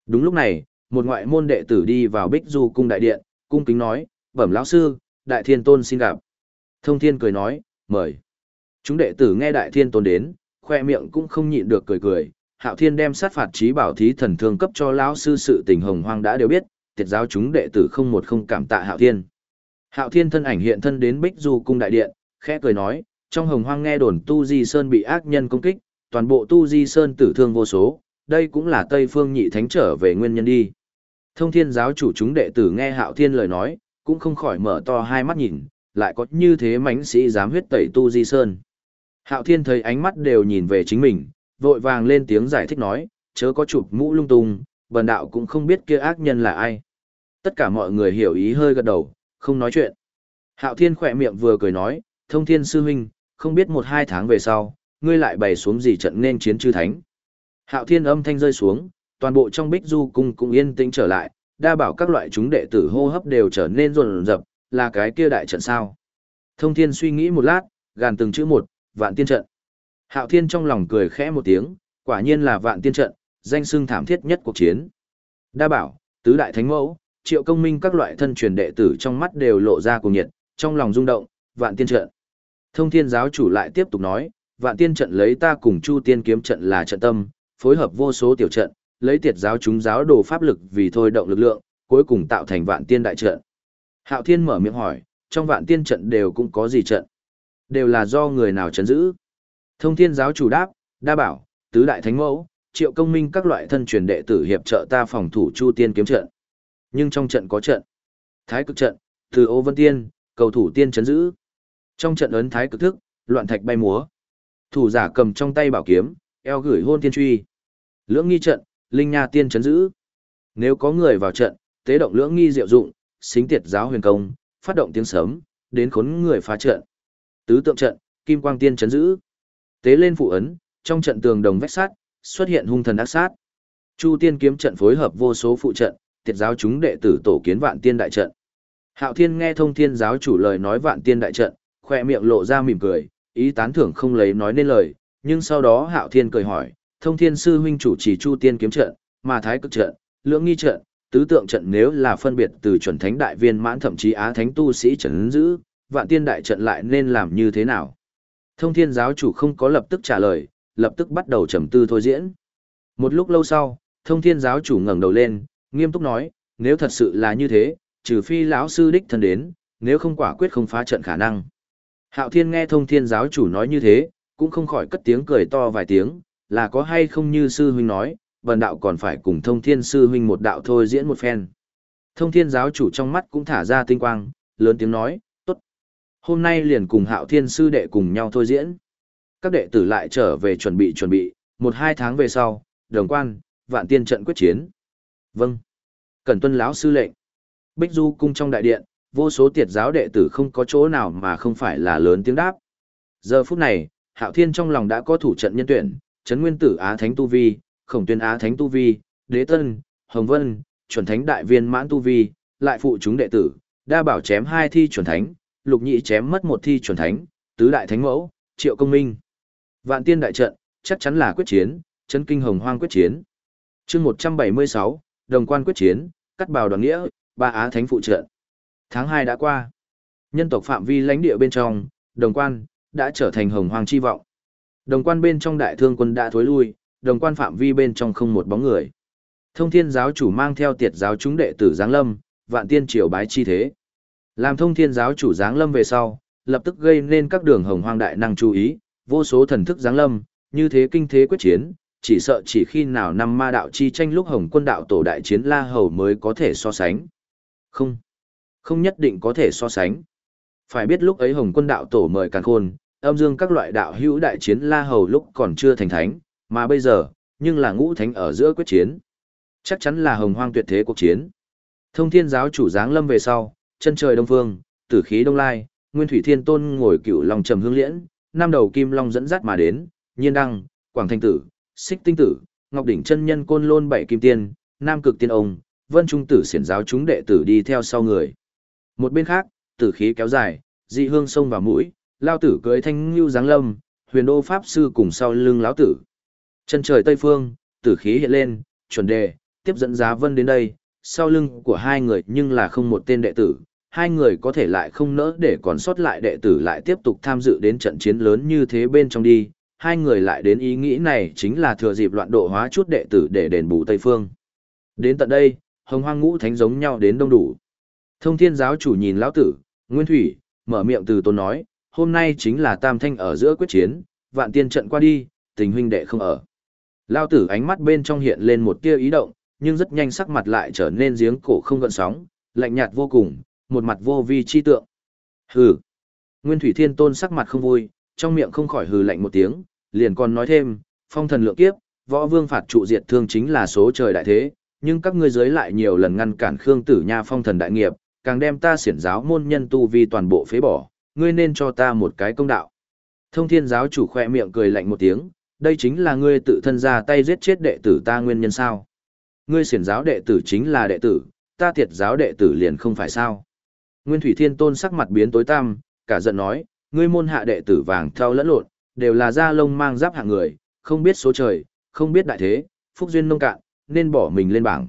Đúng lúc này, một ngoại môn đệ tử đi vào bích du cung đại điện, cung kính nói, bẩm lão sư, đại thiên tôn xin gặp. Thông thiên cười nói, mời. Chúng đệ tử nghe đại thiên tôn đến, khoe miệng cũng không nhịn được cười cười. Hạo Thiên đem sát phạt trí bảo thí thần thương cấp cho lão sư sự tình hồng hoang đã đều biết, tiệt giáo chúng đệ tử không một không cảm tạ Hạo Thiên. Hạo Thiên thân ảnh hiện thân đến Bích Du cung đại điện, khẽ cười nói, Trong hồng hoang nghe đồn Tu Di Sơn bị ác nhân công kích, toàn bộ Tu Di Sơn tử thương vô số, đây cũng là Tây Phương Nhị Thánh trở về nguyên nhân đi. Thông thiên giáo chủ chúng đệ tử nghe Hạo Thiên lời nói, cũng không khỏi mở to hai mắt nhìn, lại có như thế mãnh sĩ dám huyết tẩy Tu Di Sơn. Hạo Thiên thấy ánh mắt đều nhìn về chính mình, vội vàng lên tiếng giải thích nói, chớ có chụp mũ lung tung, bần đạo cũng không biết kia ác nhân là ai. Tất cả mọi người hiểu ý hơi gật đầu, không nói chuyện. Hạo Thiên khỏe miệng vừa cười nói, thông thiên sư huynh, không biết một hai tháng về sau, ngươi lại bày xuống gì trận nên chiến chư thánh. Hạo Thiên âm thanh rơi xuống, toàn bộ trong bích du cung cũng yên tĩnh trở lại, đa bảo các loại chúng đệ tử hô hấp đều trở nên rồn rập, là cái kia đại trận sao. Thông thiên suy nghĩ một lát, gàn từng chữ một, vạn tiên trận. Hạo Thiên trong lòng cười khẽ một tiếng, quả nhiên là vạn tiên trận, danh xưng thảm thiết nhất cuộc chiến. Đa bảo, tứ đại thánh mẫu, triệu công minh các loại thân truyền đệ tử trong mắt đều lộ ra cùng nhiệt, trong lòng rung động, vạn tiên trận. Thông thiên giáo chủ lại tiếp tục nói, vạn tiên trận lấy ta cùng chu tiên kiếm trận là trận tâm, phối hợp vô số tiểu trận, lấy tiệt giáo chúng giáo đồ pháp lực vì thôi động lực lượng, cuối cùng tạo thành vạn tiên đại trận. Hạo thiên mở miệng hỏi, trong vạn tiên trận đều cũng có gì trận? Đều là do người nào chấn giữ? Thông thiên giáo chủ đáp, đa bảo, tứ đại thánh mẫu, triệu công minh các loại thân truyền đệ tử hiệp trợ ta phòng thủ chu tiên kiếm trận. Nhưng trong trận có trận. Thái cực trận, từ ô vân tiên, cầu thủ tiên chấn giữ. Trong trận ấn thái cực thức, loạn thạch bay múa. Thủ giả cầm trong tay bảo kiếm, eo gửi hôn tiên truy. Lưỡng nghi trận, linh nha tiên chấn giữ. Nếu có người vào trận, tế động lưỡng nghi diệu dụng, xính tiệt giáo huyền công, phát động tiếng sấm, đến khốn người phá trận. Tứ tượng trận, kim quang tiên chấn giữ. Tế lên phụ ấn, trong trận tường đồng vách sát, xuất hiện hung thần ác sát. Chu tiên kiếm trận phối hợp vô số phụ trận, tiệt giáo chúng đệ tử tổ kiến vạn tiên đại trận. Hạo Thiên nghe thông thiên giáo chủ lời nói vạn tiên đại trận, khoe miệng lộ ra mỉm cười, ý tán thưởng không lấy nói nên lời, nhưng sau đó Hạo Thiên cười hỏi, thông thiên sư huynh chủ trì chu tiên kiếm trận, mà thái cực trận, lưỡng nghi trận, tứ tượng trận nếu là phân biệt từ chuẩn thánh đại viên mãn thậm chí á thánh tu sĩ trận giữ, vạn tiên đại trận lại nên làm như thế nào? Thông thiên giáo chủ không có lập tức trả lời, lập tức bắt đầu trầm tư thôi diễn. Một lúc lâu sau, thông thiên giáo chủ ngẩng đầu lên, nghiêm túc nói, nếu thật sự là như thế, trừ phi lão sư đích thân đến, nếu không quả quyết không phá trận khả năng. Hạo thiên nghe thông thiên giáo chủ nói như thế, cũng không khỏi cất tiếng cười to vài tiếng, là có hay không như sư huynh nói, vần đạo còn phải cùng thông thiên sư huynh một đạo thôi diễn một phen. Thông thiên giáo chủ trong mắt cũng thả ra tinh quang, lớn tiếng nói, tốt. Hôm nay liền cùng hạo thiên sư đệ cùng nhau thôi diễn. Các đệ tử lại trở về chuẩn bị chuẩn bị, một hai tháng về sau, đồng quan, vạn tiên trận quyết chiến. Vâng. Cần tuân lão sư lệnh. Bích Du cung trong đại điện, vô số tiệt giáo đệ tử không có chỗ nào mà không phải là lớn tiếng đáp. Giờ phút này, Hạo Thiên trong lòng đã có thủ trận nhân tuyển, Trấn Nguyên Tử Á Thánh Tu Vi, Khổng Tuyên Á Thánh Tu Vi, Đế Tân, Hồng Vân, chuẩn thánh đại viên mãn Tu Vi, lại phụ chúng đệ tử, đa bảo chém hai thi chuẩn thánh, lục nhị chém mất một thi chuẩn thánh, tứ đại thánh mẫu, triệu công minh. Vạn tiên đại trận, chắc chắn là quyết chiến, chân kinh hồng hoang quyết chiến. chương 176, đồng quan quyết chiến, cắt bào đoàn nghĩa, ba á thánh phụ trận. Tháng 2 đã qua. Nhân tộc phạm vi lãnh địa bên trong, đồng quan, đã trở thành hồng hoang chi vọng. Đồng quan bên trong đại thương quân đã thối lui, đồng quan phạm vi bên trong không một bóng người. Thông thiên giáo chủ mang theo tiệt giáo chúng đệ tử Giáng Lâm, vạn tiên triều bái chi thế. Làm thông thiên giáo chủ Giáng Lâm về sau, lập tức gây nên các đường hồng hoang đại năng chú ý, vô số thần thức Giáng Lâm, như thế kinh thế quyết chiến, chỉ sợ chỉ khi nào năm ma đạo chi tranh lúc hồng quân đạo tổ đại chiến La Hầu mới có thể so sánh. Không, không nhất định có thể so sánh. Phải biết lúc ấy hồng quân đạo tổ mời càn khôn, âm dương các loại đạo hữu đại chiến La Hầu lúc còn chưa thành thánh, mà bây giờ, nhưng là ngũ thánh ở giữa quyết chiến. Chắc chắn là hồng hoang tuyệt thế cuộc chiến. Thông thiên giáo chủ giáng lâm về sau, chân trời đông phương, tử khí đông lai, nguyên thủy thiên tôn ngồi cựu lòng trầm hương liễn, năm đầu kim long dẫn dắt mà đến, nhiên đăng, quảng thanh tử, xích tinh tử, ngọc đỉnh chân nhân côn lôn bảy kim tiên, nam cực tiên ông, vân trung tử xiển giáo chúng đệ tử đi theo sau người. Một bên khác, tử khí kéo dài, dị hương sông vào mũi, lao tử cưới thanh ngưu giáng lâm, huyền đô pháp sư cùng sau lưng lão tử. Chân trời tây phương, tử khí hiện lên, chuẩn đề, tiếp dẫn giá vân đến đây, sau lưng của hai người nhưng là không một tên đệ tử, hai người có thể lại không nỡ để còn sót lại đệ tử lại tiếp tục tham dự đến trận chiến lớn như thế bên trong đi, hai người lại đến ý nghĩ này chính là thừa dịp loạn độ hóa chút đệ tử để đền bù Tây Phương. Đến tận đây, hồng hoang ngũ thánh giống nhau đến đông đủ. Thông thiên giáo chủ nhìn lão tử, Nguyên Thủy, mở miệng từ tôn nói, hôm nay chính là tam thanh ở giữa quyết chiến, vạn tiên trận qua đi, tình huynh đệ không ở. Lao tử ánh mắt bên trong hiện lên một tia ý động, nhưng rất nhanh sắc mặt lại trở nên giếng cổ không gợn sóng, lạnh nhạt vô cùng, một mặt vô vi chi tượng. Hừ. Nguyên Thủy Thiên Tôn sắc mặt không vui, trong miệng không khỏi hừ lạnh một tiếng, liền còn nói thêm, phong thần lượng kiếp, võ vương phạt trụ diệt thương chính là số trời đại thế, nhưng các ngươi giới lại nhiều lần ngăn cản Khương Tử Nha phong thần đại nghiệp, càng đem ta xiển giáo môn nhân tu vi toàn bộ phế bỏ, ngươi nên cho ta một cái công đạo. Thông thiên giáo chủ khoe miệng cười lạnh một tiếng, đây chính là ngươi tự thân ra tay giết chết đệ tử ta nguyên nhân sao. Ngươi siển giáo đệ tử chính là đệ tử, ta thiệt giáo đệ tử liền không phải sao. Nguyên Thủy Thiên Tôn sắc mặt biến tối tăm, cả giận nói, ngươi môn hạ đệ tử vàng theo lẫn lộn, đều là da lông mang giáp hạng người, không biết số trời, không biết đại thế, phúc duyên nông cạn, nên bỏ mình lên bảng.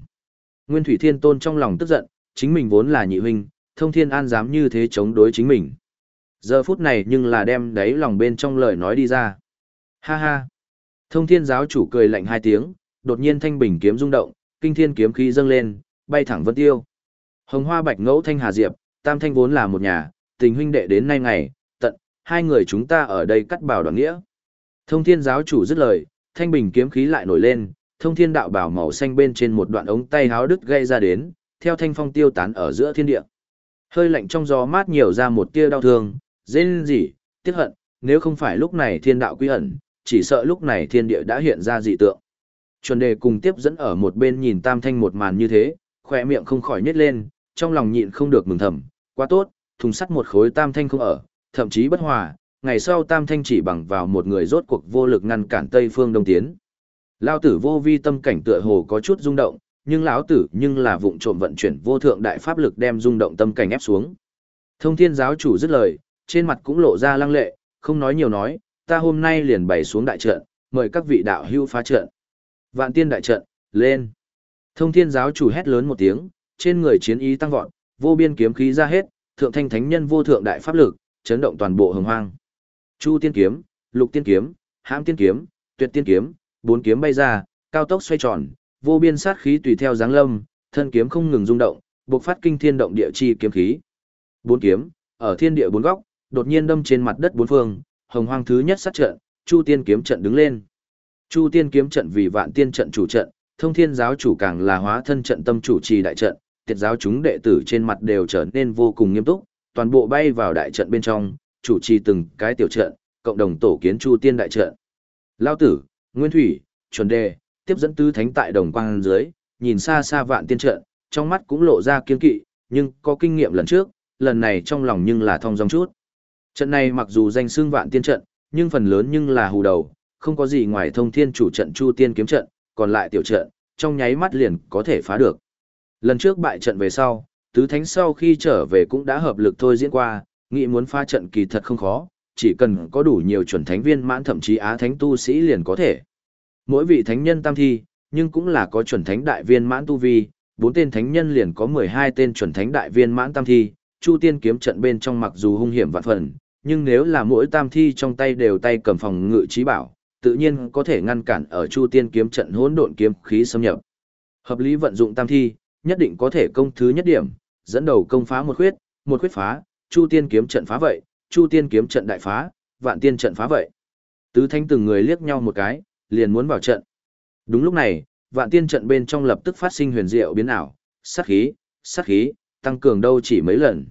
Nguyên Thủy Thiên Tôn trong lòng tức giận, chính mình vốn là nhị huynh, thông thiên an dám như thế chống đối chính mình. Giờ phút này nhưng là đem đáy lòng bên trong lời nói đi ra. Ha ha. Thông thiên giáo chủ cười lạnh hai tiếng, đột nhiên thanh bình kiếm rung động, kinh thiên kiếm khí dâng lên, bay thẳng vân tiêu. Hồng hoa bạch ngẫu thanh hà diệp, tam thanh vốn là một nhà, tình huynh đệ đến nay ngày, tận, hai người chúng ta ở đây cắt bảo đoạn nghĩa. Thông thiên giáo chủ dứt lời, thanh bình kiếm khí lại nổi lên, thông thiên đạo bảo màu xanh bên trên một đoạn ống tay háo đứt gây ra đến, theo thanh phong tiêu tán ở giữa thiên địa. Hơi lạnh trong gió mát nhiều ra một tia đau thương, dên gì, tiếc hận, nếu không phải lúc này thiên đạo quy ẩn, chỉ sợ lúc này thiên địa đã hiện ra dị tượng. Chuẩn đề cùng tiếp dẫn ở một bên nhìn tam thanh một màn như thế, khỏe miệng không khỏi nhếch lên, trong lòng nhịn không được mừng thầm, quá tốt, thùng sắt một khối tam thanh không ở, thậm chí bất hòa, ngày sau tam thanh chỉ bằng vào một người rốt cuộc vô lực ngăn cản Tây phương đông tiến. Lao tử vô vi tâm cảnh tựa hồ có chút rung động, nhưng lão tử nhưng là vụng trộm vận chuyển vô thượng đại pháp lực đem rung động tâm cảnh ép xuống. Thông thiên giáo chủ dứt lời, trên mặt cũng lộ ra lăng lệ, không nói nhiều nói, ta hôm nay liền bày xuống đại trận, mời các vị đạo hưu phá trận. Vạn tiên đại trận, lên. Thông thiên giáo chủ hét lớn một tiếng, trên người chiến ý tăng vọt, vô biên kiếm khí ra hết, thượng thanh thánh nhân vô thượng đại pháp lực, chấn động toàn bộ hồng hoang. Chu tiên kiếm, lục tiên kiếm, hãm tiên kiếm, tuyệt tiên kiếm, bốn kiếm bay ra, cao tốc xoay tròn, vô biên sát khí tùy theo dáng lâm, thân kiếm không ngừng rung động, bộc phát kinh thiên động địa chi kiếm khí. Bốn kiếm, ở thiên địa bốn góc, đột nhiên đâm trên mặt đất bốn phương, hồng hoang thứ nhất sát trận, Chu Tiên kiếm trận đứng lên. Chu Tiên kiếm trận vì vạn tiên trận chủ trận, thông thiên giáo chủ càng là hóa thân trận tâm chủ trì đại trận, tiệt giáo chúng đệ tử trên mặt đều trở nên vô cùng nghiêm túc, toàn bộ bay vào đại trận bên trong, chủ trì từng cái tiểu trận, cộng đồng tổ kiến Chu Tiên đại trận. Lao tử, Nguyên Thủy, chuẩn đề, tiếp dẫn tứ thánh tại đồng quang dưới, nhìn xa xa vạn tiên trận, trong mắt cũng lộ ra kiên kỵ, nhưng có kinh nghiệm lần trước, lần này trong lòng nhưng là thông dong chút. Trận này mặc dù danh xưng vạn tiên trận, nhưng phần lớn nhưng là hù đầu, không có gì ngoài thông thiên chủ trận chu tiên kiếm trận, còn lại tiểu trận, trong nháy mắt liền có thể phá được. Lần trước bại trận về sau, tứ thánh sau khi trở về cũng đã hợp lực thôi diễn qua, nghĩ muốn phá trận kỳ thật không khó, chỉ cần có đủ nhiều chuẩn thánh viên mãn thậm chí á thánh tu sĩ liền có thể. Mỗi vị thánh nhân tam thi, nhưng cũng là có chuẩn thánh đại viên mãn tu vi, bốn tên thánh nhân liền có 12 tên chuẩn thánh đại viên mãn tam thi, Chu Tiên kiếm trận bên trong mặc dù hung hiểm vạn phần, nhưng nếu là mỗi tam thi trong tay đều tay cầm phòng ngự trí bảo, tự nhiên có thể ngăn cản ở Chu Tiên kiếm trận hỗn độn kiếm khí xâm nhập. Hợp lý vận dụng tam thi, nhất định có thể công thứ nhất điểm, dẫn đầu công phá một khuyết, một khuyết phá, Chu Tiên kiếm trận phá vậy, Chu Tiên kiếm trận đại phá, Vạn Tiên trận phá vậy. Tứ thánh từng người liếc nhau một cái, liền muốn vào trận. Đúng lúc này, Vạn Tiên trận bên trong lập tức phát sinh huyền diệu biến ảo, sát khí, sát khí, tăng cường đâu chỉ mấy lần.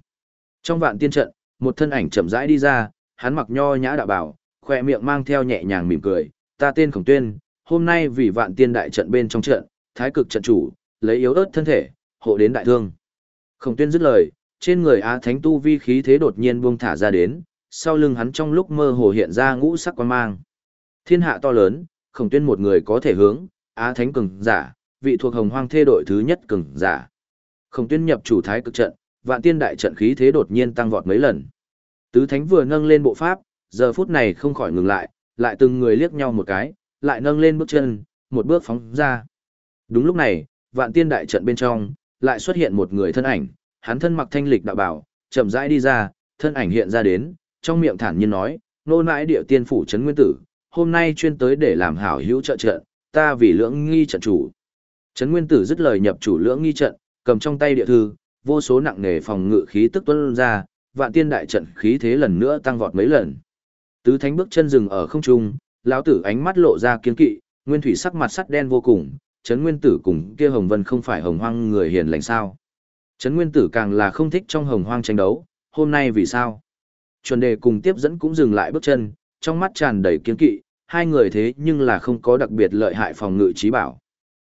Trong Vạn Tiên trận, một thân ảnh chậm rãi đi ra, hắn mặc nho nhã đạo bảo, khoe miệng mang theo nhẹ nhàng mỉm cười, ta tên Khổng Tuyên, hôm nay vì Vạn Tiên đại trận bên trong trận, thái cực trận chủ, lấy yếu ớt thân thể, hộ đến đại thương. Khổng Tuyên dứt lời, trên người Á Thánh tu vi khí thế đột nhiên buông thả ra đến, sau lưng hắn trong lúc mơ hồ hiện ra ngũ sắc quan mang. Thiên hạ to lớn, Khổng Tuyên một người có thể hướng, Á Thánh cường giả, vị thuộc Hồng Hoang thê đội thứ nhất cường giả. Khổng Tuyên nhập chủ thái cực trận, vạn tiên đại trận khí thế đột nhiên tăng vọt mấy lần. Tứ thánh vừa nâng lên bộ pháp, giờ phút này không khỏi ngừng lại, lại từng người liếc nhau một cái, lại nâng lên bước chân, một bước phóng ra. Đúng lúc này, vạn tiên đại trận bên trong, lại xuất hiện một người thân ảnh, hắn thân mặc thanh lịch đạo bảo, chậm rãi đi ra, thân ảnh hiện ra đến, trong miệng thản nhiên nói, nô nãi địa tiên phủ trấn nguyên tử, hôm nay chuyên tới để làm hảo hữu trợ trận, ta vì lưỡng nghi trận chủ. Trấn nguyên tử dứt lời nhập chủ lưỡng nghi trận, cầm trong tay địa thư, vô số nặng nề phòng ngự khí tức tuôn ra, vạn tiên đại trận khí thế lần nữa tăng vọt mấy lần. Tứ thánh bước chân dừng ở không trung, lão tử ánh mắt lộ ra kiên kỵ, nguyên thủy sắc mặt sắt đen vô cùng, Trấn Nguyên Tử cùng kia Hồng Vân không phải hồng hoang người hiền lành sao? Trấn Nguyên Tử càng là không thích trong hồng hoang tranh đấu, hôm nay vì sao? Chuẩn đề cùng tiếp dẫn cũng dừng lại bước chân, trong mắt tràn đầy kiên kỵ, hai người thế nhưng là không có đặc biệt lợi hại phòng ngự trí bảo.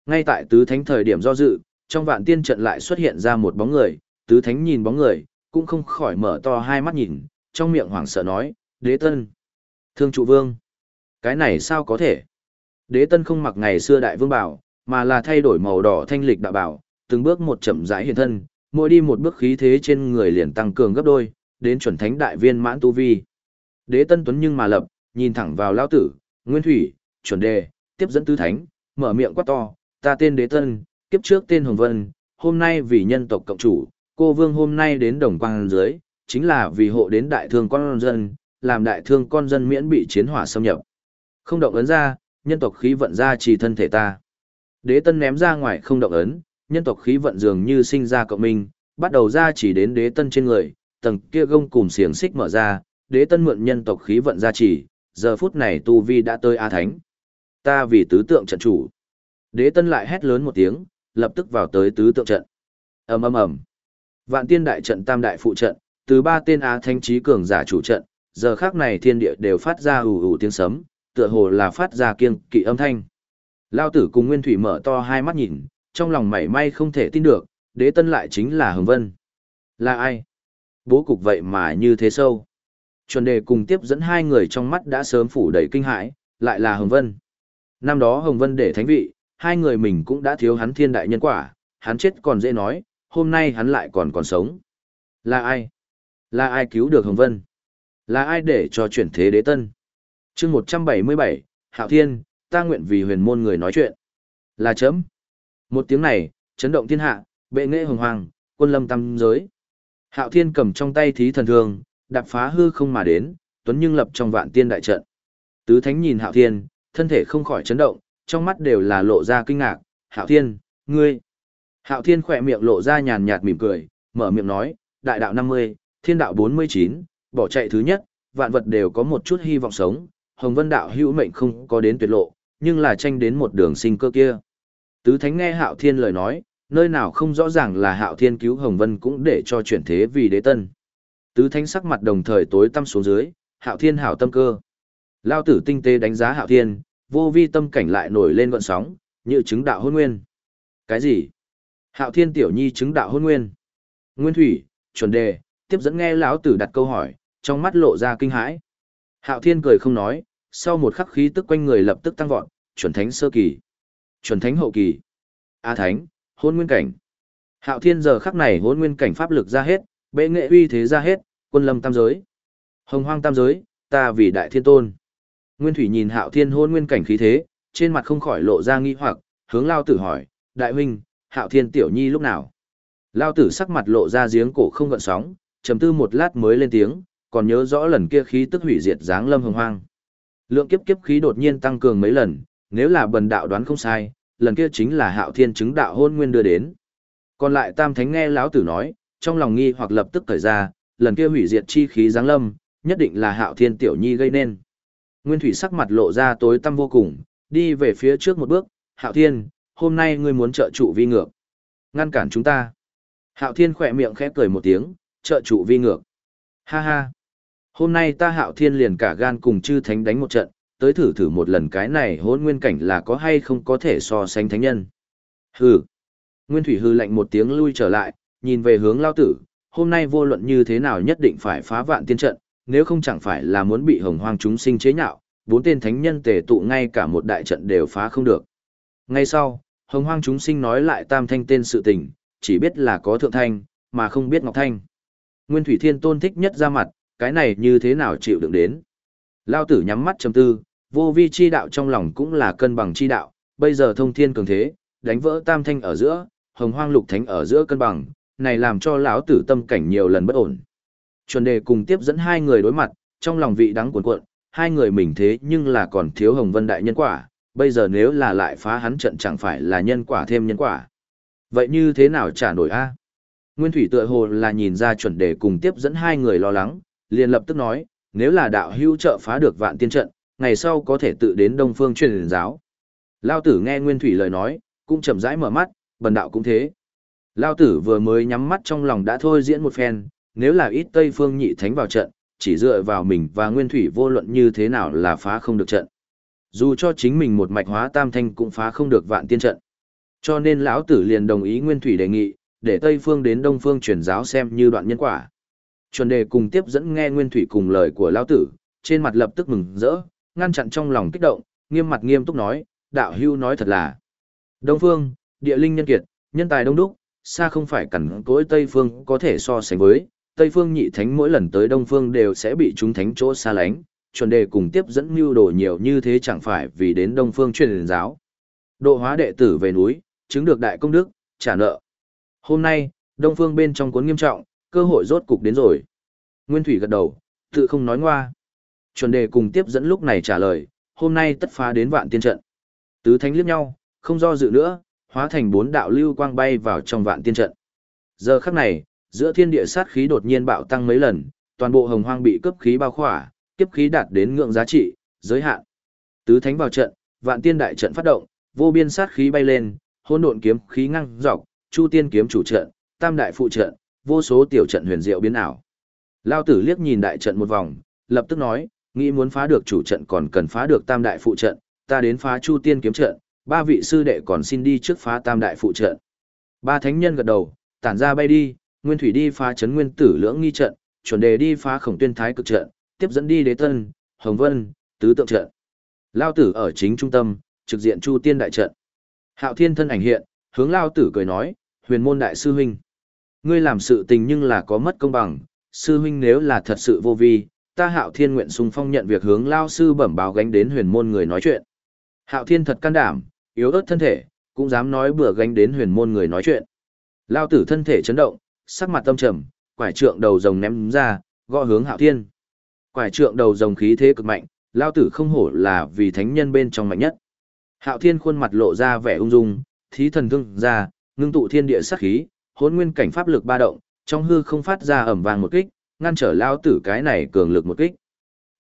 Ngay tại tứ thánh thời điểm do dự, trong vạn tiên trận lại xuất hiện ra một bóng người, tứ thánh nhìn bóng người, cũng không khỏi mở to hai mắt nhìn, trong miệng hoảng sợ nói, đế tân. Thương trụ vương. Cái này sao có thể? Đế tân không mặc ngày xưa đại vương bảo, mà là thay đổi màu đỏ thanh lịch đạo bảo, từng bước một chậm rãi hiện thân, mỗi đi một bước khí thế trên người liền tăng cường gấp đôi, đến chuẩn thánh đại viên mãn tu vi. Đế Tân Tuấn nhưng mà lập, nhìn thẳng vào lão tử, Nguyên Thủy, chuẩn đề, tiếp dẫn tứ thánh, mở miệng quát to, ta tên Đế Tân, kiếp trước tên Hồng Vân, hôm nay vì nhân tộc cộng chủ, cô vương hôm nay đến đồng quang dưới, chính là vì hộ đến đại thương con dân, làm đại thương con dân miễn bị chiến hỏa xâm nhập. Không động ấn ra, nhân tộc khí vận ra chỉ thân thể ta. Đế Tân ném ra ngoài không động ấn, nhân tộc khí vận dường như sinh ra cộng minh, bắt đầu ra chỉ đến Đế Tân trên người, tầng kia gông cùng xiềng xích mở ra, Đế Tân mượn nhân tộc khí vận ra chỉ, giờ phút này tu vi đã tới A Thánh. Ta vì tứ tượng trận chủ. Đế Tân lại hét lớn một tiếng, lập tức vào tới tứ tượng trận. Ầm ầm ầm. Vạn Tiên đại trận tam đại phụ trận, từ ba tên Á Thánh trí cường giả chủ trận, giờ khắc này thiên địa đều phát ra ù ù tiếng sấm, tựa hồ là phát ra kiêng kỵ âm thanh. Lao tử cùng Nguyên Thủy mở to hai mắt nhìn, trong lòng mảy may không thể tin được, đế tân lại chính là Hồng Vân. Là ai? Bố cục vậy mà như thế sâu. Chuẩn đề cùng tiếp dẫn hai người trong mắt đã sớm phủ đầy kinh hãi, lại là Hồng Vân. Năm đó Hồng Vân để thánh vị, hai người mình cũng đã thiếu hắn thiên đại nhân quả, hắn chết còn dễ nói, hôm nay hắn lại còn còn sống. Là ai? Là ai cứu được Hồng Vân? Là ai để cho chuyển thế đế tân? chương 177, Hạo Thiên, ta nguyện vì huyền môn người nói chuyện. Là chấm. Một tiếng này, chấn động thiên hạ, bệ nghệ hồng hoàng, quân lâm tam giới. Hạo Thiên cầm trong tay thí thần thương, đạp phá hư không mà đến, tuấn nhưng lập trong vạn tiên đại trận. Tứ Thánh nhìn Hạo Thiên, thân thể không khỏi chấn động, trong mắt đều là lộ ra kinh ngạc, "Hạo Thiên, ngươi?" Hạo Thiên khỏe miệng lộ ra nhàn nhạt mỉm cười, mở miệng nói, "Đại đạo 50, thiên đạo 49, bỏ chạy thứ nhất, vạn vật đều có một chút hy vọng sống, Hồng Vân đạo hữu mệnh không có đến tuyệt lộ, nhưng là tranh đến một đường sinh cơ kia." Tứ Thánh nghe Hạo Thiên lời nói, nơi nào không rõ ràng là Hạo Thiên cứu Hồng Vân cũng để cho chuyển thế vì đế tân. Tứ thánh sắc mặt đồng thời tối tăm xuống dưới, hạo thiên hảo tâm cơ. Lao tử tinh tế đánh giá hạo thiên, vô vi tâm cảnh lại nổi lên gọn sóng, như chứng đạo hôn nguyên. Cái gì? Hạo thiên tiểu nhi chứng đạo hôn nguyên. Nguyên thủy, chuẩn đề, tiếp dẫn nghe lão tử đặt câu hỏi, trong mắt lộ ra kinh hãi. Hạo thiên cười không nói, sau một khắc khí tức quanh người lập tức tăng vọt, chuẩn thánh sơ kỳ, chuẩn thánh hậu kỳ, a thánh, hôn nguyên cảnh. Hạo thiên giờ khắc này hôn nguyên cảnh pháp lực ra hết, bệ nghệ uy thế ra hết, quân lâm tam giới. Hồng hoang tam giới, ta vì đại thiên tôn. Nguyên thủy nhìn hạo thiên hôn nguyên cảnh khí thế, trên mặt không khỏi lộ ra nghi hoặc, hướng lao tử hỏi, đại huynh, hạo thiên tiểu nhi lúc nào? Lao tử sắc mặt lộ ra giếng cổ không gợn sóng, trầm tư một lát mới lên tiếng, còn nhớ rõ lần kia khí tức hủy diệt dáng lâm hồng hoang. Lượng kiếp kiếp khí đột nhiên tăng cường mấy lần, nếu là bần đạo đoán không sai, lần kia chính là hạo thiên chứng đạo hôn nguyên đưa đến. Còn lại tam thánh nghe lão tử nói, trong lòng nghi hoặc lập tức thời ra, lần kia hủy diệt chi khí giáng lâm, nhất định là hạo thiên tiểu nhi gây nên. Nguyên thủy sắc mặt lộ ra tối tăm vô cùng, đi về phía trước một bước, hạo thiên, hôm nay ngươi muốn trợ trụ vi ngược. Ngăn cản chúng ta. Hạo thiên khỏe miệng khẽ cười một tiếng, trợ trụ vi ngược. Ha ha. Hôm nay ta hạo thiên liền cả gan cùng chư thánh đánh một trận, tới thử thử một lần cái này hỗn nguyên cảnh là có hay không có thể so sánh thánh nhân. Hừ. Nguyên thủy hư lạnh một tiếng lui trở lại, nhìn về hướng lao tử, hôm nay vô luận như thế nào nhất định phải phá vạn tiên trận, nếu không chẳng phải là muốn bị hồng hoang chúng sinh chế nhạo, bốn tên thánh nhân tề tụ ngay cả một đại trận đều phá không được. Ngay sau, hồng hoang chúng sinh nói lại tam thanh tên sự tình, chỉ biết là có thượng thanh, mà không biết ngọc thanh. Nguyên Thủy Thiên Tôn thích nhất ra mặt, cái này như thế nào chịu đựng đến. Lao tử nhắm mắt trầm tư, vô vi chi đạo trong lòng cũng là cân bằng chi đạo, bây giờ thông thiên cường thế, đánh vỡ tam thanh ở giữa, hồng hoang lục thánh ở giữa cân bằng, này làm cho lão tử tâm cảnh nhiều lần bất ổn. Chuẩn đề cùng tiếp dẫn hai người đối mặt, trong lòng vị đắng cuộn cuộn, hai người mình thế nhưng là còn thiếu hồng vân đại nhân quả, bây giờ nếu là lại phá hắn trận chẳng phải là nhân quả thêm nhân quả. Vậy như thế nào trả nổi a? Nguyên Thủy tựa hồ là nhìn ra chuẩn đề cùng tiếp dẫn hai người lo lắng, liền lập tức nói, nếu là đạo hữu trợ phá được vạn tiên trận, ngày sau có thể tự đến Đông Phương truyền giáo. Lao tử nghe Nguyên Thủy lời nói, cũng chậm rãi mở mắt, bần đạo cũng thế. Lao tử vừa mới nhắm mắt trong lòng đã thôi diễn một phen, nếu là ít Tây Phương nhị thánh vào trận, chỉ dựa vào mình và Nguyên Thủy vô luận như thế nào là phá không được trận. Dù cho chính mình một mạch hóa tam thanh cũng phá không được vạn tiên trận. Cho nên lão tử liền đồng ý Nguyên Thủy đề nghị, để Tây Phương đến Đông Phương truyền giáo xem như đoạn nhân quả. Chuẩn đề cùng tiếp dẫn nghe Nguyên Thủy cùng lời của lão tử, trên mặt lập tức mừng rỡ, ngăn chặn trong lòng kích động, nghiêm mặt nghiêm túc nói, đạo hưu nói thật là. Đông Phương, địa linh nhân kiệt, nhân tài đông đúc, xa không phải cẩn cối Tây Phương có thể so sánh với, Tây Phương nhị thánh mỗi lần tới Đông Phương đều sẽ bị chúng thánh chỗ xa lánh, chuẩn đề cùng tiếp dẫn mưu đồ nhiều như thế chẳng phải vì đến Đông Phương truyền giáo. Độ hóa đệ tử về núi, chứng được đại công đức, trả nợ. Hôm nay, Đông Phương bên trong cuốn nghiêm trọng, cơ hội rốt cục đến rồi. Nguyên Thủy gật đầu, tự không nói ngoa. Chuẩn đề cùng tiếp dẫn lúc này trả lời, hôm nay tất phá đến vạn tiên trận. Tứ thánh liếc nhau, không do dự nữa, hóa thành bốn đạo lưu quang bay vào trong vạn tiên trận. Giờ khắc này, giữa thiên địa sát khí đột nhiên bạo tăng mấy lần, toàn bộ hồng hoang bị cấp khí bao khỏa, kiếp khí đạt đến ngưỡng giá trị, giới hạn. Tứ thánh vào trận, vạn tiên đại trận phát động, vô biên sát khí bay lên, hỗn độn kiếm khí ngăng dọc, chu tiên kiếm chủ trận, tam đại phụ trận, vô số tiểu trận huyền diệu biến ảo. Lao tử liếc nhìn đại trận một vòng, lập tức nói, nghĩ muốn phá được chủ trận còn cần phá được tam đại phụ trận, ta đến phá chu tiên kiếm trận, ba vị sư đệ còn xin đi trước phá tam đại phụ trận. Ba thánh nhân gật đầu, tản ra bay đi, nguyên thủy đi phá chấn nguyên tử lưỡng nghi trận, chuẩn đề đi phá khổng tuyên thái cực trận, tiếp dẫn đi đế tân, hồng vân, tứ tượng trận. Lao tử ở chính trung tâm, trực diện chu tiên đại trận. Hạo thiên thân ảnh hiện, hướng Lao tử cười nói, huyền môn đại sư huynh. Ngươi làm sự tình nhưng là có mất công bằng, sư huynh nếu là thật sự vô vi, ta hạo thiên nguyện sung phong nhận việc hướng Lao sư bẩm báo gánh đến huyền môn người nói chuyện. Hạo thiên thật can đảm, yếu ớt thân thể, cũng dám nói bừa gánh đến huyền môn người nói chuyện. Lao tử thân thể chấn động, sắc mặt tâm trầm, quải trượng đầu rồng ném ra, gõ hướng hạo thiên. Quải trượng đầu rồng khí thế cực mạnh, Lao tử không hổ là vì thánh nhân bên trong mạnh nhất. Hạo thiên khuôn mặt lộ ra vẻ ung dung, thí thần thương ra, ngưng tụ thiên địa sát khí, hỗn nguyên cảnh pháp lực ba động, trong hư không phát ra ẩm vàng một kích, ngăn trở Lao tử cái này cường lực một kích.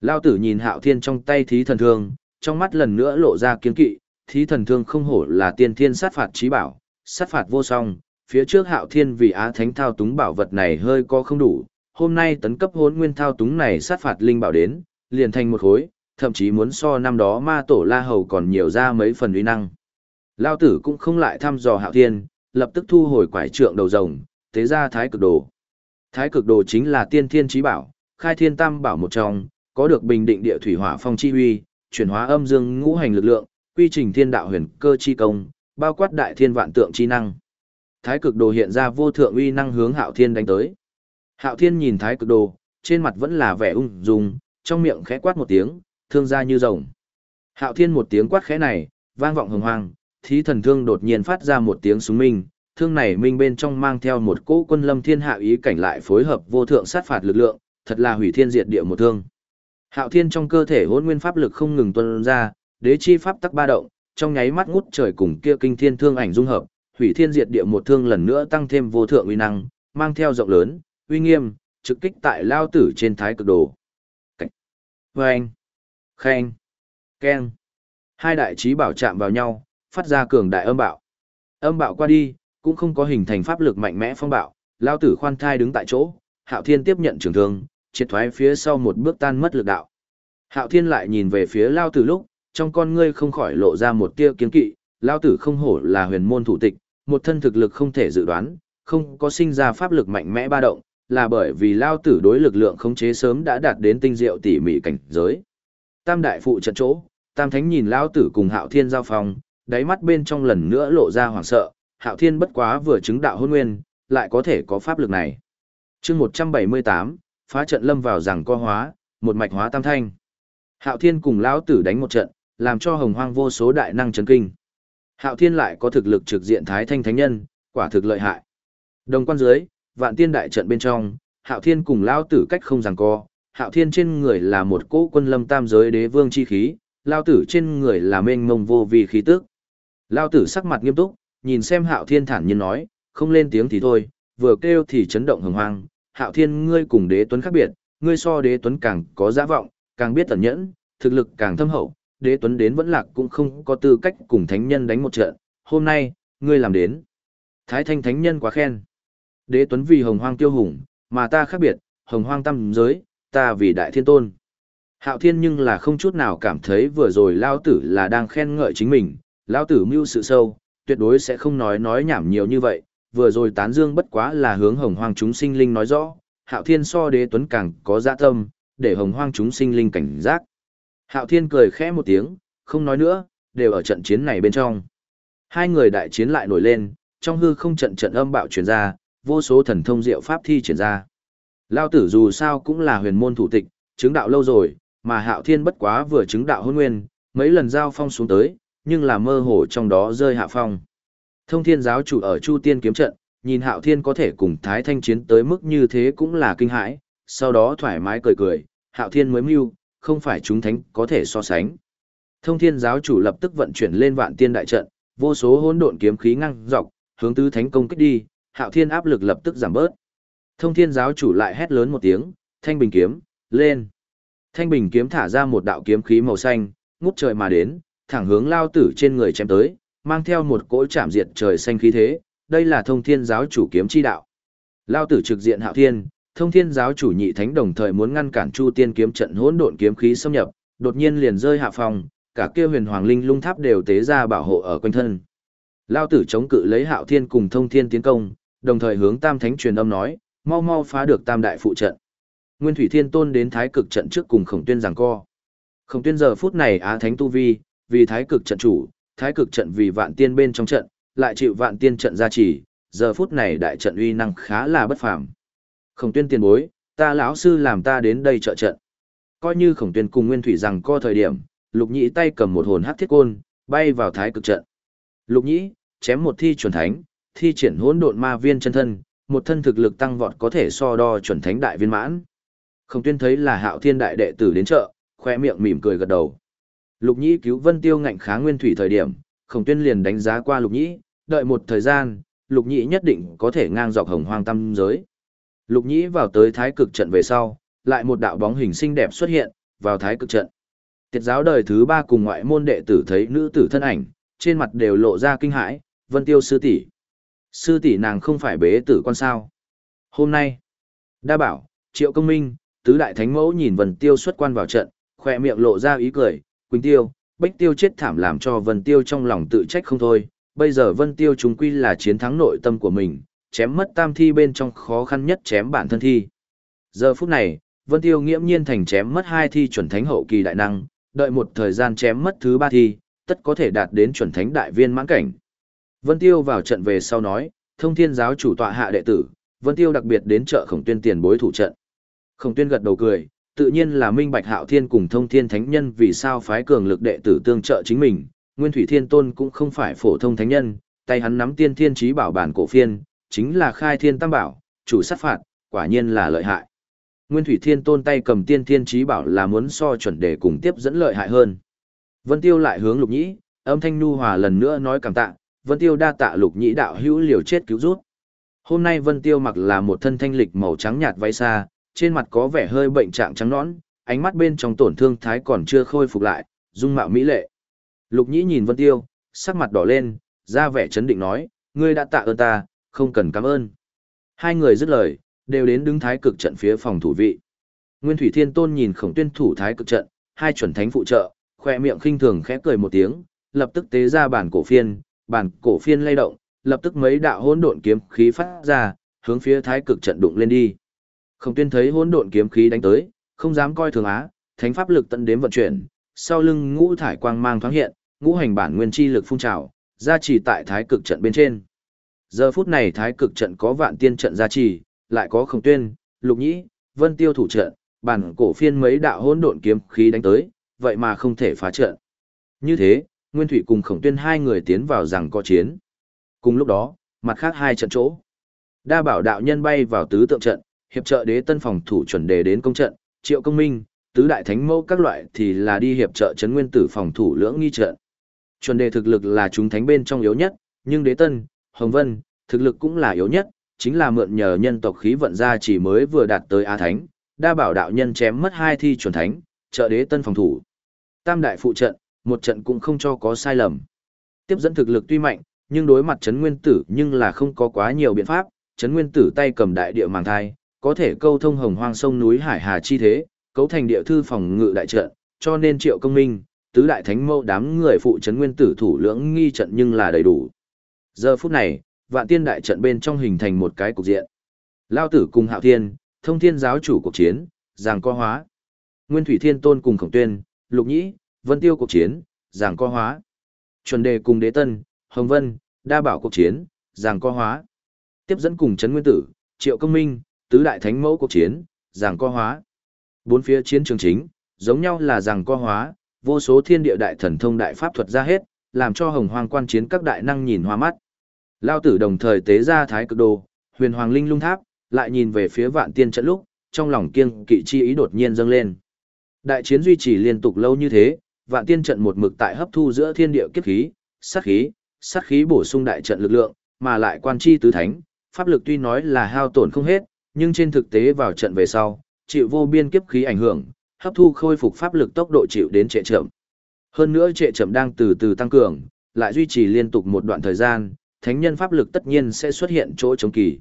Lao tử nhìn hạo thiên trong tay thí thần thương, trong mắt lần nữa lộ ra kiên kỵ, thí thần thương không hổ là tiên thiên sát phạt trí bảo, sát phạt vô song, phía trước hạo thiên vì á thánh thao túng bảo vật này hơi có không đủ, hôm nay tấn cấp hốn nguyên thao túng này sát phạt linh bảo đến, liền thành một khối, thậm chí muốn so năm đó ma tổ la hầu còn nhiều ra mấy phần uy năng. Lao tử cũng không lại thăm dò hạo thiên, lập tức thu hồi quải trượng đầu rồng, tế ra thái cực đồ. Thái cực đồ chính là tiên thiên trí bảo, khai thiên tam bảo một trong, có được bình định địa thủy hỏa phong chi uy chuyển hóa âm dương ngũ hành lực lượng, quy trình thiên đạo huyền cơ chi công, bao quát đại thiên vạn tượng chi năng. Thái cực đồ hiện ra vô thượng uy năng hướng Hạo Thiên đánh tới. Hạo Thiên nhìn thái cực đồ, trên mặt vẫn là vẻ ung dung, trong miệng khẽ quát một tiếng, thương ra như rồng. Hạo Thiên một tiếng quát khẽ này, vang vọng hồng hoang, thí thần thương đột nhiên phát ra một tiếng súng minh, thương này minh bên trong mang theo một cỗ quân lâm thiên hạ ý cảnh lại phối hợp vô thượng sát phạt lực lượng, thật là hủy thiên diệt địa một thương. Hạo Thiên trong cơ thể hôn nguyên pháp lực không ngừng tuôn ra, đế chi pháp tắc ba động, trong nháy mắt ngút trời cùng kia kinh thiên thương ảnh dung hợp, hủy thiên diệt địa một thương lần nữa tăng thêm vô thượng uy năng, mang theo rộng lớn, uy nghiêm, trực kích tại lao tử trên thái cực đồ. Cách. Vâng. Khen. Ken. Hai đại trí bảo chạm vào nhau, phát ra cường đại âm bạo. Âm bạo qua đi, cũng không có hình thành pháp lực mạnh mẽ phong bạo, lao tử khoan thai đứng tại chỗ, hạo thiên tiếp nhận trường thương, triệt thoái phía sau một bước tan mất lực đạo. Hạo thiên lại nhìn về phía lao tử lúc, trong con ngươi không khỏi lộ ra một tia kiến kỵ, lao tử không hổ là huyền môn thủ tịch, một thân thực lực không thể dự đoán, không có sinh ra pháp lực mạnh mẽ ba động, là bởi vì lao tử đối lực lượng khống chế sớm đã đạt đến tinh diệu tỉ mỉ cảnh giới. Tam đại phụ trận chỗ, Tam Thánh nhìn lao tử cùng Hạo Thiên giao phòng, đáy mắt bên trong lần nữa lộ ra hoảng sợ, Hạo Thiên bất quá vừa chứng đạo hôn nguyên, lại có thể có pháp lực này. chương 178, phá trận lâm vào rằng co hóa, một mạch hóa tam thanh. Hạo Thiên cùng lão tử đánh một trận, làm cho hồng hoang vô số đại năng chấn kinh. Hạo Thiên lại có thực lực trực diện Thái Thanh Thánh Nhân, quả thực lợi hại. Đồng quan dưới, vạn tiên đại trận bên trong, Hạo Thiên cùng Lao Tử cách không giằng co, Hạo Thiên trên người là một cỗ quân lâm tam giới đế vương chi khí, Lao Tử trên người là mênh mông vô vi khí tức. Lao Tử sắc mặt nghiêm túc, nhìn xem Hạo Thiên thản nhiên nói, không lên tiếng thì thôi, vừa kêu thì chấn động hồng hoang, hạo thiên ngươi cùng đế tuấn khác biệt, ngươi so đế tuấn càng có giá vọng, càng biết tẩn nhẫn, thực lực càng thâm hậu, đế tuấn đến vẫn lạc cũng không có tư cách cùng thánh nhân đánh một trận, hôm nay, ngươi làm đến. Thái thanh thánh nhân quá khen. Đế tuấn vì hồng hoang tiêu hùng, mà ta khác biệt, hồng hoang tâm giới, ta vì đại thiên tôn. Hạo thiên nhưng là không chút nào cảm thấy vừa rồi lao tử là đang khen ngợi chính mình, lao tử mưu sự sâu, tuyệt đối sẽ không nói nói nhảm nhiều như vậy, vừa rồi tán dương bất quá là hướng hồng hoang chúng sinh linh nói rõ, hạo thiên so đế tuấn càng có dạ tâm, để hồng hoang chúng sinh linh cảnh giác. Hạo thiên cười khẽ một tiếng, không nói nữa, đều ở trận chiến này bên trong. Hai người đại chiến lại nổi lên, trong hư không trận trận âm bạo truyền ra, vô số thần thông diệu pháp thi triển ra. Lao tử dù sao cũng là huyền môn thủ tịch, chứng đạo lâu rồi, mà hạo thiên bất quá vừa chứng đạo hôn nguyên, mấy lần giao phong xuống tới, nhưng là mơ hồ trong đó rơi hạ phong. Thông thiên giáo chủ ở Chu Tiên kiếm trận, nhìn hạo thiên có thể cùng Thái Thanh chiến tới mức như thế cũng là kinh hãi, sau đó thoải mái cười cười, hạo thiên mới mưu, không phải chúng thánh có thể so sánh. Thông thiên giáo chủ lập tức vận chuyển lên vạn tiên đại trận, vô số hỗn độn kiếm khí ngăng dọc, hướng tứ thánh công kích đi, hạo thiên áp lực lập tức giảm bớt. Thông thiên giáo chủ lại hét lớn một tiếng, thanh bình kiếm, lên. Thanh bình kiếm thả ra một đạo kiếm khí màu xanh, ngút trời mà đến, thẳng hướng lao tử trên người chém tới, mang theo một cỗ chạm diệt trời xanh khí thế, đây là thông thiên giáo chủ kiếm chi đạo. Lao tử trực diện hạo thiên, thông thiên giáo chủ nhị thánh đồng thời muốn ngăn cản chu tiên kiếm trận hỗn độn kiếm khí xâm nhập, đột nhiên liền rơi hạ phòng, cả kia huyền hoàng linh lung tháp đều tế ra bảo hộ ở quanh thân. Lao tử chống cự lấy hạo thiên cùng thông thiên tiến công, đồng thời hướng tam thánh truyền âm nói, mau mau phá được tam đại phụ trận. Nguyên Thủy Thiên Tôn đến thái cực trận trước cùng khổng tuyên giảng co. Khổng tuyên giờ phút này á thánh tu vi, vì thái cực trận chủ, thái cực trận vì vạn tiên bên trong trận, lại chịu vạn tiên trận gia trì, giờ phút này đại trận uy năng khá là bất phàm. Khổng tuyên tiền bối, ta lão sư làm ta đến đây trợ trận. Coi như khổng tuyên cùng Nguyên Thủy rằng co thời điểm, lục nhĩ tay cầm một hồn hắc thiết côn, bay vào thái cực trận. Lục nhĩ, chém một thi chuẩn thánh, thi triển hỗn độn ma viên chân thân, một thân thực lực tăng vọt có thể so đo chuẩn thánh đại viên mãn. Khổng tuyên thấy là hạo thiên đại đệ tử đến chợ, khoe miệng mỉm cười gật đầu. Lục nhĩ cứu vân tiêu ngạnh kháng nguyên thủy thời điểm, khổng tuyên liền đánh giá qua lục nhĩ, đợi một thời gian, lục nhĩ nhất định có thể ngang dọc hồng hoang tâm giới. Lục nhĩ vào tới thái cực trận về sau, lại một đạo bóng hình xinh đẹp xuất hiện, vào thái cực trận. Tiệt giáo đời thứ ba cùng ngoại môn đệ tử thấy nữ tử thân ảnh, trên mặt đều lộ ra kinh hãi, vân tiêu sư tỷ Sư tỷ nàng không phải bế tử con sao. Hôm nay, đa bảo, triệu công minh, tứ đại thánh mẫu nhìn vân tiêu xuất quan vào trận, khỏe miệng lộ ra ý cười, Quỳnh Tiêu, Bách Tiêu chết thảm làm cho Vân Tiêu trong lòng tự trách không thôi, bây giờ Vân Tiêu chúng quy là chiến thắng nội tâm của mình, chém mất tam thi bên trong khó khăn nhất chém bản thân thi. Giờ phút này, Vân Tiêu nghiễm nhiên thành chém mất hai thi chuẩn thánh hậu kỳ đại năng, đợi một thời gian chém mất thứ ba thi, tất có thể đạt đến chuẩn thánh đại viên mãn cảnh. Vân Tiêu vào trận về sau nói, thông thiên giáo chủ tọa hạ đệ tử, Vân Tiêu đặc biệt đến chợ khổng tuyên tiền bối thủ trận. Khổng tuyên gật đầu cười, tự nhiên là minh bạch hạo thiên cùng thông thiên thánh nhân vì sao phái cường lực đệ tử tương trợ chính mình, nguyên thủy thiên tôn cũng không phải phổ thông thánh nhân, tay hắn nắm tiên thiên trí bảo bản cổ phiên, chính là khai thiên tam bảo, chủ sát phạt, quả nhiên là lợi hại. Nguyên thủy thiên tôn tay cầm tiên thiên trí bảo là muốn so chuẩn để cùng tiếp dẫn lợi hại hơn. Vân tiêu lại hướng lục nhĩ, âm thanh nu hòa lần nữa nói cảm tạ, vân tiêu đa tạ lục nhĩ đạo hữu liều chết cứu rút. Hôm nay vân tiêu mặc là một thân thanh lịch màu trắng nhạt váy xa, trên mặt có vẻ hơi bệnh trạng trắng nõn, ánh mắt bên trong tổn thương thái còn chưa khôi phục lại, dung mạo mỹ lệ. Lục Nhĩ nhìn Vân Tiêu, sắc mặt đỏ lên, ra vẻ chấn định nói, ngươi đã tạ ơn ta, không cần cảm ơn. Hai người dứt lời, đều đến đứng thái cực trận phía phòng thủ vị. Nguyên Thủy Thiên Tôn nhìn Khổng Tuyên thủ thái cực trận, hai chuẩn thánh phụ trợ, khoe miệng khinh thường khẽ cười một tiếng, lập tức tế ra bản cổ phiên, bản cổ phiên lay động, lập tức mấy đạo hỗn độn kiếm khí phát ra, hướng phía thái cực trận đụng lên đi. Khổng tuyên thấy hỗn độn kiếm khí đánh tới, không dám coi thường á, thánh pháp lực tận đến vận chuyển, sau lưng ngũ thải quang mang thoáng hiện, ngũ hành bản nguyên chi lực phun trào, ra chỉ tại thái cực trận bên trên. Giờ phút này thái cực trận có vạn tiên trận gia trì, lại có khổng tuyên, lục nhĩ, vân tiêu thủ trận, bản cổ phiên mấy đạo hỗn độn kiếm khí đánh tới, vậy mà không thể phá trận. Như thế, Nguyên Thủy cùng khổng tuyên hai người tiến vào rằng có chiến. Cùng lúc đó, mặt khác hai trận chỗ. Đa bảo đạo nhân bay vào tứ tượng trận, hiệp trợ đế tân phòng thủ chuẩn đề đến công trận, triệu công minh, tứ đại thánh mẫu các loại thì là đi hiệp trợ chấn nguyên tử phòng thủ lưỡng nghi trận. Chuẩn đề thực lực là chúng thánh bên trong yếu nhất, nhưng đế tân, hồng vân, thực lực cũng là yếu nhất, chính là mượn nhờ nhân tộc khí vận ra chỉ mới vừa đạt tới a Thánh, đa bảo đạo nhân chém mất hai thi chuẩn thánh, trợ đế tân phòng thủ. Tam đại phụ trận, một trận cũng không cho có sai lầm. Tiếp dẫn thực lực tuy mạnh, nhưng đối mặt chấn nguyên tử nhưng là không có quá nhiều biện pháp, chấn nguyên tử tay cầm đại địa màng thai, có thể câu thông hồng hoang sông núi hải hà chi thế, cấu thành địa thư phòng ngự đại trận, cho nên triệu công minh, tứ đại thánh mâu đám người phụ chấn nguyên tử thủ lưỡng nghi trận nhưng là đầy đủ. Giờ phút này, vạn tiên đại trận bên trong hình thành một cái cục diện. Lao tử cùng hạo thiên, thông thiên giáo chủ cuộc chiến, giảng co hóa. Nguyên thủy thiên tôn cùng khổng tuyên, lục nhĩ, vân tiêu cuộc chiến, giảng co hóa. Chuẩn đề cùng đế tân, hồng vân, đa bảo cuộc chiến, giảng co hóa. Tiếp dẫn cùng chấn nguyên tử, triệu công minh, tứ đại thánh mẫu cuộc chiến, giảng co hóa. Bốn phía chiến trường chính, giống nhau là giảng co hóa, vô số thiên địa đại thần thông đại pháp thuật ra hết, làm cho hồng hoang quan chiến các đại năng nhìn hoa mắt. Lao tử đồng thời tế ra thái cực đồ, huyền hoàng linh lung tháp, lại nhìn về phía vạn tiên trận lúc, trong lòng kiêng kỵ chi ý đột nhiên dâng lên. Đại chiến duy trì liên tục lâu như thế, vạn tiên trận một mực tại hấp thu giữa thiên địa kiếp khí, sát khí, sát khí bổ sung đại trận lực lượng, mà lại quan chi tứ thánh, pháp lực tuy nói là hao tổn không hết, nhưng trên thực tế vào trận về sau, chịu vô biên kiếp khí ảnh hưởng, hấp thu khôi phục pháp lực tốc độ chịu đến trệ chậm. Hơn nữa trệ chậm đang từ từ tăng cường, lại duy trì liên tục một đoạn thời gian, thánh nhân pháp lực tất nhiên sẽ xuất hiện chỗ chống kỳ.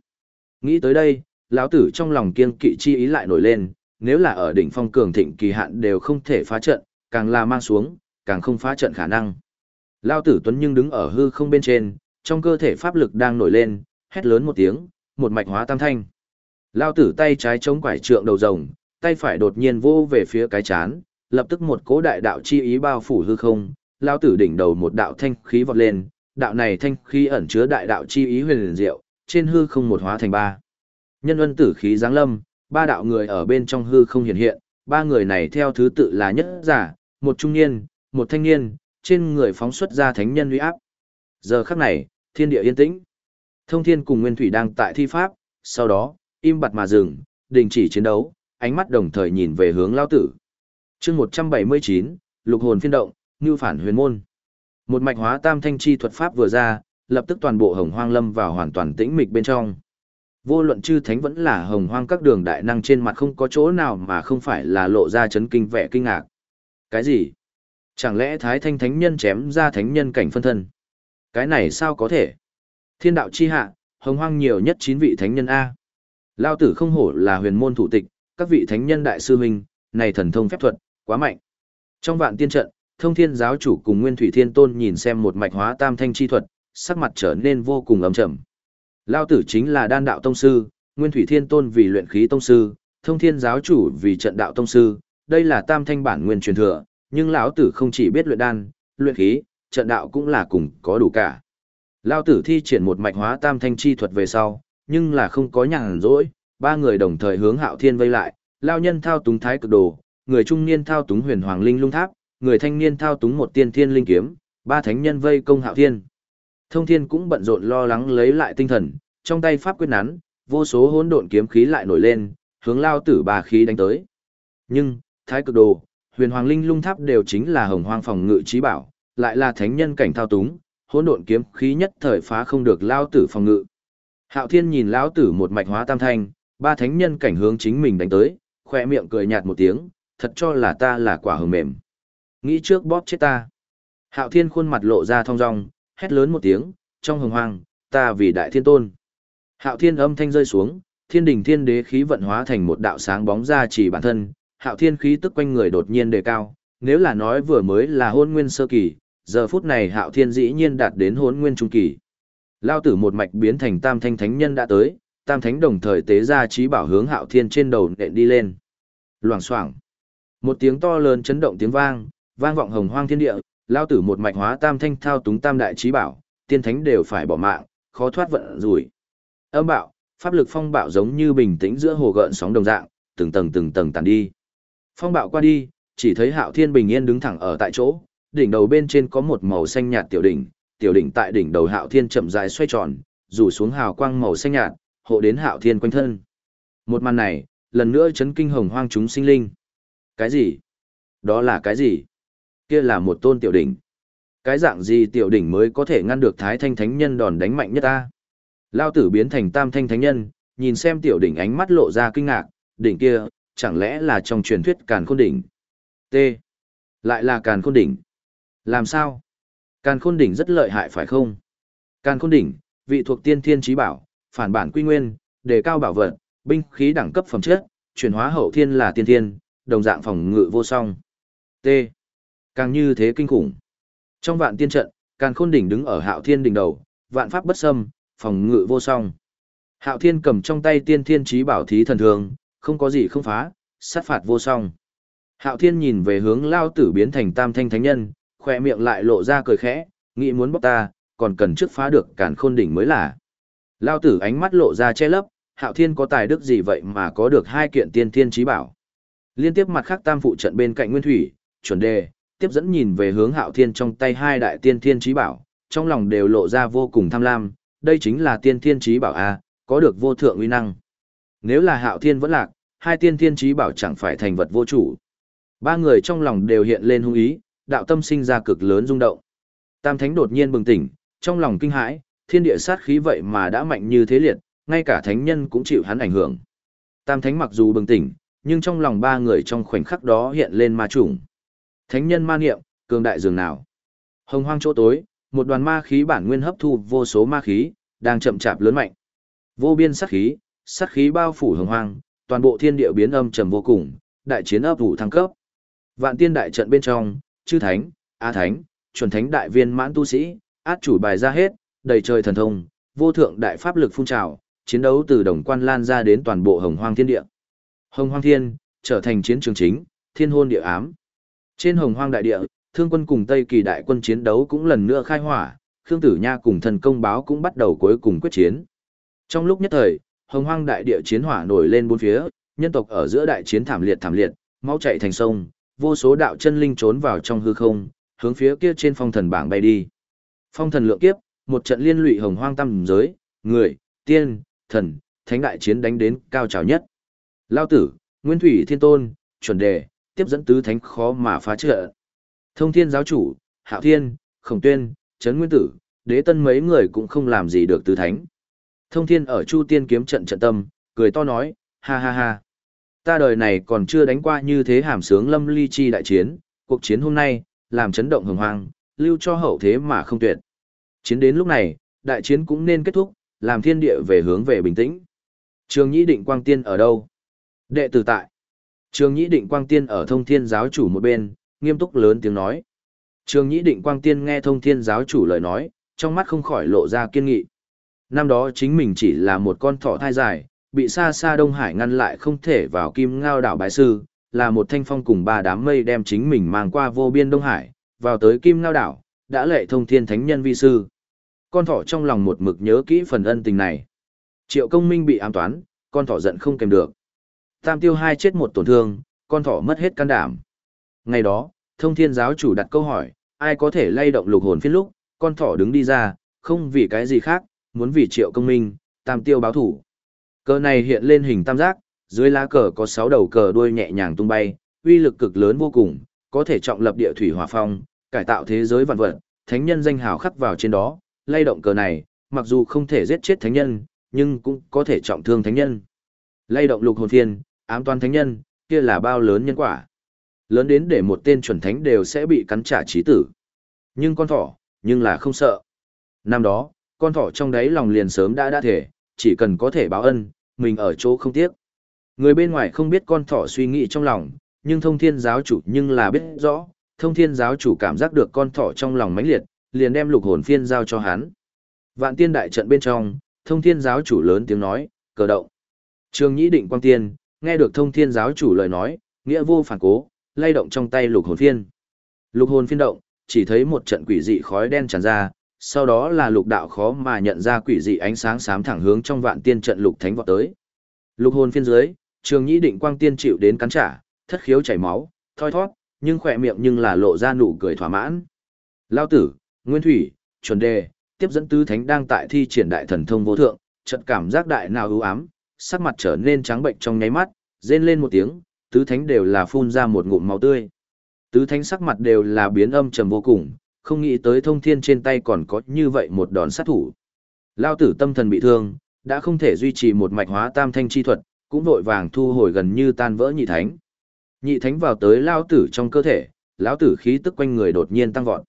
Nghĩ tới đây, lão tử trong lòng kiêng kỵ chi ý lại nổi lên, nếu là ở đỉnh phong cường thịnh kỳ hạn đều không thể phá trận, càng là mang xuống, càng không phá trận khả năng. Lão tử Tuấn nhưng đứng ở hư không bên trên, trong cơ thể pháp lực đang nổi lên, hét lớn một tiếng, một mạch hóa tam thanh. Lão tử tay trái chống quải trượng đầu rồng, tay phải đột nhiên vô về phía cái chán, lập tức một cố đại đạo chi ý bao phủ hư không, lão tử đỉnh đầu một đạo thanh khí vọt lên, đạo này thanh khí ẩn chứa đại đạo chi ý huyền liền diệu, trên hư không một hóa thành ba. Nhân luân tử khí giáng lâm, ba đạo người ở bên trong hư không hiện hiện, ba người này theo thứ tự là nhất giả, một trung niên, một thanh niên, trên người phóng xuất ra thánh nhân uy áp. Giờ khắc này, thiên địa yên tĩnh. Thông thiên cùng Nguyên Thủy đang tại thi pháp, sau đó, im bặt mà dừng, đình chỉ chiến đấu, ánh mắt đồng thời nhìn về hướng lao tử. chương 179, lục hồn phiên động, như phản huyền môn. Một mạch hóa tam thanh chi thuật pháp vừa ra, lập tức toàn bộ hồng hoang lâm vào hoàn toàn tĩnh mịch bên trong. Vô luận chư thánh vẫn là hồng hoang các đường đại năng trên mặt không có chỗ nào mà không phải là lộ ra chấn kinh vẻ kinh ngạc. Cái gì? Chẳng lẽ thái thanh thánh nhân chém ra thánh nhân cảnh phân thân? Cái này sao có thể? Thiên đạo chi hạ, hồng hoang nhiều nhất 9 vị thánh nhân A. Lao tử không hổ là huyền môn thủ tịch, các vị thánh nhân đại sư huynh, này thần thông phép thuật, quá mạnh. Trong vạn tiên trận, thông thiên giáo chủ cùng nguyên thủy thiên tôn nhìn xem một mạch hóa tam thanh chi thuật, sắc mặt trở nên vô cùng ấm trầm. Lao tử chính là đan đạo tông sư, nguyên thủy thiên tôn vì luyện khí tông sư, thông thiên giáo chủ vì trận đạo tông sư, đây là tam thanh bản nguyên truyền thừa, nhưng lão tử không chỉ biết luyện đan, luyện khí, trận đạo cũng là cùng có đủ cả. Lao tử thi triển một mạch hóa tam thanh chi thuật về sau, nhưng là không có nhàn rỗi, ba người đồng thời hướng hạo thiên vây lại, lao nhân thao túng thái cực đồ, người trung niên thao túng huyền hoàng linh lung tháp, người thanh niên thao túng một tiên thiên linh kiếm, ba thánh nhân vây công hạo thiên. Thông thiên cũng bận rộn lo lắng lấy lại tinh thần, trong tay pháp quyết nắn, vô số hỗn độn kiếm khí lại nổi lên, hướng lao tử bà khí đánh tới. Nhưng, thái cực đồ, huyền hoàng linh lung tháp đều chính là hồng hoang phòng ngự trí bảo, lại là thánh nhân cảnh thao túng, hỗn độn kiếm khí nhất thời phá không được lao tử phòng ngự. Hạo thiên nhìn lao tử một mạch hóa tam thanh, ba thánh nhân cảnh hướng chính mình đánh tới, khoe miệng cười nhạt một tiếng, thật cho là ta là quả hờ mềm. Nghĩ trước bóp chết ta. Hạo thiên khuôn mặt lộ ra thong dong, hét lớn một tiếng, trong hồng hoang, ta vì đại thiên tôn. Hạo thiên âm thanh rơi xuống, thiên đình thiên đế khí vận hóa thành một đạo sáng bóng ra chỉ bản thân, hạo thiên khí tức quanh người đột nhiên đề cao, nếu là nói vừa mới là hôn nguyên sơ kỳ, giờ phút này hạo thiên dĩ nhiên đạt đến hôn nguyên trung kỳ. Lao tử một mạch biến thành tam thanh thánh nhân đã tới, tam thánh đồng thời tế ra trí bảo hướng hạo thiên trên đầu nện đi lên. Loảng xoảng Một tiếng to lớn chấn động tiếng vang, vang vọng hồng hoang thiên địa, lao tử một mạch hóa tam thanh thao túng tam đại trí bảo, tiên thánh đều phải bỏ mạng, khó thoát vận rủi. Âm bạo, pháp lực phong bạo giống như bình tĩnh giữa hồ gợn sóng đồng dạng, từng tầng từng tầng tàn đi. Phong bạo qua đi, chỉ thấy Hạo Thiên bình yên đứng thẳng ở tại chỗ, đỉnh đầu bên trên có một màu xanh nhạt tiểu đỉnh, tiểu đỉnh tại đỉnh đầu Hạo Thiên chậm rãi xoay tròn, rủ xuống hào quang màu xanh nhạt, hộ đến Hạo Thiên quanh thân. Một màn này, lần nữa chấn kinh hồng hoang chúng sinh linh. Cái gì? Đó là cái gì? Kia là một tôn tiểu đỉnh. Cái dạng gì tiểu đỉnh mới có thể ngăn được Thái Thanh Thánh Nhân đòn đánh mạnh nhất ta? Lao tử biến thành tam thanh thánh nhân, nhìn xem tiểu đỉnh ánh mắt lộ ra kinh ngạc, đỉnh kia, chẳng lẽ là trong truyền thuyết càn khôn đỉnh? T. Lại là càn khôn đỉnh. Làm sao? Càn khôn đỉnh rất lợi hại phải không? Càn khôn đỉnh, vị thuộc tiên thiên trí bảo, phản bản quy nguyên, đề cao bảo vật, binh khí đẳng cấp phẩm chất, chuyển hóa hậu thiên là tiên thiên, đồng dạng phòng ngự vô song. T. Càng như thế kinh khủng. Trong vạn tiên trận, Càn Khôn đỉnh đứng ở Hạo Thiên đỉnh đầu, vạn pháp bất xâm, phòng ngự vô song. Hạo Thiên cầm trong tay tiên thiên trí bảo thí thần thường, không có gì không phá, sát phạt vô song. Hạo Thiên nhìn về hướng lao tử biến thành tam thanh thánh nhân, khoe miệng lại lộ ra cười khẽ, nghĩ muốn bóc ta, còn cần trước phá được càn khôn đỉnh mới là. Lao tử ánh mắt lộ ra che lấp, Hạo Thiên có tài đức gì vậy mà có được hai kiện tiên thiên trí bảo. Liên tiếp mặt khác tam phụ trận bên cạnh Nguyên Thủy, chuẩn đề, tiếp dẫn nhìn về hướng Hạo Thiên trong tay hai đại tiên thiên trí bảo, trong lòng đều lộ ra vô cùng tham lam, đây chính là tiên thiên trí bảo a, có được vô thượng uy năng. Nếu là Hạo Thiên vẫn lạc, hai tiên thiên trí bảo chẳng phải thành vật vô chủ. Ba người trong lòng đều hiện lên hung ý, đạo tâm sinh ra cực lớn rung động. Tam Thánh đột nhiên bừng tỉnh, trong lòng kinh hãi, thiên địa sát khí vậy mà đã mạnh như thế liệt, ngay cả thánh nhân cũng chịu hắn ảnh hưởng. Tam Thánh mặc dù bừng tỉnh, nhưng trong lòng ba người trong khoảnh khắc đó hiện lên ma chủng. Thánh nhân ma niệm, cường đại dường nào. Hồng hoang chỗ tối, một đoàn ma khí bản nguyên hấp thu vô số ma khí, đang chậm chạp lớn mạnh. Vô biên sát khí, sát khí bao phủ hồng hoang, toàn bộ thiên địa biến âm trầm vô cùng, đại chiến ấp vũ thăng cấp. Vạn tiên đại trận bên trong, chư thánh, a thánh, chuẩn thánh đại viên mãn tu sĩ, át chủ bài ra hết, đầy trời thần thông, vô thượng đại pháp lực phun trào, chiến đấu từ đồng quan lan ra đến toàn bộ hồng hoang thiên địa. Hồng hoang thiên, trở thành chiến trường chính, thiên hôn địa ám. Trên hồng hoang đại địa, thương quân cùng Tây kỳ đại quân chiến đấu cũng lần nữa khai hỏa, Khương Tử Nha cùng thần công báo cũng bắt đầu cuối cùng quyết chiến. Trong lúc nhất thời, hồng hoang đại địa chiến hỏa nổi lên bốn phía, nhân tộc ở giữa đại chiến thảm liệt thảm liệt, máu chảy thành sông, vô số đạo chân linh trốn vào trong hư không, hướng phía kia trên phong thần bảng bay đi. Phong thần lượng kiếp, một trận liên lụy hồng hoang tam giới, người, tiên, thần, thánh đại chiến đánh đến cao trào nhất. Lao tử, Nguyên Thủy Thiên Tôn, chuẩn đề, tiếp dẫn tứ thánh khó mà phá trợ. Thông thiên giáo chủ, Hạo Thiên, Khổng Tuyên, Trấn Nguyên Tử, đế tân mấy người cũng không làm gì được tứ thánh. Thông thiên ở Chu Tiên kiếm trận trận tâm, cười to nói, ha ha ha. Ta đời này còn chưa đánh qua như thế hàm sướng lâm ly chi đại chiến, cuộc chiến hôm nay, làm chấn động hồng hoang, lưu cho hậu thế mà không tuyệt. Chiến đến lúc này, đại chiến cũng nên kết thúc, làm thiên địa về hướng về bình tĩnh. Trường Nhĩ Định Quang Tiên ở đâu? Đệ tử tại. Trường Nhĩ Định Quang Tiên ở thông thiên giáo chủ một bên, nghiêm túc lớn tiếng nói. Trường Nhĩ Định Quang Tiên nghe thông thiên giáo chủ lời nói, trong mắt không khỏi lộ ra kiên nghị. Năm đó chính mình chỉ là một con thỏ thai dài, bị xa xa Đông Hải ngăn lại không thể vào kim ngao đảo bái sư, là một thanh phong cùng ba đám mây đem chính mình mang qua vô biên Đông Hải, vào tới kim ngao đảo, đã lệ thông thiên thánh nhân vi sư. Con thỏ trong lòng một mực nhớ kỹ phần ân tình này. Triệu công minh bị ám toán, con thỏ giận không kèm được. Tam tiêu hai chết một tổn thương, con thỏ mất hết can đảm. Ngày đó, thông thiên giáo chủ đặt câu hỏi, ai có thể lay động lục hồn phiên lúc, con thỏ đứng đi ra, không vì cái gì khác, muốn vì triệu công minh, tam tiêu báo thủ. Cờ này hiện lên hình tam giác, dưới lá cờ có sáu đầu cờ đuôi nhẹ nhàng tung bay, uy lực cực lớn vô cùng, có thể trọng lập địa thủy hỏa phong, cải tạo thế giới vạn vật, thánh nhân danh hào khắc vào trên đó, lay động cờ này, mặc dù không thể giết chết thánh nhân, nhưng cũng có thể trọng thương thánh nhân. Lay động lục hồn phiên, ám toán thánh nhân, kia là bao lớn nhân quả. Lớn đến để một tên chuẩn thánh đều sẽ bị cắn trả trí tử. Nhưng con thỏ, nhưng là không sợ. Năm đó, con thỏ trong đáy lòng liền sớm đã đã thể, chỉ cần có thể báo ân, mình ở chỗ không tiếc. Người bên ngoài không biết con thỏ suy nghĩ trong lòng, nhưng thông thiên giáo chủ nhưng là biết rõ, thông thiên giáo chủ cảm giác được con thỏ trong lòng mãnh liệt, liền đem lục hồn phiên giao cho hắn. Vạn tiên đại trận bên trong, thông thiên giáo chủ lớn tiếng nói, cờ động. Trường nhĩ định quang tiên, nghe được thông thiên giáo chủ lời nói, nghĩa vô phản cố, lay động trong tay lục hồn phiên. Lục hồn phiên động, chỉ thấy một trận quỷ dị khói đen tràn ra, sau đó là lục đạo khó mà nhận ra quỷ dị ánh sáng xám thẳng hướng trong vạn tiên trận lục thánh vọt tới. Lục hồn phiên dưới, trường nhĩ định quang tiên chịu đến cắn trả, thất khiếu chảy máu, thoi thoát, nhưng khỏe miệng nhưng là lộ ra nụ cười thỏa mãn. Lao tử, Nguyên Thủy, chuẩn đề, tiếp dẫn tứ thánh đang tại thi triển đại thần thông vô thượng, trận cảm giác đại nào ưu ám, sắc mặt trở nên trắng bệnh trong nháy mắt, rên lên một tiếng, tứ thánh đều là phun ra một ngụm máu tươi. Tứ thánh sắc mặt đều là biến âm trầm vô cùng, không nghĩ tới thông thiên trên tay còn có như vậy một đòn sát thủ. Lao tử tâm thần bị thương, đã không thể duy trì một mạch hóa tam thanh chi thuật, cũng vội vàng thu hồi gần như tan vỡ nhị thánh. Nhị thánh vào tới lao tử trong cơ thể, lão tử khí tức quanh người đột nhiên tăng vọt.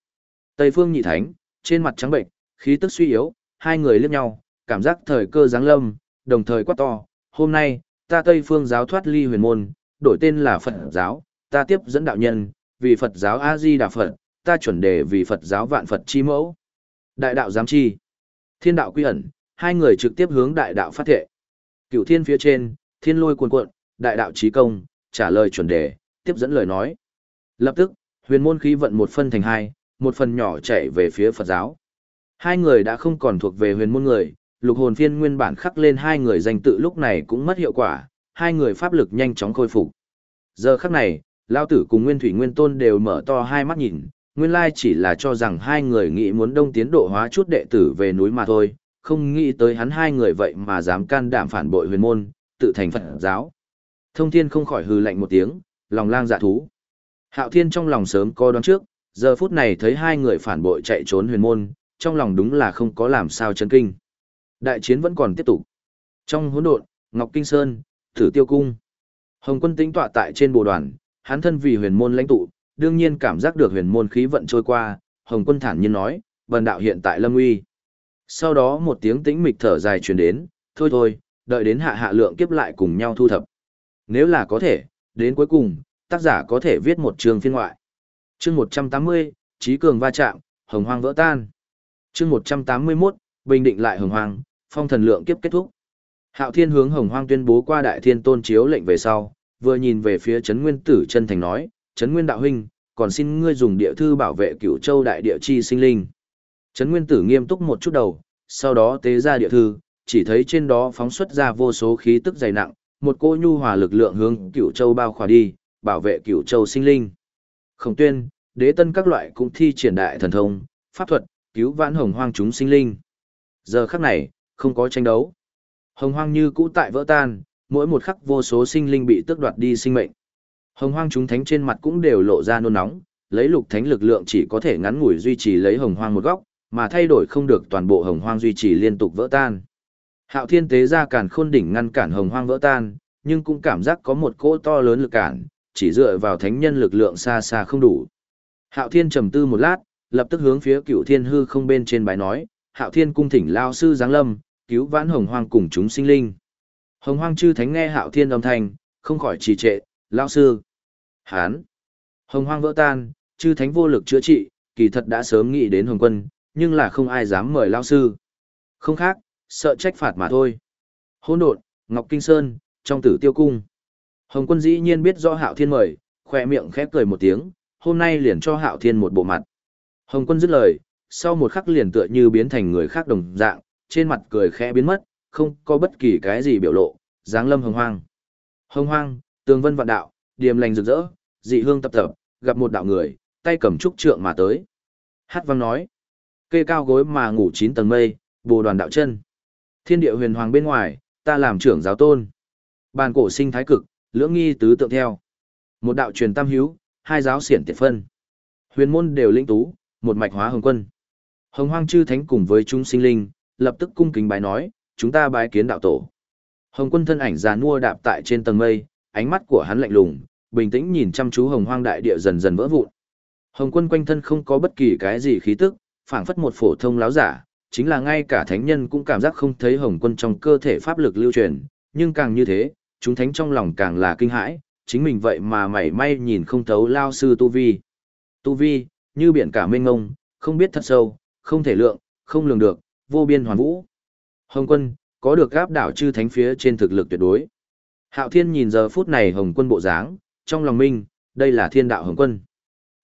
Tây phương nhị thánh, trên mặt trắng bệnh, khí tức suy yếu, hai người liếc nhau, cảm giác thời cơ giáng lâm, đồng thời quát to, hôm nay, ta Tây phương giáo thoát ly huyền môn, đổi tên là Phật giáo, ta tiếp dẫn đạo nhân, vì Phật giáo A-di Đà Phật, ta chuẩn đề vì Phật giáo vạn Phật chi mẫu. Đại đạo giám chi, thiên đạo quy ẩn, hai người trực tiếp hướng đại đạo phát thệ. Cửu thiên phía trên, thiên lôi cuồn cuộn, đại đạo trí công, trả lời chuẩn đề, tiếp dẫn lời nói. Lập tức, huyền môn khí vận một phân thành hai, một phần nhỏ chạy về phía Phật giáo. Hai người đã không còn thuộc về huyền môn người, lục hồn phiên nguyên bản khắc lên hai người danh tự lúc này cũng mất hiệu quả, hai người pháp lực nhanh chóng khôi phục. Giờ khắc này, Lao Tử cùng Nguyên Thủy Nguyên Tôn đều mở to hai mắt nhìn, nguyên lai chỉ là cho rằng hai người nghĩ muốn đông tiến độ hóa chút đệ tử về núi mà thôi, không nghĩ tới hắn hai người vậy mà dám can đảm phản bội huyền môn, tự thành Phật giáo. Thông thiên không khỏi hừ lạnh một tiếng, lòng lang dạ thú. Hạo thiên trong lòng sớm co đoán trước, giờ phút này thấy hai người phản bội chạy trốn huyền môn, trong lòng đúng là không có làm sao chấn kinh. Đại chiến vẫn còn tiếp tục. Trong hỗn độn, Ngọc Kinh Sơn, Thử Tiêu Cung. Hồng quân tĩnh tọa tại trên bồ đoàn, hắn thân vì huyền môn lãnh tụ, đương nhiên cảm giác được huyền môn khí vận trôi qua, Hồng quân thản nhiên nói, bần đạo hiện tại lâm uy. Sau đó một tiếng tĩnh mịch thở dài truyền đến, thôi thôi, đợi đến hạ hạ lượng kiếp lại cùng nhau thu thập. Nếu là có thể, đến cuối cùng, tác giả có thể viết một chương phiên ngoại. Chương 180, Trí Cường va chạm, Hồng Hoang vỡ tan. Chương 181, Bình định lại Hồng Hoang, phong thần lượng kiếp kết thúc. Hạo Thiên hướng Hồng Hoang tuyên bố qua Đại Thiên Tôn chiếu lệnh về sau, vừa nhìn về phía Trấn Nguyên Tử chân thành nói, Trấn Nguyên đạo huynh, còn xin ngươi dùng địa thư bảo vệ Cửu Châu đại địa chi sinh linh. Trấn Nguyên Tử nghiêm túc một chút đầu, sau đó tế ra địa thư, chỉ thấy trên đó phóng xuất ra vô số khí tức dày nặng, một cô nhu hòa lực lượng hướng Cửu Châu bao khỏa đi, bảo vệ Cửu Châu sinh linh. Khổng Tuyên, Đế Tân các loại cũng thi triển đại thần thông, pháp thuật, cứu vãn Hồng Hoang chúng sinh linh. Giờ khắc này, không có tranh đấu. Hồng Hoang như cũ tại vỡ tan, mỗi một khắc vô số sinh linh bị tước đoạt đi sinh mệnh. Hồng Hoang chúng thánh trên mặt cũng đều lộ ra nôn nóng, lấy lục thánh lực lượng chỉ có thể ngắn ngủi duy trì lấy Hồng Hoang một góc, mà thay đổi không được toàn bộ hồng hoang duy trì liên tục vỡ tan. Hạo thiên tế ra càn khôn đỉnh ngăn cản hồng hoang vỡ tan, nhưng cũng cảm giác có một cỗ to lớn lực cản, chỉ dựa vào thánh nhân lực lượng xa xa không đủ. Hạo thiên trầm tư một lát, lập tức hướng phía cựu thiên hư không bên trên bài nói, Hạo thiên cung thỉnh lao sư giáng lâm, cứu vãn hồng hoang cùng chúng sinh linh. Hồng hoang chư thánh nghe Hạo thiên âm thanh, không khỏi trì trệ, lao sư. Hán. Hồng hoang vỡ tan, chư thánh vô lực chữa trị, kỳ thật đã sớm nghĩ đến hồng quân, nhưng là không ai dám mời lao sư. Không khác, sợ trách phạt mà thôi. Hỗn độn, Ngọc Kinh Sơn, trong tử tiêu cung. Hồng quân dĩ nhiên biết do hạo thiên mời, khoe miệng khép cười một tiếng, hôm nay liền cho hạo thiên một bộ mặt. Hồng quân dứt lời, sau một khắc liền tựa như biến thành người khác đồng dạng, trên mặt cười khẽ biến mất, không có bất kỳ cái gì biểu lộ, dáng lâm hồng hoang. Hồng hoang, tường vân vạn đạo, điềm lành rực rỡ, dị hương tập tập, gặp một đạo người, tay cầm trúc trượng mà tới. Hát vang nói, Kê cao gối mà ngủ chín tầng mây, bồ đoàn đạo chân. Thiên địa huyền hoàng bên ngoài, ta làm trưởng giáo tôn. Bàn cổ sinh thái cực, lưỡng nghi tứ tượng theo. Một đạo truyền tam hiếu, hai giáo xiển tiệt phân. Huyền môn đều linh tú, một mạch hóa hồng quân. Hồng hoang chư thánh cùng với chúng sinh linh, lập tức cung kính bái nói, chúng ta bái kiến đạo tổ. Hồng quân thân ảnh già nua đạp tại trên tầng mây, ánh mắt của hắn lạnh lùng, bình tĩnh nhìn chăm chú hồng hoang đại địa dần dần vỡ vụn. Hồng quân quanh thân không có bất kỳ cái gì khí tức, phảng phất một phổ thông láo giả, chính là ngay cả thánh nhân cũng cảm giác không thấy hồng quân trong cơ thể pháp lực lưu truyền, nhưng càng như thế, chúng thánh trong lòng càng là kinh hãi, chính mình vậy mà mảy may nhìn không thấu lao sư Tu Vi. Tu Vi, như biển cả mênh ngông, không biết thật sâu, không thể lượng, không lường được, vô biên hoàn vũ. Hồng quân, có được gáp đảo chư thánh phía trên thực lực tuyệt đối. Hạo thiên nhìn giờ phút này hồng quân bộ dáng, trong lòng minh, đây là thiên đạo hồng quân.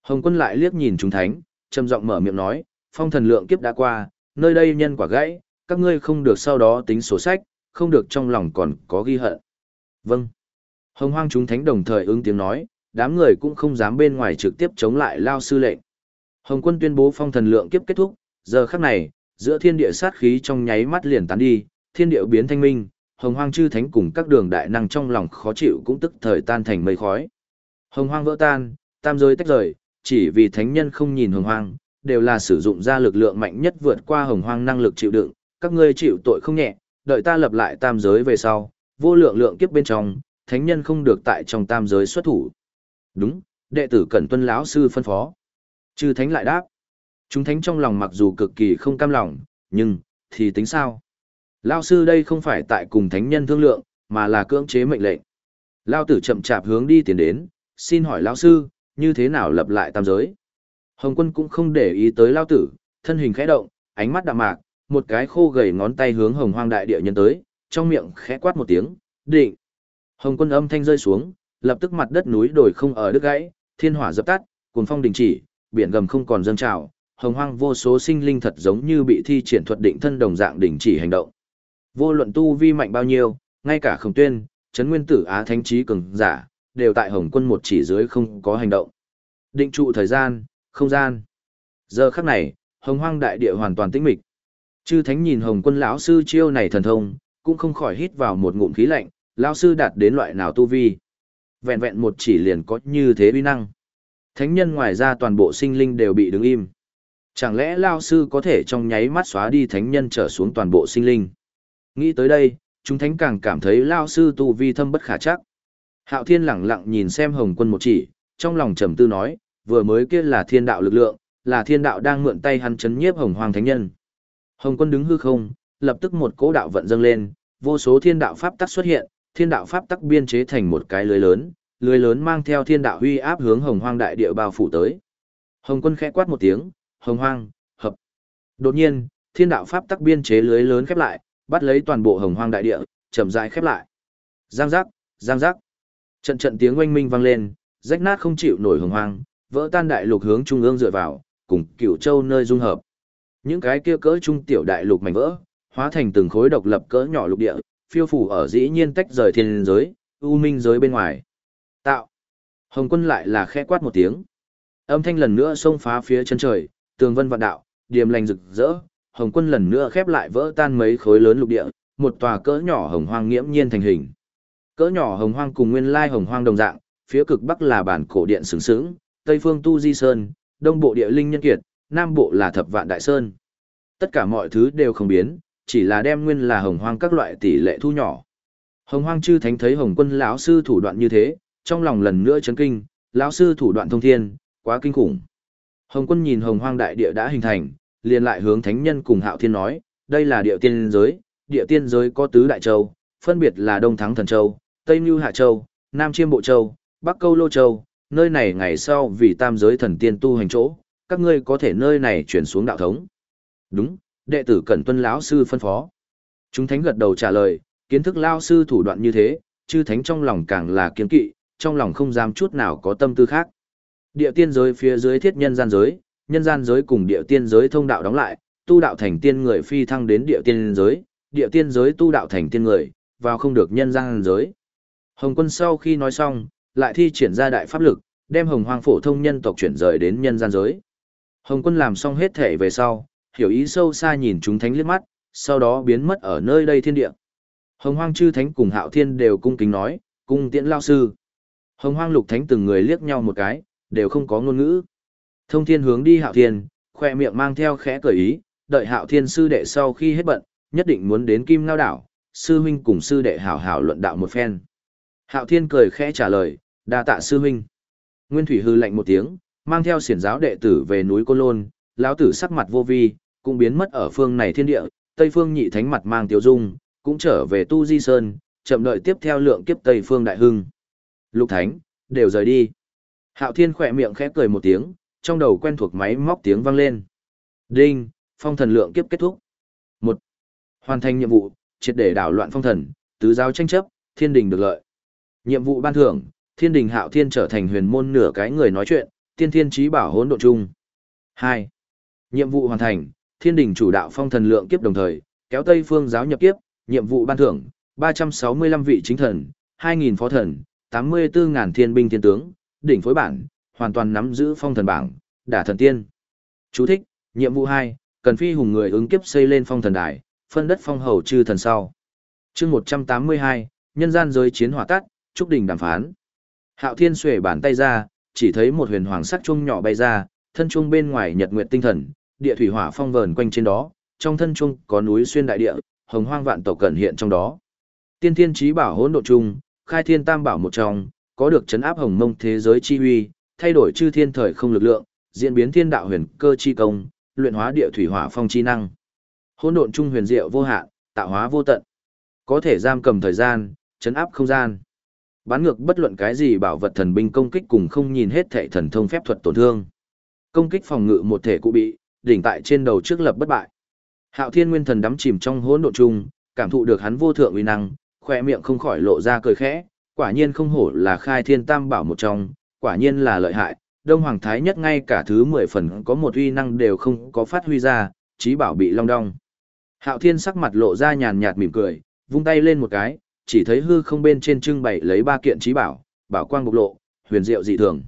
Hồng quân lại liếc nhìn chúng thánh, trầm giọng mở miệng nói, phong thần lượng kiếp đã qua, nơi đây nhân quả gãy, các ngươi không được sau đó tính sổ sách, không được trong lòng còn có ghi hận. Vâng. Hồng hoang chúng thánh đồng thời ứng tiếng nói, đám người cũng không dám bên ngoài trực tiếp chống lại lao sư lệnh. Hồng quân tuyên bố phong thần lượng kiếp kết thúc, giờ khắc này, giữa thiên địa sát khí trong nháy mắt liền tán đi, thiên địa biến thanh minh, hồng hoang chư thánh cùng các đường đại năng trong lòng khó chịu cũng tức thời tan thành mây khói. Hồng hoang vỡ tan, tam giới tách rời, chỉ vì thánh nhân không nhìn hồng hoang, đều là sử dụng ra lực lượng mạnh nhất vượt qua hồng hoang năng lực chịu đựng, các ngươi chịu tội không nhẹ, đợi ta lập lại tam giới về sau, vô lượng lượng kiếp bên trong, thánh nhân không được tại trong tam giới xuất thủ. Đúng, đệ tử cẩn tuân lão sư phân phó. Chư thánh lại đáp. Chúng thánh trong lòng mặc dù cực kỳ không cam lòng, nhưng, thì tính sao? Lão sư đây không phải tại cùng thánh nhân thương lượng, mà là cưỡng chế mệnh lệnh. Lao tử chậm chạp hướng đi tiến đến, xin hỏi lão sư, như thế nào lập lại tam giới? Hồng quân cũng không để ý tới lao tử, thân hình khẽ động, ánh mắt đạm mạc, một cái khô gầy ngón tay hướng hồng hoang đại địa nhân tới, trong miệng khẽ quát một tiếng, định. Hồng quân âm thanh rơi xuống, lập tức mặt đất núi đồi không ở đứt gãy, thiên hỏa dập tắt, cuồng phong đình chỉ, biển gầm không còn dâng trào, hồng hoang vô số sinh linh thật giống như bị thi triển thuật định thân đồng dạng đình chỉ hành động. Vô luận tu vi mạnh bao nhiêu, ngay cả Khổng Tuyên, chấn Nguyên Tử Á Thánh trí cường giả, đều tại Hồng Quân một chỉ dưới không có hành động. Định trụ thời gian, không gian. Giờ khắc này, Hồng Hoang đại địa hoàn toàn tĩnh mịch. Chư Thánh nhìn Hồng Quân lão sư chiêu này thần thông, cũng không khỏi hít vào một ngụm khí lạnh, lão sư đạt đến loại nào tu vi? Vẹn vẹn một chỉ liền có như thế uy năng. Thánh nhân ngoài ra toàn bộ sinh linh đều bị đứng im. Chẳng lẽ lao sư có thể trong nháy mắt xóa đi thánh nhân trở xuống toàn bộ sinh linh? Nghĩ tới đây, chúng thánh càng cảm thấy lao sư tu vi thâm bất khả chắc. Hạo Thiên lẳng lặng nhìn xem Hồng Quân một chỉ, trong lòng trầm tư nói, vừa mới kia là thiên đạo lực lượng, là thiên đạo đang mượn tay hắn chấn nhiếp Hồng Hoàng Thánh Nhân. Hồng Quân đứng hư không, lập tức một cỗ đạo vận dâng lên, vô số thiên đạo pháp tắc xuất hiện, thiên đạo pháp tắc biên chế thành một cái lưới lớn, lưới lớn mang theo thiên đạo huy áp hướng Hồng Hoang đại địa bao phủ tới. Hồng Quân khẽ quát một tiếng, "Hồng Hoang, hợp." Đột nhiên, thiên đạo pháp tắc biên chế lưới lớn khép lại, bắt lấy toàn bộ Hồng Hoang đại địa, chậm rãi khép lại. Giang giác, giang giác. Trận trận tiếng oanh minh vang lên, rách nát không chịu nổi hồng hoang, vỡ tan đại lục hướng trung ương dựa vào, cùng cửu châu nơi dung hợp. Những cái kia cỡ trung tiểu đại lục mảnh vỡ, hóa thành từng khối độc lập cỡ nhỏ lục địa, phiêu phủ ở dĩ nhiên tách rời thiên giới, u minh giới bên ngoài. Tạo. Hồng quân lại là khẽ quát một tiếng. Âm thanh lần nữa xông phá phía chân trời, tường vân vạn đạo, điềm lành rực rỡ, Hồng quân lần nữa khép lại vỡ tan mấy khối lớn lục địa, một tòa cỡ nhỏ hồng hoang nghiễm nhiên thành hình. Cỡ nhỏ hồng hoang cùng nguyên lai hồng hoang đồng dạng, phía cực bắc là bản cổ điện sướng sướng, tây phương tu di sơn, đông bộ địa linh nhân kiệt, nam bộ là thập vạn đại sơn. Tất cả mọi thứ đều không biến, chỉ là đem nguyên là hồng hoang các loại tỷ lệ thu nhỏ. Hồng hoang chư thánh thấy hồng quân lão sư thủ đoạn như thế, trong lòng lần nữa chấn kinh, lão sư thủ đoạn thông thiên, quá kinh khủng. Hồng quân nhìn hồng hoang đại địa đã hình thành, liền lại hướng thánh nhân cùng hạo thiên nói, đây là địa tiên giới, địa tiên giới có tứ đại châu, phân biệt là Đông Thắng Thần Châu, Tây Như Hạ Châu, Nam Chiêm Bộ Châu, Bắc Câu Lô Châu, nơi này ngày sau vì tam giới thần tiên tu hành chỗ, các ngươi có thể nơi này chuyển xuống đạo thống. Đúng, đệ tử Cẩn Tuân lão sư phân phó. Chúng thánh gật đầu trả lời, kiến thức lão sư thủ đoạn như thế, chư thánh trong lòng càng là kiên kỵ, trong lòng không dám chút nào có tâm tư khác. Địa tiên giới phía dưới thiết nhân gian giới, nhân gian giới cùng địa tiên giới thông đạo đóng lại, tu đạo thành tiên người phi thăng đến địa tiên giới, địa tiên giới tu đạo thành tiên người, vào không được nhân gian giới. Hồng quân sau khi nói xong, lại thi triển ra đại pháp lực, đem hồng hoang phổ thông nhân tộc chuyển rời đến nhân gian giới. Hồng quân làm xong hết thể về sau, hiểu ý sâu xa nhìn chúng thánh liếc mắt, sau đó biến mất ở nơi đây thiên địa. Hồng hoang chư thánh cùng hạo thiên đều cung kính nói, cung tiễn lao sư. Hồng hoang lục thánh từng người liếc nhau một cái, đều không có ngôn ngữ. Thông thiên hướng đi hạo thiên, khoe miệng mang theo khẽ cởi ý, đợi hạo thiên sư đệ sau khi hết bận, nhất định muốn đến kim ngao đảo, sư huynh cùng sư đệ hảo hảo luận đạo một phen. Hạo Thiên cười khẽ trả lời, đa tạ sư huynh. Nguyên Thủy hư lạnh một tiếng, mang theo xiển giáo đệ tử về núi Côn Lôn, lão tử sắc mặt vô vi, cũng biến mất ở phương này thiên địa, Tây Phương nhị thánh mặt mang tiêu dung, cũng trở về Tu Di Sơn, chậm đợi tiếp theo lượng kiếp Tây Phương đại hưng. Lục thánh, đều rời đi. Hạo Thiên khỏe miệng khẽ cười một tiếng, trong đầu quen thuộc máy móc tiếng vang lên. Đinh, phong thần lượng kiếp kết thúc. Một, Hoàn thành nhiệm vụ, triệt để đảo loạn phong thần, tứ giáo tranh chấp, thiên đình được lợi. Nhiệm vụ ban thưởng, thiên đình hạo thiên trở thành huyền môn nửa cái người nói chuyện, tiên thiên trí bảo hỗn độ chung. 2. Nhiệm vụ hoàn thành, thiên đình chủ đạo phong thần lượng kiếp đồng thời, kéo tây phương giáo nhập kiếp, nhiệm vụ ban thưởng, 365 vị chính thần, 2.000 phó thần, 84.000 thiên binh thiên tướng, đỉnh phối bản, hoàn toàn nắm giữ phong thần bảng, đả thần tiên. Chú thích, nhiệm vụ 2, cần phi hùng người ứng kiếp xây lên phong thần đài, phân đất phong hầu chư thần sau. chương 182, nhân gian giới chiến hỏa tắt, trúc đỉnh đàm phán. Hạo Thiên xuể bàn tay ra, chỉ thấy một huyền hoàng sắc chuông nhỏ bay ra, thân chuông bên ngoài nhật nguyệt tinh thần, địa thủy hỏa phong vờn quanh trên đó, trong thân trung có núi xuyên đại địa, hồng hoang vạn tộc cẩn hiện trong đó. Tiên thiên trí bảo hỗn độ chung, khai thiên tam bảo một trong, có được chấn áp hồng mông thế giới chi huy, thay đổi chư thiên thời không lực lượng, diễn biến thiên đạo huyền cơ chi công, luyện hóa địa thủy hỏa phong chi năng. Hỗn độn trung huyền diệu vô hạn, tạo hóa vô tận. Có thể giam cầm thời gian, chấn áp không gian. Bán ngược bất luận cái gì bảo vật thần binh công kích cùng không nhìn hết thể thần thông phép thuật tổn thương. Công kích phòng ngự một thể cụ bị, đỉnh tại trên đầu trước lập bất bại. Hạo Thiên Nguyên Thần đắm chìm trong hỗn độn trung, cảm thụ được hắn vô thượng uy năng, khoe miệng không khỏi lộ ra cười khẽ, quả nhiên không hổ là khai thiên tam bảo một trong, quả nhiên là lợi hại, Đông Hoàng Thái nhất ngay cả thứ mười phần có một uy năng đều không có phát huy ra, trí bảo bị long đong. Hạo Thiên sắc mặt lộ ra nhàn nhạt mỉm cười, vung tay lên một cái, chỉ thấy hư không bên trên trưng bày lấy ba kiện trí bảo, bảo quang bộc lộ, huyền diệu dị thường.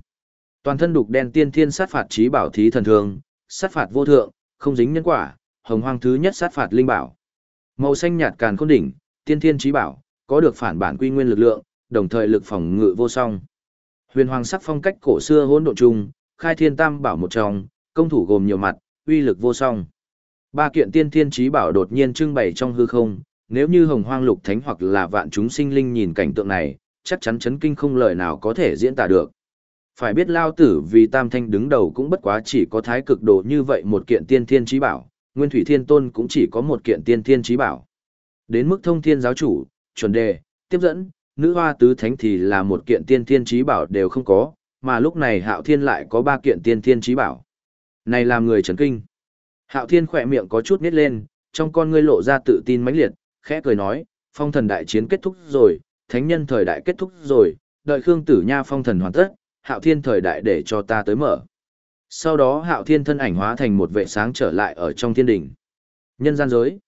Toàn thân đục đen tiên thiên sát phạt trí bảo thí thần thường, sát phạt vô thượng, không dính nhân quả, hồng hoang thứ nhất sát phạt linh bảo. Màu xanh nhạt càn khôn đỉnh, tiên thiên trí bảo, có được phản bản quy nguyên lực lượng, đồng thời lực phòng ngự vô song. Huyền hoàng sắc phong cách cổ xưa hỗn độn chung, khai thiên tam bảo một trong, công thủ gồm nhiều mặt, uy lực vô song. Ba kiện tiên thiên trí bảo đột nhiên trưng bày trong hư không, nếu như hồng hoang lục thánh hoặc là vạn chúng sinh linh nhìn cảnh tượng này, chắc chắn chấn kinh không lời nào có thể diễn tả được. Phải biết lao tử vì tam thanh đứng đầu cũng bất quá chỉ có thái cực độ như vậy một kiện tiên thiên trí bảo, nguyên thủy thiên tôn cũng chỉ có một kiện tiên thiên trí bảo. Đến mức thông thiên giáo chủ, chuẩn đề, tiếp dẫn, nữ hoa tứ thánh thì là một kiện tiên thiên trí bảo đều không có, mà lúc này hạo thiên lại có ba kiện tiên thiên trí bảo. Này làm người chấn kinh. Hạo thiên khỏe miệng có chút nít lên, trong con ngươi lộ ra tự tin mãnh liệt, khẽ cười nói, phong thần đại chiến kết thúc rồi, thánh nhân thời đại kết thúc rồi, đợi Khương Tử Nha phong thần hoàn tất, hạo thiên thời đại để cho ta tới mở. Sau đó hạo thiên thân ảnh hóa thành một vệ sáng trở lại ở trong thiên đỉnh. Nhân gian giới.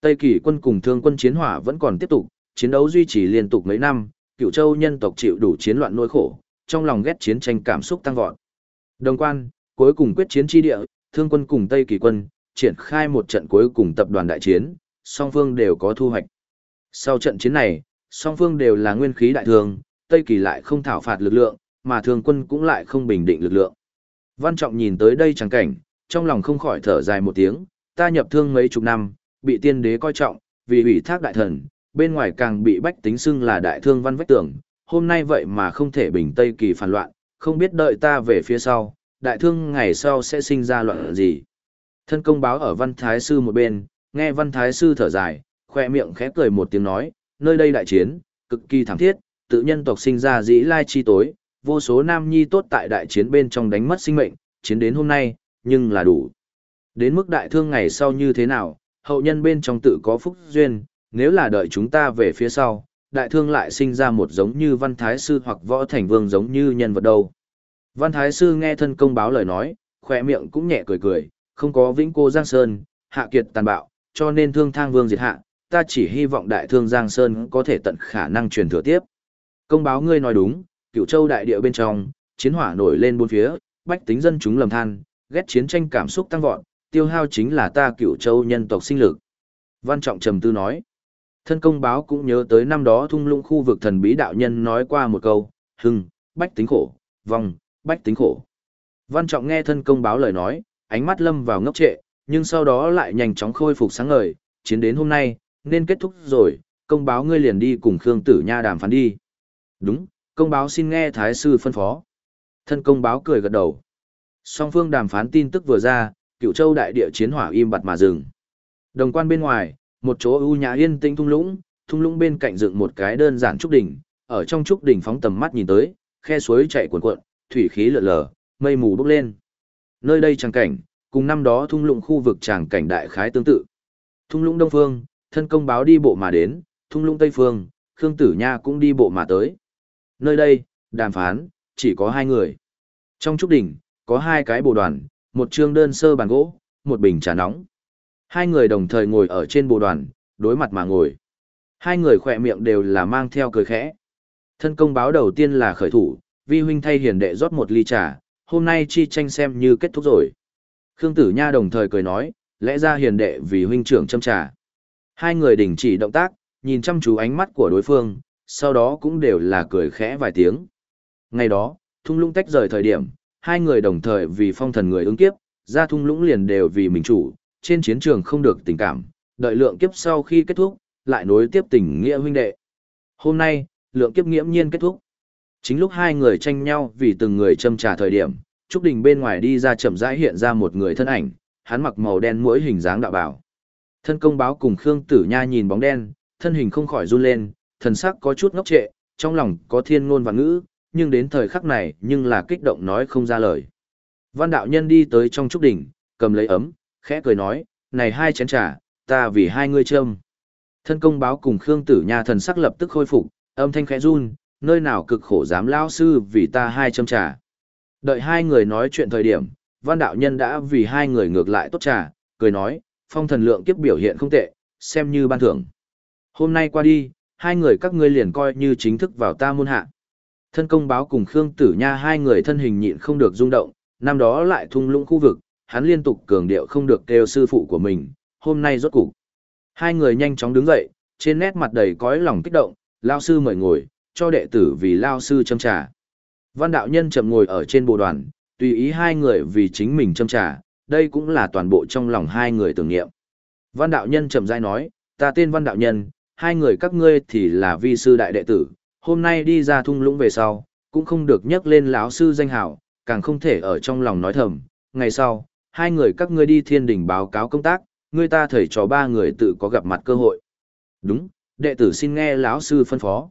Tây kỳ quân cùng thương quân chiến hỏa vẫn còn tiếp tục, chiến đấu duy trì liên tục mấy năm, cựu châu nhân tộc chịu đủ chiến loạn nỗi khổ, trong lòng ghét chiến tranh cảm xúc tăng vọt. Đồng quan, cuối cùng quyết chiến chi địa, thương quân cùng Tây kỳ quân, triển khai một trận cuối cùng tập đoàn đại chiến, song phương đều có thu hoạch. Sau trận chiến này, song phương đều là nguyên khí đại thường, Tây kỳ lại không thảo phạt lực lượng, mà thương quân cũng lại không bình định lực lượng. Văn Trọng nhìn tới đây chẳng cảnh, trong lòng không khỏi thở dài một tiếng, ta nhập thương mấy chục năm, bị tiên đế coi trọng, vì ủy thác đại thần, bên ngoài càng bị bách tính xưng là đại thương văn vách tưởng, hôm nay vậy mà không thể bình Tây kỳ phản loạn, không biết đợi ta về phía sau, đại thương ngày sau sẽ sinh ra loạn gì. Thân công báo ở văn thái sư một bên, nghe văn thái sư thở dài, khoe miệng khẽ cười một tiếng nói, nơi đây đại chiến, cực kỳ thảm thiết, tự nhân tộc sinh ra dĩ lai chi tối, vô số nam nhi tốt tại đại chiến bên trong đánh mất sinh mệnh, chiến đến hôm nay, nhưng là đủ. Đến mức đại thương ngày sau như thế nào, hậu nhân bên trong tự có phúc duyên, nếu là đợi chúng ta về phía sau, đại thương lại sinh ra một giống như văn thái sư hoặc võ thành vương giống như nhân vật đâu. Văn thái sư nghe thân công báo lời nói, khỏe miệng cũng nhẹ cười cười, không có vĩnh cô Giang Sơn, hạ kiệt tàn bạo, cho nên thương thang vương diệt hạ, ta chỉ hy vọng đại thương Giang Sơn có thể tận khả năng truyền thừa tiếp. Công báo ngươi nói đúng, cựu châu đại địa bên trong, chiến hỏa nổi lên bốn phía, bách tính dân chúng lầm than, ghét chiến tranh cảm xúc tăng vọt, tiêu hao chính là ta cựu châu nhân tộc sinh lực. Văn Trọng trầm tư nói, thân công báo cũng nhớ tới năm đó thung lũng khu vực thần bí đạo nhân nói qua một câu, hưng, bách tính khổ, vong, bách tính khổ. Văn Trọng nghe thân công báo lời nói, ánh mắt lâm vào ngốc trệ, nhưng sau đó lại nhanh chóng khôi phục sáng ngời, chiến đến hôm nay, nên kết thúc rồi, công báo ngươi liền đi cùng Khương Tử Nha đàm phán đi. Đúng, công báo xin nghe thái sư phân phó. Thân công báo cười gật đầu. Song phương đàm phán tin tức vừa ra, cựu châu đại địa chiến hỏa im bặt mà dừng. Đồng quan bên ngoài, một chỗ ưu nhã yên tĩnh thung lũng, thung lũng bên cạnh dựng một cái đơn giản trúc đỉnh, ở trong trúc đỉnh phóng tầm mắt nhìn tới, khe suối chảy cuồn cuộn, thủy khí lở lờ, mây mù bốc lên. Nơi đây tràng cảnh, cùng năm đó thung lũng khu vực tràng cảnh đại khái tương tự. Thung lũng đông phương, thân công báo đi bộ mà đến, thung lũng tây phương, Khương Tử Nha cũng đi bộ mà tới. Nơi đây, đàm phán, chỉ có hai người. Trong trúc đỉnh, có hai cái bộ đoàn, một trương đơn sơ bàn gỗ, một bình trà nóng. Hai người đồng thời ngồi ở trên bồ đoàn, đối mặt mà ngồi. Hai người khỏe miệng đều là mang theo cười khẽ. Thân công báo đầu tiên là khởi thủ, vi huynh thay hiền đệ rót một ly trà, hôm nay chi tranh xem như kết thúc rồi. Khương Tử Nha đồng thời cười nói, lẽ ra hiền đệ vì huynh trưởng châm trà. Hai người đình chỉ động tác, nhìn chăm chú ánh mắt của đối phương, sau đó cũng đều là cười khẽ vài tiếng. Ngày đó, thung lũng tách rời thời điểm, hai người đồng thời vì phong thần người ứng kiếp, ra thung lũng liền đều vì mình chủ, trên chiến trường không được tình cảm, đợi lượng kiếp sau khi kết thúc, lại nối tiếp tình nghĩa huynh đệ. Hôm nay, lượng kiếp nghiễm nhiên kết thúc. Chính lúc hai người tranh nhau vì từng người châm trà thời điểm, Trúc Đình bên ngoài đi ra chậm rãi hiện ra một người thân ảnh, hắn mặc màu đen mũi hình dáng đạo bảo. Thân công báo cùng Khương Tử Nha nhìn bóng đen, thân hình không khỏi run lên, thần sắc có chút ngốc trệ, trong lòng có thiên ngôn và ngữ, nhưng đến thời khắc này nhưng là kích động nói không ra lời. Văn đạo nhân đi tới trong trúc đình, cầm lấy ấm, khẽ cười nói, này hai chén trà, ta vì hai ngươi châm. Thân công báo cùng Khương Tử Nha thần sắc lập tức khôi phục, âm thanh khẽ run, nơi nào cực khổ dám lao sư vì ta hai châm trà. Đợi hai người nói chuyện thời điểm, văn đạo nhân đã vì hai người ngược lại tốt trà, cười nói, phong thần lượng kiếp biểu hiện không tệ, xem như ban thưởng. Hôm nay qua đi, hai người các ngươi liền coi như chính thức vào ta môn hạ. Thân công báo cùng Khương Tử Nha hai người thân hình nhịn không được rung động, năm đó lại thung lũng khu vực, hắn liên tục cường điệu không được kêu sư phụ của mình, hôm nay rốt cục. Hai người nhanh chóng đứng dậy, trên nét mặt đầy cõi lòng kích động, lao sư mời ngồi, cho đệ tử vì lao sư châm trà. Văn đạo nhân chậm ngồi ở trên bộ đoàn, tùy ý hai người vì chính mình châm trà, đây cũng là toàn bộ trong lòng hai người tưởng niệm. Văn đạo nhân chậm rãi nói, ta tên văn đạo nhân, hai người các ngươi thì là vi sư đại đệ tử, hôm nay đi ra thung lũng về sau, cũng không được nhắc lên lão sư danh hào, càng không thể ở trong lòng nói thầm. Ngày sau, hai người các ngươi đi thiên đình báo cáo công tác, ngươi ta thầy trò ba người tự có gặp mặt cơ hội. Đúng, đệ tử xin nghe lão sư phân phó.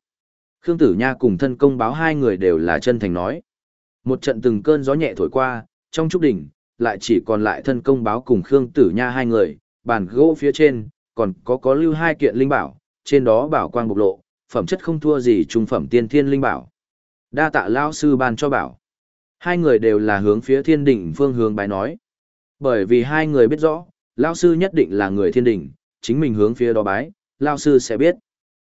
Khương Tử Nha cùng thân công báo hai người đều là chân thành nói. Một trận từng cơn gió nhẹ thổi qua, trong trúc đỉnh, lại chỉ còn lại thân công báo cùng Khương Tử Nha hai người, bàn gỗ phía trên, còn có có lưu hai kiện linh bảo, trên đó bảo quang bộc lộ, phẩm chất không thua gì trung phẩm tiên thiên linh bảo. Đa tạ lão sư ban cho bảo. Hai người đều là hướng phía thiên đỉnh phương hướng bài nói. Bởi vì hai người biết rõ, lão sư nhất định là người thiên đỉnh, chính mình hướng phía đó bái, lão sư sẽ biết.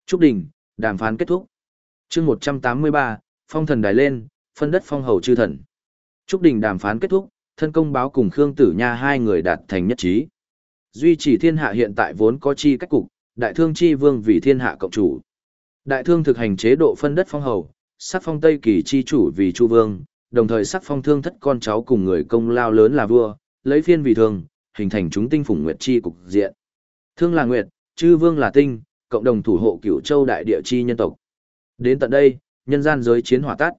Trúc đỉnh, đàm phán kết thúc. chương 183, phong thần đài lên, phân đất phong hầu chư thần. Trúc đỉnh đàm phán kết thúc, thân công báo cùng Khương Tử Nha hai người đạt thành nhất trí. Duy trì thiên hạ hiện tại vốn có chi cách cục, đại thương chi vương vì thiên hạ cộng chủ. Đại thương thực hành chế độ phân đất phong hầu, sắc phong Tây Kỳ chi chủ vì chu vương, đồng thời sắc phong thương thất con cháu cùng người công lao lớn là vua, lấy phiên vì thường hình thành chúng tinh phủng nguyệt chi cục diện. Thương là nguyệt, chư vương là tinh, cộng đồng thủ hộ cửu châu đại địa chi nhân tộc. Đến tận đây, nhân gian giới chiến hỏa tắt.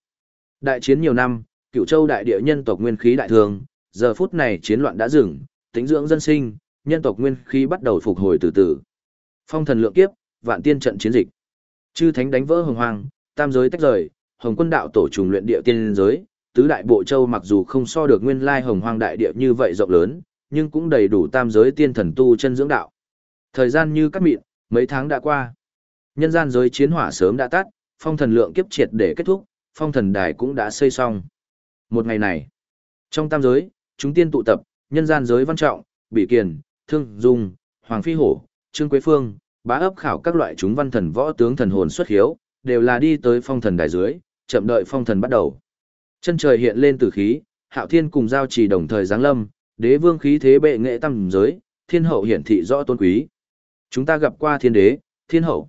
Đại chiến nhiều năm, cửu châu đại địa nhân tộc nguyên khí đại thường giờ phút này chiến loạn đã dừng, tính dưỡng dân sinh, nhân tộc nguyên khí bắt đầu phục hồi từ từ. Phong thần lượng kiếp, vạn tiên trận chiến dịch. Chư thánh đánh vỡ hồng hoàng tam giới tách rời, hồng quân đạo tổ trùng luyện địa tiên giới, tứ đại bộ châu mặc dù không so được nguyên lai hồng hoang đại địa như vậy rộng lớn, nhưng cũng đầy đủ tam giới tiên thần tu chân dưỡng đạo. Thời gian như cắt mịn, mấy tháng đã qua. Nhân gian giới chiến hỏa sớm đã tắt, phong thần lượng kiếp triệt để kết thúc, phong thần đài cũng đã xây xong. Một ngày này, trong tam giới, chúng tiên tụ tập, nhân gian giới văn trọng, Bỉ kiền, thương, dung, hoàng phi hổ, trương quế phương, bá ấp khảo các loại chúng văn thần võ tướng thần hồn xuất hiếu, đều là đi tới phong thần đài dưới, chậm đợi phong thần bắt đầu. Chân trời hiện lên tử khí, hạo thiên cùng giao trì đồng thời giáng lâm, đế vương khí thế bệ nghệ tăng giới, thiên hậu hiển thị rõ tôn quý. Chúng ta gặp qua thiên đế, thiên hậu.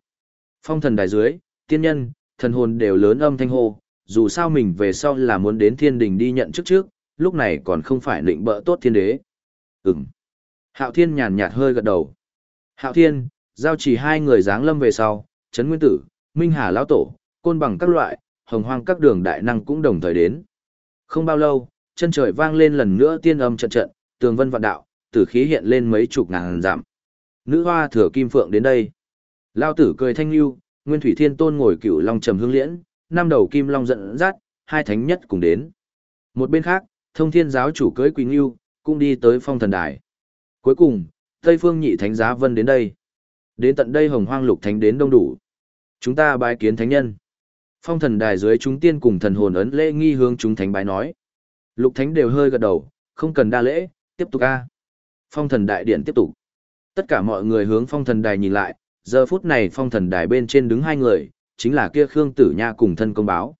Phong thần đài dưới, tiên nhân, thần hồn đều lớn âm thanh hô, dù sao mình về sau là muốn đến thiên đình đi nhận chức trước, lúc này còn không phải định bỡ tốt thiên đế. Ừm. Hạo thiên nhàn nhạt hơi gật đầu. Hạo thiên, giao chỉ hai người dáng lâm về sau, Trấn Nguyên Tử, Minh Hà Lão Tổ, côn bằng các loại, hồng hoang các đường đại năng cũng đồng thời đến. Không bao lâu, chân trời vang lên lần nữa tiên âm trận trận, tường vân vạn đạo, tử khí hiện lên mấy chục ngàn giảm. Nữ hoa thừa kim phượng đến đây. Lao tử cười thanh lưu, Nguyên Thủy Thiên Tôn ngồi cửu long trầm hương liễn, năm đầu kim long giận dắt, hai thánh nhất cùng đến. Một bên khác, thông thiên giáo chủ cưới Quỳnh Lưu, cũng đi tới phong thần đài. Cuối cùng, Tây Phương nhị thánh giá vân đến đây. Đến tận đây hồng hoang lục thánh đến đông đủ. Chúng ta bái kiến thánh nhân. Phong thần đài dưới chúng tiên cùng thần hồn ấn lễ nghi hướng chúng thánh bái nói. Lục thánh đều hơi gật đầu, không cần đa lễ, tiếp tục a. Phong thần đại điện tiếp tục. Tất cả mọi người hướng phong thần đài nhìn lại, giờ phút này phong thần đài bên trên đứng hai người, chính là kia Khương Tử Nha cùng thân công báo.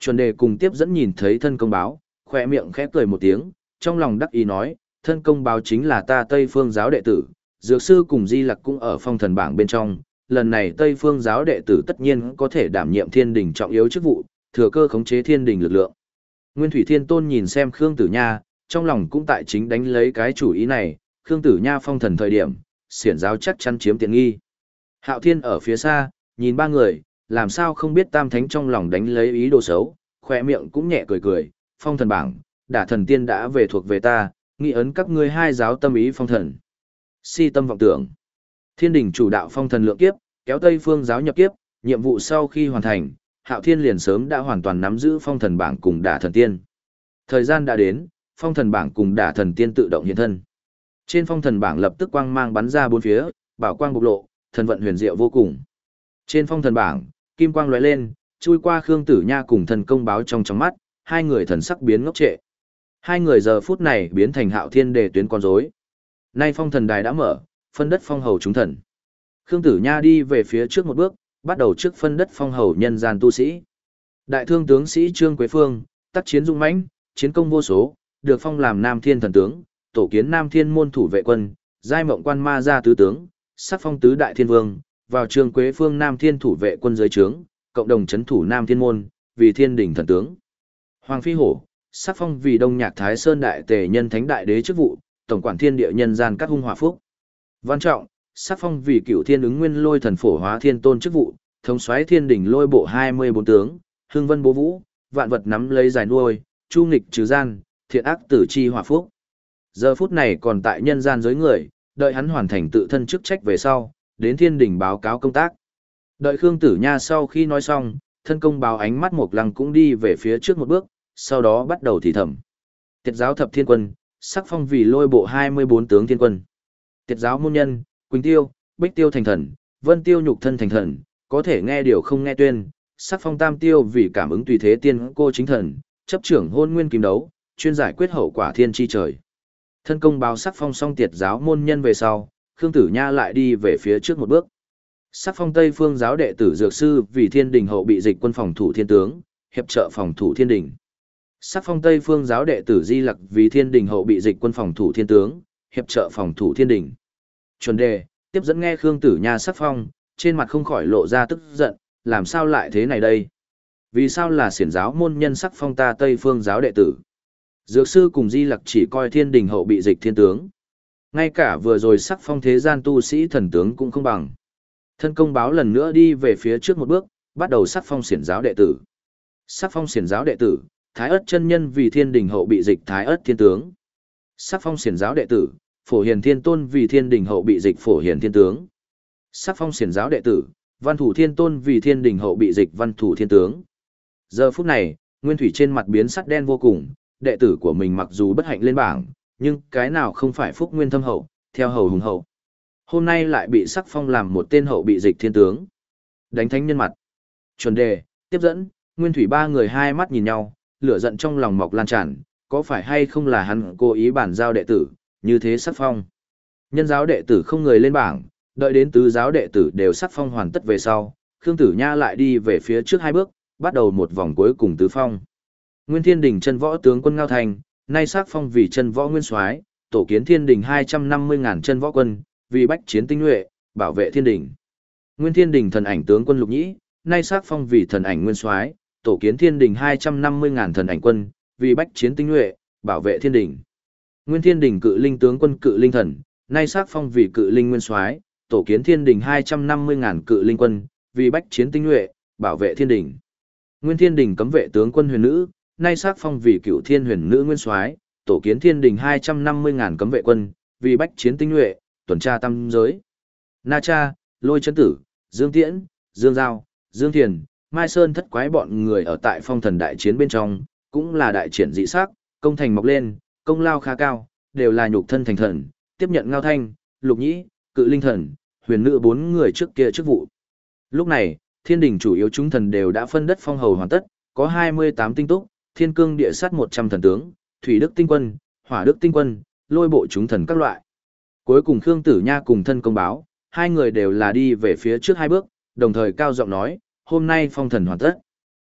Chuẩn đề cùng tiếp dẫn nhìn thấy thân công báo, khoe miệng khẽ cười một tiếng, trong lòng đắc ý nói, thân công báo chính là ta Tây Phương giáo đệ tử, Dược sư cùng Di Lặc cũng ở phong thần bảng bên trong, lần này Tây Phương giáo đệ tử tất nhiên có thể đảm nhiệm thiên đình trọng yếu chức vụ, thừa cơ khống chế thiên đình lực lượng. Nguyên Thủy Thiên Tôn nhìn xem Khương Tử Nha, trong lòng cũng tại chính đánh lấy cái chủ ý này, Khương Tử Nha phong thần thời điểm, xiển giáo chắc chắn chiếm tiện nghi. Hạo Thiên ở phía xa, nhìn ba người, làm sao không biết tam thánh trong lòng đánh lấy ý đồ xấu, khỏe miệng cũng nhẹ cười cười, phong thần bảng, đả thần tiên đã về thuộc về ta, nghi ấn các ngươi hai giáo tâm ý phong thần. Si tâm vọng tưởng. Thiên đình chủ đạo phong thần lượng kiếp, kéo Tây phương giáo nhập kiếp, nhiệm vụ sau khi hoàn thành, Hạo Thiên liền sớm đã hoàn toàn nắm giữ phong thần bảng cùng đả thần tiên. Thời gian đã đến, phong thần bảng cùng đả thần tiên tự động hiện thân. Trên phong thần bảng lập tức quang mang bắn ra bốn phía, bảo quang bộc lộ, thần vận huyền diệu vô cùng. Trên phong thần bảng, kim quang lóe lên, chui qua Khương Tử Nha cùng thần công báo trong trong mắt, hai người thần sắc biến ngốc trệ. Hai người giờ phút này biến thành Hạo Thiên đề tuyến con rối. Nay phong thần đài đã mở, phân đất phong hầu chúng thần. Khương Tử Nha đi về phía trước một bước, bắt đầu trước phân đất phong hầu nhân gian tu sĩ. Đại thương tướng sĩ Trương Quế Phương, tác chiến dung mãnh, chiến công vô số, được phong làm Nam Thiên thần tướng, tổ kiến Nam Thiên môn thủ vệ quân, giai mộng quan ma gia tứ tướng, sắc phong tứ đại thiên vương, vào Trương Quế Phương Nam Thiên thủ vệ quân dưới trướng, cộng đồng chấn thủ Nam Thiên môn, vì thiên đỉnh thần tướng. Hoàng Phi Hổ, sắc phong vì Đông Nhạc Thái Sơn đại tề nhân thánh đại đế chức vụ, tổng quản thiên địa nhân gian các hung hòa phúc. Văn trọng, sắc phong vì cựu thiên ứng nguyên lôi thần phổ hóa thiên tôn chức vụ, thống soái thiên đỉnh lôi bộ 24 tướng, hương vân bố vũ, vạn vật nắm lấy giải nuôi, chu nghịch trừ gian, thiện ác tử chi hòa phúc. Giờ phút này còn tại nhân gian giới người, đợi hắn hoàn thành tự thân chức trách về sau, đến thiên đỉnh báo cáo công tác. Đợi Khương Tử Nha sau khi nói xong, thân công báo ánh mắt một lăng cũng đi về phía trước một bước, sau đó bắt đầu thì thầm. Tiệt giáo thập thiên quân, sắc phong vì lôi bộ 24 tướng thiên quân. Tiệt giáo môn nhân, Quỳnh Tiêu, Bích Tiêu thành thần, Vân Tiêu nhục thân thành thần, có thể nghe điều không nghe tuyên, sắc phong tam tiêu vì cảm ứng tùy thế tiên cô chính thần, chấp trưởng hôn nguyên kim đấu, chuyên giải quyết hậu quả thiên chi trời. Thân công báo sắc phong song tiệt giáo môn nhân về sau, Khương Tử Nha lại đi về phía trước một bước. Sắc phong Tây Phương giáo đệ tử dược sư vì Thiên Đình hậu bị dịch quân phòng thủ thiên tướng, hiệp trợ phòng thủ Thiên Đình. Sắc phong Tây Phương giáo đệ tử Di Lặc vì Thiên Đình hậu bị dịch quân phòng thủ thiên tướng, hiệp trợ phòng thủ Thiên Đình. Chuẩn đề, tiếp dẫn nghe Khương Tử Nha sắc phong, trên mặt không khỏi lộ ra tức giận, làm sao lại thế này đây? Vì sao là xiển giáo môn nhân sắc phong ta Tây Phương giáo đệ tử? Dược sư cùng Di Lặc chỉ coi Thiên Đình hậu bị dịch thiên tướng. Ngay cả vừa rồi sắc phong thế gian tu sĩ thần tướng cũng không bằng. Thân công báo lần nữa đi về phía trước một bước, bắt đầu sắc phong xiển giáo đệ tử. Sắc phong xiển giáo đệ tử, Thái ớt chân nhân vì thiên đình hậu bị dịch Thái ớt thiên tướng. Sắc phong xiển giáo đệ tử, Phổ Hiền Thiên Tôn vì thiên đình hậu bị dịch Phổ Hiền Thiên tướng. Sắc phong xiển giáo đệ tử, Văn Thủ Thiên Tôn vì thiên đình hậu bị dịch Văn Thủ Thiên tướng. Giờ phút này, Nguyên Thủy trên mặt biến sắc đen vô cùng, đệ tử của mình mặc dù bất hạnh lên bảng, nhưng cái nào không phải phúc nguyên thâm hậu, theo hầu hùng hậu. Hôm nay lại bị sắc phong làm một tên hậu bị dịch thiên tướng. Đánh thánh nhân mặt. Chuẩn đề, tiếp dẫn, nguyên thủy ba người hai mắt nhìn nhau, lửa giận trong lòng mọc lan tràn, có phải hay không là hắn cố ý bản giao đệ tử, như thế sắc phong. Nhân giáo đệ tử không người lên bảng, đợi đến tứ giáo đệ tử đều sắc phong hoàn tất về sau, Khương Tử Nha lại đi về phía trước hai bước, bắt đầu một vòng cuối cùng tứ phong. Nguyên Thiên Đình chân võ tướng quân Ngao Thành, nay sắc phong vì chân võ nguyên soái, tổ kiến Thiên Đình 250 ngàn chân võ quân, vì bách chiến tinh nhuệ, bảo vệ Thiên Đình. Nguyên Thiên Đình thần ảnh tướng quân Lục Nhĩ, nay sắc phong vì thần ảnh nguyên soái, tổ kiến Thiên Đình 250 ngàn thần ảnh quân, vì bách chiến tinh nhuệ, bảo vệ Thiên Đình. Nguyên Thiên Đình cự linh tướng quân cự linh thần, nay sắc phong vì cự linh nguyên soái, tổ kiến Thiên Đình 250 ngàn cự linh quân, vì bách chiến tinh nhuệ, bảo vệ Thiên Đình. Nguyên Thiên Đình cấm vệ tướng quân huyền nữ, nay sắc phong vì cựu thiên huyền nữ nguyên soái, tổ kiến thiên đình 250 ngàn cấm vệ quân, vì bách chiến tinh nhuệ, tuần tra tam giới. Na Cha, Lôi Chấn Tử, Dương Tiễn, Dương Giao, Dương Thiền, Mai Sơn thất quái bọn người ở tại phong thần đại chiến bên trong, cũng là đại triển dị sắc, công thành mọc lên, công lao khá cao, đều là nhục thân thành thần, tiếp nhận ngao thanh, lục nhĩ, cự linh thần, huyền nữ bốn người trước kia chức vụ. Lúc này, thiên đình chủ yếu chúng thần đều đã phân đất phong hầu hoàn tất, có 28 tinh túc, thiên cương địa sát 100 thần tướng, thủy đức tinh quân, hỏa đức tinh quân, lôi bộ chúng thần các loại. Cuối cùng Khương Tử Nha cùng thân công báo, hai người đều là đi về phía trước hai bước, đồng thời cao giọng nói, hôm nay phong thần hoàn tất.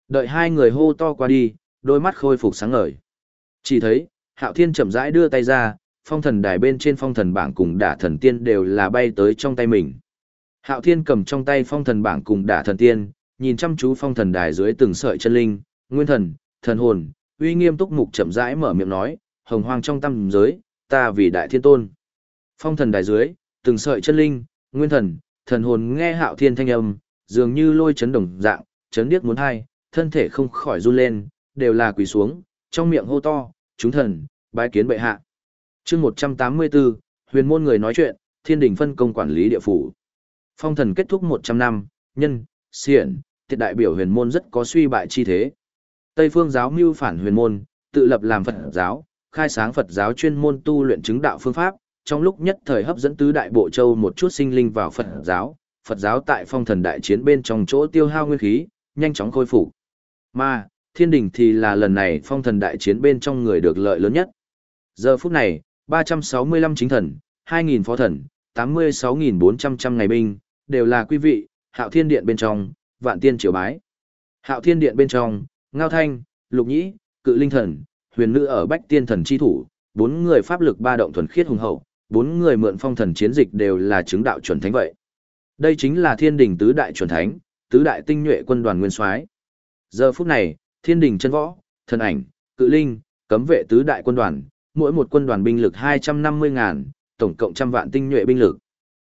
Đợi hai người hô to qua đi, đôi mắt khôi phục sáng ngời. Chỉ thấy, Hạo Thiên chậm rãi đưa tay ra, phong thần đài bên trên phong thần bảng cùng đả thần tiên đều là bay tới trong tay mình. Hạo Thiên cầm trong tay phong thần bảng cùng đả thần tiên, nhìn chăm chú phong thần đài dưới từng sợi chân linh, nguyên thần, thần hồn, uy nghiêm túc mục chậm rãi mở miệng nói, hồng hoang trong tâm giới, ta vì đại thiên tôn. Phong thần đài dưới, từng sợi chân linh, nguyên thần, thần hồn nghe hạo thiên thanh âm, dường như lôi chấn đồng dạng, chấn điếc muốn hai, thân thể không khỏi run lên, đều là quỳ xuống, trong miệng hô to, chúng thần, bái kiến bệ hạ. chương 184, huyền môn người nói chuyện, thiên đình phân công quản lý địa phủ. Phong thần kết thúc 100 năm, nhân, siện, tiệt đại biểu huyền môn rất có suy bại chi thế. Tây phương giáo mưu phản huyền môn, tự lập làm Phật giáo, khai sáng Phật giáo chuyên môn tu luyện chứng đạo phương pháp, trong lúc nhất thời hấp dẫn tứ đại bộ châu một chút sinh linh vào Phật giáo, Phật giáo tại phong thần đại chiến bên trong chỗ tiêu hao nguyên khí, nhanh chóng khôi phục. Mà, thiên đình thì là lần này phong thần đại chiến bên trong người được lợi lớn nhất. Giờ phút này, 365 chính thần, 2.000 phó thần, 86.400 trăm ngày binh, đều là quý vị, hạo thiên điện bên trong, vạn tiên triều bái. Hạo thiên điện bên trong, ngao thanh, lục nhĩ, cự linh thần, huyền nữ ở bách tiên thần chi thủ, bốn người pháp lực ba động thuần khiết hùng hậu, bốn người mượn phong thần chiến dịch đều là chứng đạo chuẩn thánh vậy. Đây chính là thiên đình tứ đại chuẩn thánh, tứ đại tinh nhuệ quân đoàn nguyên soái. Giờ phút này, thiên đình chân võ, thần ảnh, cự linh, cấm vệ tứ đại quân đoàn, mỗi một quân đoàn binh lực 250 ngàn, tổng cộng trăm vạn tinh nhuệ binh lực.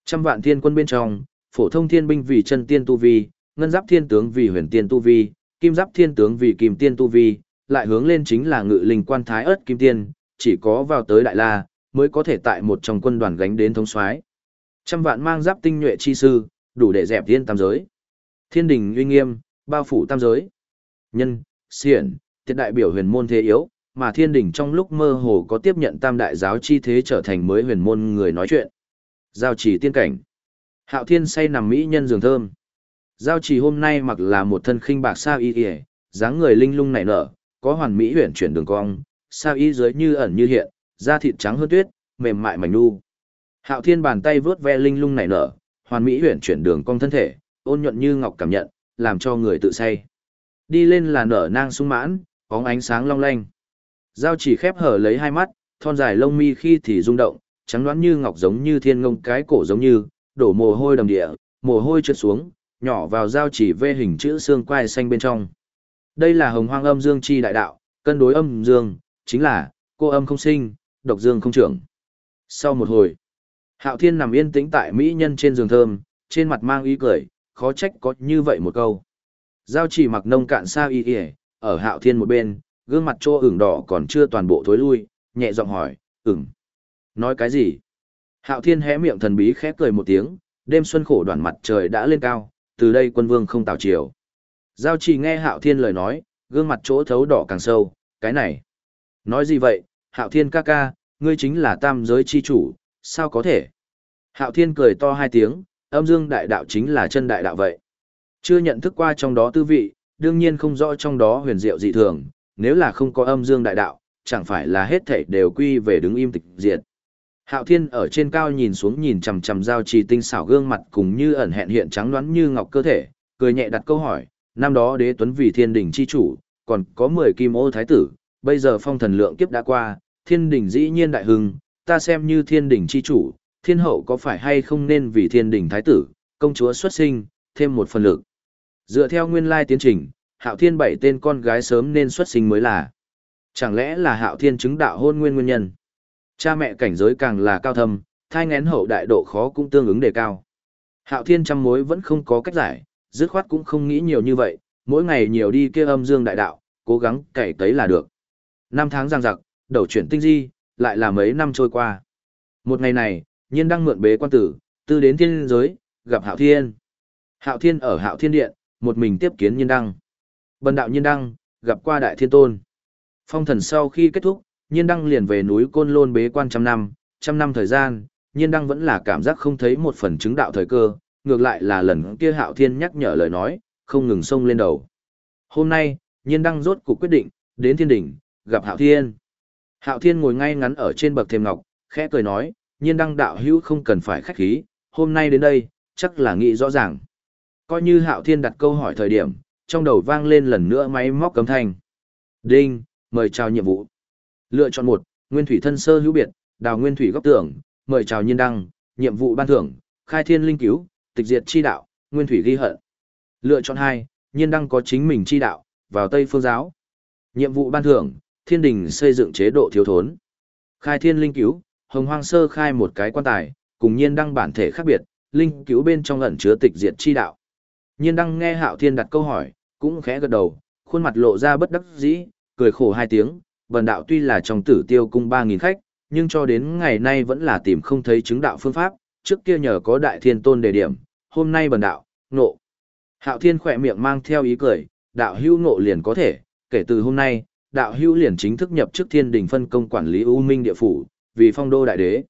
Trăm vạn thiên quân bên trong, phổ thông thiên binh vì chân tiên tu vi, ngân giáp thiên tướng vì huyền tiên tu vi, kim giáp thiên tướng vì kim tiên tu vi, lại hướng lên chính là ngự linh quan thái ớt kim tiên, chỉ có vào tới đại la, mới có thể tại một trong quân đoàn gánh đến thống soái. Trăm vạn mang giáp tinh nhuệ chi sư, đủ để dẹp thiên tam giới. Thiên đình uy nghiêm, bao phủ tam giới. Nhân, xiển, tiện đại biểu huyền môn thế yếu, mà thiên đình trong lúc mơ hồ có tiếp nhận tam đại giáo chi thế trở thành mới huyền môn người nói chuyện. Giao chỉ tiên cảnh. Hạo thiên say nằm mỹ nhân giường thơm. Giao chỉ hôm nay mặc là một thân khinh bạc sao y y, dáng người linh lung nảy nở, có hoàn mỹ huyền chuyển đường cong, sao y dưới như ẩn như hiện, da thịt trắng hơn tuyết, mềm mại mảnh nu. Hạo Thiên bàn tay vướt ve linh lung nảy nở, hoàn mỹ huyền chuyển đường cong thân thể, ôn nhuận như ngọc cảm nhận, làm cho người tự say. Đi lên là nở nang sung mãn, bóng ánh sáng long lanh. Giao chỉ khép hở lấy hai mắt, thon dài lông mi khi thì rung động, trắng đoán như ngọc giống như thiên ngông cái cổ giống như, đổ mồ hôi đầm địa, mồ hôi trượt xuống, nhỏ vào giao chỉ vê hình chữ xương quai xanh bên trong. Đây là hồng hoang âm dương chi đại đạo, cân đối âm dương, chính là, cô âm không sinh, độc dương không trưởng. Sau một hồi, Hạo Thiên nằm yên tĩnh tại mỹ nhân trên giường thơm, trên mặt mang ý cười, khó trách có như vậy một câu. Giao chỉ mặc nông cạn xa y y, ở Hạo Thiên một bên, gương mặt trô ửng đỏ còn chưa toàn bộ thối lui, nhẹ giọng hỏi, ửng. Nói cái gì? Hạo Thiên hé miệng thần bí khép cười một tiếng, đêm xuân khổ đoàn mặt trời đã lên cao, từ đây quân vương không tào chiều. Giao chỉ nghe Hạo Thiên lời nói, gương mặt chỗ thấu đỏ càng sâu, cái này. Nói gì vậy, Hạo Thiên ca ca, ngươi chính là tam giới chi chủ, sao có thể? Hạo Thiên cười to hai tiếng, âm dương đại đạo chính là chân đại đạo vậy. Chưa nhận thức qua trong đó tư vị, đương nhiên không rõ trong đó huyền diệu dị thường, nếu là không có âm dương đại đạo, chẳng phải là hết thảy đều quy về đứng im tịch diệt. Hạo Thiên ở trên cao nhìn xuống nhìn chằm chằm giao trì tinh xảo gương mặt cùng như ẩn hẹn hiện trắng đoán như ngọc cơ thể, cười nhẹ đặt câu hỏi, năm đó đế tuấn vì thiên đình chi chủ, còn có 10 kim ô thái tử, bây giờ phong thần lượng kiếp đã qua, thiên đình dĩ nhiên đại hưng, ta xem như thiên đình chi chủ, thiên hậu có phải hay không nên vì thiên đình thái tử, công chúa xuất sinh, thêm một phần lực. Dựa theo nguyên lai tiến trình, hạo thiên bảy tên con gái sớm nên xuất sinh mới là. Chẳng lẽ là hạo thiên chứng đạo hôn nguyên nguyên nhân? Cha mẹ cảnh giới càng là cao thâm, thai ngén hậu đại độ khó cũng tương ứng đề cao. Hạo thiên trăm mối vẫn không có cách giải, dứt khoát cũng không nghĩ nhiều như vậy, mỗi ngày nhiều đi kia âm dương đại đạo, cố gắng cày cấy là được. Năm tháng giang giặc, đầu chuyển tinh di, lại là mấy năm trôi qua. Một ngày này, nhiên đang mượn bế quan tử, tư đến thiên giới, gặp Hạo Thiên. Hạo Thiên ở Hạo Thiên Điện, một mình tiếp kiến nhiên đăng. Bần đạo nhiên đăng, gặp qua đại thiên tôn. Phong thần sau khi kết thúc, nhiên đăng liền về núi Côn Lôn bế quan trăm năm, trăm năm thời gian, nhiên đăng vẫn là cảm giác không thấy một phần chứng đạo thời cơ, ngược lại là lần kia Hạo Thiên nhắc nhở lời nói, không ngừng sông lên đầu. Hôm nay, nhiên đăng rốt cuộc quyết định, đến thiên đỉnh, gặp Hạo Thiên. Hạo Thiên ngồi ngay ngắn ở trên bậc thềm ngọc, khẽ cười nói, nhiên đăng đạo hữu không cần phải khách khí, hôm nay đến đây, chắc là nghĩ rõ ràng. Coi như Hạo Thiên đặt câu hỏi thời điểm, trong đầu vang lên lần nữa máy móc cấm thanh. Đinh, mời chào nhiệm vụ. Lựa chọn một, Nguyên Thủy thân sơ hữu biệt, đào Nguyên Thủy góc tưởng, mời chào nhiên đăng, nhiệm vụ ban thưởng, khai thiên linh cứu, tịch diệt chi đạo, Nguyên Thủy ghi hận. Lựa chọn hai, nhiên đăng có chính mình chi đạo, vào Tây Phương giáo. Nhiệm vụ ban thưởng, thiên đình xây dựng chế độ thiếu thốn. Khai thiên linh cứu, hồng hoang sơ khai một cái quan tài, cùng nhiên đăng bản thể khác biệt, linh cứu bên trong ẩn chứa tịch diệt chi đạo. Nhiên đăng nghe hạo thiên đặt câu hỏi, cũng khẽ gật đầu, khuôn mặt lộ ra bất đắc dĩ, cười khổ hai tiếng, bần đạo tuy là trong tử tiêu cung 3.000 khách, nhưng cho đến ngày nay vẫn là tìm không thấy chứng đạo phương pháp, trước kia nhờ có đại thiên tôn đề điểm, hôm nay bần đạo, nộ. Hạo thiên khỏe miệng mang theo ý cười, đạo hưu nộ liền có thể, kể từ hôm nay, đạo hưu liền chính thức nhập chức thiên đình phân công quản lý U Minh địa phủ, vì phong đô đại đế.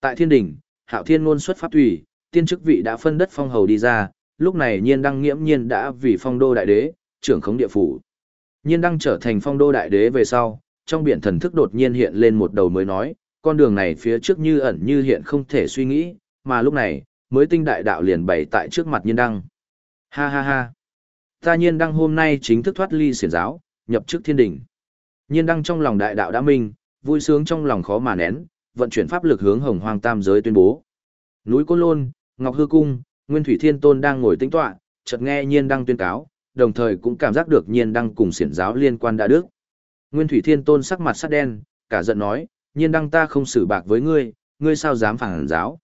Tại thiên đình, hạo thiên luôn xuất pháp tùy, tiên chức vị đã phân đất phong hầu đi ra, lúc này nhiên đăng nghiễm nhiên đã vì phong đô đại đế, trưởng khống địa phủ. Nhiên đăng trở thành phong đô đại đế về sau, trong biển thần thức đột nhiên hiện lên một đầu mới nói, con đường này phía trước như ẩn như hiện không thể suy nghĩ, mà lúc này, mới tinh đại đạo liền bày tại trước mặt nhiên đăng. Ha ha ha. Ta nhiên đăng hôm nay chính thức thoát ly xiển giáo, nhập chức thiên đình Nhiên đăng trong lòng đại đạo đã minh, vui sướng trong lòng khó mà nén, vận chuyển pháp lực hướng hồng hoang tam giới tuyên bố. Núi Côn Lôn, Ngọc Hư Cung, Nguyên Thủy Thiên Tôn đang ngồi tĩnh tọa, chợt nghe nhiên đăng tuyên cáo, đồng thời cũng cảm giác được nhiên đăng cùng xiển giáo liên quan đã đức. Nguyên Thủy Thiên Tôn sắc mặt sắt đen, cả giận nói, nhiên đăng ta không xử bạc với ngươi, ngươi sao dám phản giáo.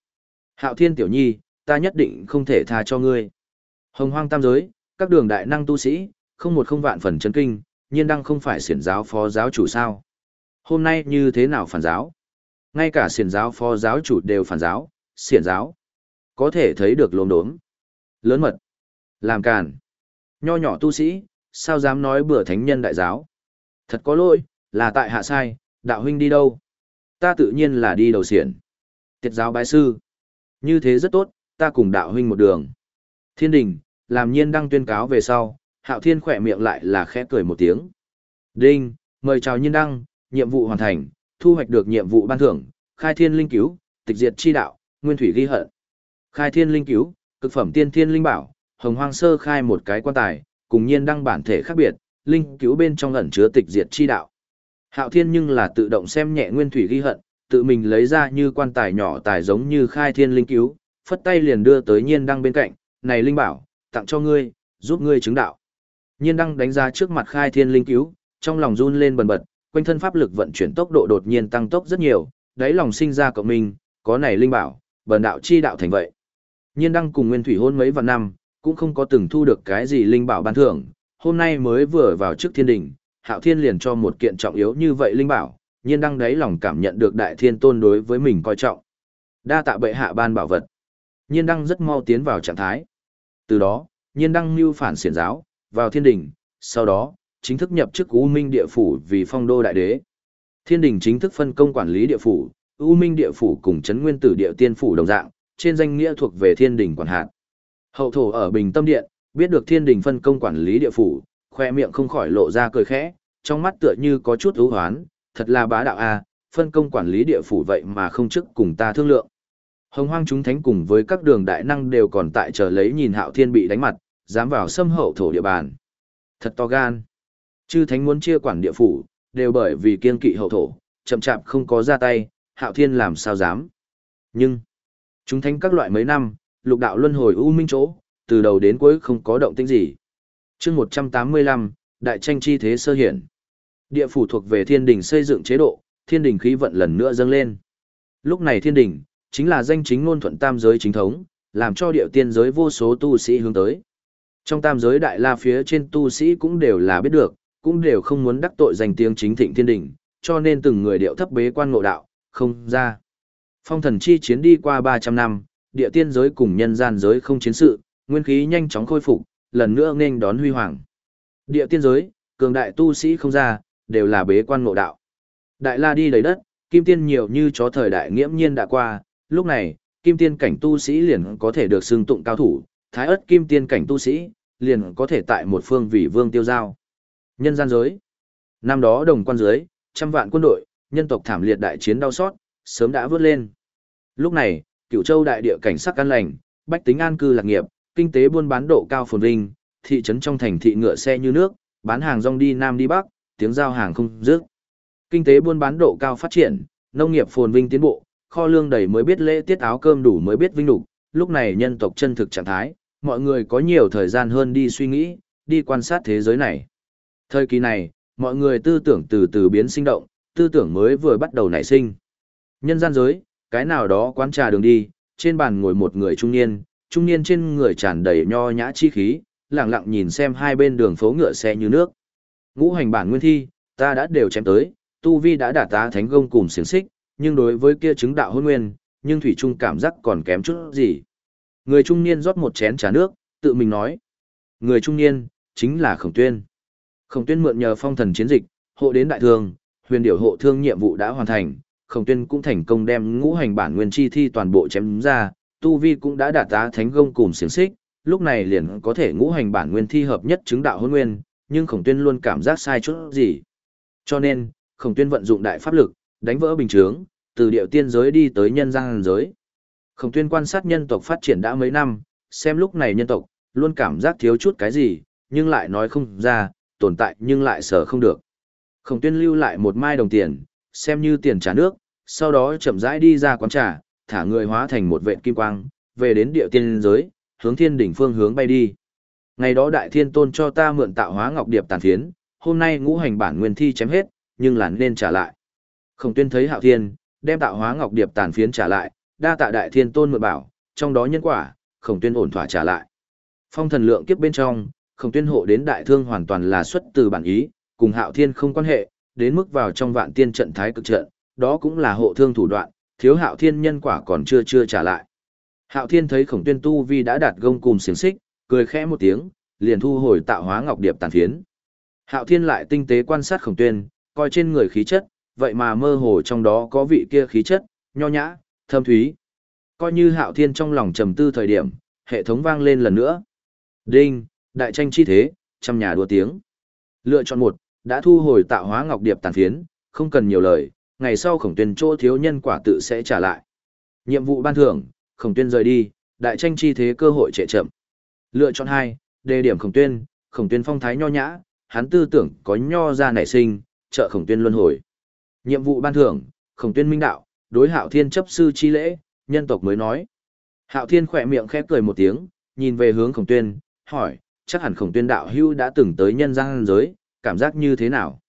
Hạo Thiên Tiểu Nhi, ta nhất định không thể tha cho ngươi. Hồng hoang tam giới, các đường đại năng tu sĩ, không một không vạn phần chấn kinh, nhiên đăng không phải xiển giáo phó giáo chủ sao. Hôm nay như thế nào phản giáo? Ngay cả xiển giáo phó giáo chủ đều phản giáo, xiển giáo. Có thể thấy được lốm đốm. Lớn mật. Làm càn. Nho nhỏ tu sĩ, sao dám nói bữa thánh nhân đại giáo? Thật có lỗi, là tại hạ sai, đạo huynh đi đâu? Ta tự nhiên là đi đầu xiển. Tiệt giáo bái sư. Như thế rất tốt, ta cùng đạo huynh một đường. Thiên đình, làm nhiên đăng tuyên cáo về sau, hạo thiên khỏe miệng lại là khẽ cười một tiếng. Đinh, mời chào nhiên đăng, nhiệm vụ hoàn thành, thu hoạch được nhiệm vụ ban thưởng, khai thiên linh cứu, tịch diệt chi đạo, nguyên thủy ghi hận. Khai thiên linh cứu, cực phẩm tiên thiên linh bảo, hồng hoang sơ khai một cái quan tài, cùng nhiên đăng bản thể khác biệt, linh cứu bên trong ẩn chứa tịch diệt chi đạo. Hạo thiên nhưng là tự động xem nhẹ nguyên thủy ghi hận, tự mình lấy ra như quan tài nhỏ tài giống như khai thiên linh cứu, phất tay liền đưa tới nhiên đăng bên cạnh, này linh bảo, tặng cho ngươi, giúp ngươi chứng đạo. Nhiên đăng đánh ra trước mặt khai thiên linh cứu, trong lòng run lên bần bật, quanh thân pháp lực vận chuyển tốc độ đột nhiên tăng tốc rất nhiều, đáy lòng sinh ra cộng minh, có này linh bảo, bần đạo chi đạo thành vậy. Nhiên đăng cùng Nguyên Thủy hôn mấy vạn năm, cũng không có từng thu được cái gì linh bảo ban thưởng, hôm nay mới vừa vào trước thiên đỉnh, Hạo Thiên liền cho một kiện trọng yếu như vậy linh bảo, nhiên đăng đáy lòng cảm nhận được đại thiên tôn đối với mình coi trọng. Đa tạ bệ hạ ban bảo vật. Nhiên đăng rất mau tiến vào trạng thái. Từ đó, nhiên đăng lưu phản xiển giáo, vào thiên đỉnh, sau đó, chính thức nhập chức U Minh địa phủ vì phong đô đại đế. Thiên đình chính thức phân công quản lý địa phủ, U Minh địa phủ cùng Trấn nguyên tử địa tiên phủ đồng dạng, trên danh nghĩa thuộc về thiên đình quản hạt. Hậu thổ ở Bình Tâm Điện, biết được thiên đình phân công quản lý địa phủ, khoe miệng không khỏi lộ ra cười khẽ, trong mắt tựa như có chút ưu hoán, thật là bá đạo a, phân công quản lý địa phủ vậy mà không chức cùng ta thương lượng. Hồng hoang chúng thánh cùng với các đường đại năng đều còn tại chờ lấy nhìn hạo thiên bị đánh mặt, dám vào xâm hậu thổ địa bàn. Thật to gan. Chư thánh muốn chia quản địa phủ, đều bởi vì kiên kỵ hậu thổ, chậm chạp không có ra tay, hạo thiên làm sao dám. Nhưng, chúng thánh các loại mấy năm, lục đạo luân hồi u minh chỗ, từ đầu đến cuối không có động tĩnh gì. chương 185, đại tranh chi thế sơ hiển. Địa phủ thuộc về thiên đình xây dựng chế độ, thiên đình khí vận lần nữa dâng lên. Lúc này thiên đình, chính là danh chính ngôn thuận tam giới chính thống, làm cho địa tiên giới vô số tu sĩ hướng tới. Trong tam giới đại la phía trên tu sĩ cũng đều là biết được, cũng đều không muốn đắc tội danh tiếng chính thịnh thiên đình, cho nên từng người điệu thấp bế quan ngộ đạo, không ra. Phong thần chi chiến đi qua 300 năm, địa tiên giới cùng nhân gian giới không chiến sự, nguyên khí nhanh chóng khôi phục, lần nữa nên đón huy hoàng. Địa tiên giới, cường đại tu sĩ không ra, đều là bế quan ngộ đạo. Đại la đi đầy đất, kim tiên nhiều như chó thời đại nghiễm nhiên đã qua, lúc này, kim tiên cảnh tu sĩ liền có thể được xưng tụng cao thủ, thái ớt kim tiên cảnh tu sĩ, liền có thể tại một phương vị vương tiêu giao. Nhân gian giới. Năm đó đồng quan giới, trăm vạn quân đội, nhân tộc thảm liệt đại chiến đau xót, sớm đã vươn lên. Lúc này, Cửu châu đại địa cảnh sắc an lành, bách tính an cư lạc nghiệp, kinh tế buôn bán độ cao phồn vinh, thị trấn trong thành thị ngựa xe như nước, bán hàng rong đi nam đi bắc, tiếng giao hàng không dứt. Kinh tế buôn bán độ cao phát triển, nông nghiệp phồn vinh tiến bộ, kho lương đầy mới biết lễ tiết áo cơm đủ mới biết vinh đủ, lúc này nhân tộc chân thực trạng thái, mọi người có nhiều thời gian hơn đi suy nghĩ, đi quan sát thế giới này. Thời kỳ này, mọi người tư tưởng từ từ biến sinh động, tư tưởng mới vừa bắt đầu nảy sinh. Nhân gian giới, cái nào đó quán trà đường đi, trên bàn ngồi một người trung niên, trung niên trên người tràn đầy nho nhã chi khí, lặng lặng nhìn xem hai bên đường phố ngựa xe như nước. Ngũ hành bản nguyên thi, ta đã đều chém tới, tu vi đã đạt tá thánh gông cùng xiển xích, nhưng đối với kia chứng đạo hôn nguyên, nhưng thủy trung cảm giác còn kém chút gì. Người trung niên rót một chén trà nước, tự mình nói. Người trung niên, chính là Khổng Tuyên. Khổng Tuyên mượn nhờ phong thần chiến dịch, hộ đến đại thương, huyền điểu hộ thương nhiệm vụ đã hoàn thành, Khổng Tuyên cũng thành công đem ngũ hành bản nguyên chi thi toàn bộ chém ra, tu vi cũng đã đạt tá thánh gông cùng xiềng xích, lúc này liền có thể ngũ hành bản nguyên thi hợp nhất chứng đạo hôn nguyên, nhưng Khổng Tuyên luôn cảm giác sai chút gì. Cho nên, Khổng Tuyên vận dụng đại pháp lực, đánh vỡ bình chướng, từ điệu tiên giới đi tới nhân gian giới. Khổng Tuyên quan sát nhân tộc phát triển đã mấy năm, xem lúc này nhân tộc, luôn cảm giác thiếu chút cái gì, nhưng lại nói không ra, tồn tại nhưng lại sở không được. Khổng Tuyên lưu lại một mai đồng tiền, xem như tiền trả nước, sau đó chậm rãi đi ra quán trà, thả người hóa thành một vệt kim quang, về đến địa tiên giới, hướng thiên đỉnh phương hướng bay đi. Ngày đó đại thiên tôn cho ta mượn tạo hóa ngọc điệp tàn phiến, hôm nay ngũ hành bản nguyên thi chém hết, nhưng là nên trả lại. Khổng tuyên thấy hạo thiên, đem tạo hóa ngọc điệp tàn phiến trả lại, đa tạ đại thiên tôn mượn bảo, trong đó nhân quả, khổng tuyên ổn thỏa trả lại. Phong thần lượng kiếp bên trong, khổng tuyên hộ đến đại thương hoàn toàn là xuất từ bản ý, cùng hạo thiên không quan hệ, đến mức vào trong vạn tiên trận thái cực trận, đó cũng là hộ thương thủ đoạn, thiếu hạo thiên nhân quả còn chưa chưa trả lại. Hạo thiên thấy khổng tuyên tu vi đã đạt gông cùng xiềng xích, cười khẽ một tiếng, liền thu hồi tạo hóa ngọc điệp tàn phiến. Hạo thiên lại tinh tế quan sát khổng tuyên, coi trên người khí chất, vậy mà mơ hồ trong đó có vị kia khí chất, nho nhã, thâm thúy. Coi như hạo thiên trong lòng trầm tư thời điểm, hệ thống vang lên lần nữa. Đinh, đại tranh chi thế, trăm nhà đua tiếng. Lựa chọn một, đã thu hồi tạo hóa ngọc điệp tàn phiến, không cần nhiều lời, ngày sau khổng tuyên chỗ thiếu nhân quả tự sẽ trả lại. Nhiệm vụ ban thưởng, khổng tuyên rời đi, đại tranh chi thế cơ hội trệ chậm. Lựa chọn hai, đề điểm khổng tuyên, khổng tuyên phong thái nho nhã, hắn tư tưởng có nho ra nảy sinh, trợ khổng tuyên luân hồi. Nhiệm vụ ban thưởng, khổng tuyên minh đạo, đối hạo thiên chấp sư chi lễ, nhân tộc mới nói. Hạo thiên khỏe miệng khép cười một tiếng, nhìn về hướng khổng tuyên, hỏi, chắc hẳn khổng tuyên đạo hưu đã từng tới nhân gian giới, cảm giác như thế nào?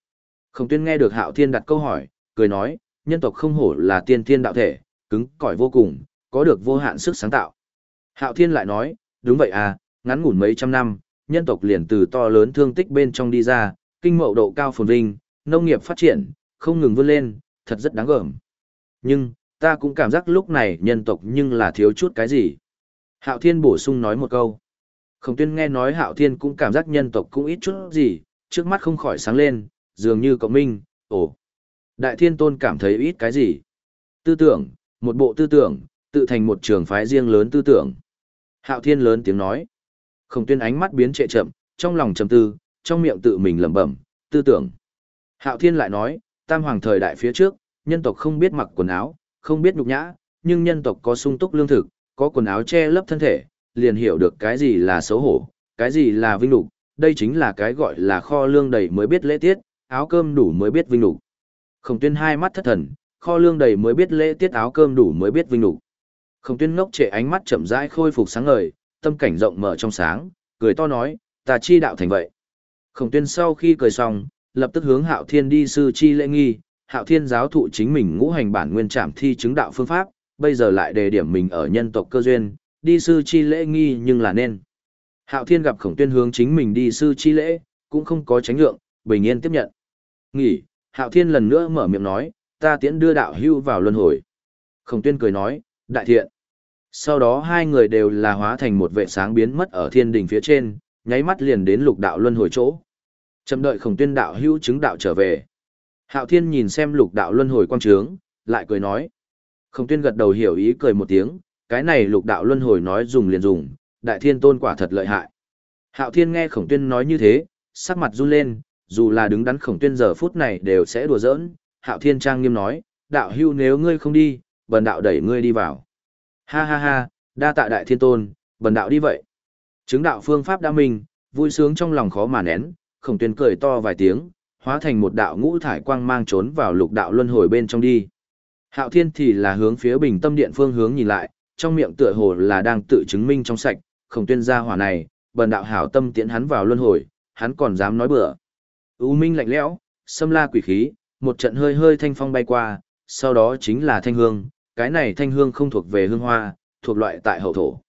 Khổng tuyên nghe được hạo thiên đặt câu hỏi, cười nói, nhân tộc không hổ là tiên thiên đạo thể, cứng cỏi vô cùng, có được vô hạn sức sáng tạo. Hạo thiên lại nói, đúng vậy à, ngắn ngủn mấy trăm năm, nhân tộc liền từ to lớn thương tích bên trong đi ra, kinh mậu độ cao phồn vinh, nông nghiệp phát triển, không ngừng vươn lên, thật rất đáng gờm. Nhưng, ta cũng cảm giác lúc này nhân tộc nhưng là thiếu chút cái gì. Hạo Thiên bổ sung nói một câu. Khổng tuyên nghe nói Hạo Thiên cũng cảm giác nhân tộc cũng ít chút gì, trước mắt không khỏi sáng lên, dường như cộng minh, ồ. Đại Thiên Tôn cảm thấy ít cái gì? Tư tưởng, một bộ tư tưởng, tự thành một trường phái riêng lớn tư tưởng. Hạo Thiên lớn tiếng nói. Khổng tuyên ánh mắt biến trệ chậm, trong lòng trầm tư, trong miệng tự mình lẩm bẩm, tư tưởng. Hạo Thiên lại nói, tam hoàng thời đại phía trước, nhân tộc không biết mặc quần áo, không biết nhục nhã, nhưng nhân tộc có sung túc lương thực, có quần áo che lấp thân thể, liền hiểu được cái gì là xấu hổ, cái gì là vinh lục, đây chính là cái gọi là kho lương đầy mới biết lễ tiết, áo cơm đủ mới biết vinh đủ Khổng tuyên hai mắt thất thần, kho lương đầy mới biết lễ tiết áo cơm đủ mới biết vinh đủ Khổng tuyên ngốc trệ ánh mắt chậm rãi khôi phục sáng ngời, tâm cảnh rộng mở trong sáng, cười to nói, ta chi đạo thành vậy. Khổng tuyên sau khi cười xong, lập tức hướng hạo thiên đi sư chi lễ nghi, hạo thiên giáo thụ chính mình ngũ hành bản nguyên trảm thi chứng đạo phương pháp, bây giờ lại đề điểm mình ở nhân tộc cơ duyên, đi sư chi lễ nghi nhưng là nên. Hạo thiên gặp khổng tuyên hướng chính mình đi sư chi lễ, cũng không có tránh nhượng, bình yên tiếp nhận. Nghỉ, hạo thiên lần nữa mở miệng nói, ta tiễn đưa đạo hưu vào luân hồi. Khổng tuyên cười nói, đại thiện. Sau đó hai người đều là hóa thành một vệ sáng biến mất ở thiên đỉnh phía trên, nháy mắt liền đến lục đạo luân hồi chỗ. Chậm đợi khổng tuyên đạo hưu chứng đạo trở về. Hạo thiên nhìn xem lục đạo luân hồi quang trướng, lại cười nói. Khổng tuyên gật đầu hiểu ý cười một tiếng, cái này lục đạo luân hồi nói dùng liền dùng, đại thiên tôn quả thật lợi hại. Hạo thiên nghe khổng tuyên nói như thế, sắc mặt run lên, dù là đứng đắn khổng tuyên giờ phút này đều sẽ đùa giỡn. Hạo thiên trang nghiêm nói, đạo hưu nếu ngươi không đi, bần đạo đẩy ngươi đi vào. Ha ha ha, đa tạ đại thiên tôn, bần đạo đi vậy. Chứng đạo phương pháp đã minh, vui sướng trong lòng khó mà nén, khổng tuyên cười to vài tiếng, hóa thành một đạo ngũ thải quang mang trốn vào lục đạo luân hồi bên trong đi. Hạo thiên thì là hướng phía bình tâm điện phương hướng nhìn lại, trong miệng tựa hồ là đang tự chứng minh trong sạch, khổng tuyên gia hỏa này, bần đạo hảo tâm tiễn hắn vào luân hồi, hắn còn dám nói bừa. U minh lạnh lẽo, xâm la quỷ khí, một trận hơi hơi thanh phong bay qua, sau đó chính là thanh hương, cái này thanh hương không thuộc về hương hoa, thuộc loại tại hậu thổ.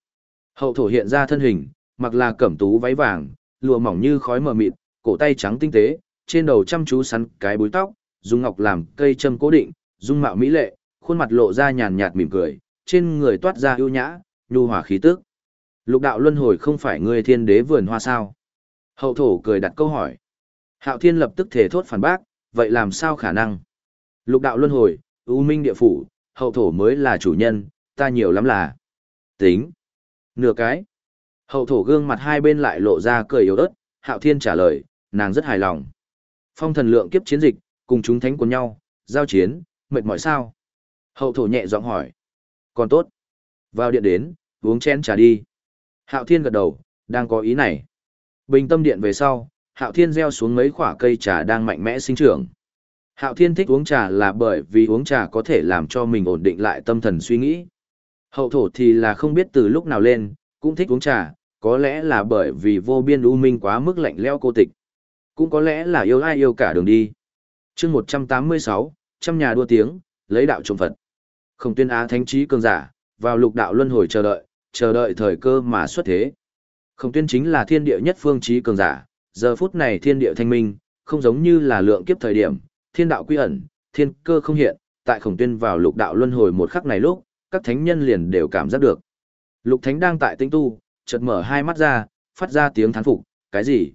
Hậu thổ hiện ra thân hình, mặc là cẩm tú váy vàng, lụa mỏng như khói mờ mịt, cổ tay trắng tinh tế, trên đầu chăm chú sắn cái búi tóc, dùng ngọc làm cây châm cố định, dung mạo mỹ lệ, khuôn mặt lộ ra nhàn nhạt mỉm cười, trên người toát ra ưu nhã, nhu hòa khí tức. Lục đạo luân hồi không phải ngươi thiên đế vườn hoa sao? Hậu thổ cười đặt câu hỏi. Hạo thiên lập tức thể thốt phản bác, vậy làm sao khả năng? Lục đạo luân hồi, ưu minh địa phủ, hậu thổ mới là chủ nhân, ta nhiều lắm là. Tính. Nửa cái. Hậu thổ gương mặt hai bên lại lộ ra cười yếu ớt, hạo thiên trả lời, nàng rất hài lòng. Phong thần lượng kiếp chiến dịch, cùng chúng thánh của nhau, giao chiến, mệt mỏi sao? Hậu thổ nhẹ giọng hỏi. Còn tốt. Vào điện đến, uống chén trà đi. Hạo thiên gật đầu, đang có ý này. Bình tâm điện về sau, hạo thiên gieo xuống mấy quả cây trà đang mạnh mẽ sinh trưởng. Hạo thiên thích uống trà là bởi vì uống trà có thể làm cho mình ổn định lại tâm thần suy nghĩ. Hậu thổ thì là không biết từ lúc nào lên, cũng thích uống trà, có lẽ là bởi vì vô biên u minh quá mức lạnh leo cô tịch. Cũng có lẽ là yêu ai yêu cả đường đi. chương 186, trăm nhà đua tiếng, lấy đạo trộm Phật. Không tuyên á thánh trí cường giả, vào lục đạo luân hồi chờ đợi, chờ đợi thời cơ mà xuất thế. Không tuyên chính là thiên địa nhất phương trí cường giả, giờ phút này thiên địa thanh minh, không giống như là lượng kiếp thời điểm, thiên đạo quy ẩn, thiên cơ không hiện, tại khổng tuyên vào lục đạo luân hồi một khắc này lúc, các thánh nhân liền đều cảm giác được. Lục thánh đang tại tinh tu, chợt mở hai mắt ra, phát ra tiếng thán phục, cái gì?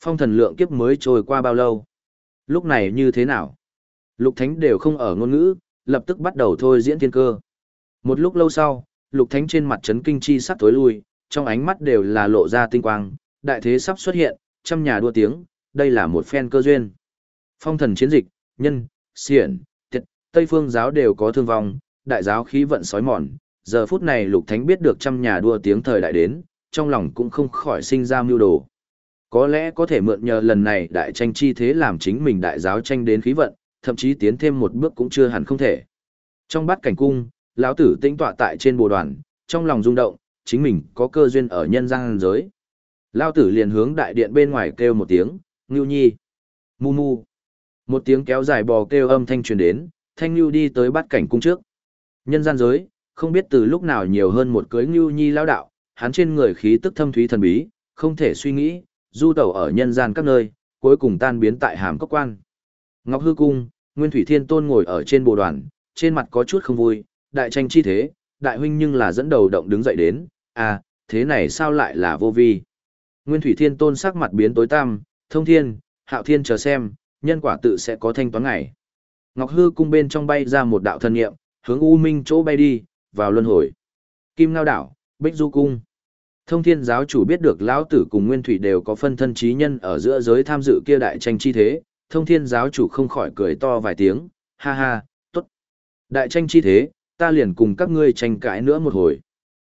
Phong thần lượng kiếp mới trôi qua bao lâu? Lúc này như thế nào? Lục thánh đều không ở ngôn ngữ, lập tức bắt đầu thôi diễn thiên cơ. Một lúc lâu sau, lục thánh trên mặt trấn kinh chi sắp tối lui, trong ánh mắt đều là lộ ra tinh quang, đại thế sắp xuất hiện, trăm nhà đua tiếng, đây là một phen cơ duyên. Phong thần chiến dịch, nhân, xiển, tiệt, Tây phương giáo đều có thương vong, đại giáo khí vận sói mòn, giờ phút này lục thánh biết được trăm nhà đua tiếng thời đại đến, trong lòng cũng không khỏi sinh ra mưu đồ. Có lẽ có thể mượn nhờ lần này đại tranh chi thế làm chính mình đại giáo tranh đến khí vận, thậm chí tiến thêm một bước cũng chưa hẳn không thể. Trong bát cảnh cung, lão tử tĩnh tọa tại trên bồ đoàn, trong lòng rung động, chính mình có cơ duyên ở nhân gian giới. Lão tử liền hướng đại điện bên ngoài kêu một tiếng, ngưu nhi, mu mu. Một tiếng kéo dài bò kêu âm thanh truyền đến, thanh ngưu đi tới bát cảnh cung trước. Nhân gian giới, không biết từ lúc nào nhiều hơn một cưới ngưu nhi lão đạo, hắn trên người khí tức thâm thúy thần bí, không thể suy nghĩ, du tẩu ở nhân gian các nơi, cuối cùng tan biến tại hàm cốc quan. Ngọc hư cung, Nguyên Thủy Thiên Tôn ngồi ở trên bồ đoàn, trên mặt có chút không vui, đại tranh chi thế, đại huynh nhưng là dẫn đầu động đứng dậy đến, à, thế này sao lại là vô vi. Nguyên Thủy Thiên Tôn sắc mặt biến tối tăm, thông thiên, hạo thiên chờ xem, nhân quả tự sẽ có thanh toán ngày. Ngọc hư cung bên trong bay ra một đạo thân nghiệm, hướng U Minh chỗ bay đi, vào luân hồi. Kim Ngao đảo, Bích Du cung. Thông Thiên giáo chủ biết được lão tử cùng Nguyên Thủy đều có phân thân trí nhân ở giữa giới tham dự kia đại tranh chi thế, Thông Thiên giáo chủ không khỏi cười to vài tiếng, ha ha, tốt. Đại tranh chi thế, ta liền cùng các ngươi tranh cãi nữa một hồi.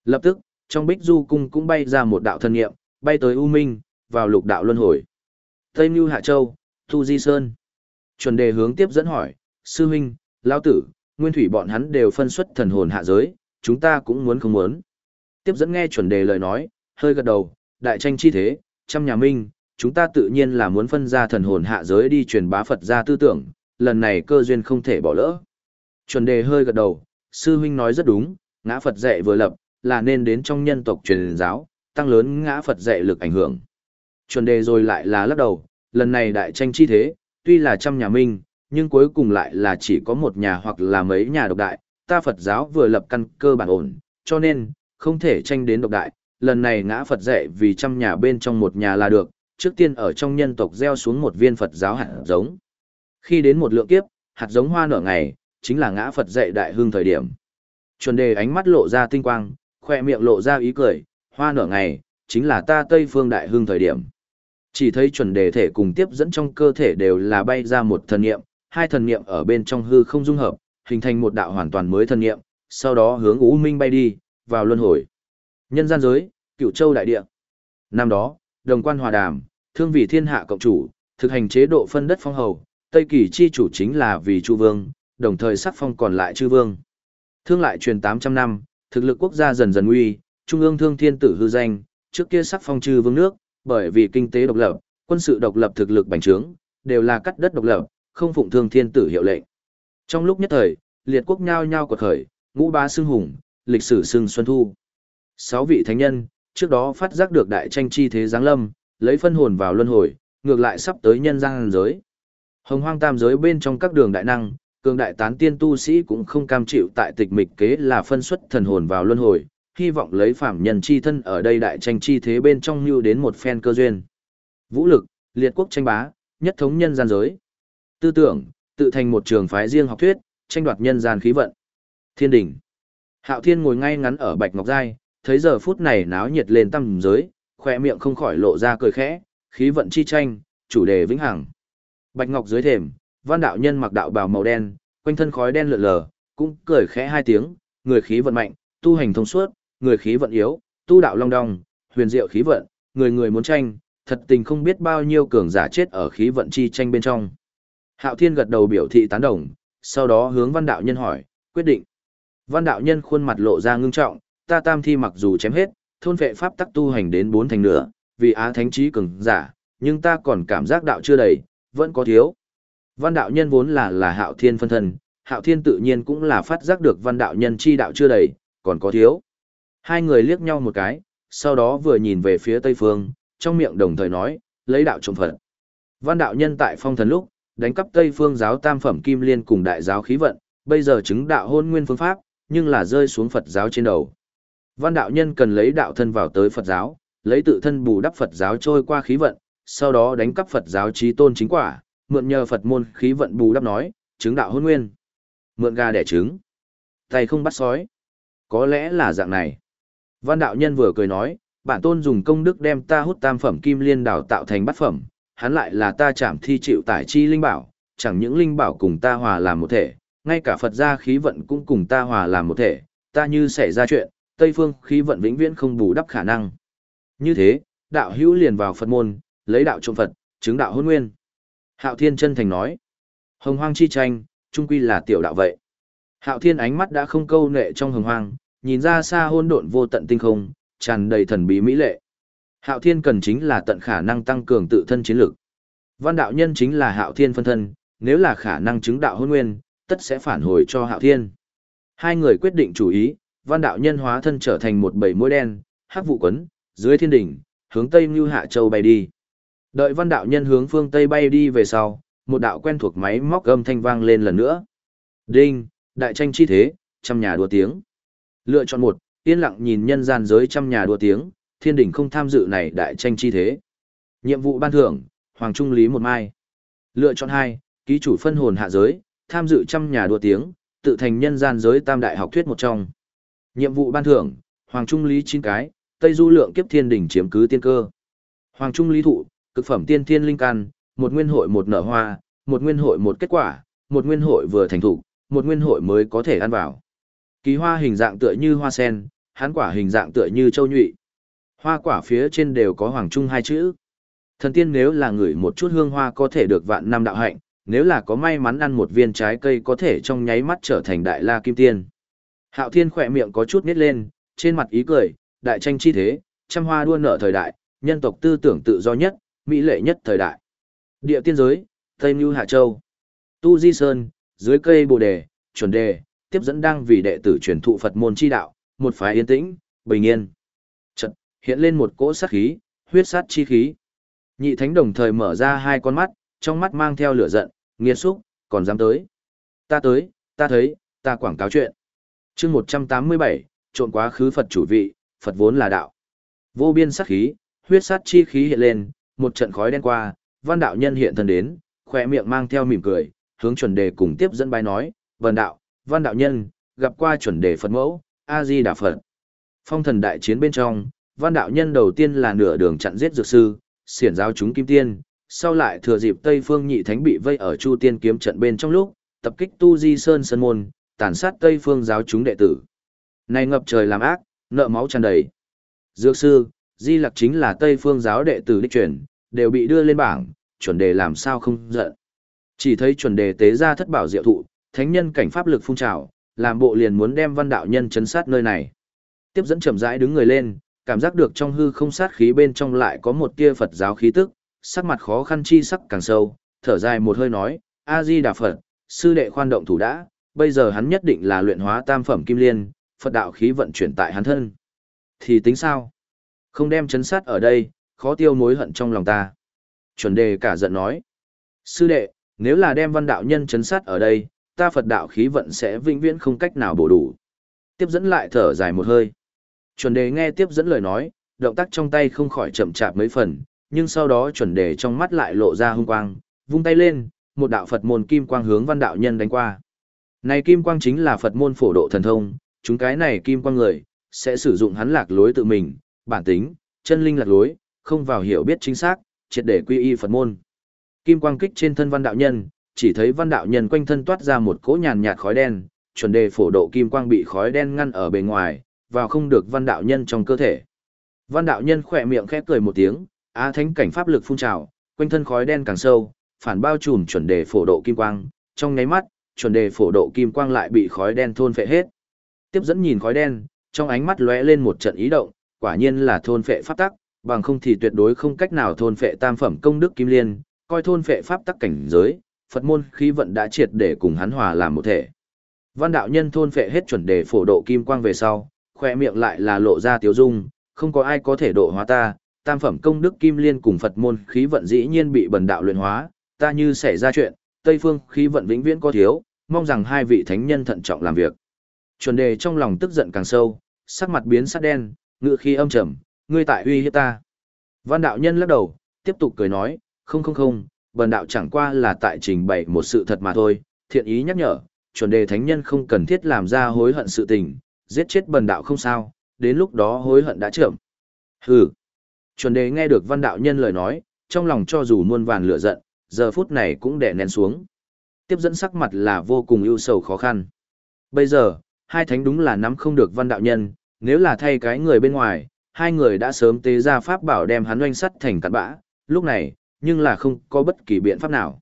Lập tức, trong Bích Du cung cũng bay ra một đạo thân nghiệm, bay tới U Minh, vào lục đạo luân hồi. Tây Mưu Hạ Châu, Thu Di Sơn. Chuẩn đề hướng tiếp dẫn hỏi, sư huynh, lão tử, nguyên thủy bọn hắn đều phân xuất thần hồn hạ giới, chúng ta cũng muốn không muốn. Tiếp dẫn nghe chuẩn đề lời nói, hơi gật đầu, đại tranh chi thế, trăm nhà minh, chúng ta tự nhiên là muốn phân ra thần hồn hạ giới đi truyền bá Phật ra tư tưởng, lần này cơ duyên không thể bỏ lỡ. Chuẩn đề hơi gật đầu, sư huynh nói rất đúng, ngã Phật dạy vừa lập, là nên đến trong nhân tộc truyền giáo, tăng lớn ngã Phật dạy lực ảnh hưởng. Chuẩn đề rồi lại là lắc đầu, lần này đại tranh chi thế, tuy là trăm nhà minh, nhưng cuối cùng lại là chỉ có một nhà hoặc là mấy nhà độc đại, ta Phật giáo vừa lập căn cơ bản ổn, cho nên, không thể tranh đến độc đại, lần này ngã Phật dạy vì trăm nhà bên trong một nhà là được, trước tiên ở trong nhân tộc gieo xuống một viên Phật giáo hạt giống. Khi đến một lượng kiếp, hạt giống hoa nở ngày, chính là ngã Phật dạy đại hương thời điểm. Chuẩn đề ánh mắt lộ ra tinh quang, khoe miệng lộ ra ý cười, hoa nở ngày, chính là ta Tây phương đại hương thời điểm. Chỉ thấy chuẩn đề thể cùng tiếp dẫn trong cơ thể đều là bay ra một thần niệm, hai thần niệm ở bên trong hư không dung hợp, hình thành một đạo hoàn toàn mới thần niệm, sau đó hướng U Minh bay đi, vào luân hồi. Nhân gian giới, Cửu Châu đại địa. Năm đó, đồng quan hòa đàm, thương vị thiên hạ cộng chủ, thực hành chế độ phân đất phong hầu, Tây Kỳ chi chủ chính là vì Chu Vương, đồng thời sắc phong còn lại chư vương. Thương lại truyền 800 năm, thực lực quốc gia dần dần uy, trung ương thương thiên tử hư danh, trước kia sắc phong chư vương nước, bởi vì kinh tế độc lập, quân sự độc lập thực lực bành trướng, đều là cắt đất độc lập, không phụng thương thiên tử hiệu lệnh. Trong lúc nhất thời, liệt quốc nhao nhao quật khởi, ngũ bá xưng hùng, lịch sử xưng xuân thu. Sáu vị thánh nhân, trước đó phát giác được đại tranh chi thế giáng lâm, lấy phân hồn vào luân hồi, ngược lại sắp tới nhân gian giới. Hồng hoang tam giới bên trong các đường đại năng, cường đại tán tiên tu sĩ cũng không cam chịu tại tịch mịch kế là phân xuất thần hồn vào luân hồi, hy vọng lấy phạm nhân chi thân ở đây đại tranh chi thế bên trong như đến một phen cơ duyên. Vũ lực, liệt quốc tranh bá, nhất thống nhân gian giới. Tư tưởng, tự thành một trường phái riêng học thuyết, tranh đoạt nhân gian khí vận. Thiên đỉnh. Hạo Thiên ngồi ngay ngắn ở Bạch Ngọc Giai, thấy giờ phút này náo nhiệt lên tâm giới, khỏe miệng không khỏi lộ ra cười khẽ, khí vận chi tranh, chủ đề vĩnh hằng. Bạch Ngọc dưới thềm, văn đạo nhân mặc đạo bào màu đen, quanh thân khói đen lượn lờ, cũng cười khẽ hai tiếng, người khí vận mạnh, tu hành thông suốt, người khí vận yếu, tu đạo long đong, huyền diệu khí vận, người người muốn tranh, thật tình không biết bao nhiêu cường giả chết ở khí vận chi tranh bên trong. Hạo Thiên gật đầu biểu thị tán đồng, sau đó hướng văn đạo nhân hỏi, quyết định. Văn đạo nhân khuôn mặt lộ ra ngưng trọng, ta tam thi mặc dù chém hết, thôn vệ pháp tắc tu hành đến bốn thành nửa, vì á thánh trí cường giả, nhưng ta còn cảm giác đạo chưa đầy, vẫn có thiếu. Văn đạo nhân vốn là là hạo thiên phân thân, hạo thiên tự nhiên cũng là phát giác được văn đạo nhân chi đạo chưa đầy, còn có thiếu. Hai người liếc nhau một cái, sau đó vừa nhìn về phía tây phương, trong miệng đồng thời nói, lấy đạo trộm phật. Văn đạo nhân tại phong thần lúc, đánh cắp tây phương giáo tam phẩm kim liên cùng đại giáo khí vận, bây giờ chứng đạo hôn nguyên phương pháp, nhưng là rơi xuống Phật giáo trên đầu. Văn đạo nhân cần lấy đạo thân vào tới Phật giáo, lấy tự thân bù đắp Phật giáo trôi qua khí vận, sau đó đánh cắp Phật giáo trí tôn chính quả, mượn nhờ Phật môn khí vận bù đắp nói, chứng đạo hôn nguyên. Mượn gà đẻ trứng. Tay không bắt sói. Có lẽ là dạng này. Văn đạo nhân vừa cười nói, bản tôn dùng công đức đem ta hút tam phẩm kim liên đào tạo thành bát phẩm, hắn lại là ta chạm thi chịu tải chi linh bảo, chẳng những linh bảo cùng ta hòa làm một thể, ngay cả Phật gia khí vận cũng cùng ta hòa làm một thể, ta như xảy ra chuyện, Tây phương khí vận vĩnh viễn không bù đắp khả năng. Như thế, đạo hữu liền vào Phật môn, lấy đạo trộm Phật, chứng đạo hôn nguyên. Hạo Thiên chân thành nói, hồng hoang chi tranh, trung quy là tiểu đạo vậy. Hạo Thiên ánh mắt đã không câu nệ trong hồng hoang, nhìn ra xa hôn độn vô tận tinh không, tràn đầy thần bí mỹ lệ. Hạo Thiên cần chính là tận khả năng tăng cường tự thân chiến lực. Văn đạo nhân chính là Hạo Thiên phân thân, nếu là khả năng chứng đạo hôn nguyên, tất sẽ phản hồi cho Hạo Thiên. Hai người quyết định chủ ý, văn đạo nhân hóa thân trở thành một bầy mũi đen, hắc vụ quấn, dưới thiên đỉnh, hướng Tây Như Hạ Châu bay đi. Đợi văn đạo nhân hướng phương Tây bay đi về sau, một đạo quen thuộc máy móc âm thanh vang lên lần nữa. Đinh, đại tranh chi thế, trăm nhà đua tiếng. Lựa chọn một, yên lặng nhìn nhân gian giới trăm nhà đua tiếng, thiên đỉnh không tham dự này đại tranh chi thế. Nhiệm vụ ban thưởng, Hoàng Trung Lý một mai. Lựa chọn hai, ký chủ phân hồn hạ giới, tham dự trăm nhà đua tiếng, tự thành nhân gian giới tam đại học thuyết một trong. Nhiệm vụ ban thưởng, Hoàng Trung Lý chín cái, Tây Du lượng kiếp thiên đỉnh chiếm cứ tiên cơ. Hoàng Trung Lý thụ, cực phẩm tiên thiên linh căn, một nguyên hội một nở hoa, một nguyên hội một kết quả, một nguyên hội vừa thành thủ, một nguyên hội mới có thể ăn vào. Kỳ hoa hình dạng tựa như hoa sen, hán quả hình dạng tựa như châu nhụy. Hoa quả phía trên đều có hoàng trung hai chữ. Thần tiên nếu là người một chút hương hoa có thể được vạn năm đạo hạnh, nếu là có may mắn ăn một viên trái cây có thể trong nháy mắt trở thành đại la kim tiên. Hạo Thiên khỏe miệng có chút nít lên, trên mặt ý cười, đại tranh chi thế, trăm hoa đua nở thời đại, nhân tộc tư tưởng tự do nhất, mỹ lệ nhất thời đại. Địa tiên giới, Tây Nhu Hạ Châu. Tu Di Sơn, dưới cây bồ đề, chuẩn đề, tiếp dẫn đang vì đệ tử truyền thụ Phật môn chi đạo, một phái yên tĩnh, bình yên. Chợt, hiện lên một cỗ sát khí, huyết sát chi khí. Nhị thánh đồng thời mở ra hai con mắt, trong mắt mang theo lửa giận, nghiệt xúc, còn dám tới. Ta tới, ta thấy, ta quảng cáo chuyện. chương 187, trộn quá khứ Phật chủ vị, Phật vốn là đạo. Vô biên sát khí, huyết sát chi khí hiện lên, một trận khói đen qua, văn đạo nhân hiện thân đến, khỏe miệng mang theo mỉm cười, hướng chuẩn đề cùng tiếp dẫn bài nói, vần đạo, văn đạo nhân, gặp qua chuẩn đề Phật mẫu, A-di Đà Phật. Phong thần đại chiến bên trong, văn đạo nhân đầu tiên là nửa đường chặn giết dược sư, xiển giáo chúng kim tiên, sau lại thừa dịp Tây Phương Nhị Thánh bị vây ở Chu Tiên kiếm trận bên trong lúc, tập kích Tu Di Sơn Sơn Môn, tàn sát Tây Phương giáo chúng đệ tử. Này ngập trời làm ác, nợ máu tràn đầy. Dược sư, Di Lặc chính là Tây Phương giáo đệ tử đích truyền, đều bị đưa lên bảng, chuẩn đề làm sao không giận. Chỉ thấy chuẩn đề tế ra thất bảo diệu thụ, thánh nhân cảnh pháp lực phun trào, làm bộ liền muốn đem văn đạo nhân chấn sát nơi này. Tiếp dẫn chậm rãi đứng người lên, cảm giác được trong hư không sát khí bên trong lại có một tia Phật giáo khí tức, sắc mặt khó khăn chi sắc càng sâu, thở dài một hơi nói, A-di Đà Phật, sư đệ khoan động thủ đã, bây giờ hắn nhất định là luyện hóa tam phẩm kim liên, Phật đạo khí vận chuyển tại hắn thân. Thì tính sao? Không đem chấn sát ở đây, khó tiêu mối hận trong lòng ta. Chuẩn đề cả giận nói. Sư đệ, nếu là đem văn đạo nhân chấn sát ở đây, ta Phật đạo khí vận sẽ vĩnh viễn không cách nào bổ đủ. Tiếp dẫn lại thở dài một hơi. Chuẩn đề nghe tiếp dẫn lời nói, động tác trong tay không khỏi chậm chạp mấy phần, nhưng sau đó chuẩn đề trong mắt lại lộ ra hung quang, vung tay lên, một đạo Phật môn kim quang hướng văn đạo nhân đánh qua. Này kim quang chính là Phật môn phổ độ thần thông, chúng cái này kim quang người, sẽ sử dụng hắn lạc lối tự mình, bản tính, chân linh lạc lối, không vào hiểu biết chính xác, triệt để quy y Phật môn. Kim quang kích trên thân văn đạo nhân, chỉ thấy văn đạo nhân quanh thân toát ra một cỗ nhàn nhạt khói đen, chuẩn đề phổ độ kim quang bị khói đen ngăn ở bề ngoài, vào không được văn đạo nhân trong cơ thể. Văn đạo nhân khỏe miệng khẽ cười một tiếng, á thánh cảnh pháp lực phun trào, quanh thân khói đen càng sâu, phản bao trùm chuẩn đề phổ độ kim quang, trong nháy mắt, chuẩn đề phổ độ kim quang lại bị khói đen thôn phệ hết. Tiếp dẫn nhìn khói đen, trong ánh mắt lóe lên một trận ý động, quả nhiên là thôn phệ pháp tắc, bằng không thì tuyệt đối không cách nào thôn phệ tam phẩm công đức kim liên, coi thôn phệ pháp tắc cảnh giới, Phật môn khí vận đã triệt để cùng hắn hòa làm một thể. Văn đạo nhân thôn phệ hết chuẩn đề phổ độ kim quang về sau, khoe miệng lại là lộ ra tiếu dung, không có ai có thể độ hóa ta, tam phẩm công đức kim liên cùng Phật môn khí vận dĩ nhiên bị bần đạo luyện hóa, ta như xảy ra chuyện, Tây phương khí vận vĩnh viễn có thiếu, mong rằng hai vị thánh nhân thận trọng làm việc. Chuẩn đề trong lòng tức giận càng sâu, sắc mặt biến sắc đen, ngựa khi âm trầm, ngươi tại uy hiếp ta. Văn đạo nhân lắc đầu, tiếp tục cười nói, không không không, bần đạo chẳng qua là tại trình bày một sự thật mà thôi, thiện ý nhắc nhở, chuẩn đề thánh nhân không cần thiết làm ra hối hận sự tình, giết chết bần đạo không sao, đến lúc đó hối hận đã chậm. Hừ. Chuẩn đề nghe được văn đạo nhân lời nói, trong lòng cho dù muôn vàn lửa giận, giờ phút này cũng đè nén xuống. Tiếp dẫn sắc mặt là vô cùng ưu sầu khó khăn. Bây giờ, hai thánh đúng là nắm không được văn đạo nhân, nếu là thay cái người bên ngoài, hai người đã sớm tế ra pháp bảo đem hắn oanh sắt thành cặn bã, lúc này, nhưng là không có bất kỳ biện pháp nào.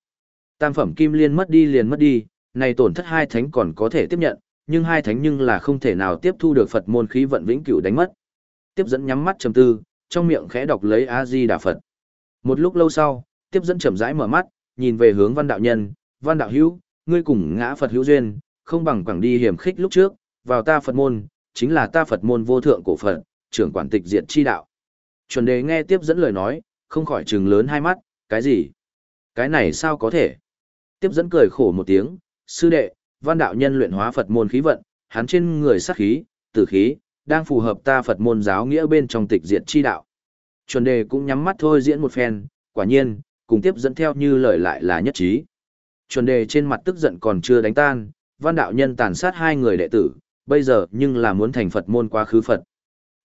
Tam phẩm kim liên mất đi liền mất đi, này tổn thất hai thánh còn có thể tiếp nhận, nhưng hai thánh nhưng là không thể nào tiếp thu được Phật môn khí vận vĩnh cửu đánh mất. Tiếp dẫn nhắm mắt trầm tư, trong miệng khẽ đọc lấy A Di Đà Phật. Một lúc lâu sau, tiếp dẫn chậm rãi mở mắt, nhìn về hướng Văn đạo nhân, "Văn đạo hữu, ngươi cùng ngã Phật hữu duyên, không bằng quảng đi hiểm khích lúc trước, vào ta Phật môn, chính là ta Phật môn vô thượng cổ Phật, trưởng quản tịch diệt chi đạo." Chuẩn Đề nghe tiếp dẫn lời nói, không khỏi trừng lớn hai mắt, "Cái gì? Cái này sao có thể?" Tiếp dẫn cười khổ một tiếng, "Sư đệ, văn đạo nhân luyện hóa Phật môn khí vận, hắn trên người sát khí, tử khí, đang phù hợp ta Phật môn giáo nghĩa bên trong tịch diệt chi đạo. Chuẩn đề cũng nhắm mắt thôi diễn một phen, quả nhiên, cùng tiếp dẫn theo như lời lại là nhất trí. Chuẩn đề trên mặt tức giận còn chưa đánh tan, văn đạo nhân tàn sát hai người đệ tử, bây giờ nhưng là muốn thành Phật môn quá khứ Phật.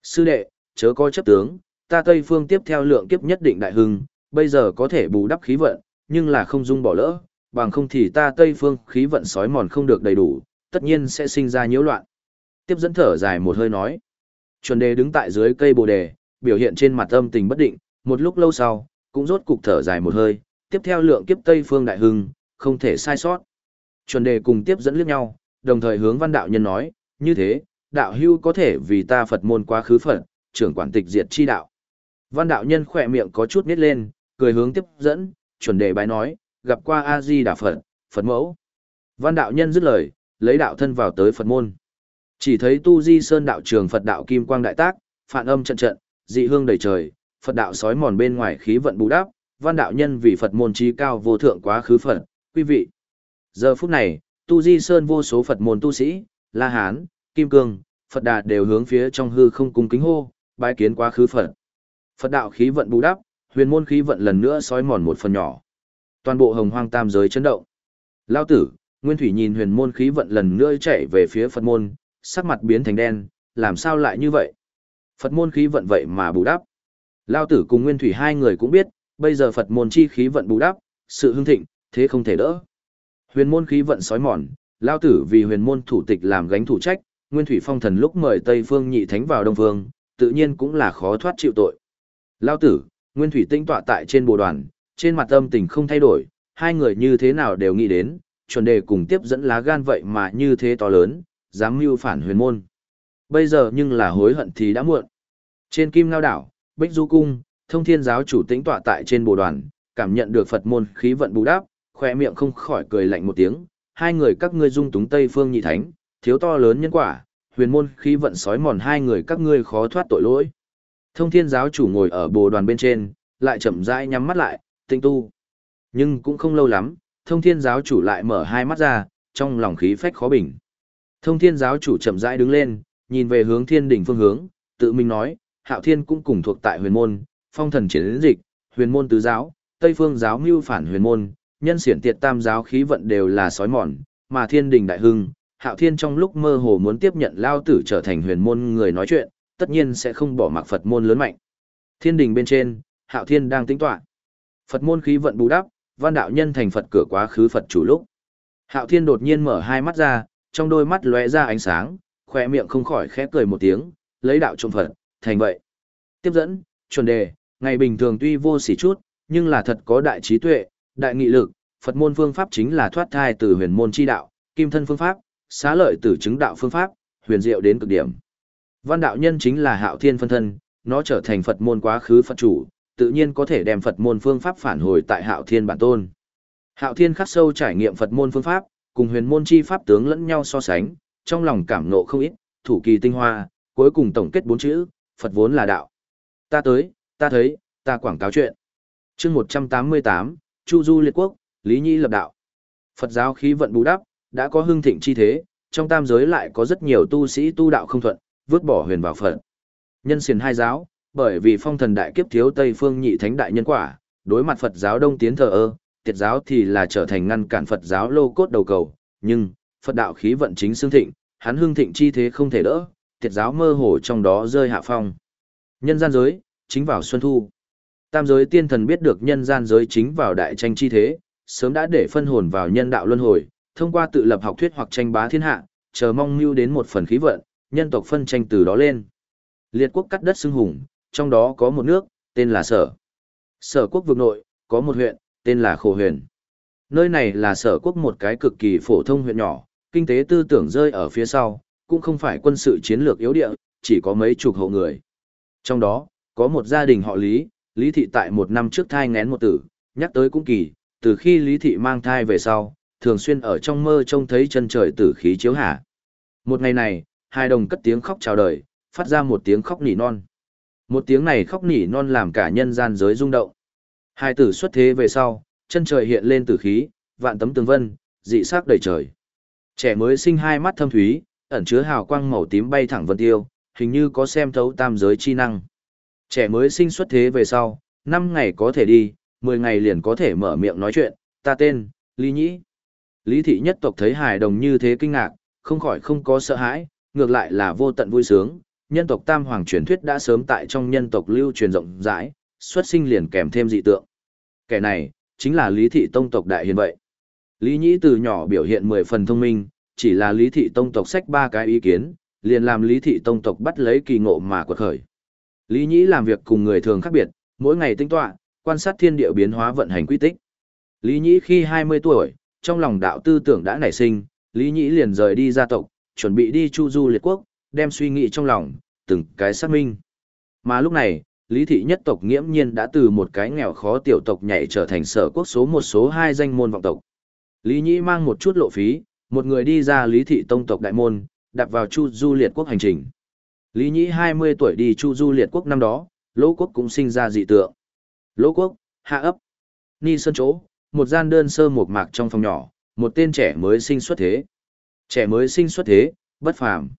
Sư đệ, chớ coi chấp tướng, ta Tây Phương tiếp theo lượng kiếp nhất định đại hưng, bây giờ có thể bù đắp khí vận, nhưng là không dung bỏ lỡ, bằng không thì ta Tây Phương khí vận sói mòn không được đầy đủ, tất nhiên sẽ sinh ra nhiễu loạn. Tiếp dẫn thở dài một hơi nói. Chuẩn đề đứng tại dưới cây bồ đề, biểu hiện trên mặt âm tình bất định, một lúc lâu sau, cũng rốt cục thở dài một hơi, tiếp theo lượng kiếp Tây Phương đại hưng, không thể sai sót. Chuẩn đề cùng tiếp dẫn liếc nhau, đồng thời hướng văn đạo nhân nói, như thế, đạo hưu có thể vì ta Phật môn quá khứ Phật, trưởng quản tịch diệt chi đạo. Văn đạo nhân khỏe miệng có chút nít lên, cười hướng tiếp dẫn, chuẩn đề bái nói, gặp qua A-di Đà Phật, Phật mẫu. Văn đạo nhân dứt lời, lấy đạo thân vào tới Phật môn. Chỉ thấy tu di sơn đạo trường Phật đạo kim quang đại tác, phản âm trận trận, dị hương đầy trời, Phật đạo sói mòn bên ngoài khí vận bù đắp, văn đạo nhân vì Phật môn trí cao vô thượng quá khứ Phật, quý vị. Giờ phút này, tu di sơn vô số Phật môn tu sĩ, La Hán, Kim Cương, Phật Đà đều hướng phía trong hư không cung kính hô, bái kiến quá khứ Phật. Phật đạo khí vận bù đắp, huyền môn khí vận lần nữa sói mòn một phần nhỏ. Toàn bộ hồng hoang tam giới chấn động. Lao tử, Nguyên Thủy nhìn huyền môn khí vận lần nữa chạy về phía Phật môn, sắc mặt biến thành đen, làm sao lại như vậy? Phật môn khí vận vậy mà bù đắp. Lao tử cùng Nguyên Thủy hai người cũng biết, bây giờ Phật môn chi khí vận bù đắp, sự hưng thịnh, thế không thể đỡ. Huyền môn khí vận sói mòn, Lao tử vì huyền môn thủ tịch làm gánh thủ trách, Nguyên Thủy phong thần lúc mời Tây Phương nhị thánh vào Đông Phương, tự nhiên cũng là khó thoát chịu tội. Lao tử, Nguyên Thủy tinh tọa tại trên bồ đoàn, trên mặt âm tình không thay đổi, hai người như thế nào đều nghĩ đến, chuẩn đề cùng tiếp dẫn lá gan vậy mà như thế to lớn, dám mưu phản huyền môn. Bây giờ nhưng là hối hận thì đã muộn. Trên kim ngao đảo, Bích Du Cung, thông thiên giáo chủ tĩnh tọa tại trên bồ đoàn, cảm nhận được Phật môn khí vận bù đắp, khỏe miệng không khỏi cười lạnh một tiếng, hai người các ngươi dung túng Tây Phương Nhị Thánh, thiếu to lớn nhân quả, huyền môn khí vận sói mòn hai người các ngươi khó thoát tội lỗi. Thông thiên giáo chủ ngồi ở bồ đoàn bên trên, lại chậm rãi nhắm mắt lại, tinh tu. Nhưng cũng không lâu lắm, thông thiên giáo chủ lại mở hai mắt ra, trong lòng khí phách khó bình. Thông thiên giáo chủ chậm rãi đứng lên, nhìn về hướng thiên đỉnh phương hướng, tự mình nói, hạo thiên cũng cùng thuộc tại huyền môn, phong thần chiến dịch, huyền môn tứ giáo, tây phương giáo mưu phản huyền môn, nhân xiển tiệt tam giáo khí vận đều là sói mòn, mà thiên đình đại hưng, hạo thiên trong lúc mơ hồ muốn tiếp nhận lao tử trở thành huyền môn người nói chuyện, tất nhiên sẽ không bỏ mặc Phật môn lớn mạnh. Thiên đình bên trên, hạo thiên đang tính toán. Phật môn khí vận bù đắp, văn đạo nhân thành Phật cửa quá khứ Phật chủ lúc. Hạo thiên đột nhiên mở hai mắt ra, trong đôi mắt lóe ra ánh sáng, khỏe miệng không khỏi khẽ cười một tiếng, lấy đạo trộm Phật, thành vậy. Tiếp dẫn, chuẩn đề, ngày bình thường tuy vô sỉ chút, nhưng là thật có đại trí tuệ, đại nghị lực, Phật môn phương pháp chính là thoát thai từ huyền môn chi đạo, kim thân phương pháp, xá lợi từ chứng đạo phương pháp, huyền diệu đến cực điểm. Văn đạo nhân chính là hạo thiên phân thân, nó trở thành Phật môn quá khứ Phật chủ, tự nhiên có thể đem Phật môn phương pháp phản hồi tại hạo thiên bản tôn. Hạo thiên khắc sâu trải nghiệm Phật môn phương pháp, cùng huyền môn chi pháp tướng lẫn nhau so sánh, trong lòng cảm nộ không ít, thủ kỳ tinh hoa, cuối cùng tổng kết bốn chữ, Phật vốn là đạo. Ta tới, ta thấy, ta quảng cáo chuyện. chương 188, Chu Du Liệt Quốc, Lý Nhi lập đạo. Phật giáo khí vận bù đắp, đã có hưng thịnh chi thế, trong tam giới lại có rất nhiều tu sĩ tu đạo không thuận, vứt bỏ huyền vào Phật. Nhân xiển hai giáo, bởi vì phong thần đại kiếp thiếu Tây phương nhị thánh đại nhân quả, đối mặt Phật giáo đông tiến thờ ơ, tiệt giáo thì là trở thành ngăn cản Phật giáo lô cốt đầu cầu, nhưng, Phật đạo khí vận chính xương thịnh, hắn hưng thịnh chi thế không thể đỡ, tiệt giáo mơ hồ trong đó rơi hạ phong. Nhân gian giới, chính vào xuân thu. Tam giới tiên thần biết được nhân gian giới chính vào đại tranh chi thế, sớm đã để phân hồn vào nhân đạo luân hồi, thông qua tự lập học thuyết hoặc tranh bá thiên hạ, chờ mong mưu đến một phần khí vận, nhân tộc phân tranh từ đó lên. Liệt quốc cắt đất xưng hùng, trong đó có một nước, tên là Sở. Sở quốc vực nội, có một huyện, tên là Khổ Huyền. Nơi này là sở quốc một cái cực kỳ phổ thông huyện nhỏ, kinh tế tư tưởng rơi ở phía sau, cũng không phải quân sự chiến lược yếu địa, chỉ có mấy chục hộ người. Trong đó, có một gia đình họ Lý, Lý Thị tại một năm trước thai ngén một tử, nhắc tới cũng kỳ, từ khi Lý Thị mang thai về sau, thường xuyên ở trong mơ trông thấy chân trời tử khí chiếu hạ. Một ngày này, hai đồng cất tiếng khóc chào đời, phát ra một tiếng khóc nỉ non. Một tiếng này khóc nỉ non làm cả nhân gian giới rung động. Hai tử xuất thế về sau, chân trời hiện lên tử khí, vạn tấm tường vân, dị sắc đầy trời. Trẻ mới sinh hai mắt thâm thúy, ẩn chứa hào quang màu tím bay thẳng vân tiêu, hình như có xem thấu tam giới chi năng. Trẻ mới sinh xuất thế về sau, năm ngày có thể đi, mười ngày liền có thể mở miệng nói chuyện, ta tên, Lý Nhĩ. Lý thị nhất tộc thấy hài đồng như thế kinh ngạc, không khỏi không có sợ hãi, ngược lại là vô tận vui sướng. Nhân tộc Tam Hoàng truyền thuyết đã sớm tại trong nhân tộc lưu truyền rộng rãi, xuất sinh liền kèm thêm dị tượng. Kẻ này, chính là Lý thị tông tộc đại hiền vậy. Lý Nhĩ từ nhỏ biểu hiện mười phần thông minh, chỉ là Lý thị tông tộc sách ba cái ý kiến, liền làm Lý thị tông tộc bắt lấy kỳ ngộ mà quật khởi. Lý Nhĩ làm việc cùng người thường khác biệt, mỗi ngày tinh tọa, quan sát thiên địa biến hóa vận hành quy tích. Lý Nhĩ khi 20 tuổi, trong lòng đạo tư tưởng đã nảy sinh, Lý Nhĩ liền rời đi gia tộc, chuẩn bị đi chu du liệt quốc, đem suy nghĩ trong lòng, từng cái xác minh. Mà lúc này, Lý thị nhất tộc nghiễm nhiên đã từ một cái nghèo khó tiểu tộc nhảy trở thành sở quốc số một số hai danh môn vọng tộc. Lý Nhĩ mang một chút lộ phí, một người đi ra Lý thị tông tộc đại môn, đặt vào chu du liệt quốc hành trình. Lý Nhĩ 20 tuổi đi chu du liệt quốc năm đó, Lỗ quốc cũng sinh ra dị tượng. Lỗ quốc, hạ ấp, ni sơn chỗ, một gian đơn sơ một mạc trong phòng nhỏ, một tên trẻ mới sinh xuất thế. Trẻ mới sinh xuất thế, bất phàm.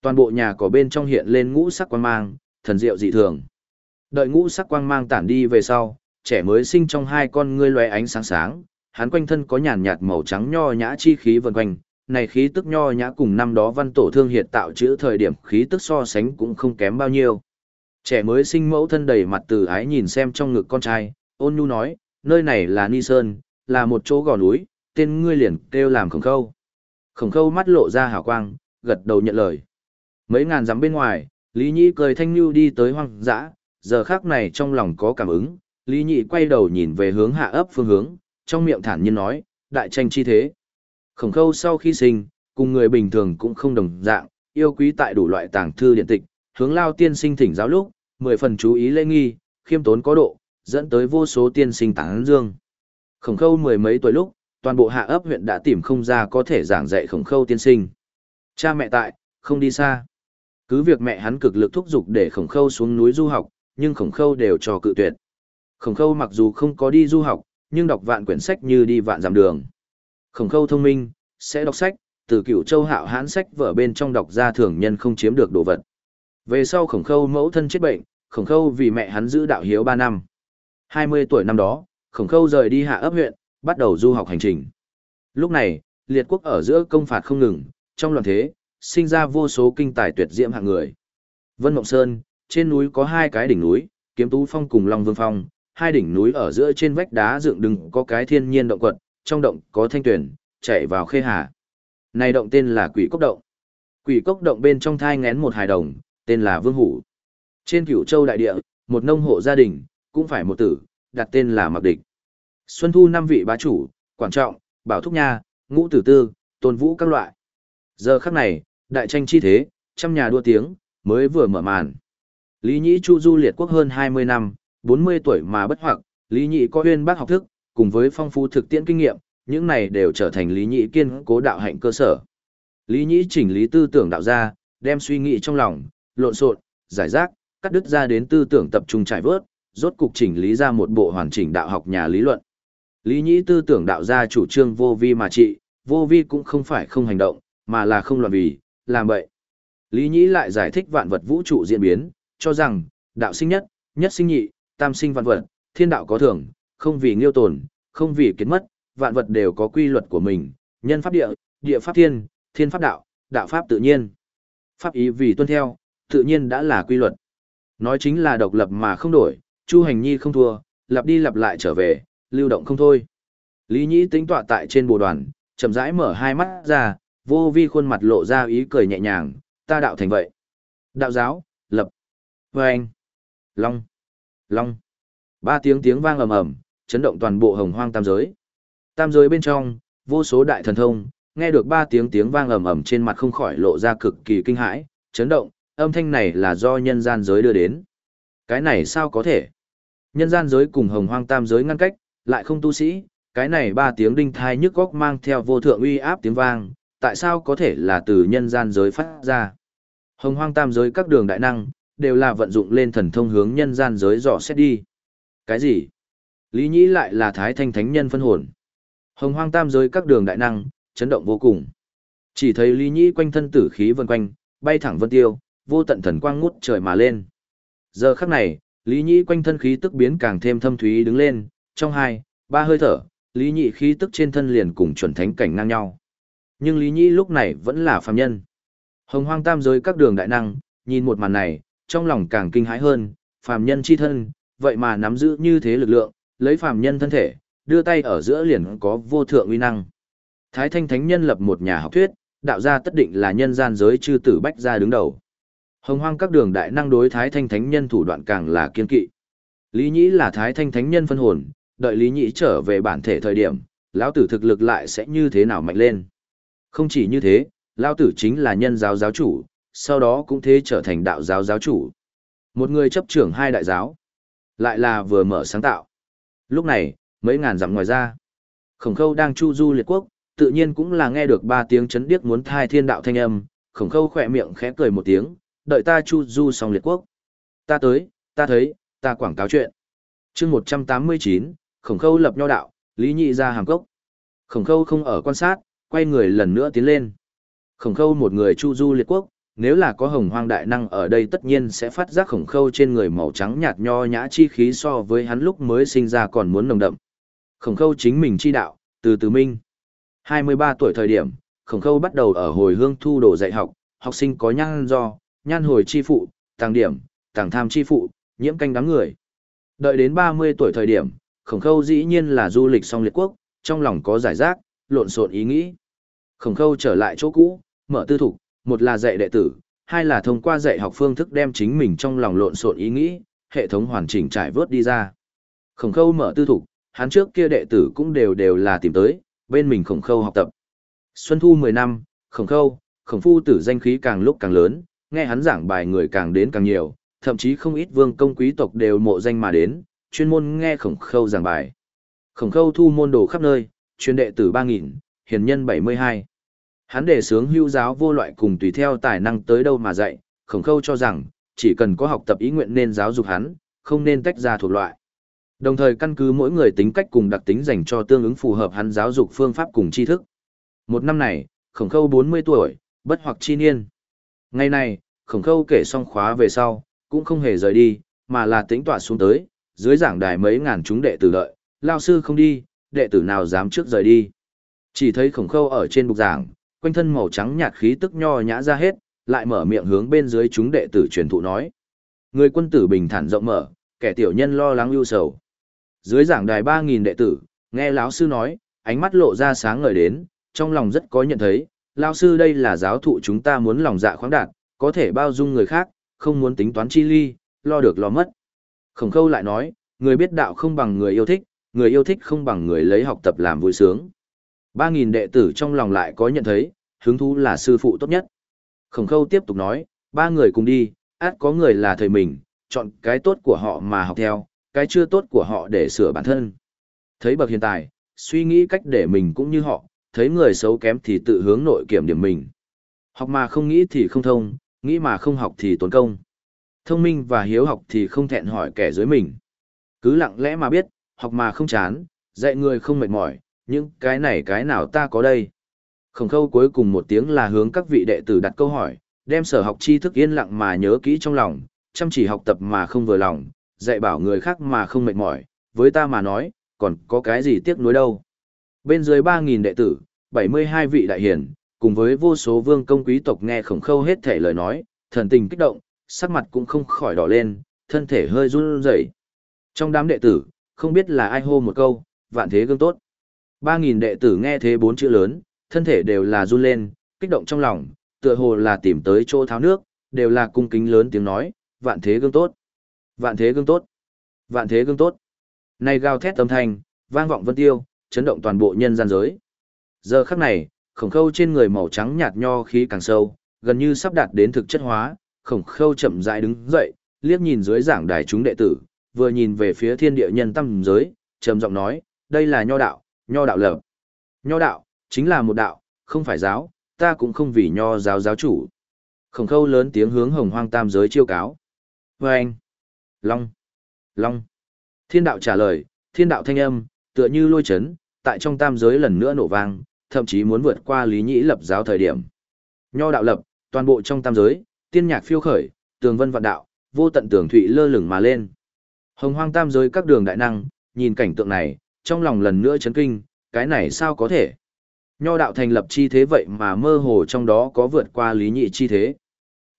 Toàn bộ nhà có bên trong hiện lên ngũ sắc quang mang, thần diệu dị thường. Đợi ngũ sắc quang mang tản đi về sau, trẻ mới sinh trong hai con ngươi lóe ánh sáng sáng, hắn quanh thân có nhàn nhạt màu trắng nho nhã chi khí vần quanh, này khí tức nho nhã cùng năm đó văn tổ thương hiệt tạo chữ thời điểm khí tức so sánh cũng không kém bao nhiêu. Trẻ mới sinh mẫu thân đầy mặt từ ái nhìn xem trong ngực con trai, ôn nhu nói, nơi này là Ni Sơn, là một chỗ gò núi, tên ngươi liền kêu làm khổng khâu. Khổng khâu mắt lộ ra hào quang, gật đầu nhận lời. Mấy ngàn dặm bên ngoài, Lý Nhĩ cười thanh nhu đi tới hoang dã, giờ khác này trong lòng có cảm ứng, Lý Nhĩ quay đầu nhìn về hướng hạ ấp phương hướng, trong miệng thản nhiên nói, đại tranh chi thế. Khổng khâu sau khi sinh, cùng người bình thường cũng không đồng dạng, yêu quý tại đủ loại tàng thư điện tịch, hướng lao tiên sinh thỉnh giáo lúc, mười phần chú ý lễ nghi, khiêm tốn có độ, dẫn tới vô số tiên sinh tán dương. Khổng khâu mười mấy tuổi lúc, toàn bộ hạ ấp huyện đã tìm không ra có thể giảng dạy khổng khâu tiên sinh. Cha mẹ tại, không đi xa. Cứ việc mẹ hắn cực lực thúc giục để khổng khâu xuống núi du học, nhưng khổng khâu đều cho cự tuyệt. Khổng khâu mặc dù không có đi du học, nhưng đọc vạn quyển sách như đi vạn dặm đường. Khổng khâu thông minh, sẽ đọc sách, từ cựu châu hạo hãn sách vở bên trong đọc ra thường nhân không chiếm được đồ vật. Về sau khổng khâu mẫu thân chết bệnh, khổng khâu vì mẹ hắn giữ đạo hiếu 3 năm. 20 tuổi năm đó, khổng khâu rời đi hạ ấp huyện, bắt đầu du học hành trình. Lúc này, liệt quốc ở giữa công phạt không ngừng, trong loạn thế, sinh ra vô số kinh tài tuyệt diễm hạng người. Vân Mộng Sơn, trên núi có hai cái đỉnh núi, Kiếm Tú Phong cùng Long Vương Phong, hai đỉnh núi ở giữa trên vách đá dựng đứng có cái thiên nhiên động quật, trong động có thanh tuyển, chạy vào khê hà. Này động tên là Quỷ Cốc Động. Quỷ Cốc Động bên trong thai ngén một hài đồng, tên là Vương Hủ. Trên cửu châu đại địa, một nông hộ gia đình, cũng phải một tử, đặt tên là Mặc Địch. Xuân thu năm vị bá chủ, Quảng Trọng, Bảo Thúc Nha, Ngũ Tử Tư, Tôn Vũ các loại. Giờ khắc này, đại tranh chi thế, trăm nhà đua tiếng, mới vừa mở màn. Lý Nhĩ Chu du liệt quốc hơn 20 năm, 40 tuổi mà bất hoặc, Lý Nhĩ có huyên bác học thức, cùng với phong phú thực tiễn kinh nghiệm, những này đều trở thành Lý Nhĩ kiên cố đạo hạnh cơ sở. Lý Nhĩ chỉnh lý tư tưởng đạo ra, đem suy nghĩ trong lòng, lộn xộn, giải rác, cắt đứt ra đến tư tưởng tập trung trải vớt, rốt cục chỉnh lý ra một bộ hoàn chỉnh đạo học nhà lý luận. Lý Nhĩ tư tưởng đạo ra chủ trương vô vi mà trị, vô vi cũng không phải không hành động, mà là không loạn vì, làm vậy. Lý Nhĩ lại giải thích vạn vật vũ trụ diễn biến, cho rằng, đạo sinh nhất, nhất sinh nhị, tam sinh vạn vật, thiên đạo có thường, không vì nghiêu tồn, không vì kiến mất, vạn vật đều có quy luật của mình, nhân pháp địa, địa pháp thiên, thiên pháp đạo, đạo pháp tự nhiên. Pháp ý vì tuân theo, tự nhiên đã là quy luật. Nói chính là độc lập mà không đổi, Chu Hành Nhi không thua, lặp đi lặp lại trở về, lưu động không thôi. Lý Nhĩ tính tọa tại trên bồ đoàn, chậm rãi mở hai mắt ra, vô vi khuôn mặt lộ ra ý cười nhẹ nhàng, ta đạo thành vậy. Đạo giáo, lập, vâng, long, long. Ba tiếng tiếng vang ầm ầm, chấn động toàn bộ hồng hoang tam giới. Tam giới bên trong, vô số đại thần thông, nghe được ba tiếng tiếng vang ầm ầm trên mặt không khỏi lộ ra cực kỳ kinh hãi, chấn động, âm thanh này là do nhân gian giới đưa đến. Cái này sao có thể? Nhân gian giới cùng hồng hoang tam giới ngăn cách, lại không tu sĩ, cái này ba tiếng đinh thai nhức góc mang theo vô thượng uy áp tiếng vang, tại sao có thể là từ nhân gian giới phát ra? Hồng hoang tam giới các đường đại năng, đều là vận dụng lên thần thông hướng nhân gian giới dò xét đi. Cái gì? Lý Nhĩ lại là thái thanh thánh nhân phân hồn. Hồng hoang tam giới các đường đại năng, chấn động vô cùng. Chỉ thấy Lý Nhĩ quanh thân tử khí vần quanh, bay thẳng vân tiêu, vô tận thần quang ngút trời mà lên. Giờ khắc này, Lý Nhĩ quanh thân khí tức biến càng thêm thâm thúy đứng lên, trong hai, ba hơi thở, Lý Nhĩ khí tức trên thân liền cùng chuẩn thánh cảnh ngang nhau. Nhưng Lý Nhĩ lúc này vẫn là phàm nhân. Hồng hoang tam giới các đường đại năng, nhìn một màn này, trong lòng càng kinh hãi hơn, phàm nhân chi thân, vậy mà nắm giữ như thế lực lượng, lấy phàm nhân thân thể, đưa tay ở giữa liền có vô thượng uy năng. Thái Thanh Thánh Nhân lập một nhà học thuyết, đạo gia tất định là nhân gian giới chư tử bách gia đứng đầu. Hồng hoang các đường đại năng đối Thái Thanh Thánh Nhân thủ đoạn càng là kiên kỵ. Lý Nhĩ là Thái Thanh Thánh Nhân phân hồn, đợi Lý Nhĩ trở về bản thể thời điểm, lão tử thực lực lại sẽ như thế nào mạnh lên. Không chỉ như thế, lão tử chính là nhân giáo giáo chủ, sau đó cũng thế trở thành đạo giáo giáo chủ. Một người chấp trưởng hai đại giáo, lại là vừa mở sáng tạo. Lúc này, mấy ngàn dặm ngoài ra, khổng khâu đang chu du liệt quốc, tự nhiên cũng là nghe được ba tiếng chấn điếc muốn thai thiên đạo thanh âm, khổng khâu khỏe miệng khẽ cười một tiếng, đợi ta chu du xong liệt quốc. Ta tới, ta thấy, ta quảng cáo chuyện. chương 189, khổng khâu lập nho đạo, lý nhị ra hàm cốc. Khổng khâu không ở quan sát, quay người lần nữa tiến lên. Khổng khâu một người chu du liệt quốc, nếu là có hồng hoang đại năng ở đây tất nhiên sẽ phát giác khổng khâu trên người màu trắng nhạt nho nhã chi khí so với hắn lúc mới sinh ra còn muốn nồng đậm. Khổng khâu chính mình chi đạo, từ từ minh. 23 tuổi thời điểm, khổng khâu bắt đầu ở hồi hương thu đồ dạy học, học sinh có nhan do, nhan hồi chi phụ, tàng điểm, tàng tham chi phụ, nhiễm canh đám người. Đợi đến 30 tuổi thời điểm, khổng khâu dĩ nhiên là du lịch song liệt quốc, trong lòng có giải rác, lộn xộn ý nghĩ. Khổng khâu trở lại chỗ cũ, mở tư thục, một là dạy đệ tử, hai là thông qua dạy học phương thức đem chính mình trong lòng lộn xộn ý nghĩ, hệ thống hoàn chỉnh trải vớt đi ra. Khổng khâu mở tư thục, hắn trước kia đệ tử cũng đều đều là tìm tới, bên mình khổng khâu học tập. Xuân thu 10 năm, khổng khâu, khổng phu tử danh khí càng lúc càng lớn, nghe hắn giảng bài người càng đến càng nhiều, thậm chí không ít vương công quý tộc đều mộ danh mà đến, chuyên môn nghe khổng khâu giảng bài. Khổng khâu thu môn đồ khắp nơi, chuyên đệ tử 3.000, hiền nhân 72. Hắn đề sướng hưu giáo vô loại cùng tùy theo tài năng tới đâu mà dạy, khổng khâu cho rằng, chỉ cần có học tập ý nguyện nên giáo dục hắn, không nên tách ra thuộc loại. Đồng thời căn cứ mỗi người tính cách cùng đặc tính dành cho tương ứng phù hợp hắn giáo dục phương pháp cùng tri thức. Một năm này, khổng khâu 40 tuổi, bất hoặc chi niên. Ngày này, khổng khâu kể xong khóa về sau, cũng không hề rời đi, mà là tính tọa xuống tới, dưới giảng đài mấy ngàn chúng đệ tử đợi, lao sư không đi, đệ tử nào dám trước rời đi. Chỉ thấy khổng khâu ở trên bục giảng, quanh thân màu trắng nhạt khí tức nho nhã ra hết, lại mở miệng hướng bên dưới chúng đệ tử truyền thụ nói. Người quân tử bình thản rộng mở, kẻ tiểu nhân lo lắng ưu sầu. Dưới giảng đài 3000 đệ tử, nghe lão sư nói, ánh mắt lộ ra sáng ngời đến, trong lòng rất có nhận thấy, lão sư đây là giáo thụ chúng ta muốn lòng dạ khoáng đạt, có thể bao dung người khác, không muốn tính toán chi ly, lo được lo mất. Khổng khâu lại nói, người biết đạo không bằng người yêu thích, người yêu thích không bằng người lấy học tập làm vui sướng. Ba nghìn đệ tử trong lòng lại có nhận thấy, hứng thú là sư phụ tốt nhất. Khổng khâu tiếp tục nói, ba người cùng đi, át có người là thầy mình, chọn cái tốt của họ mà học theo, cái chưa tốt của họ để sửa bản thân. Thấy bậc hiện tại, suy nghĩ cách để mình cũng như họ, thấy người xấu kém thì tự hướng nội kiểm điểm mình. Học mà không nghĩ thì không thông, nghĩ mà không học thì tốn công. Thông minh và hiếu học thì không thẹn hỏi kẻ dưới mình. Cứ lặng lẽ mà biết, học mà không chán, dạy người không mệt mỏi, những cái này cái nào ta có đây. Khổng khâu cuối cùng một tiếng là hướng các vị đệ tử đặt câu hỏi, đem sở học tri thức yên lặng mà nhớ kỹ trong lòng, chăm chỉ học tập mà không vừa lòng, dạy bảo người khác mà không mệt mỏi, với ta mà nói, còn có cái gì tiếc nuối đâu. Bên dưới 3.000 đệ tử, 72 vị đại hiển, cùng với vô số vương công quý tộc nghe khổng khâu hết thể lời nói, thần tình kích động, sắc mặt cũng không khỏi đỏ lên, thân thể hơi run rẩy. Trong đám đệ tử, không biết là ai hô một câu, vạn thế gương tốt. Ba nghìn đệ tử nghe thế bốn chữ lớn, thân thể đều là run lên, kích động trong lòng, tựa hồ là tìm tới chỗ tháo nước, đều là cung kính lớn tiếng nói, vạn thế gương tốt. Vạn thế gương tốt. Vạn thế gương tốt. Này gào thét âm thanh, vang vọng vân tiêu, chấn động toàn bộ nhân gian giới. Giờ khắc này, khổng khâu trên người màu trắng nhạt nho khí càng sâu, gần như sắp đạt đến thực chất hóa, khổng khâu chậm rãi đứng dậy, liếc nhìn dưới giảng đài chúng đệ tử, vừa nhìn về phía thiên địa nhân tâm giới, trầm giọng nói, đây là nho đạo, nho đạo lập. Nho đạo, chính là một đạo, không phải giáo, ta cũng không vì nho giáo giáo chủ. Khổng khâu lớn tiếng hướng hồng hoang tam giới chiêu cáo. Vâng! Long! Long! Thiên đạo trả lời, thiên đạo thanh âm, tựa như lôi chấn, tại trong tam giới lần nữa nổ vang, thậm chí muốn vượt qua lý nhĩ lập giáo thời điểm. Nho đạo lập, toàn bộ trong tam giới, tiên nhạc phiêu khởi, tường vân vạn đạo, vô tận tường thụy lơ lửng mà lên. Hồng hoang tam giới các đường đại năng, nhìn cảnh tượng này, trong lòng lần nữa chấn kinh, cái này sao có thể? Nho đạo thành lập chi thế vậy mà mơ hồ trong đó có vượt qua lý nhị chi thế.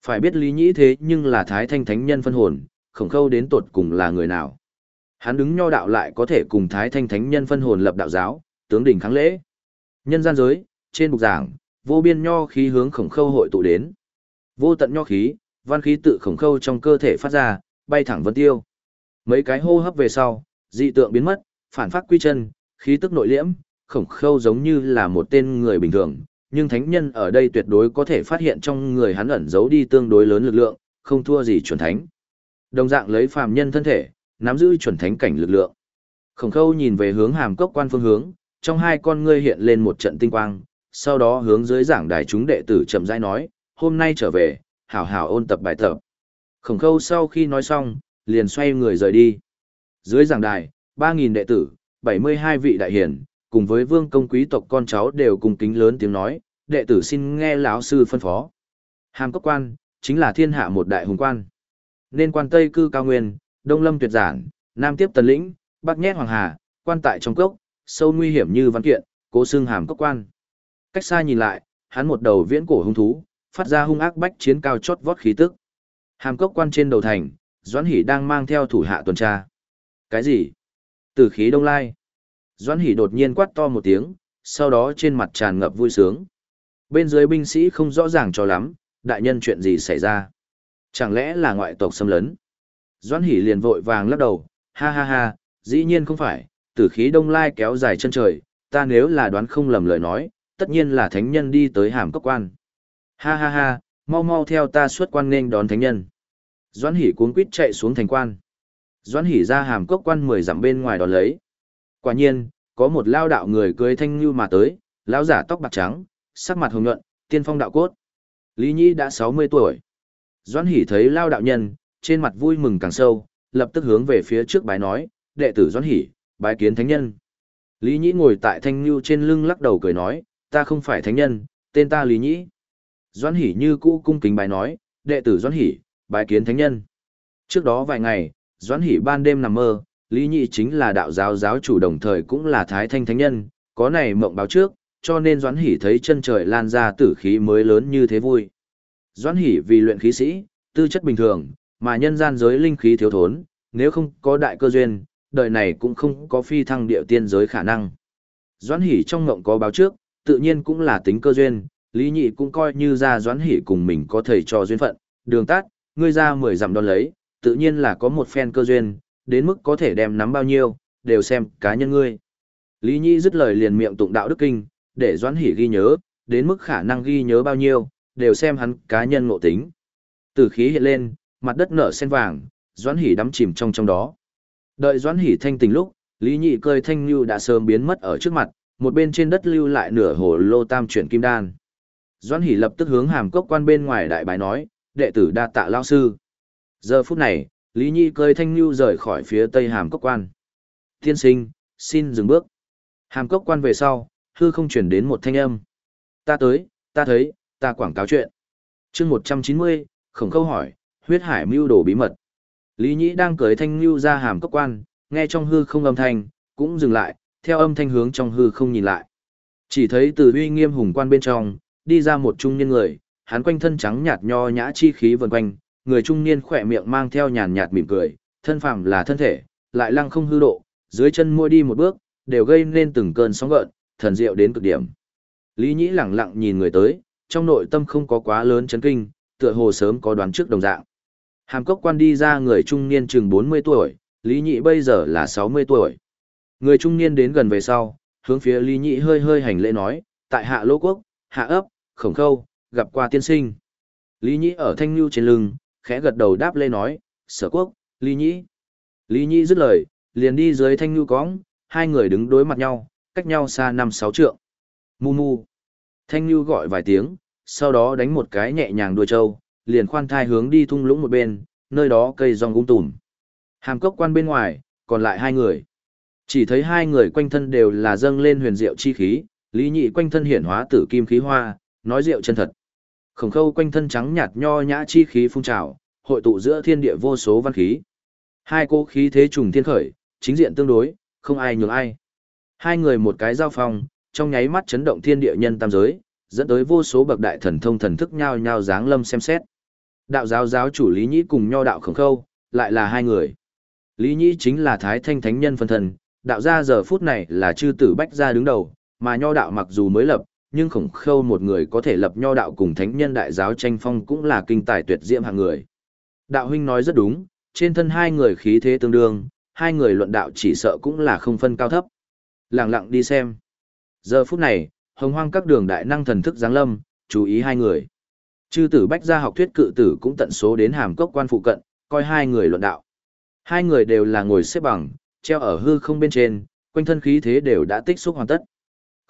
Phải biết lý nhị thế nhưng là thái thanh thánh nhân phân hồn, khổng khâu đến tột cùng là người nào. Hắn đứng nho đạo lại có thể cùng thái thanh thánh nhân phân hồn lập đạo giáo, tướng đỉnh kháng lễ. Nhân gian giới, trên bục giảng, vô biên nho khí hướng khổng khâu hội tụ đến. Vô tận nho khí, văn khí tự khổng khâu trong cơ thể phát ra, bay thẳng vân tiêu. Mấy cái hô hấp về sau, dị tượng biến mất, phản phát quy chân, khí tức nội liễm, khổng khâu giống như là một tên người bình thường, nhưng thánh nhân ở đây tuyệt đối có thể phát hiện trong người hắn ẩn giấu đi tương đối lớn lực lượng, không thua gì chuẩn thánh. Đồng dạng lấy phàm nhân thân thể, nắm giữ chuẩn thánh cảnh lực lượng. Khổng khâu nhìn về hướng hàm cốc quan phương hướng, trong hai con ngươi hiện lên một trận tinh quang, sau đó hướng dưới giảng đài chúng đệ tử chậm rãi nói, hôm nay trở về, hảo hảo ôn tập bài tập. Khổng khâu sau khi nói xong, liền xoay người rời đi. Dưới giảng đài, 3.000 đệ tử, 72 vị đại hiển, cùng với vương công quý tộc con cháu đều cùng kính lớn tiếng nói, đệ tử xin nghe lão sư phân phó. Hàm cốc quan, chính là thiên hạ một đại hùng quan. Nên quan Tây cư cao nguyên, Đông lâm tuyệt giản, Nam tiếp tần lĩnh, Bắc nhét hoàng hà, quan tại trong cốc, sâu nguy hiểm như văn kiện, cố xương hàm cốc quan. Cách xa nhìn lại, hắn một đầu viễn cổ hung thú, phát ra hung ác bách chiến cao chót vót khí tức. Hàm cốc quan trên đầu thành, Doãn Hỷ đang mang theo thủ hạ tuần tra. Cái gì? Tử khí đông lai. Doãn Hỷ đột nhiên quát to một tiếng, sau đó trên mặt tràn ngập vui sướng. Bên dưới binh sĩ không rõ ràng cho lắm, đại nhân chuyện gì xảy ra. Chẳng lẽ là ngoại tộc xâm lấn? Doãn Hỷ liền vội vàng lắc đầu, ha ha ha, dĩ nhiên không phải, tử khí đông lai kéo dài chân trời, ta nếu là đoán không lầm lời nói, tất nhiên là thánh nhân đi tới hàm cốc quan. Ha ha ha, mau mau theo ta xuất quan nên đón thánh nhân. Doãn Hỷ cuống quýt chạy xuống thành quan. Doãn Hỷ ra hàm cốc quan mười dặm bên ngoài đón lấy. Quả nhiên, có một lao đạo người cưới thanh như mà tới, lão giả tóc bạc trắng, sắc mặt hồng nhuận, tiên phong đạo cốt. Lý Nhĩ đã 60 tuổi. Doãn Hỷ thấy lao đạo nhân, trên mặt vui mừng càng sâu, lập tức hướng về phía trước bái nói, đệ tử Doãn Hỷ, bái kiến thánh nhân. Lý Nhĩ ngồi tại thanh lưu trên lưng lắc đầu cười nói, ta không phải thánh nhân, tên ta Lý Nhĩ. Doãn Hỷ như cũ cung kính bái nói, đệ tử Doãn Hỷ, bái kiến thánh nhân. Trước đó vài ngày, Doãn Hỷ ban đêm nằm mơ, Lý Nhị chính là đạo giáo giáo chủ đồng thời cũng là thái thanh thánh nhân, có này mộng báo trước, cho nên Doãn Hỷ thấy chân trời lan ra tử khí mới lớn như thế vui. Doãn Hỷ vì luyện khí sĩ, tư chất bình thường, mà nhân gian giới linh khí thiếu thốn, nếu không có đại cơ duyên, đời này cũng không có phi thăng địa tiên giới khả năng. Doãn Hỷ trong mộng có báo trước, tự nhiên cũng là tính cơ duyên, Lý Nhị cũng coi như ra Doãn Hỷ cùng mình có thầy trò duyên phận, đường tát, ngươi ra mười dặm đón lấy, tự nhiên là có một phen cơ duyên, đến mức có thể đem nắm bao nhiêu, đều xem cá nhân ngươi. Lý Nhị dứt lời liền miệng tụng đạo đức kinh, để Doãn Hỷ ghi nhớ, đến mức khả năng ghi nhớ bao nhiêu, đều xem hắn cá nhân ngộ tính. Tử khí hiện lên, mặt đất nở sen vàng, Doãn Hỷ đắm chìm trong trong đó. Đợi Doãn Hỷ thanh tỉnh lúc, Lý Nhị cơi thanh lưu đã sớm biến mất ở trước mặt, một bên trên đất lưu lại nửa hồ lô tam chuyển kim đan. Doãn Hỷ lập tức hướng hàm cốc quan bên ngoài đại bái nói, đệ tử đa tạ lao sư. Giờ phút này, Lý Nhi cơi thanh lưu rời khỏi phía tây hàm cốc quan. Tiên sinh, xin dừng bước. Hàm cốc quan về sau, hư không chuyển đến một thanh âm. Ta tới, ta thấy, ta quảng cáo chuyện. chương 190, khổng khâu hỏi, huyết hải mưu đồ bí mật. Lý Nhĩ đang cởi thanh lưu ra hàm cốc quan, nghe trong hư không âm thanh, cũng dừng lại, theo âm thanh hướng trong hư không nhìn lại. Chỉ thấy từ uy nghiêm hùng quan bên trong, đi ra một trung niên người, hắn quanh thân trắng nhạt nho nhã chi khí vần quanh, người trung niên khỏe miệng mang theo nhàn nhạt mỉm cười, thân phàm là thân thể, lại lăng không hư độ, dưới chân mua đi một bước, đều gây nên từng cơn sóng gợn, thần diệu đến cực điểm. Lý Nhĩ lẳng lặng nhìn người tới, trong nội tâm không có quá lớn chấn kinh, tựa hồ sớm có đoán trước đồng dạng. Hàm cốc quan đi ra người trung niên chừng 40 tuổi, Lý Nhị bây giờ là 60 tuổi. Người trung niên đến gần về sau, hướng phía Lý Nhị hơi hơi hành lễ nói, tại hạ lô quốc, hạ ấp, khổng khâu, gặp qua tiên sinh. Lý Nhị ở thanh lưu trên lưng, khẽ gật đầu đáp lê nói, sở quốc, Lý Nhị. Lý Nhị dứt lời, liền đi dưới thanh lưu cóng, hai người đứng đối mặt nhau, cách nhau xa năm sáu trượng. Mu mu. Thanh lưu gọi vài tiếng, sau đó đánh một cái nhẹ nhàng đuôi trâu, liền khoan thai hướng đi thung lũng một bên, nơi đó cây rong ung tùm. Hàm cốc quan bên ngoài, còn lại hai người. Chỉ thấy hai người quanh thân đều là dâng lên huyền diệu chi khí, lý nhị quanh thân hiển hóa tử kim khí hoa, nói diệu chân thật. Khổng khâu quanh thân trắng nhạt nho nhã chi khí phun trào, hội tụ giữa thiên địa vô số văn khí. Hai cô khí thế trùng thiên khởi, chính diện tương đối, không ai nhường ai. Hai người một cái giao phong, trong nháy mắt chấn động thiên địa nhân tam giới, dẫn tới vô số bậc đại thần thông thần thức nhao nhao dáng lâm xem xét. Đạo giáo giáo chủ Lý Nhĩ cùng nho đạo khổng khâu, lại là hai người. Lý Nhĩ chính là thái thanh thánh nhân phân thần, đạo gia giờ phút này là chư tử bách gia đứng đầu, mà nho đạo mặc dù mới lập, nhưng khổng khâu một người có thể lập nho đạo cùng thánh nhân đại giáo tranh phong cũng là kinh tài tuyệt diễm hạng người. Đạo huynh nói rất đúng, trên thân hai người khí thế tương đương, hai người luận đạo chỉ sợ cũng là không phân cao thấp. Lặng lặng đi xem. Giờ phút này, hồng hoang các đường đại năng thần thức giáng lâm, chú ý hai người. Chư tử bách gia học thuyết cự tử cũng tận số đến hàm cốc quan phụ cận, coi hai người luận đạo. Hai người đều là ngồi xếp bằng, treo ở hư không bên trên, quanh thân khí thế đều đã tích xúc hoàn tất.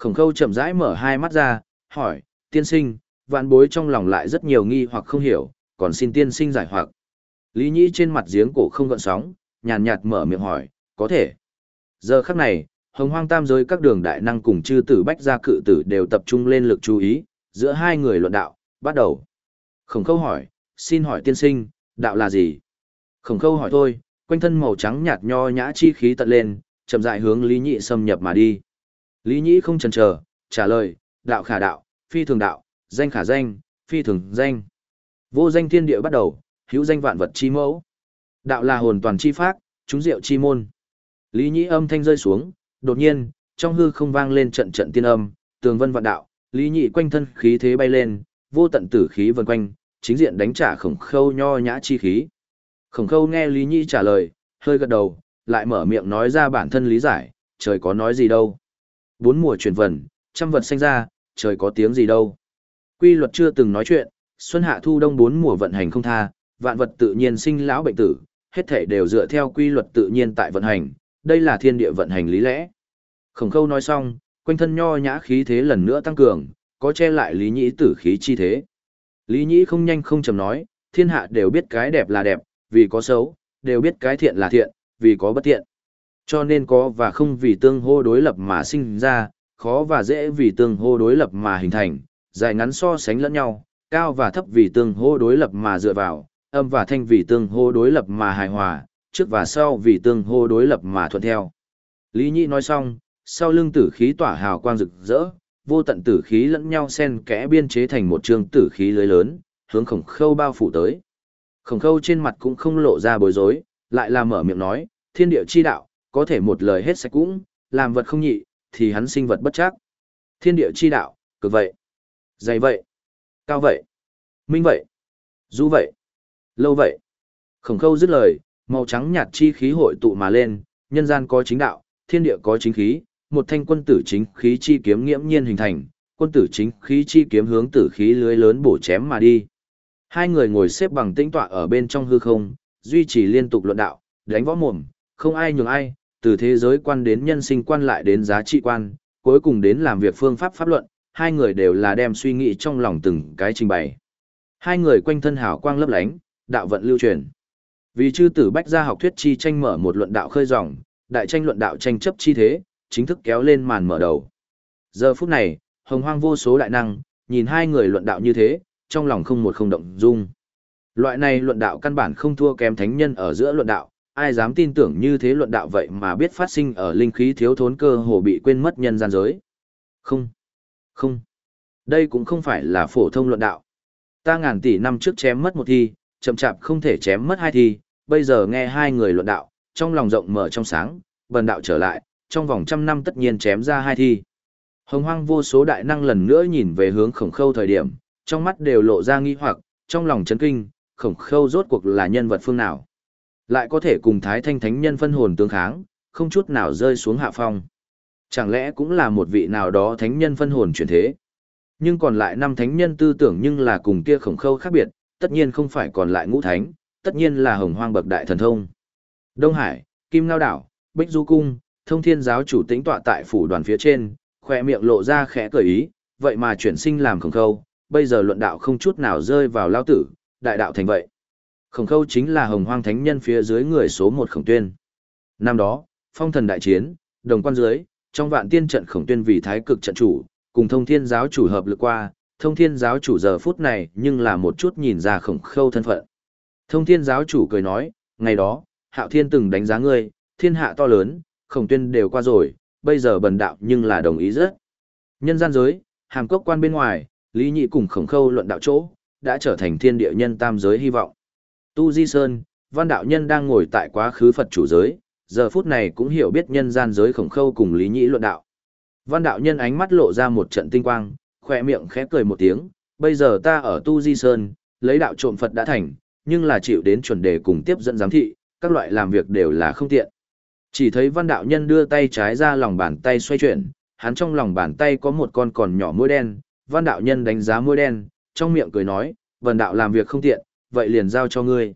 Khổng khâu chậm rãi mở hai mắt ra, hỏi, tiên sinh, vạn bối trong lòng lại rất nhiều nghi hoặc không hiểu, còn xin tiên sinh giải hoặc. Lý Nhĩ trên mặt giếng cổ không gợn sóng, nhàn nhạt mở miệng hỏi, có thể. Giờ khắc này, hồng hoang tam giới các đường đại năng cùng chư tử bách gia cự tử đều tập trung lên lực chú ý, giữa hai người luận đạo, bắt đầu. Khổng khâu hỏi, xin hỏi tiên sinh, đạo là gì? Khổng khâu hỏi thôi, quanh thân màu trắng nhạt nho nhã chi khí tận lên, chậm dại hướng Lý Nhị xâm nhập mà đi. Lý Nhĩ không chần chờ, trả lời, đạo khả đạo, phi thường đạo, danh khả danh, phi thường danh. Vô danh thiên địa bắt đầu, hữu danh vạn vật chi mẫu. Đạo là hồn toàn chi pháp, chúng diệu chi môn. Lý Nhĩ âm thanh rơi xuống, đột nhiên, trong hư không vang lên trận trận tiên âm, tường vân vạn đạo, Lý Nhĩ quanh thân khí thế bay lên, vô tận tử khí vần quanh, chính diện đánh trả khổng khâu nho nhã chi khí. Khổng khâu nghe Lý Nhĩ trả lời, hơi gật đầu, lại mở miệng nói ra bản thân lý giải, trời có nói gì đâu. Bốn mùa chuyển vần, trăm vật sinh ra, trời có tiếng gì đâu. Quy luật chưa từng nói chuyện, xuân hạ thu đông bốn mùa vận hành không tha, vạn vật tự nhiên sinh lão bệnh tử, hết thể đều dựa theo quy luật tự nhiên tại vận hành, đây là thiên địa vận hành lý lẽ. Khổng khâu nói xong, quanh thân nho nhã khí thế lần nữa tăng cường, có che lại Lý Nhĩ tử khí chi thế. Lý Nhĩ không nhanh không chầm nói, thiên hạ đều biết cái đẹp là đẹp, vì có xấu, đều biết cái thiện là thiện, vì có bất thiện. Cho nên có và không vì tương hô đối lập mà sinh ra, khó và dễ vì tương hô đối lập mà hình thành, dài ngắn so sánh lẫn nhau, cao và thấp vì tương hô đối lập mà dựa vào, âm và thanh vì tương hô đối lập mà hài hòa, trước và sau vì tương hô đối lập mà thuận theo. Lý Nhĩ nói xong, sau lưng tử khí tỏa hào quang rực rỡ, vô tận tử khí lẫn nhau xen kẽ biên chế thành một trường tử khí lưới lớn, hướng khổng khâu bao phủ tới. Khổng khâu trên mặt cũng không lộ ra bối rối, lại là mở miệng nói, thiên địa chi đạo, có thể một lời hết sạch cũng, làm vật không nhị, thì hắn sinh vật bất chắc. Thiên địa chi đạo, cực vậy, dày vậy, cao vậy, minh vậy, du vậy, lâu vậy. Khổng khâu dứt lời, màu trắng nhạt chi khí hội tụ mà lên, nhân gian có chính đạo, thiên địa có chính khí, một thanh quân tử chính khí chi kiếm nghiễm nhiên hình thành, quân tử chính khí chi kiếm hướng tử khí lưới lớn bổ chém mà đi. Hai người ngồi xếp bằng tĩnh tọa ở bên trong hư không, duy trì liên tục luận đạo, đánh võ mồm, không ai nhường ai, từ thế giới quan đến nhân sinh quan lại đến giá trị quan, cuối cùng đến làm việc phương pháp pháp luận, hai người đều là đem suy nghĩ trong lòng từng cái trình bày. Hai người quanh thân hào quang lấp lánh, đạo vận lưu truyền. Vì chư tử bách gia học thuyết chi tranh mở một luận đạo khơi ròng, đại tranh luận đạo tranh chấp chi thế, chính thức kéo lên màn mở đầu. Giờ phút này, hồng hoang vô số đại năng, nhìn hai người luận đạo như thế, trong lòng không một không động dung. Loại này luận đạo căn bản không thua kém thánh nhân ở giữa luận đạo, ai dám tin tưởng như thế luận đạo vậy mà biết phát sinh ở linh khí thiếu thốn cơ hồ bị quên mất nhân gian giới. Không, không, đây cũng không phải là phổ thông luận đạo. Ta ngàn tỷ năm trước chém mất một thi, chậm chạp không thể chém mất hai thi, bây giờ nghe hai người luận đạo, trong lòng rộng mở trong sáng, bần đạo trở lại, trong vòng trăm năm tất nhiên chém ra hai thi. Hồng hoang vô số đại năng lần nữa nhìn về hướng khổng khâu thời điểm, trong mắt đều lộ ra nghi hoặc, trong lòng chấn kinh, khổng khâu rốt cuộc là nhân vật phương nào. Lại có thể cùng thái thanh thánh nhân phân hồn tương kháng, không chút nào rơi xuống hạ phong. Chẳng lẽ cũng là một vị nào đó thánh nhân phân hồn chuyển thế. Nhưng còn lại năm thánh nhân tư tưởng nhưng là cùng kia khổng khâu khác biệt, tất nhiên không phải còn lại ngũ thánh, tất nhiên là hồng hoang bậc đại thần thông. Đông Hải, Kim Ngao Đảo, Bích Du Cung, thông thiên giáo chủ tĩnh tọa tại phủ đoàn phía trên, khoe miệng lộ ra khẽ cười ý, vậy mà chuyển sinh làm khổng khâu, bây giờ luận đạo không chút nào rơi vào lao tử, đại đạo thành vậy. Khổng khâu chính là hồng hoang thánh nhân phía dưới người số một khổng tuyên. Năm đó, phong thần đại chiến, đồng quan dưới, trong vạn tiên trận khổng tuyên vì thái cực trận chủ, cùng thông thiên giáo chủ hợp lực qua, thông thiên giáo chủ giờ phút này nhưng là một chút nhìn ra khổng khâu thân phận. Thông thiên giáo chủ cười nói, ngày đó, hạo thiên từng đánh giá ngươi, thiên hạ to lớn, khổng tuyên đều qua rồi, bây giờ bần đạo nhưng là đồng ý rất. Nhân gian giới, hàm cốc quan bên ngoài, Lý Nhị cùng khổng khâu luận đạo chỗ, đã trở thành thiên địa nhân tam giới hy vọng. Tu Di Sơn, văn đạo nhân đang ngồi tại quá khứ Phật chủ giới, giờ phút này cũng hiểu biết nhân gian giới khổng khâu cùng Lý Nhị luận đạo. Văn đạo nhân ánh mắt lộ ra một trận tinh quang, khỏe miệng khẽ cười một tiếng, bây giờ ta ở Tu Di Sơn, lấy đạo trộm Phật đã thành, nhưng là chịu đến chuẩn đề cùng tiếp dẫn giám thị, các loại làm việc đều là không tiện. Chỉ thấy văn đạo nhân đưa tay trái ra lòng bàn tay xoay chuyển, hắn trong lòng bàn tay có một con còn nhỏ môi đen, văn đạo nhân đánh giá môi đen, trong miệng cười nói, vần đạo làm việc không tiện, vậy liền giao cho ngươi.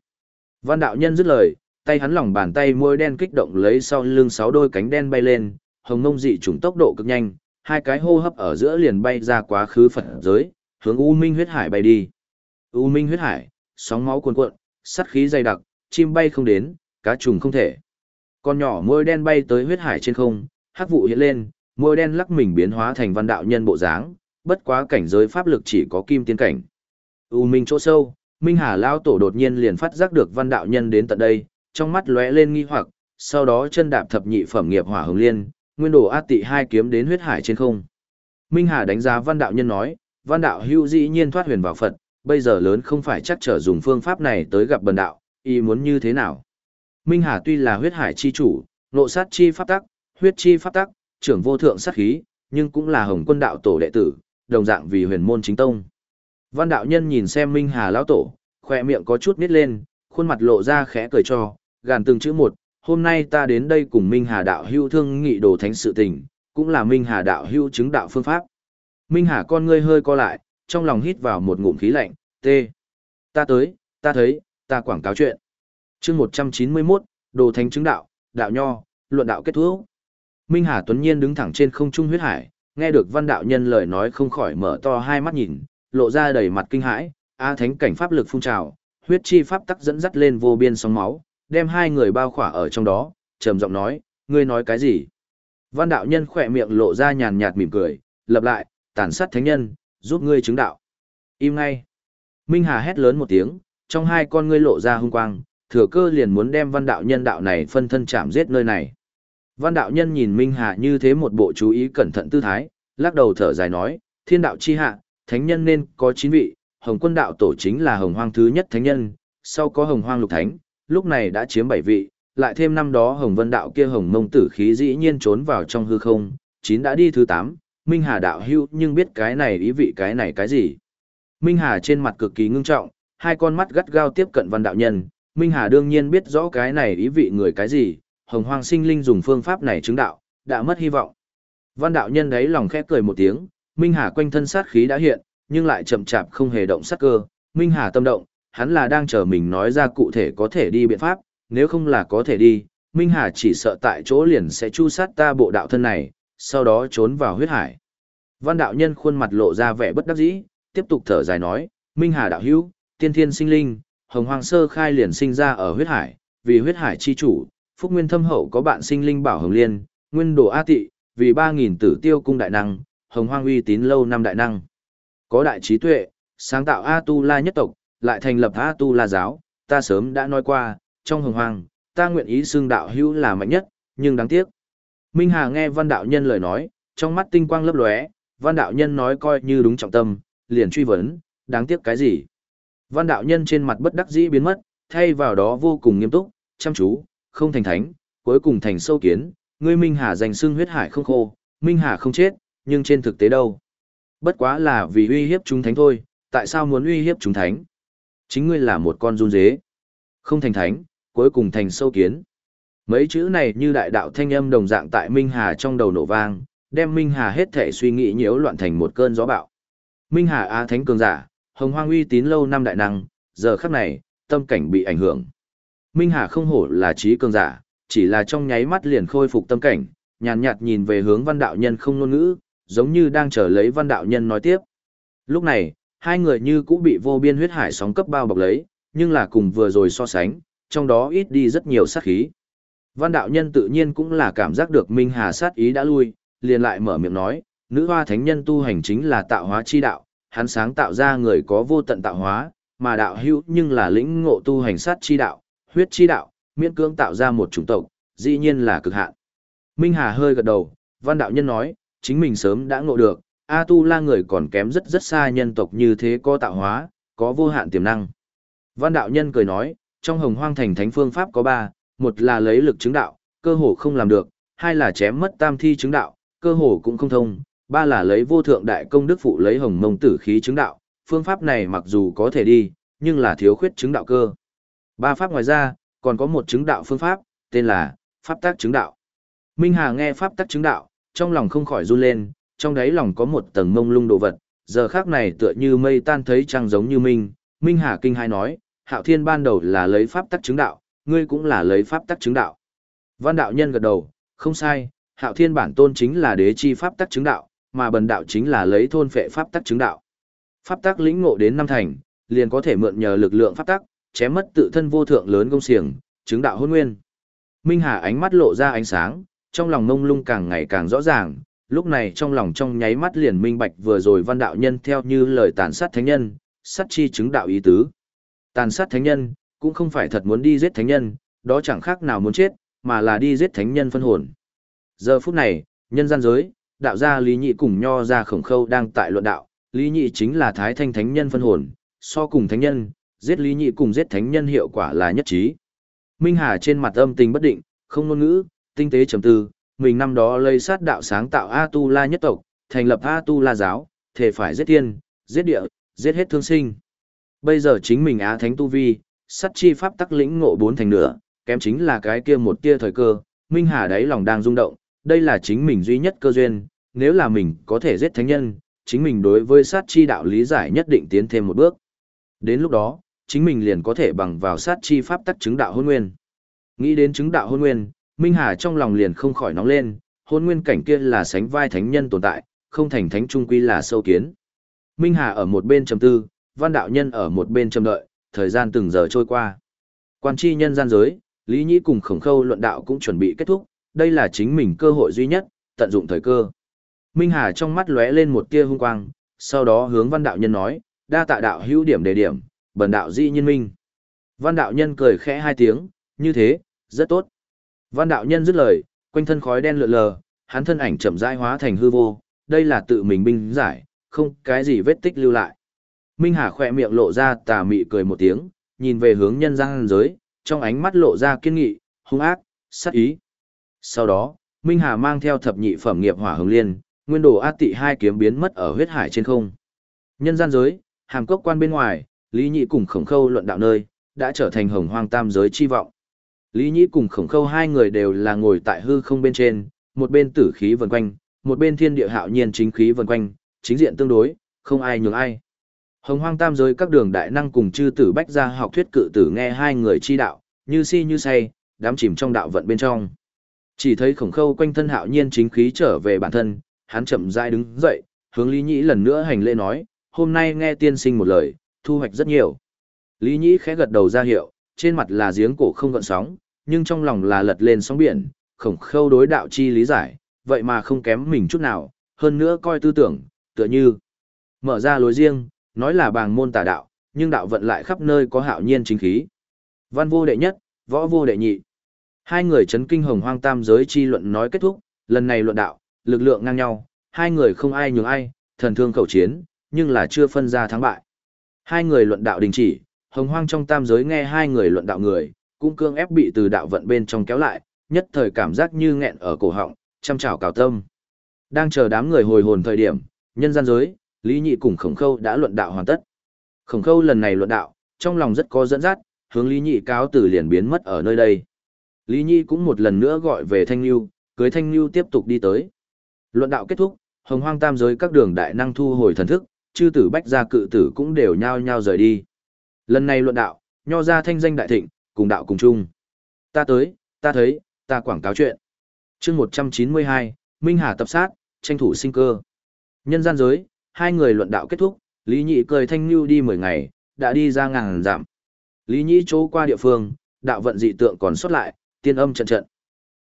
Văn đạo nhân dứt lời, tay hắn lòng bàn tay môi đen kích động lấy sau lưng sáu đôi cánh đen bay lên, hồng ngông dị trùng tốc độ cực nhanh, hai cái hô hấp ở giữa liền bay ra quá khứ Phật giới, hướng U Minh huyết hải bay đi. U Minh huyết hải, sóng máu cuồn cuộn, sắt khí dày đặc, chim bay không đến, cá trùng không thể. Con nhỏ môi đen bay tới huyết hải trên không, hắc vụ hiện lên, môi đen lắc mình biến hóa thành văn đạo nhân bộ dáng, bất quá cảnh giới pháp lực chỉ có kim tiên cảnh. U Minh chỗ sâu, Minh Hà lao tổ đột nhiên liền phát giác được văn đạo nhân đến tận đây, trong mắt lóe lên nghi hoặc, sau đó chân đạp thập nhị phẩm nghiệp hỏa hồng liên, nguyên đồ át tị hai kiếm đến huyết hải trên không. Minh Hà đánh giá văn đạo nhân nói, văn đạo hưu dĩ nhiên thoát huyền vào Phật, bây giờ lớn không phải chắc trở dùng phương pháp này tới gặp bần đạo, y muốn như thế nào. Minh Hà tuy là huyết hải chi chủ, nộ sát chi pháp tắc, huyết chi pháp tắc, trưởng vô thượng sát khí, nhưng cũng là hồng quân đạo tổ đệ tử, đồng dạng vì huyền môn chính tông. Văn đạo nhân nhìn xem Minh Hà lão tổ, khỏe miệng có chút nít lên, khuôn mặt lộ ra khẽ cười cho, gàn từng chữ một, hôm nay ta đến đây cùng Minh Hà đạo hưu thương nghị đồ thánh sự tình, cũng là Minh Hà đạo hưu chứng đạo phương pháp. Minh Hà con ngươi hơi co lại, trong lòng hít vào một ngụm khí lạnh, tê. Ta tới, ta thấy, ta quảng cáo chuyện. chương 191, đồ thánh chứng đạo, đạo nho, luận đạo kết thúc. Minh Hà Tuấn Nhiên đứng thẳng trên không trung huyết hải, nghe được văn đạo nhân lời nói không khỏi mở to hai mắt nhìn, lộ ra đầy mặt kinh hãi, A Thánh cảnh pháp lực phun trào, huyết chi pháp tắc dẫn dắt lên vô biên sóng máu, đem hai người bao khỏa ở trong đó, trầm giọng nói, ngươi nói cái gì? Văn đạo nhân khỏe miệng lộ ra nhàn nhạt mỉm cười, lập lại, tàn sát thánh nhân, giúp ngươi chứng đạo. Im ngay. Minh Hà hét lớn một tiếng, trong hai con ngươi lộ ra hung quang, thừa cơ liền muốn đem văn đạo nhân đạo này phân thân chạm giết nơi này. Văn đạo nhân nhìn Minh Hà như thế một bộ chú ý cẩn thận tư thái, lắc đầu thở dài nói, thiên đạo chi hạ, thánh nhân nên có chín vị, hồng quân đạo tổ chính là hồng hoang thứ nhất thánh nhân, sau có hồng hoang lục thánh, lúc này đã chiếm bảy vị, lại thêm năm đó hồng vân đạo kia hồng mông tử khí dĩ nhiên trốn vào trong hư không, chín đã đi thứ tám, Minh Hà đạo hưu nhưng biết cái này ý vị cái này cái gì. Minh Hà trên mặt cực kỳ ngưng trọng, hai con mắt gắt gao tiếp cận văn đạo nhân, Minh Hà đương nhiên biết rõ cái này ý vị người cái gì, hồng hoang sinh linh dùng phương pháp này chứng đạo, đã mất hy vọng. Văn đạo nhân đấy lòng khẽ cười một tiếng, Minh Hà quanh thân sát khí đã hiện, nhưng lại chậm chạp không hề động sát cơ, Minh Hà tâm động, hắn là đang chờ mình nói ra cụ thể có thể đi biện pháp, nếu không là có thể đi, Minh Hà chỉ sợ tại chỗ liền sẽ chu sát ta bộ đạo thân này, sau đó trốn vào huyết hải. Văn đạo nhân khuôn mặt lộ ra vẻ bất đắc dĩ, tiếp tục thở dài nói, Minh Hà đạo hữu, tiên thiên sinh linh, hồng hoàng sơ khai liền sinh ra ở huyết hải, vì huyết hải chi chủ, phúc nguyên thâm hậu có bạn sinh linh bảo hồng liên, nguyên đồ A tị, vì ba nghìn tử tiêu cung đại năng, hồng hoang uy tín lâu năm đại năng. Có đại trí tuệ, sáng tạo A tu la nhất tộc, lại thành lập A tu la giáo, ta sớm đã nói qua, trong hồng hoang, ta nguyện ý xưng đạo hữu là mạnh nhất, nhưng đáng tiếc. Minh Hà nghe văn đạo nhân lời nói, trong mắt tinh quang lấp lóe, văn đạo nhân nói coi như đúng trọng tâm, liền truy vấn, đáng tiếc cái gì. Văn đạo nhân trên mặt bất đắc dĩ biến mất, thay vào đó vô cùng nghiêm túc, chăm chú, không thành thánh, cuối cùng thành sâu kiến, ngươi Minh Hà dành xưng huyết hải không khô, Minh Hà không chết, nhưng trên thực tế đâu? Bất quá là vì uy hiếp chúng thánh thôi, tại sao muốn uy hiếp chúng thánh? Chính ngươi là một con run dế. Không thành thánh, cuối cùng thành sâu kiến. Mấy chữ này như đại đạo thanh âm đồng dạng tại Minh Hà trong đầu nổ vang, đem Minh Hà hết thể suy nghĩ nhiễu loạn thành một cơn gió bạo. Minh Hà Á Thánh Cường Giả, hồng hoang uy tín lâu năm đại năng, giờ khắc này, tâm cảnh bị ảnh hưởng. Minh Hà không hổ là trí cường giả, chỉ là trong nháy mắt liền khôi phục tâm cảnh, nhàn nhạt nhìn về hướng văn đạo nhân không ngôn ngữ, giống như đang chờ lấy văn đạo nhân nói tiếp. Lúc này, hai người như cũng bị vô biên huyết hải sóng cấp bao bọc lấy, nhưng là cùng vừa rồi so sánh, trong đó ít đi rất nhiều sát khí. Văn đạo nhân tự nhiên cũng là cảm giác được Minh Hà sát ý đã lui, liền lại mở miệng nói, nữ hoa thánh nhân tu hành chính là tạo hóa chi đạo, hắn sáng tạo ra người có vô tận tạo hóa, mà đạo hữu nhưng là lĩnh ngộ tu hành sát chi đạo, huyết chi đạo, miễn cưỡng tạo ra một chủng tộc, dĩ nhiên là cực hạn. Minh Hà hơi gật đầu, văn đạo nhân nói, chính mình sớm đã ngộ được, A Tu La người còn kém rất rất xa nhân tộc như thế có tạo hóa, có vô hạn tiềm năng. Văn đạo nhân cười nói, trong hồng hoang thành thánh phương pháp có ba, một là lấy lực chứng đạo, cơ hồ không làm được, hai là chém mất tam thi chứng đạo, cơ hồ cũng không thông, ba là lấy vô thượng đại công đức phụ lấy hồng mông tử khí chứng đạo, phương pháp này mặc dù có thể đi, nhưng là thiếu khuyết chứng đạo cơ. Ba pháp ngoài ra, còn có một chứng đạo phương pháp, tên là pháp tác chứng đạo. Minh Hà nghe pháp tác chứng đạo, trong lòng không khỏi run lên, trong đáy lòng có một tầng mông lung đồ vật, giờ khác này tựa như mây tan thấy trăng giống như Minh. Minh Hà kinh hai nói, Hạo Thiên ban đầu là lấy pháp tắc chứng đạo, ngươi cũng là lấy pháp tắc chứng đạo. Văn đạo nhân gật đầu, không sai, Hạo Thiên bản tôn chính là đế chi pháp tắc chứng đạo, mà bần đạo chính là lấy thôn phệ pháp tắc chứng đạo. Pháp tắc lĩnh ngộ đến năm thành, liền có thể mượn nhờ lực lượng pháp tắc, chém mất tự thân vô thượng lớn công xiềng, chứng đạo hôn nguyên. Minh Hà ánh mắt lộ ra ánh sáng, trong lòng ngông lung càng ngày càng rõ ràng, lúc này trong lòng trong nháy mắt liền minh bạch vừa rồi văn đạo nhân theo như lời tàn sát thánh nhân, sát chi chứng đạo ý tứ. Tàn sát thánh nhân, cũng không phải thật muốn đi giết thánh nhân, đó chẳng khác nào muốn chết, mà là đi giết thánh nhân phân hồn. Giờ phút này, nhân gian giới, đạo gia Lý Nhị cùng nho ra khổng khâu đang tại luận đạo, Lý Nhị chính là thái thanh thánh nhân phân hồn, so cùng thánh nhân, giết Lý Nhị cùng giết thánh nhân hiệu quả là nhất trí. Minh Hà trên mặt âm tình bất định, không ngôn ngữ, tinh tế trầm tư, mình năm đó lấy sát đạo sáng tạo A Tu La nhất tộc, thành lập A Tu La giáo, thể phải giết tiên, giết địa, giết hết thương sinh. Bây giờ chính mình Á Thánh Tu Vi, sát chi pháp tắc lĩnh ngộ bốn thành nửa, kém chính là cái kia một tia thời cơ, Minh Hà đáy lòng đang rung động, đây là chính mình duy nhất cơ duyên, nếu là mình có thể giết thánh nhân, chính mình đối với sát chi đạo lý giải nhất định tiến thêm một bước. Đến lúc đó, chính mình liền có thể bằng vào sát chi pháp tắc chứng đạo hôn nguyên. Nghĩ đến chứng đạo hôn nguyên, Minh Hà trong lòng liền không khỏi nóng lên, hôn nguyên cảnh kia là sánh vai thánh nhân tồn tại, không thành thánh trung quy là sâu kiến. Minh Hà ở một bên trầm tư, văn đạo nhân ở một bên trầm đợi, thời gian từng giờ trôi qua. Quan tri nhân gian giới, Lý Nhĩ cùng khổng khâu luận đạo cũng chuẩn bị kết thúc, đây là chính mình cơ hội duy nhất, tận dụng thời cơ. Minh Hà trong mắt lóe lên một tia hung quang, sau đó hướng văn đạo nhân nói, đa tạ đạo hữu điểm đề điểm, bần đạo di nhân minh. Văn đạo nhân cười khẽ hai tiếng, như thế, rất tốt. Văn đạo nhân dứt lời, quanh thân khói đen lượn lờ, hắn thân ảnh chậm rãi hóa thành hư vô, đây là tự mình binh giải, không cái gì vết tích lưu lại. Minh Hà khỏe miệng lộ ra tà mị cười một tiếng, nhìn về hướng nhân gian giới, trong ánh mắt lộ ra kiên nghị, hung ác, sát ý. Sau đó, Minh Hà mang theo thập nhị phẩm nghiệp hỏa hồng liên, nguyên đồ át tị hai kiếm biến mất ở huyết hải trên không. Nhân gian giới, hàm cốc quan bên ngoài, Lý Nhị cùng khổng khâu luận đạo nơi, đã trở thành hồng hoang tam giới chi vọng. Lý Nhĩ cùng khổng khâu hai người đều là ngồi tại hư không bên trên, một bên tử khí vần quanh, một bên thiên địa hạo nhiên chính khí vần quanh, chính diện tương đối, không ai nhường ai. Hồng hoang tam giới các đường đại năng cùng chư tử bách gia học thuyết cự tử nghe hai người chi đạo, như si như say, đám chìm trong đạo vận bên trong. Chỉ thấy khổng khâu quanh thân hạo nhiên chính khí trở về bản thân, hắn chậm rãi đứng dậy, hướng Lý Nhĩ lần nữa hành lễ nói, hôm nay nghe tiên sinh một lời, thu hoạch rất nhiều. Lý Nhĩ khẽ gật đầu ra hiệu, trên mặt là giếng cổ không gợn sóng, nhưng trong lòng là lật lên sóng biển, khổng khâu đối đạo chi lý giải, vậy mà không kém mình chút nào, hơn nữa coi tư tưởng, tựa như mở ra lối riêng, nói là bàng môn tà đạo, nhưng đạo vận lại khắp nơi có hạo nhiên chính khí. Văn vô đệ nhất, võ vô đệ nhị. Hai người chấn kinh hồng hoang tam giới chi luận nói kết thúc, lần này luận đạo, lực lượng ngang nhau, hai người không ai nhường ai, thần thương khẩu chiến, nhưng là chưa phân ra thắng bại. Hai người luận đạo đình chỉ, hồng hoang trong tam giới nghe hai người luận đạo người, cũng cương ép bị từ đạo vận bên trong kéo lại, nhất thời cảm giác như nghẹn ở cổ họng, chăm chảo cào tâm. Đang chờ đám người hồi hồn thời điểm, nhân gian giới, Lý Nhị cùng Khổng Khâu đã luận đạo hoàn tất. Khổng Khâu lần này luận đạo, trong lòng rất có dẫn dắt, hướng Lý Nhị cáo từ liền biến mất ở nơi đây. Lý Nhị cũng một lần nữa gọi về Thanh Nhu, cưới Thanh Nhu tiếp tục đi tới. Luận đạo kết thúc, hồng hoang tam giới các đường đại năng thu hồi thần thức, chư tử bách gia cự tử cũng đều nhao nhao rời đi. Lần này luận đạo, nho ra thanh danh đại thịnh, cùng đạo cùng chung. Ta tới, ta thấy, ta quảng cáo chuyện. chương 192, Minh Hà tập sát, tranh thủ sinh cơ. Nhân gian giới, hai người luận đạo kết thúc, Lý Nhị cười thanh lưu đi 10 ngày, đã đi ra ngàn giảm. Lý Nhị chỗ qua địa phương, đạo vận dị tượng còn xuất lại, tiên âm trận trận.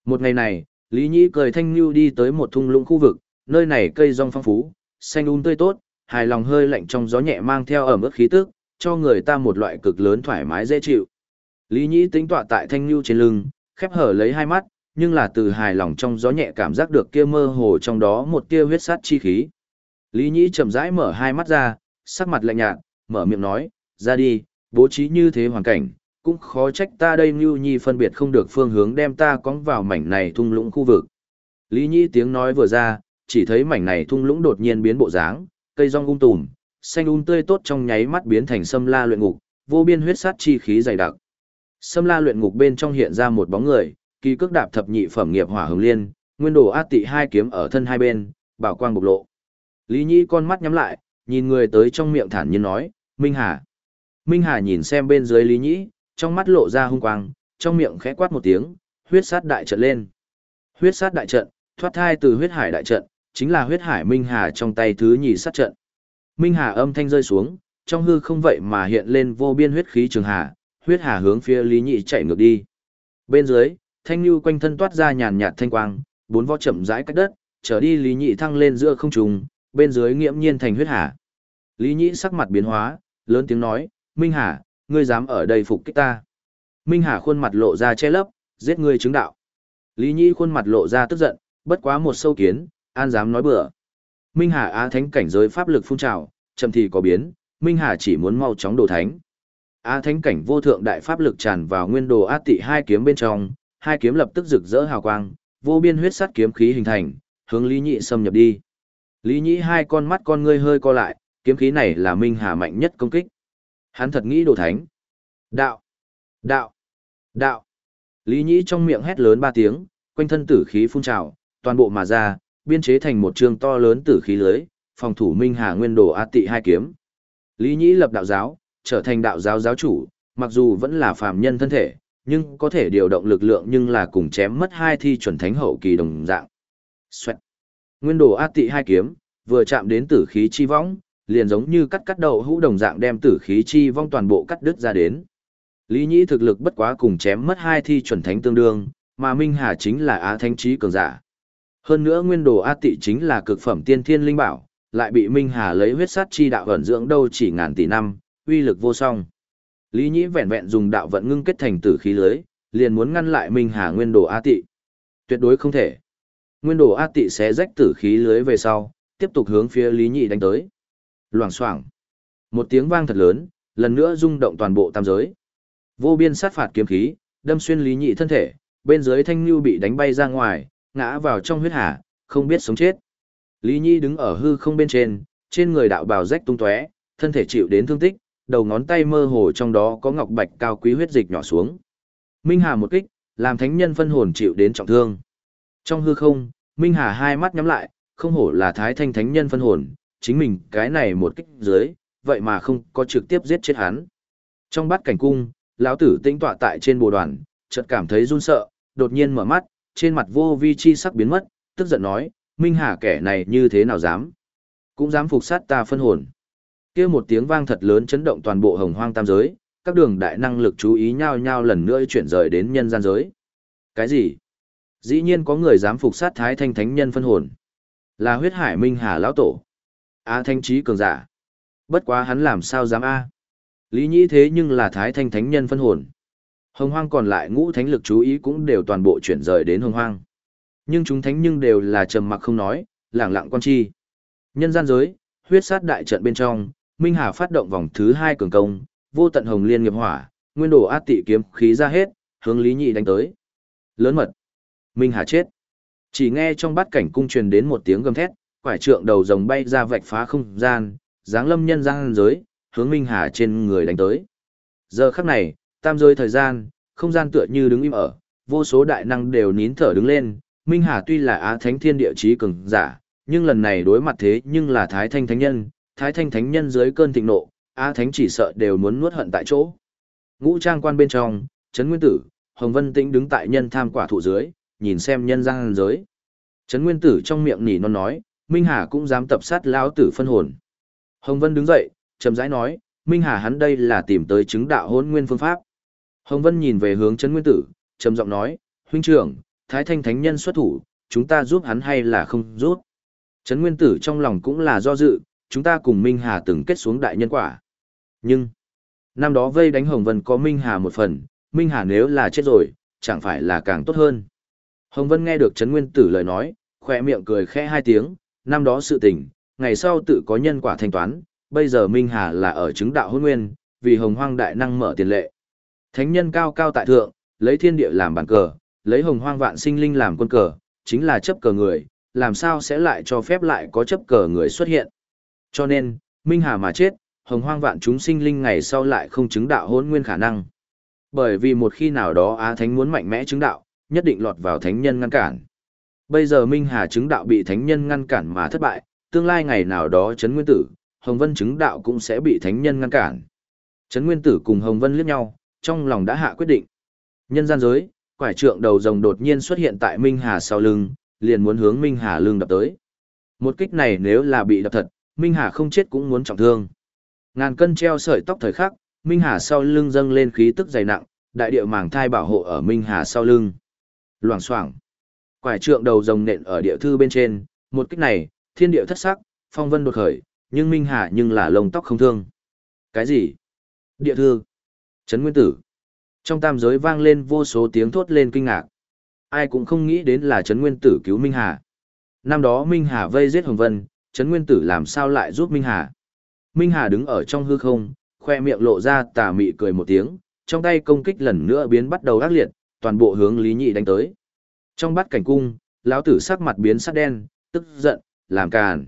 Một ngày này, Lý Nhị cười thanh lưu đi tới một thung lũng khu vực, nơi này cây rong phong phú, xanh um tươi tốt, hài lòng hơi lạnh trong gió nhẹ mang theo ẩm ướt khí tức, cho người ta một loại cực lớn thoải mái dễ chịu. Lý Nhĩ tính tọa tại thanh lưu trên lưng, khép hở lấy hai mắt, nhưng là từ hài lòng trong gió nhẹ cảm giác được kia mơ hồ trong đó một tia huyết sát chi khí. Lý Nhĩ chậm rãi mở hai mắt ra, sắc mặt lạnh nhạt, mở miệng nói, ra đi, bố trí như thế hoàn cảnh, cũng khó trách ta đây Ngưu Nhi phân biệt không được phương hướng đem ta cóng vào mảnh này thung lũng khu vực. Lý Nhĩ tiếng nói vừa ra, chỉ thấy mảnh này thung lũng đột nhiên biến bộ dáng, cây rong ung tùm, xanh un tươi tốt trong nháy mắt biến thành sâm la luyện ngục, vô biên huyết sát chi khí dày đặc. Sâm la luyện ngục bên trong hiện ra một bóng người, kỳ cước đạp thập nhị phẩm nghiệp hỏa hồng liên, nguyên đồ át tị hai kiếm ở thân hai bên, bảo quang bộc lộ. Lý Nhĩ con mắt nhắm lại, nhìn người tới trong miệng thản nhiên nói, Minh Hà. Minh Hà nhìn xem bên dưới Lý Nhĩ, trong mắt lộ ra hung quang, trong miệng khẽ quát một tiếng, huyết sát đại trận lên. Huyết sát đại trận, thoát thai từ huyết hải đại trận, chính là huyết hải Minh Hà trong tay thứ nhì sát trận. Minh Hà âm thanh rơi xuống, trong hư không vậy mà hiện lên vô biên huyết khí trường hà, huyết hà hướng phía Lý Nhị chạy ngược đi. Bên dưới, thanh lưu quanh thân toát ra nhàn nhạt thanh quang, bốn vó chậm rãi cách đất, trở đi Lý Nhị thăng lên giữa không trung, bên dưới nghiễm nhiên thành huyết hà. Lý Nhị sắc mặt biến hóa, lớn tiếng nói, Minh Hà, ngươi dám ở đây phục kích ta. Minh Hà khuôn mặt lộ ra che lấp, giết ngươi chứng đạo. Lý Nhị khuôn mặt lộ ra tức giận, bất quá một sâu kiến, an dám nói bừa. Minh Hà Á Thánh cảnh giới pháp lực phun trào, chậm thì có biến, Minh Hà chỉ muốn mau chóng đồ thánh. Á Thánh cảnh vô thượng đại pháp lực tràn vào nguyên đồ Á Tị hai kiếm bên trong, hai kiếm lập tức rực rỡ hào quang, vô biên huyết sắt kiếm khí hình thành, hướng Lý Nhị xâm nhập đi. Lý Nhị hai con mắt con ngươi hơi co lại, kiếm khí này là Minh Hà mạnh nhất công kích. Hắn thật nghĩ đồ thánh. Đạo, đạo, đạo. Lý Nhị trong miệng hét lớn ba tiếng, quanh thân tử khí phun trào, toàn bộ mà ra, biên chế thành một trường to lớn tử khí lưới, phòng thủ Minh Hà Nguyên Đồ A Tị hai kiếm. Lý Nhĩ lập đạo giáo, trở thành đạo giáo giáo chủ, mặc dù vẫn là phàm nhân thân thể, nhưng có thể điều động lực lượng nhưng là cùng chém mất hai thi chuẩn thánh hậu kỳ đồng dạng. Xoẹt. Nguyên đồ a tị hai kiếm, vừa chạm đến tử khí chi vong, liền giống như cắt cắt đầu hũ đồng dạng đem tử khí chi vong toàn bộ cắt đứt ra đến. Lý Nhĩ thực lực bất quá cùng chém mất hai thi chuẩn thánh tương đương, mà Minh Hà chính là á thánh trí cường giả. Hơn nữa nguyên đồ a tị chính là cực phẩm tiên thiên linh bảo, lại bị Minh Hà lấy huyết sát chi đạo ẩn dưỡng đâu chỉ ngàn tỷ năm, uy lực vô song. Lý Nhĩ vẹn vẹn dùng đạo vận ngưng kết thành tử khí lưới, liền muốn ngăn lại Minh Hà nguyên đồ A Tị. Tuyệt đối không thể. Nguyên đồ A Tị sẽ rách tử khí lưới về sau, tiếp tục hướng phía Lý Nhĩ đánh tới. Loảng xoảng. Một tiếng vang thật lớn, lần nữa rung động toàn bộ tam giới. Vô biên sát phạt kiếm khí, đâm xuyên Lý Nhĩ thân thể, bên dưới thanh lưu bị đánh bay ra ngoài, ngã vào trong huyết hà, không biết sống chết. Lý Nhi đứng ở hư không bên trên, trên người đạo bào rách tung tóe, thân thể chịu đến thương tích, đầu ngón tay mơ hồ trong đó có ngọc bạch cao quý huyết dịch nhỏ xuống. Minh Hà một kích, làm thánh nhân phân hồn chịu đến trọng thương. Trong hư không, Minh Hà hai mắt nhắm lại, không hổ là thái thanh thánh nhân phân hồn, chính mình cái này một kích dưới, vậy mà không có trực tiếp giết chết hắn. Trong bát cảnh cung, lão tử tĩnh tọa tại trên bồ đoàn, chợt cảm thấy run sợ, đột nhiên mở mắt, trên mặt vô vi chi sắc biến mất, tức giận nói, Minh Hà kẻ này như thế nào dám? Cũng dám phục sát ta phân hồn kia một tiếng vang thật lớn chấn động toàn bộ hồng hoang tam giới, các đường đại năng lực chú ý nhau nhau lần nữa chuyển rời đến nhân gian giới. Cái gì? Dĩ nhiên có người dám phục sát thái thanh thánh nhân phân hồn. Là huyết hải minh hà lão tổ. A thanh trí cường giả. Bất quá hắn làm sao dám A. Lý nhĩ thế nhưng là thái thanh thánh nhân phân hồn. Hồng hoang còn lại ngũ thánh lực chú ý cũng đều toàn bộ chuyển rời đến hồng hoang. Nhưng chúng thánh nhưng đều là trầm mặc không nói, lẳng lặng quan chi. Nhân gian giới, huyết sát đại trận bên trong, Minh Hà phát động vòng thứ hai cường công, vô tận hồng liên nghiệp hỏa, nguyên đồ át tị kiếm khí ra hết, hướng Lý Nhị đánh tới. Lớn mật. Minh Hà chết. Chỉ nghe trong bát cảnh cung truyền đến một tiếng gầm thét, quải trượng đầu rồng bay ra vạch phá không gian, dáng lâm nhân gian giới, hướng Minh Hà trên người đánh tới. Giờ khắc này, tam giới thời gian, không gian tựa như đứng im ở, vô số đại năng đều nín thở đứng lên, Minh Hà tuy là á thánh thiên địa chí cường giả, nhưng lần này đối mặt thế nhưng là thái thanh thánh nhân, thái thanh thánh nhân dưới cơn thịnh nộ, Á Thánh chỉ sợ đều muốn nuốt hận tại chỗ. Ngũ trang quan bên trong, Trấn Nguyên Tử, Hồng Vân Tĩnh đứng tại nhân tham quả thụ dưới, nhìn xem nhân gian giới. Trấn Nguyên Tử trong miệng nỉ non nói, Minh Hà cũng dám tập sát lão tử phân hồn. Hồng Vân đứng dậy, chậm rãi nói, Minh Hà hắn đây là tìm tới chứng đạo hôn nguyên phương pháp. Hồng Vân nhìn về hướng Trấn Nguyên Tử, trầm giọng nói, huynh trưởng, Thái Thanh Thánh Nhân xuất thủ, chúng ta giúp hắn hay là không giúp? Trấn Nguyên Tử trong lòng cũng là do dự, chúng ta cùng Minh Hà từng kết xuống đại nhân quả. Nhưng, năm đó vây đánh Hồng Vân có Minh Hà một phần, Minh Hà nếu là chết rồi, chẳng phải là càng tốt hơn. Hồng Vân nghe được Trấn Nguyên Tử lời nói, khỏe miệng cười khẽ hai tiếng, năm đó sự tình, ngày sau tự có nhân quả thanh toán, bây giờ Minh Hà là ở chứng đạo hôn nguyên, vì Hồng Hoang đại năng mở tiền lệ. Thánh nhân cao cao tại thượng, lấy thiên địa làm bàn cờ, lấy Hồng Hoang vạn sinh linh làm quân cờ, chính là chấp cờ người, làm sao sẽ lại cho phép lại có chấp cờ người xuất hiện. Cho nên, Minh Hà mà chết, hồng hoang vạn chúng sinh linh ngày sau lại không chứng đạo hôn nguyên khả năng. Bởi vì một khi nào đó Á Thánh muốn mạnh mẽ chứng đạo, nhất định lọt vào Thánh nhân ngăn cản. Bây giờ Minh Hà chứng đạo bị Thánh nhân ngăn cản mà thất bại, tương lai ngày nào đó Trấn Nguyên Tử, Hồng Vân chứng đạo cũng sẽ bị Thánh nhân ngăn cản. Trấn Nguyên Tử cùng Hồng Vân liếc nhau, trong lòng đã hạ quyết định. Nhân gian giới, quải trượng đầu rồng đột nhiên xuất hiện tại Minh Hà sau lưng, liền muốn hướng Minh Hà lưng đập tới. Một kích này nếu là bị đập thật, Minh Hà không chết cũng muốn trọng thương. Ngàn cân treo sợi tóc thời khắc, Minh Hà sau lưng dâng lên khí tức dày nặng, đại địa màng thai bảo hộ ở Minh Hà sau lưng. Loảng xoảng. Quải trượng đầu rồng nện ở địa thư bên trên, một kích này, thiên địa thất sắc, phong vân đột khởi, nhưng Minh Hà nhưng là lông tóc không thương. Cái gì? Địa thư. Trấn Nguyên Tử. Trong tam giới vang lên vô số tiếng thốt lên kinh ngạc. Ai cũng không nghĩ đến là Trấn Nguyên Tử cứu Minh Hà. Năm đó Minh Hà vây giết Hồng Vân, Trấn Nguyên Tử làm sao lại giúp Minh Hà. Minh Hà đứng ở trong hư không, khoe miệng lộ ra tà mị cười một tiếng, trong tay công kích lần nữa biến bắt đầu ác liệt, toàn bộ hướng Lý Nhị đánh tới. Trong bắt cảnh cung, lão tử sắc mặt biến sắc đen, tức giận, làm càn.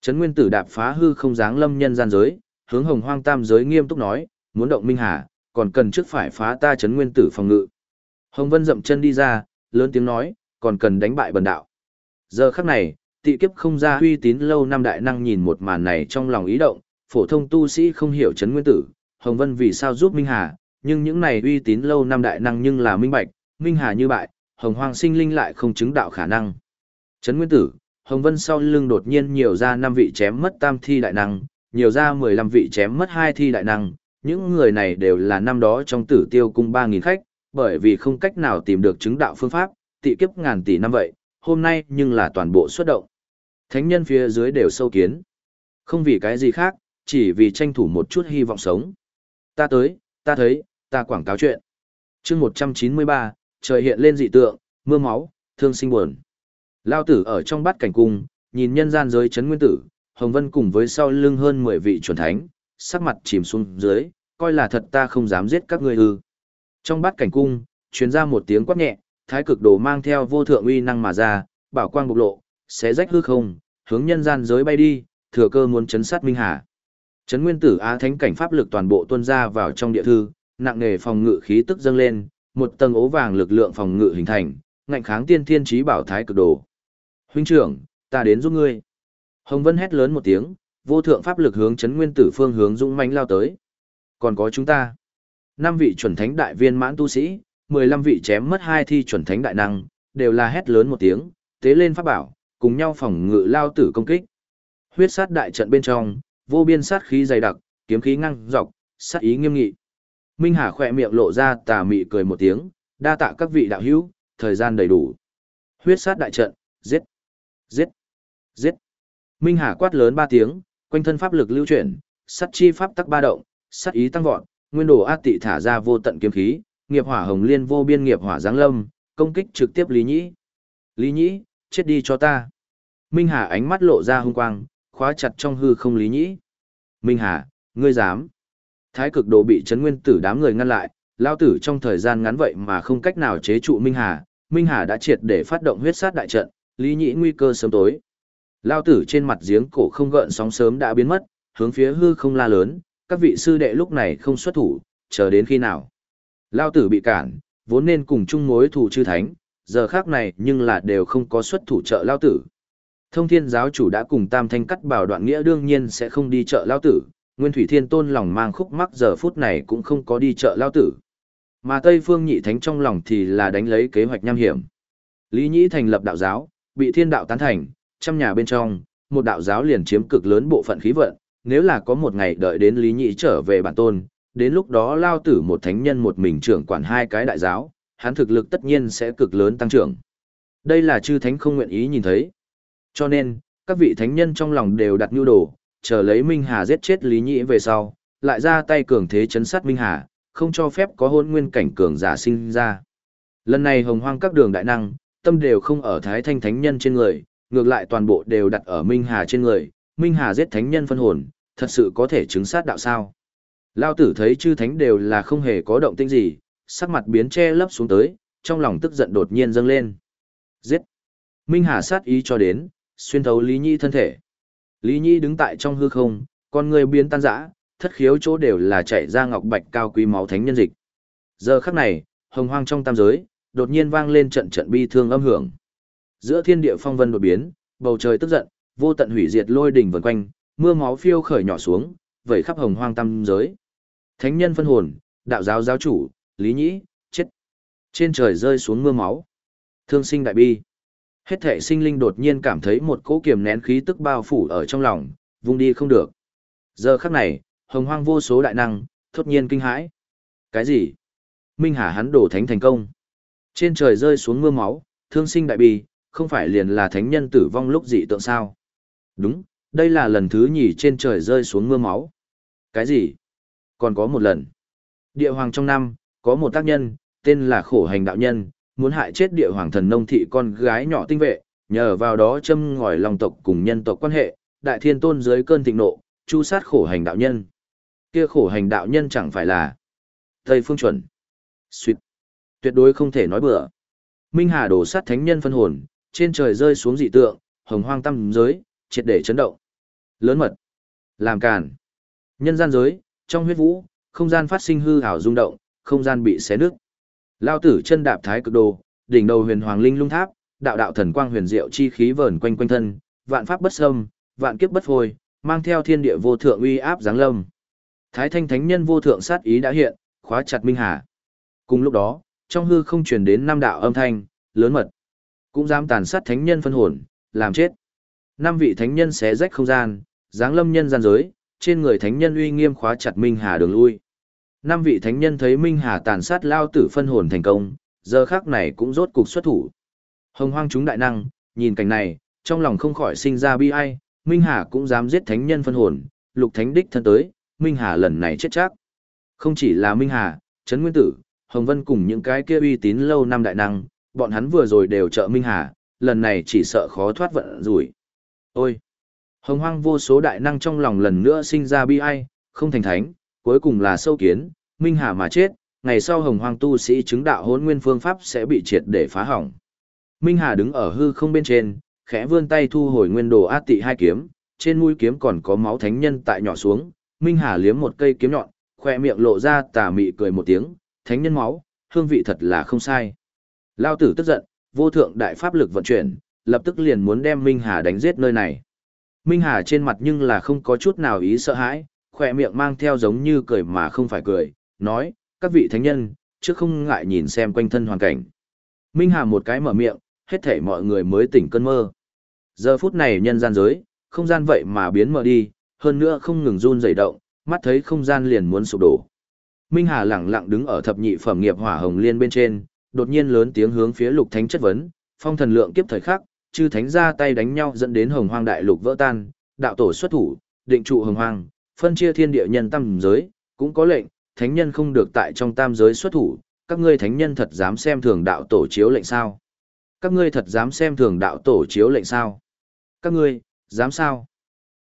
Trấn Nguyên Tử đạp phá hư không dáng lâm nhân gian giới, hướng Hồng Hoang Tam giới nghiêm túc nói, muốn động Minh Hà, còn cần trước phải phá ta chấn Nguyên Tử phòng ngự. Hồng Vân dậm chân đi ra, lớn tiếng nói, còn cần đánh bại bần đạo. Giờ khắc này, tị kiếp không ra uy tín lâu năm đại năng nhìn một màn này trong lòng ý động, phổ thông tu sĩ không hiểu chấn nguyên tử, Hồng Vân vì sao giúp Minh Hà, nhưng những này uy tín lâu năm đại năng nhưng là minh bạch, Minh Hà như bại, Hồng Hoang sinh linh lại không chứng đạo khả năng. chấn Nguyên Tử, Hồng Vân sau lưng đột nhiên nhiều ra 5 vị chém mất tam thi đại năng, nhiều ra 15 vị chém mất hai thi đại năng, những người này đều là năm đó trong tử tiêu cung 3.000 khách, bởi vì không cách nào tìm được chứng đạo phương pháp, tị kiếp ngàn tỷ năm vậy, hôm nay nhưng là toàn bộ xuất động. Thánh nhân phía dưới đều sâu kiến. Không vì cái gì khác, chỉ vì tranh thủ một chút hy vọng sống. Ta tới, ta thấy, ta quảng cáo chuyện. chương 193, trời hiện lên dị tượng, mưa máu, thương sinh buồn. Lao tử ở trong bát cảnh cung, nhìn nhân gian giới chấn nguyên tử, Hồng Vân cùng với sau lưng hơn 10 vị chuẩn thánh, sắc mặt chìm xuống dưới, coi là thật ta không dám giết các ngươi ư. Trong bát cảnh cung, truyền ra một tiếng quát nhẹ, thái cực đồ mang theo vô thượng uy năng mà ra, bảo quang bộc lộ, xé rách hư không, hướng nhân gian giới bay đi, thừa cơ muốn chấn sát Minh Hà. Chấn nguyên tử á thánh cảnh pháp lực toàn bộ tuôn ra vào trong địa thư, nặng nề phòng ngự khí tức dâng lên, một tầng ố vàng lực lượng phòng ngự hình thành, ngạnh kháng tiên thiên trí bảo thái cực đồ. Huynh trưởng, ta đến giúp ngươi. Hồng Vân hét lớn một tiếng, vô thượng pháp lực hướng chấn nguyên tử phương hướng dũng mãnh lao tới. Còn có chúng ta. Năm vị chuẩn thánh đại viên mãn tu sĩ, mười lăm vị chém mất hai thi chuẩn thánh đại năng, đều là hét lớn một tiếng, tế lên pháp bảo, cùng nhau phòng ngự lao tử công kích. Huyết sát đại trận bên trong, vô biên sát khí dày đặc, kiếm khí ngăng dọc, sát ý nghiêm nghị. Minh Hà khỏe miệng lộ ra tà mị cười một tiếng, đa tạ các vị đạo hữu, thời gian đầy đủ. Huyết sát đại trận, giết, giết, giết. Minh Hà quát lớn ba tiếng, quanh thân pháp lực lưu chuyển, sát chi pháp tắc ba động, sát ý tăng vọt, nguyên đồ ác tị thả ra vô tận kiếm khí, nghiệp hỏa hồng liên vô biên nghiệp hỏa giáng lâm, công kích trực tiếp Lý Nhĩ. Lý Nhĩ, chết đi cho ta. Minh Hà ánh mắt lộ ra hung quang, khóa chặt trong hư không Lý Nhĩ. Minh Hà, ngươi dám. Thái cực đồ bị chấn nguyên tử đám người ngăn lại, lao tử trong thời gian ngắn vậy mà không cách nào chế trụ Minh Hà. Minh Hà đã triệt để phát động huyết sát đại trận, Lý Nhĩ nguy cơ sớm tối. Lao tử trên mặt giếng cổ không gợn sóng sớm đã biến mất, hướng phía hư không la lớn, các vị sư đệ lúc này không xuất thủ, chờ đến khi nào. Lao tử bị cản, vốn nên cùng chung mối thủ chư thánh, giờ khác này nhưng là đều không có xuất thủ trợ Lao tử. Thông thiên giáo chủ đã cùng tam thanh cắt bảo đoạn nghĩa đương nhiên sẽ không đi chợ lao tử, Nguyên Thủy Thiên Tôn lòng mang khúc mắc giờ phút này cũng không có đi chợ lao tử. Mà Tây Phương Nhị Thánh trong lòng thì là đánh lấy kế hoạch nham hiểm. Lý Nhĩ thành lập đạo giáo, bị thiên đạo tán thành, trăm nhà bên trong, một đạo giáo liền chiếm cực lớn bộ phận khí vận, nếu là có một ngày đợi đến Lý Nhĩ trở về bản tôn, đến lúc đó lao tử một thánh nhân một mình trưởng quản hai cái đại giáo, hắn thực lực tất nhiên sẽ cực lớn tăng trưởng. Đây là chư thánh không nguyện ý nhìn thấy. Cho nên, các vị thánh nhân trong lòng đều đặt nhu đồ, chờ lấy Minh Hà giết chết Lý Nhĩ về sau, lại ra tay cường thế chấn sát Minh Hà, không cho phép có hôn nguyên cảnh cường giả sinh ra. Lần này hồng hoang các đường đại năng, tâm đều không ở Thái Thanh Thánh Nhân trên người, ngược lại toàn bộ đều đặt ở Minh Hà trên người, Minh Hà giết Thánh Nhân phân hồn, thật sự có thể chứng sát đạo sao. Lao tử thấy chư thánh đều là không hề có động tĩnh gì, sắc mặt biến che lấp xuống tới, trong lòng tức giận đột nhiên dâng lên. Giết! Minh Hà sát ý cho đến, xuyên thấu Lý Nhi thân thể. Lý Nhi đứng tại trong hư không, con người biến tan rã, thất khiếu chỗ đều là chảy ra ngọc bạch cao quý máu thánh nhân dịch. Giờ khắc này, hồng hoang trong tam giới, đột nhiên vang lên trận trận bi thương âm hưởng. Giữa thiên địa phong vân đột biến, bầu trời tức giận, vô tận hủy diệt lôi đỉnh vần quanh, mưa máu phiêu khởi nhỏ xuống, vẩy khắp hồng hoang tam giới. Thánh nhân phân hồn, đạo giáo giáo chủ, Lý Nhĩ, chết. Trên trời rơi xuống mưa máu. Thương sinh đại bi. Hết thể sinh linh đột nhiên cảm thấy một cỗ kiềm nén khí tức bao phủ ở trong lòng, vung đi không được. Giờ khắc này, hồng hoang vô số đại năng, thốt nhiên kinh hãi. Cái gì? Minh Hà hắn đổ thánh thành công. Trên trời rơi xuống mưa máu, thương sinh đại bi, không phải liền là thánh nhân tử vong lúc dị tượng sao? Đúng, đây là lần thứ nhì trên trời rơi xuống mưa máu. Cái gì? Còn có một lần. Địa hoàng trong năm, có một tác nhân, tên là khổ hành đạo nhân, muốn hại chết địa hoàng thần nông thị con gái nhỏ tinh vệ, nhờ vào đó châm ngòi lòng tộc cùng nhân tộc quan hệ, đại thiên tôn dưới cơn thịnh nộ, chu sát khổ hành đạo nhân. Kia khổ hành đạo nhân chẳng phải là Tây Phương chuẩn. Xuyệt. Tuyệt đối không thể nói bừa. Minh Hà đổ sát thánh nhân phân hồn, trên trời rơi xuống dị tượng, hồng hoang tâm giới, triệt để chấn động. Lớn mật. Làm càn. Nhân gian giới, trong huyết vũ, không gian phát sinh hư ảo rung động, không gian bị xé nứt. Lao tử chân đạp thái cực đồ, đỉnh đầu huyền hoàng linh lung tháp, đạo đạo thần quang huyền diệu chi khí vờn quanh quanh thân, vạn pháp bất xâm, vạn kiếp bất hồi mang theo thiên địa vô thượng uy áp giáng lâm. Thái thanh thánh nhân vô thượng sát ý đã hiện, khóa chặt minh hà. Cùng lúc đó, trong hư không truyền đến năm đạo âm thanh, lớn mật. Cũng dám tàn sát thánh nhân phân hồn, làm chết. Năm vị thánh nhân xé rách không gian, giáng lâm nhân gian giới, trên người thánh nhân uy nghiêm khóa chặt Minh Hà đường lui. Năm vị thánh nhân thấy Minh Hà tàn sát lao tử phân hồn thành công, giờ khắc này cũng rốt cục xuất thủ. Hồng hoang chúng đại năng, nhìn cảnh này, trong lòng không khỏi sinh ra bi ai, Minh Hà cũng dám giết thánh nhân phân hồn, lục thánh đích thân tới, Minh Hà lần này chết chắc. Không chỉ là Minh Hà, Trấn Nguyên Tử, Hồng Vân cùng những cái kia uy tín lâu năm đại năng, bọn hắn vừa rồi đều trợ Minh Hà, lần này chỉ sợ khó thoát vận rủi. Ôi! Hồng hoang vô số đại năng trong lòng lần nữa sinh ra bi ai, không thành thánh, cuối cùng là sâu kiến, Minh Hà mà chết, ngày sau hồng hoang tu sĩ chứng đạo hốn nguyên phương pháp sẽ bị triệt để phá hỏng. Minh Hà đứng ở hư không bên trên, khẽ vươn tay thu hồi nguyên đồ át tị hai kiếm, trên mũi kiếm còn có máu thánh nhân tại nhỏ xuống, Minh Hà liếm một cây kiếm nhọn, khoe miệng lộ ra tà mị cười một tiếng, thánh nhân máu, hương vị thật là không sai. Lao tử tức giận, vô thượng đại pháp lực vận chuyển, lập tức liền muốn đem Minh Hà đánh giết nơi này. Minh Hà trên mặt nhưng là không có chút nào ý sợ hãi, khoe miệng mang theo giống như cười mà không phải cười, nói, các vị thánh nhân, trước không ngại nhìn xem quanh thân hoàn cảnh. Minh Hà một cái mở miệng, hết thảy mọi người mới tỉnh cơn mơ. Giờ phút này nhân gian giới, không gian vậy mà biến mở đi, hơn nữa không ngừng run rẩy động, mắt thấy không gian liền muốn sụp đổ. Minh Hà lẳng lặng đứng ở thập nhị phẩm nghiệp hỏa hồng liên bên trên, đột nhiên lớn tiếng hướng phía lục thánh chất vấn, phong thần lượng kiếp thời khắc, chư thánh ra tay đánh nhau dẫn đến hồng hoang đại lục vỡ tan, đạo tổ xuất thủ, định trụ hồng hoang, phân chia thiên địa nhân tam giới, cũng có lệnh, thánh nhân không được tại trong tam giới xuất thủ, các ngươi thánh nhân thật dám xem thường đạo tổ chiếu lệnh sao? Các ngươi thật dám xem thường đạo tổ chiếu lệnh sao? Các ngươi, dám sao?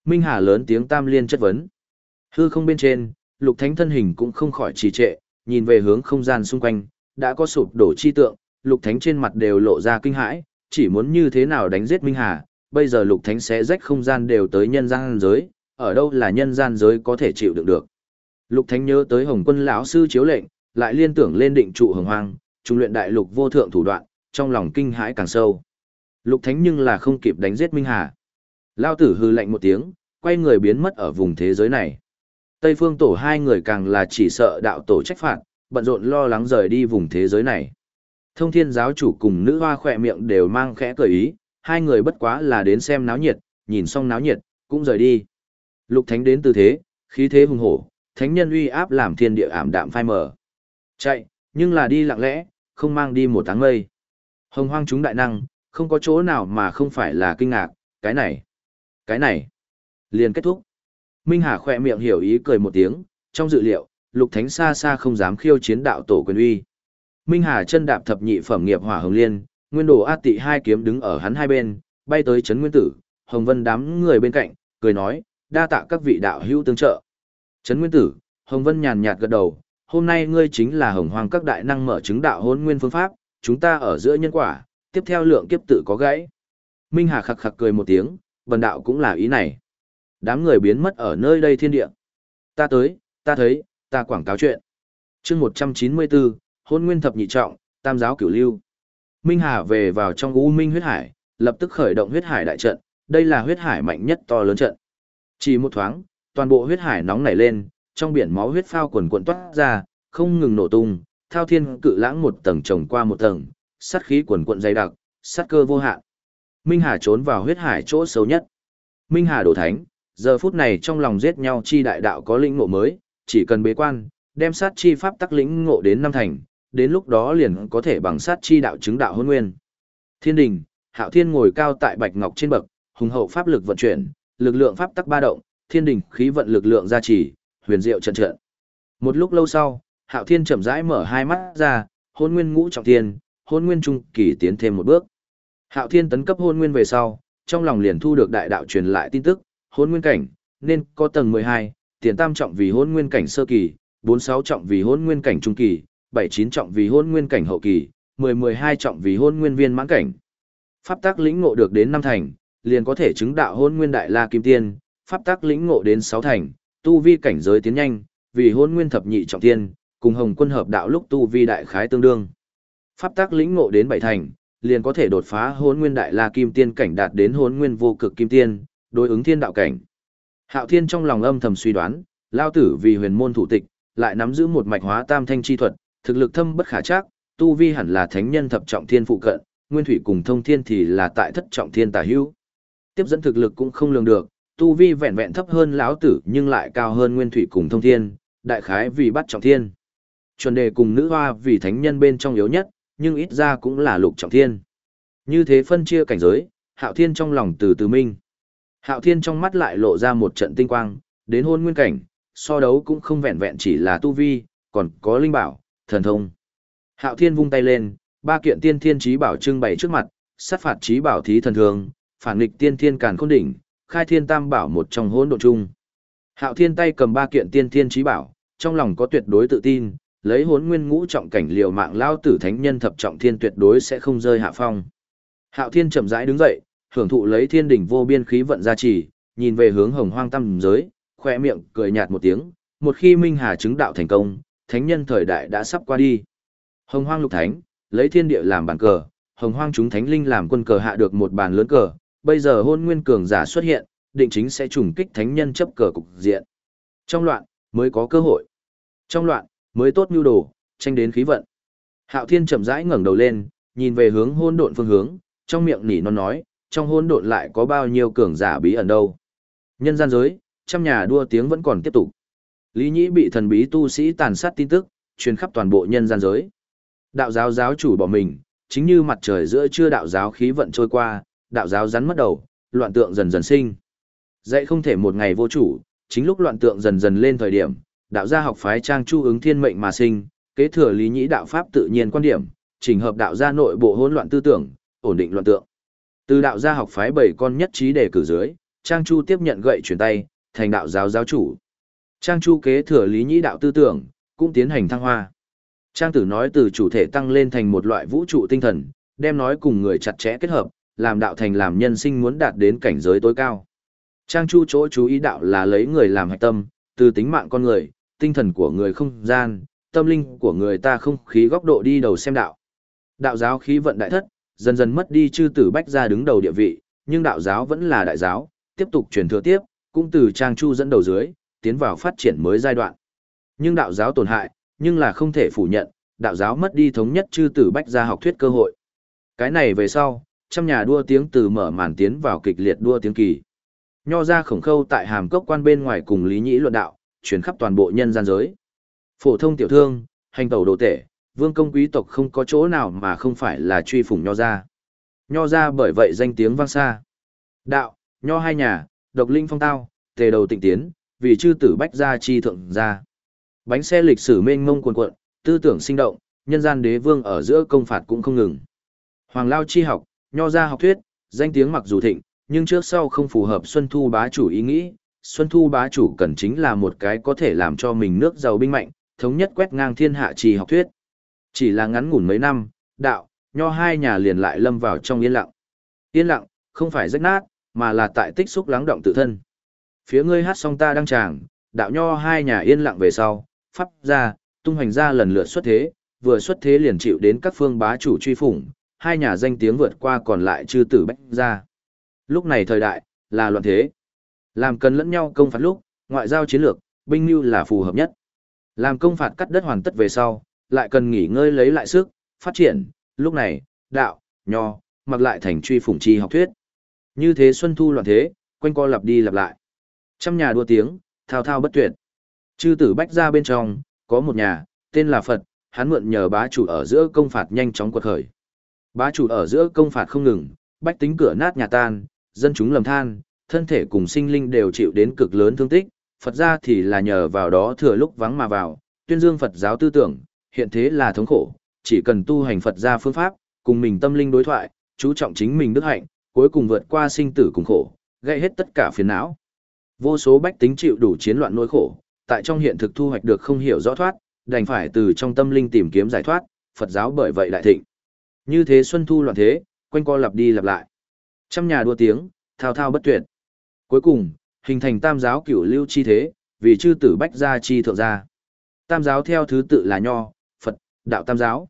Minh Hà lớn tiếng tam liên chất vấn. Hư không bên trên, lục thánh thân hình cũng không khỏi trì trệ, nhìn về hướng không gian xung quanh, đã có sụp đổ chi tượng, lục thánh trên mặt đều lộ ra kinh hãi, chỉ muốn như thế nào đánh giết Minh Hà, bây giờ lục thánh sẽ rách không gian đều tới nhân gian giới, ở đâu là nhân gian giới có thể chịu đựng được. Lục thánh nhớ tới Hồng Quân lão sư chiếu lệnh, lại liên tưởng lên định trụ hồng hoang, trung luyện đại lục vô thượng thủ đoạn, trong lòng kinh hãi càng sâu. Lục thánh nhưng là không kịp đánh giết Minh Hà. Lao tử hư lạnh một tiếng, quay người biến mất ở vùng thế giới này. Tây phương tổ hai người càng là chỉ sợ đạo tổ trách phạt, bận rộn lo lắng rời đi vùng thế giới này. Thông thiên giáo chủ cùng nữ hoa khỏe miệng đều mang khẽ cười ý, hai người bất quá là đến xem náo nhiệt, nhìn xong náo nhiệt, cũng rời đi. Lục thánh đến từ thế, khí thế hùng hổ, thánh nhân uy áp làm thiên địa ảm đạm phai mờ. Chạy, nhưng là đi lặng lẽ, không mang đi một tháng mây. Hồng hoang chúng đại năng, không có chỗ nào mà không phải là kinh ngạc, cái này, cái này, liền kết thúc. Minh Hà khỏe miệng hiểu ý cười một tiếng, trong dự liệu, lục thánh xa xa không dám khiêu chiến đạo tổ quyền uy. Minh Hà chân đạp thập nhị phẩm nghiệp hỏa hồng liên, nguyên đồ A Tị hai kiếm đứng ở hắn hai bên, bay tới trấn nguyên tử, Hồng Vân đám người bên cạnh, cười nói, đa tạ các vị đạo hữu tương trợ. Trấn nguyên tử, Hồng Vân nhàn nhạt gật đầu, hôm nay ngươi chính là hồng hoàng các đại năng mở chứng đạo hôn nguyên phương pháp, chúng ta ở giữa nhân quả, tiếp theo lượng kiếp tự có gãy. Minh Hà khặc khặc cười một tiếng, bần đạo cũng là ý này. Đám người biến mất ở nơi đây thiên địa. Ta tới, ta thấy, ta quảng cáo chuyện. chương 194, hôn nguyên thập nhị trọng, tam giáo cửu lưu. Minh Hà về vào trong U Minh huyết hải, lập tức khởi động huyết hải đại trận, đây là huyết hải mạnh nhất to lớn trận. Chỉ một thoáng, toàn bộ huyết hải nóng nảy lên, trong biển máu huyết phao quần cuộn toát ra, không ngừng nổ tung, thao thiên cự lãng một tầng chồng qua một tầng, sát khí quần cuộn dày đặc, sát cơ vô hạn. Minh Hà trốn vào huyết hải chỗ xấu nhất. Minh Hà đổ thánh, giờ phút này trong lòng giết nhau chi đại đạo có linh ngộ mới, chỉ cần bế quan, đem sát chi pháp tắc lĩnh ngộ đến năm thành, đến lúc đó liền có thể bằng sát chi đạo chứng đạo hôn nguyên. Thiên đình, Hạo Thiên ngồi cao tại bạch ngọc trên bậc, hùng hậu pháp lực vận chuyển, lực lượng pháp tắc ba động, thiên đình khí vận lực lượng gia trì, huyền diệu trận trận. Một lúc lâu sau, Hạo Thiên chậm rãi mở hai mắt ra, hôn nguyên ngũ trọng thiên, hôn nguyên trung kỳ tiến thêm một bước. Hạo Thiên tấn cấp hôn nguyên về sau, trong lòng liền thu được đại đạo truyền lại tin tức, hôn nguyên cảnh, nên có tầng 12, tiền tam trọng vì hôn nguyên cảnh sơ kỳ, 46 trọng vì hôn nguyên cảnh trung kỳ, 79 trọng vì hôn nguyên cảnh hậu kỳ, 10-12 trọng vì hôn nguyên viên mãn cảnh. Pháp tác lĩnh ngộ được đến năm thành, liền có thể chứng đạo hôn nguyên đại la kim tiên, pháp tác lĩnh ngộ đến sáu thành, tu vi cảnh giới tiến nhanh, vì hôn nguyên thập nhị trọng tiên, cùng hồng quân hợp đạo lúc tu vi đại khái tương đương. Pháp tác lĩnh ngộ đến bảy thành, liền có thể đột phá hôn nguyên đại la kim tiên cảnh đạt đến hôn nguyên vô cực kim tiên, đối ứng thiên đạo cảnh. Hạo thiên trong lòng âm thầm suy đoán, lao tử vì huyền môn thủ tịch, lại nắm giữ một mạch hóa tam thanh chi thuật, thực lực thâm bất khả chắc, tu vi hẳn là thánh nhân thập trọng thiên phụ cận, nguyên thủy cùng thông thiên thì là tại thất trọng thiên tà hữu. Tiếp dẫn thực lực cũng không lường được, tu vi vẹn vẹn thấp hơn lão tử nhưng lại cao hơn nguyên thủy cùng thông thiên, đại khái vì bắt trọng thiên. Chuẩn đề cùng nữ hoa vì thánh nhân bên trong yếu nhất, nhưng ít ra cũng là lục trọng thiên. Như thế phân chia cảnh giới, hạo thiên trong lòng từ từ minh. Hạo thiên trong mắt lại lộ ra một trận tinh quang, đến hôn nguyên cảnh, so đấu cũng không vẹn vẹn chỉ là tu vi, còn có linh bảo, thần thông. Hạo thiên vung tay lên, ba kiện tiên thiên trí bảo trưng bày trước mặt, sát phạt trí bảo thí thần thường, phản nghịch tiên thiên càn khôn đỉnh, khai thiên tam bảo một trong hỗn độn chung. Hạo thiên tay cầm ba kiện tiên thiên trí bảo, trong lòng có tuyệt đối tự tin, lấy hốn nguyên ngũ trọng cảnh liều mạng lao tử thánh nhân thập trọng thiên tuyệt đối sẽ không rơi hạ phong. Hạo thiên chậm rãi đứng dậy, hưởng thụ lấy thiên đỉnh vô biên khí vận gia trì, nhìn về hướng hồng hoang tâm giới, khoe miệng cười nhạt một tiếng, một khi minh hà chứng đạo thành công, thánh nhân thời đại đã sắp qua đi. Hồng hoang lục thánh, lấy thiên địa làm bàn cờ, hồng hoang chúng thánh linh làm quân cờ hạ được một bàn lớn cờ, bây giờ hôn nguyên cường giả xuất hiện, định chính sẽ trùng kích thánh nhân chấp cờ cục diện. Trong loạn, mới có cơ hội. Trong loạn, mới tốt nhu đồ, tranh đến khí vận. Hạo Thiên chậm rãi ngẩng đầu lên, nhìn về hướng hôn độn phương hướng, trong miệng nỉ non nói, trong hỗn độn lại có bao nhiêu cường giả bí ẩn đâu. Nhân gian giới, trăm nhà đua tiếng vẫn còn tiếp tục. Lý Nhĩ bị thần bí tu sĩ tàn sát tin tức, truyền khắp toàn bộ nhân gian giới. Đạo giáo giáo chủ bỏ mình, chính như mặt trời giữa trưa đạo giáo khí vận trôi qua, đạo giáo rắn mất đầu, loạn tượng dần dần sinh. Dạy không thể một ngày vô chủ, chính lúc loạn tượng dần dần lên thời điểm, đạo gia học phái trang chu ứng thiên mệnh mà sinh, kế thừa lý nhĩ đạo pháp tự nhiên quan điểm, chỉnh hợp đạo gia nội bộ hỗn loạn tư tưởng, ổn định loạn tượng. Từ đạo gia học phái bảy con nhất trí đề cử dưới, Trang Chu tiếp nhận gậy chuyển tay, thành đạo giáo giáo chủ. Trang Chu kế thừa lý nhĩ đạo tư tưởng, cũng tiến hành thăng hoa. Trang tử nói từ chủ thể tăng lên thành một loại vũ trụ tinh thần, đem nói cùng người chặt chẽ kết hợp, làm đạo thành làm nhân sinh muốn đạt đến cảnh giới tối cao. Trang Chu chỗ chú ý đạo là lấy người làm hạch tâm, từ tính mạng con người, tinh thần của người không gian, tâm linh của người ta không khí góc độ đi đầu xem đạo. Đạo giáo khí vận đại thất, dần dần mất đi chư tử bách ra đứng đầu địa vị, nhưng đạo giáo vẫn là đại giáo, tiếp tục truyền thừa tiếp, cũng từ Trang Chu dẫn đầu dưới, tiến vào phát triển mới giai đoạn. Nhưng đạo giáo tổn hại, nhưng là không thể phủ nhận, đạo giáo mất đi thống nhất chư tử bách ra học thuyết cơ hội. Cái này về sau, trăm nhà đua tiếng từ mở màn tiến vào kịch liệt đua tiếng kỳ. Nho ra khổng khâu tại hàm cốc quan bên ngoài cùng Lý Nhĩ luận đạo, truyền khắp toàn bộ nhân gian giới. Phổ thông tiểu thương, hành tẩu đồ tể, vương công quý tộc không có chỗ nào mà không phải là truy phủng nho gia, Nho gia bởi vậy danh tiếng vang xa. Đạo, nho hai nhà, độc linh phong tao, tề đầu tịnh tiến, vì chư tử bách gia chi thượng gia. Bánh xe lịch sử mênh mông cuồn cuộn, tư tưởng sinh động, nhân gian đế vương ở giữa công phạt cũng không ngừng. Hoàng Lao chi học, nho gia học thuyết, danh tiếng mặc dù thịnh, nhưng trước sau không phù hợp Xuân Thu bá chủ ý nghĩ. Xuân Thu bá chủ cần chính là một cái có thể làm cho mình nước giàu binh mạnh, thống nhất quét ngang thiên hạ trì học thuyết. Chỉ là ngắn ngủn mấy năm, đạo, nho hai nhà liền lại lâm vào trong yên lặng. Yên lặng, không phải rách nát, mà là tại tích xúc lắng động tự thân. Phía ngươi hát xong ta đang tràng, đạo nho hai nhà yên lặng về sau, pháp ra, tung hoành ra lần lượt xuất thế, vừa xuất thế liền chịu đến các phương bá chủ truy phủng, hai nhà danh tiếng vượt qua còn lại chư tử bách ra. Lúc này thời đại, là loạn thế. Làm cần lẫn nhau công phạt lúc, ngoại giao chiến lược, binh mưu là phù hợp nhất. Làm công phạt cắt đất hoàn tất về sau, lại cần nghỉ ngơi lấy lại sức, phát triển, lúc này, đạo, nho, mặc lại thành truy phủng chi học thuyết. Như thế xuân thu loạn thế, quanh co lặp đi lặp lại. Trăm nhà đua tiếng, thao thao bất tuyệt. Chư tử bách ra bên trong, có một nhà, tên là Phật, hắn mượn nhờ bá chủ ở giữa công phạt nhanh chóng quật khởi. Bá chủ ở giữa công phạt không ngừng, bách tính cửa nát nhà tan, dân chúng lầm than, thân thể cùng sinh linh đều chịu đến cực lớn thương tích, Phật gia thì là nhờ vào đó thừa lúc vắng mà vào, tuyên dương Phật giáo tư tưởng, hiện thế là thống khổ, chỉ cần tu hành Phật gia phương pháp, cùng mình tâm linh đối thoại, chú trọng chính mình đức hạnh, cuối cùng vượt qua sinh tử cùng khổ, gây hết tất cả phiền não. Vô số bách tính chịu đủ chiến loạn nỗi khổ, tại trong hiện thực thu hoạch được không hiểu rõ thoát, đành phải từ trong tâm linh tìm kiếm giải thoát, Phật giáo bởi vậy đại thịnh. Như thế xuân thu loạn thế, quanh co lặp đi lặp lại. Trăm nhà đua tiếng, thao thao bất tuyệt. Cuối cùng, hình thành tam giáo cửu lưu chi thế, vì chư tử bách gia chi thượng gia. Tam giáo theo thứ tự là Nho, Đạo Tam giáo.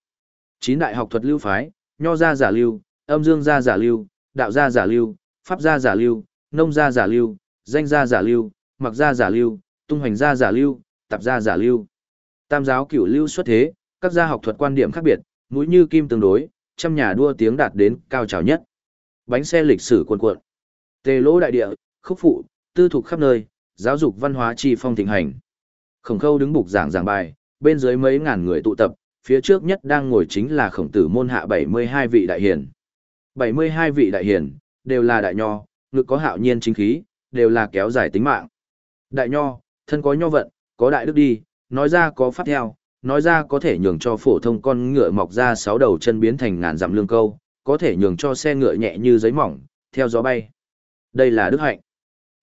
Chín đại học thuật lưu phái, Nho gia giả lưu, âm dương gia giả lưu, đạo gia giả lưu, pháp gia giả lưu, nông gia giả lưu, danh gia giả lưu, mặc gia giả lưu, tung hoành gia giả lưu, tạp gia giả lưu. Tam giáo cửu lưu xuất thế, các gia học thuật quan điểm khác biệt, mũi như kim tương đối, trăm nhà đua tiếng đạt đến cao trào nhất. Bánh xe lịch sử cuộn cuộn. Tề lỗ đại địa, khúc phụ, tư thuộc khắp nơi, giáo dục văn hóa tri phong thịnh hành. Khổng khâu đứng bục giảng giảng bài, bên dưới mấy ngàn người tụ tập, phía trước nhất đang ngồi chính là khổng tử môn hạ 72 vị đại hiền. 72 vị đại hiền, đều là đại nho, ngực có hạo nhiên chính khí, đều là kéo dài tính mạng. Đại nho, thân có nho vận, có đại đức đi, nói ra có pháp theo, nói ra có thể nhường cho phổ thông con ngựa mọc ra sáu đầu chân biến thành ngàn dặm lương câu, có thể nhường cho xe ngựa nhẹ như giấy mỏng, theo gió bay. Đây là đức hạnh.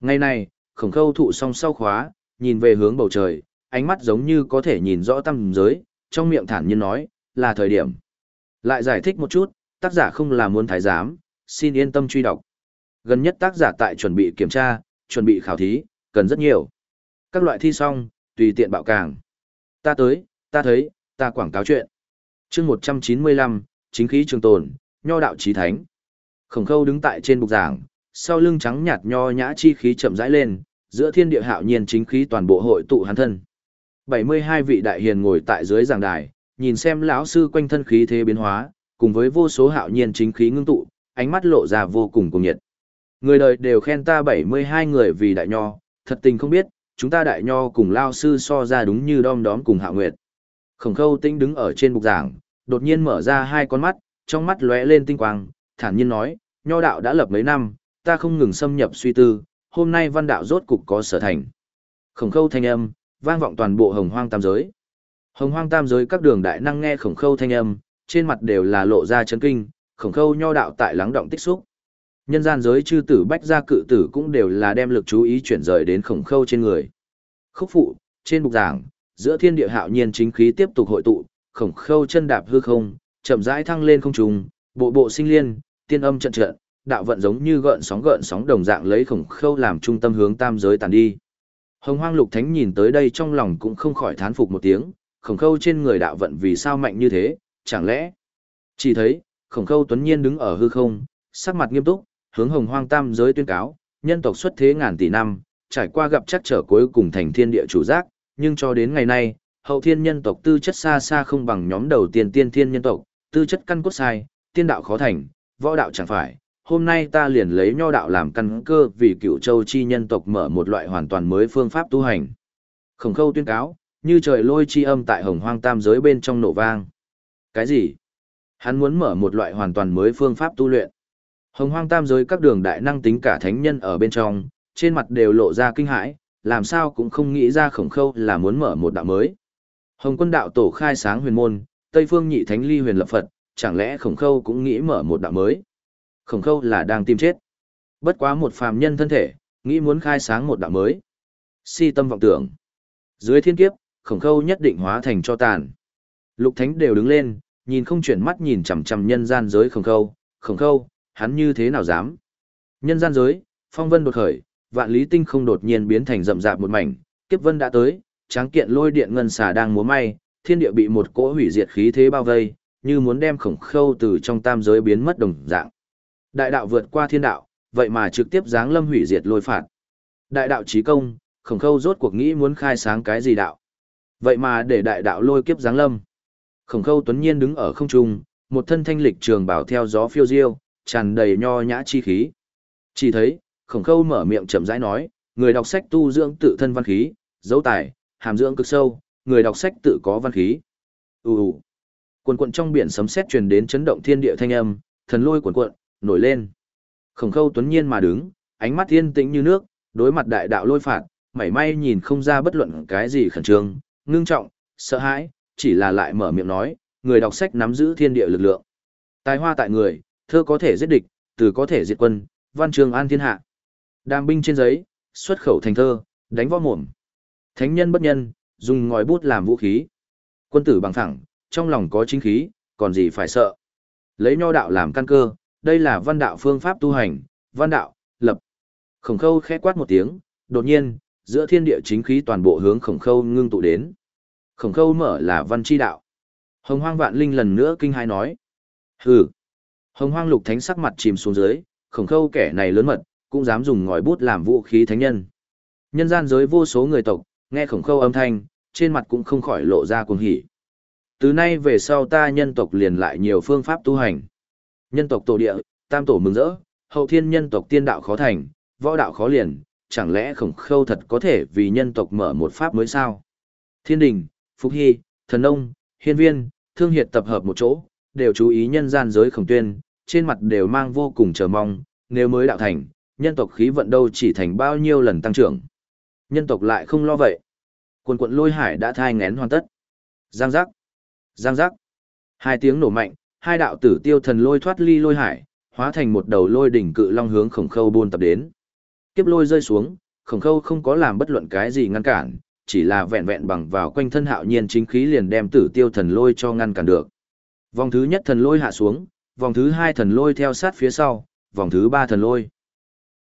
Ngày này, khổng khâu thụ xong sau khóa, nhìn về hướng bầu trời, ánh mắt giống như có thể nhìn rõ tâm giới, trong miệng thản nhiên nói, là thời điểm. Lại giải thích một chút, tác giả không là muốn thái giám, xin yên tâm truy đọc. Gần nhất tác giả tại chuẩn bị kiểm tra, chuẩn bị khảo thí, cần rất nhiều. Các loại thi xong, tùy tiện bạo càng. Ta tới, ta thấy, ta quảng cáo chuyện. chương 195, chính khí trường tồn, nho đạo trí thánh. Khổng khâu đứng tại trên bục giảng, sau lưng trắng nhạt nho nhã chi khí chậm rãi lên, giữa thiên địa hạo nhiên chính khí toàn bộ hội tụ hắn thân. 72 vị đại hiền ngồi tại dưới giảng đài, nhìn xem lão sư quanh thân khí thế biến hóa, cùng với vô số hạo nhiên chính khí ngưng tụ, ánh mắt lộ ra vô cùng cuồng nhiệt. Người đời đều khen ta 72 người vì đại nho, thật tình không biết, chúng ta đại nho cùng lao sư so ra đúng như đom đóm cùng hạ nguyệt. Khổng khâu tinh đứng ở trên bục giảng, đột nhiên mở ra hai con mắt, trong mắt lóe lên tinh quang, thản nhiên nói, nho đạo đã lập mấy năm, ta không ngừng xâm nhập suy tư, hôm nay văn đạo rốt cục có sở thành. Khổng khâu thanh âm, vang vọng toàn bộ hồng hoang tam giới. Hồng hoang tam giới các đường đại năng nghe khổng khâu thanh âm, trên mặt đều là lộ ra chấn kinh, khổng khâu nho đạo tại lắng động tích xúc. Nhân gian giới chư tử bách gia cự tử cũng đều là đem lực chú ý chuyển rời đến khổng khâu trên người. Khúc phụ, trên bục giảng, giữa thiên địa hạo nhiên chính khí tiếp tục hội tụ, khổng khâu chân đạp hư không, chậm rãi thăng lên không trung, bộ bộ sinh liên, tiên âm trận trận, đạo vận giống như gợn sóng gợn sóng đồng dạng lấy khổng khâu làm trung tâm hướng tam giới tàn đi. Hồng Hoang Lục Thánh nhìn tới đây trong lòng cũng không khỏi thán phục một tiếng, khổng khâu trên người đạo vận vì sao mạnh như thế, chẳng lẽ? Chỉ thấy, khổng khâu tuấn nhiên đứng ở hư không, sắc mặt nghiêm túc, hướng hồng hoang tam giới tuyên cáo, nhân tộc xuất thế ngàn tỷ năm, trải qua gặp chắc trở cuối cùng thành thiên địa chủ giác, nhưng cho đến ngày nay, hậu thiên nhân tộc tư chất xa xa không bằng nhóm đầu tiên tiên thiên nhân tộc, tư chất căn cốt sai, tiên đạo khó thành, võ đạo chẳng phải. Hôm nay ta liền lấy nho đạo làm căn cơ vì cựu châu chi nhân tộc mở một loại hoàn toàn mới phương pháp tu hành. Khổng khâu tuyên cáo, như trời lôi chi âm tại hồng hoang tam giới bên trong nổ vang. Cái gì? Hắn muốn mở một loại hoàn toàn mới phương pháp tu luyện. Hồng hoang tam giới các đường đại năng tính cả thánh nhân ở bên trong, trên mặt đều lộ ra kinh hãi, làm sao cũng không nghĩ ra khổng khâu là muốn mở một đạo mới. Hồng quân đạo tổ khai sáng huyền môn, Tây phương nhị thánh ly huyền lập Phật, chẳng lẽ khổng khâu cũng nghĩ mở một đạo mới. Khổng khâu là đang tìm chết. Bất quá một phàm nhân thân thể, nghĩ muốn khai sáng một đạo mới. Si tâm vọng tưởng. Dưới thiên kiếp, khổng khâu nhất định hóa thành cho tàn. Lục thánh đều đứng lên, nhìn không chuyển mắt nhìn chằm chằm nhân gian giới khổng khâu, khổng khâu, hắn như thế nào dám. Nhân gian giới, phong vân đột khởi, vạn lý tinh không đột nhiên biến thành rậm rạp một mảnh, kiếp vân đã tới, tráng kiện lôi điện ngân xà đang múa may, thiên địa bị một cỗ hủy diệt khí thế bao vây, như muốn đem khổng khâu từ trong tam giới biến mất đồng dạng. Đại đạo vượt qua thiên đạo, vậy mà trực tiếp giáng lâm hủy diệt lôi phạt. Đại đạo trí công, khổng khâu rốt cuộc nghĩ muốn khai sáng cái gì đạo. Vậy mà để đại đạo lôi kiếp giáng lâm. Khổng khâu tuấn nhiên đứng ở không trung, một thân thanh lịch trường bảo theo gió phiêu diêu, tràn đầy nho nhã chi khí. Chỉ thấy, khổng khâu mở miệng chậm rãi nói, người đọc sách tu dưỡng tự thân văn khí, dấu tài, hàm dưỡng cực sâu, người đọc sách tự có văn khí. Ù ù. Quần cuộn trong biển sấm sét truyền đến chấn động thiên địa thanh âm, thần lôi cuộn cuộn, nổi lên. Khổng khâu tuấn nhiên mà đứng, ánh mắt thiên tĩnh như nước, đối mặt đại đạo lôi phạt, mảy may nhìn không ra bất luận cái gì khẩn trương, ngưng trọng, sợ hãi, chỉ là lại mở miệng nói, người đọc sách nắm giữ thiên địa lực lượng. Tài hoa tại người, thơ có thể giết địch, từ có thể diệt quân, văn trường an thiên hạ. Đàm binh trên giấy, xuất khẩu thành thơ, đánh võ mồm. Thánh nhân bất nhân, dùng ngòi bút làm vũ khí. Quân tử bằng thẳng, trong lòng có chính khí, còn gì phải sợ. Lấy nho đạo làm căn cơ, đây là văn đạo phương pháp tu hành, văn đạo, lập. Khổng khâu khẽ quát một tiếng, đột nhiên, giữa thiên địa chính khí toàn bộ hướng khổng khâu ngưng tụ đến. Khổng khâu mở là văn chi đạo. Hồng hoang vạn linh lần nữa kinh hai nói. Hừ. Hồng hoang lục thánh sắc mặt chìm xuống dưới, khổng khâu kẻ này lớn mật, cũng dám dùng ngòi bút làm vũ khí thánh nhân. Nhân gian giới vô số người tộc, nghe khổng khâu âm thanh, trên mặt cũng không khỏi lộ ra cuồng hỉ. Từ nay về sau ta nhân tộc liền lại nhiều phương pháp tu hành. Nhân tộc tổ địa, tam tổ mừng rỡ, hậu thiên nhân tộc tiên đạo khó thành, võ đạo khó liền, chẳng lẽ khổng khâu thật có thể vì nhân tộc mở một pháp mới sao? Thiên đình, Phúc Hy, Thần Nông, Hiên Viên, Thương Hiệt tập hợp một chỗ, đều chú ý nhân gian giới khổng tuyên, trên mặt đều mang vô cùng chờ mong, nếu mới đạo thành, nhân tộc khí vận đâu chỉ thành bao nhiêu lần tăng trưởng. Nhân tộc lại không lo vậy. Quần quận lôi hải đã thai ngén hoàn tất. Giang giác. Giang giác. Hai tiếng nổ mạnh, hai đạo tử tiêu thần lôi thoát ly lôi hải, hóa thành một đầu lôi đỉnh cự long hướng khổng khâu buôn tập đến. Kiếp lôi rơi xuống, khổng khâu không có làm bất luận cái gì ngăn cản, chỉ là vẹn vẹn bằng vào quanh thân hạo nhiên chính khí liền đem tử tiêu thần lôi cho ngăn cản được. Vòng thứ nhất thần lôi hạ xuống, vòng thứ hai thần lôi theo sát phía sau, vòng thứ ba thần lôi.